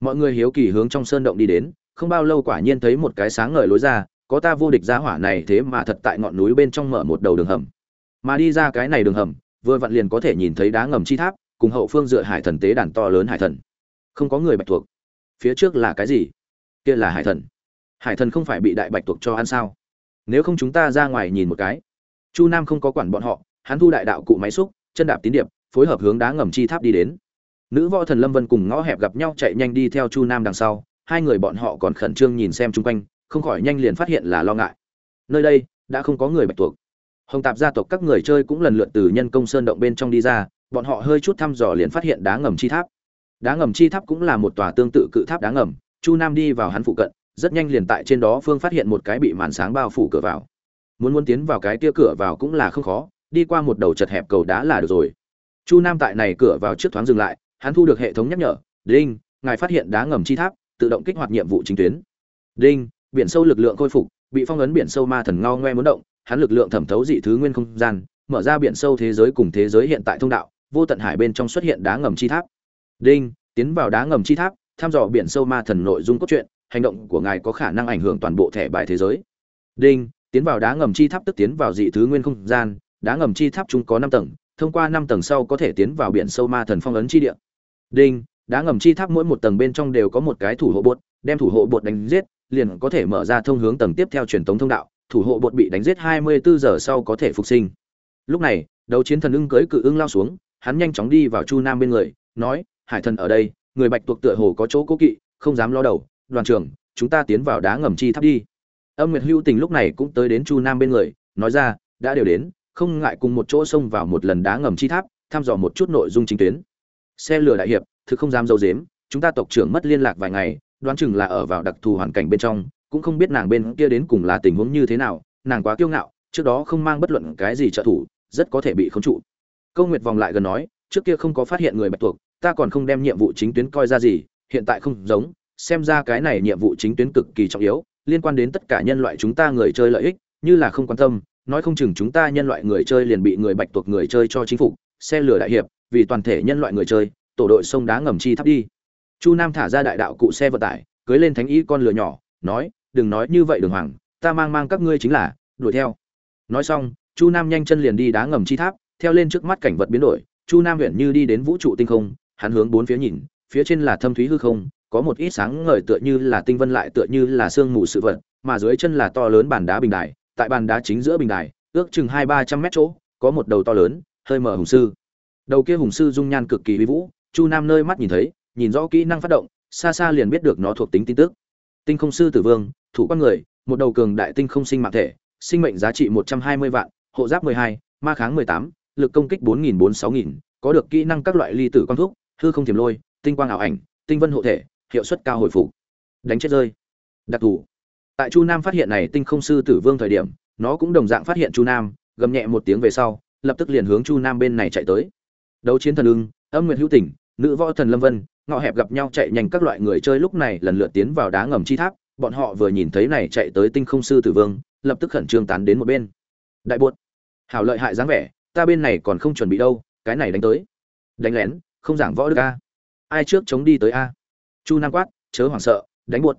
Mọi người hiếu kỳ hướng trong sơn động đi đến, không bao lâu quả nhiên thấy một cái sáng ngời lối ra, có ta vô địch giá hỏa này thế mà thật tại ngọn núi bên trong mở một đầu đường hầm. Mà đi ra cái này đường hầm, vừa vặn liền có thể nhìn thấy đá ngầm chi tháp, cùng hậu phương dựa hải thần tế đàn to lớn hải thần. Không có người bạch thuộc. Phía trước là cái gì? Kia là hải thần hải thần không phải bị đại bạch tuộc cho ăn sao? Nếu không chúng ta ra ngoài nhìn một cái. Chu nam không có quản bọn họ, hắn thu đại đạo cụ máy xúc, chân đạp tín điệp, phối hợp hướng đá ngầm chi tháp đi đến. Nữ võ thần lâm vân cùng ngõ hẹp gặp nhau chạy nhanh đi theo chu nam đằng sau, hai người bọn họ còn khẩn trương nhìn xem chung quanh, không khỏi nhanh liền phát hiện là lo ngại. Nơi đây, đã không có người bạch tuộc. Hồng tạp gia tộc các người chơi cũng lần lượt từ nhân công sơn động bên trong đi ra, bọn họ hơi chút thăm dò liền phát hiện đá ngầm chi tháp. Đá ngầm chi tháp cũng là một tòa tương tự cự tháp đá ngầm, chu nam đi vào hắn phụ cận rất nhanh liền tại trên đó phương phát hiện một cái bị màn sáng bao phủ cửa vào. Muốn muốn tiến vào cái tia cửa vào cũng là không khó, đi qua một đầu chật hẹp cầu đá là được rồi. Chu nam tại này cửa vào trước thoáng dừng lại, hắn thu được hệ thống nhắc nhở, đinh, ngài phát hiện đá ngầm chi tháp, tự động kích hoạt nhiệm vụ chính tuyến. Đinh, biển sâu lực lượng khôi phục, bị phong ấn biển sâu ma thần ngao ngoe muốn động, hắn lực lượng thẩm thấu dị thứ nguyên không gian, mở ra biển sâu thế giới cùng thế giới hiện tại thông đạo, vô tận hải bên trong xuất hiện đá ngầm chi tháp. Đinh, tiến vào đá ngầm chi tháp, thăm dò biển sâu ma thần nội dung cốt truyện hành động của ngài có khả năng ảnh hưởng toàn bộ thẻ bài thế giới. Đinh, tiến vào đá ngầm chi tháp tức tiến vào dị thứ nguyên không gian. Đá ngầm chi tháp chúng có năm tầng, thông qua năm tầng sau có thể tiến vào biển sâu ma thần phong ấn chi địa. Đinh, đá ngầm chi tháp mỗi một tầng bên trong đều có một cái thủ hộ bột, đem thủ hộ bột đánh giết, liền có thể mở ra thông hướng tầng tiếp theo truyền tống thông đạo. Thủ hộ bột bị đánh giết 24 giờ sau có thể phục sinh. Lúc này, đấu chiến thần ưng cưỡi cự ưng lao xuống, hắn nhanh chóng đi vào chu nam bên người, nói, hải thần ở đây, người bạch tuộc tựa hồ có chỗ cố kỵ, không dám lo đầu đoàn trưởng, chúng ta tiến vào đá ngầm chi tháp đi. Âm nguyệt hữu tình lúc này cũng tới đến chu nam bên người, nói ra, đã đều đến, không ngại cùng một chỗ xông vào một lần đá ngầm chi tháp, thăm dò một chút nội dung chính tuyến. Xe lửa đại hiệp, thực không dám dâu dếm chúng ta tộc trưởng mất liên lạc vài ngày, đoán chừng là ở vào đặc thù hoàn cảnh bên trong, cũng không biết nàng bên kia đến cùng là tình huống như thế nào, nàng quá kiêu ngạo, trước đó không mang bất luận cái gì trợ thủ, rất có thể bị khống trụ. Câu nguyệt vòng lại gần nói, trước kia không có phát hiện người bạch tuộc, ta còn không đem nhiệm vụ chính tuyến coi ra gì, hiện tại không giống xem ra cái này nhiệm vụ chính tuyến cực kỳ trọng yếu, liên quan đến tất cả nhân loại chúng ta người chơi lợi ích, như là không quan tâm, nói không chừng chúng ta nhân loại người chơi liền bị người bạch tuộc người chơi cho chính phủ xe lửa đại hiệp, vì toàn thể nhân loại người chơi, tổ đội sông đá ngầm chi thắp đi. Chu nam thả ra đại đạo cụ xe vận tải, cưới lên thánh ý con lửa nhỏ, nói, đừng nói như vậy đường hoàng, ta mang mang các ngươi chính là, đuổi theo. Nói xong, chu nam nhanh chân liền đi đá ngầm chi tháp, theo lên trước mắt cảnh vật biến đổi, chu nam huyện như đi đến vũ trụ tinh không, hắn hướng bốn phía nhìn, phía trên là thâm thúy hư không có một ít sáng ngời tựa như là tinh vân lại tựa như là sương mù sự vật, mà dưới chân là to lớn bàn đá bình đài, tại bàn đá chính giữa bình đài, ước chừng hai ba trăm mét chỗ, có một đầu to lớn, hơi mở hùng sư. Đầu kia hùng sư dung nhan cực kỳ uy vũ, chu nam nơi mắt nhìn thấy, nhìn rõ kỹ năng phát động, xa xa liền biết được nó thuộc tính tin tức. Tinh không sư tử vương, thủ quan người, một đầu cường đại tinh không sinh mạng thể, sinh mệnh giá trị một trăm hai mươi vạn, hộ giáp mười hai, ma kháng mười tám, lực công kích bốn nghìn bốn sáu nghìn, có được kỹ năng các loại ly tử quang thuốc hư không thiểm lôi, tinh quang ảo ảnh, tinh vân hộ thể hiệu suất cao hồi phục. Đánh chết rơi. Đặc thù. Tại chu nam phát hiện này tinh không sư tử vương thời điểm, nó cũng đồng dạng phát hiện chu nam, gầm nhẹ một tiếng về sau, lập tức liền hướng chu nam bên này chạy tới. Đấu chiến thần ưng, âm nguyệt hữu tỉnh, nữ võ thần lâm vân, ngọ hẹp gặp nhau chạy nhanh các loại người chơi lúc này lần lượt tiến vào đá ngầm chi tháp, bọn họ vừa nhìn thấy này chạy tới tinh không sư tử vương, lập tức khẩn trương tán đến một bên. Đại buột. Hảo lợi hại dáng vẻ, ta bên này còn không chuẩn bị đâu, cái này đánh tới. Đánh lén, không giảng võ đức a. Ai trước chống đi tới a? Chu nam quát, chớ hoảng sợ, đánh buột.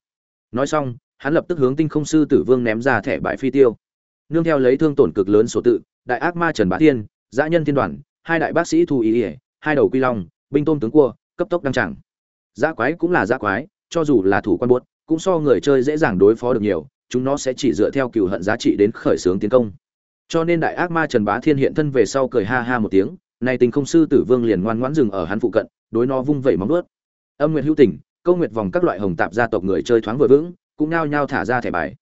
Nói xong, hắn lập tức hướng tinh không sư tử vương ném ra thẻ bãi phi tiêu. Nương theo lấy thương tổn cực lớn số tự, đại ác ma trần bá thiên, dã nhân thiên đoàn, hai đại bác sĩ thù ý ỉa hai đầu quy long, binh tôn tướng cua, cấp tốc đăng chẳng dã quái cũng là dã quái, cho dù là thủ quan buốt, cũng so người chơi dễ dàng đối phó được nhiều, chúng nó sẽ chỉ dựa theo cựu hận giá trị đến khởi xướng tiến công. Cho nên đại ác ma trần bá thiên hiện thân về sau cười ha ha một tiếng, nay tình không sư tử vương liền ngoan ngoãn dừng ở hắn phụ cận, đối nó vung vẩy móng ướt âm nguyệt hữu tình câu nguyệt vòng các loại hồng tạp gia tộc người chơi thoáng vừa vững, cũng nao nhao thả ra thẻ bài.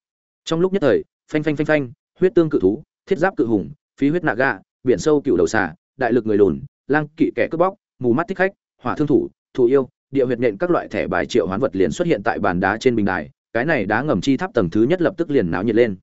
Trong lúc nhất thời, phanh phanh phanh phanh, huyết tương cự thú, thiết giáp cự hùng, phí huyết nạ gà biển sâu cựu đầu xà, đại lực người lùn, lang kỵ kẻ cướp bóc, mù mắt thích khách, hỏa thương thủ thụ yêu, địa huyệt nện các loại thẻ bài triệu hoán vật liền xuất hiện tại bàn đá trên bình đài, cái này đá ngầm chi tháp tầng thứ nhất lập tức liền náo nhiệt lên.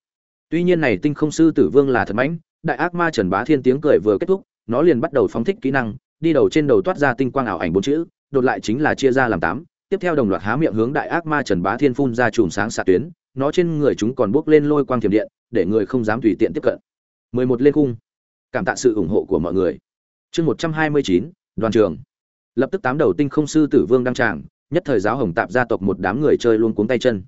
Tuy nhiên này tinh không sư tử vương là thật mãnh, đại ác ma trần bá thiên tiếng cười vừa kết thúc, nó liền bắt đầu phóng thích kỹ năng, đi đầu trên đầu toát ra tinh quang ảo ảnh bốn chữ, đột lại chính là chia ra làm tám tiếp theo đồng loạt há miệng hướng đại ác ma trần bá thiên phun ra chùm sáng xạ tuyến nó trên người chúng còn bốc lên lôi quang thiểm điện để người không dám tùy tiện tiếp cận. 11 lên khung. Cảm tạ sự ủng hộ của mọi người. Chương 129, đoàn trường. Lập tức tám đầu tinh không sư tử vương đăng tràng nhất thời giáo hồng tạp gia tộc một đám người chơi luôn cuống tay chân.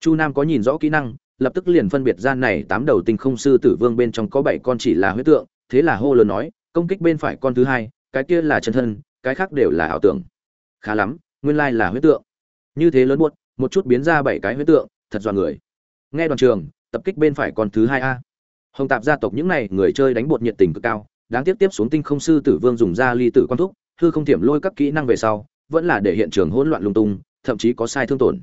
Chu nam có nhìn rõ kỹ năng lập tức liền phân biệt ra này tám đầu tinh không sư tử vương bên trong có bảy con chỉ là huyết tượng thế là hô lớn nói công kích bên phải con thứ hai cái kia là chân thân cái khác đều là ảo tưởng. Khá lắm nguyên lai là huyết tượng. Như thế lớn buốt, một chút biến ra bảy cái huyết tượng, thật dọa người. Nghe đoàn trường, tập kích bên phải còn thứ hai a. Hồng tạp gia tộc những này người chơi đánh bột nhiệt tình cực cao, đáng tiếc tiếp xuống tinh không sư tử vương dùng ra ly tử quan thúc, hư không thiểm lôi các kỹ năng về sau, vẫn là để hiện trường hỗn loạn lung tung, thậm chí có sai thương tổn.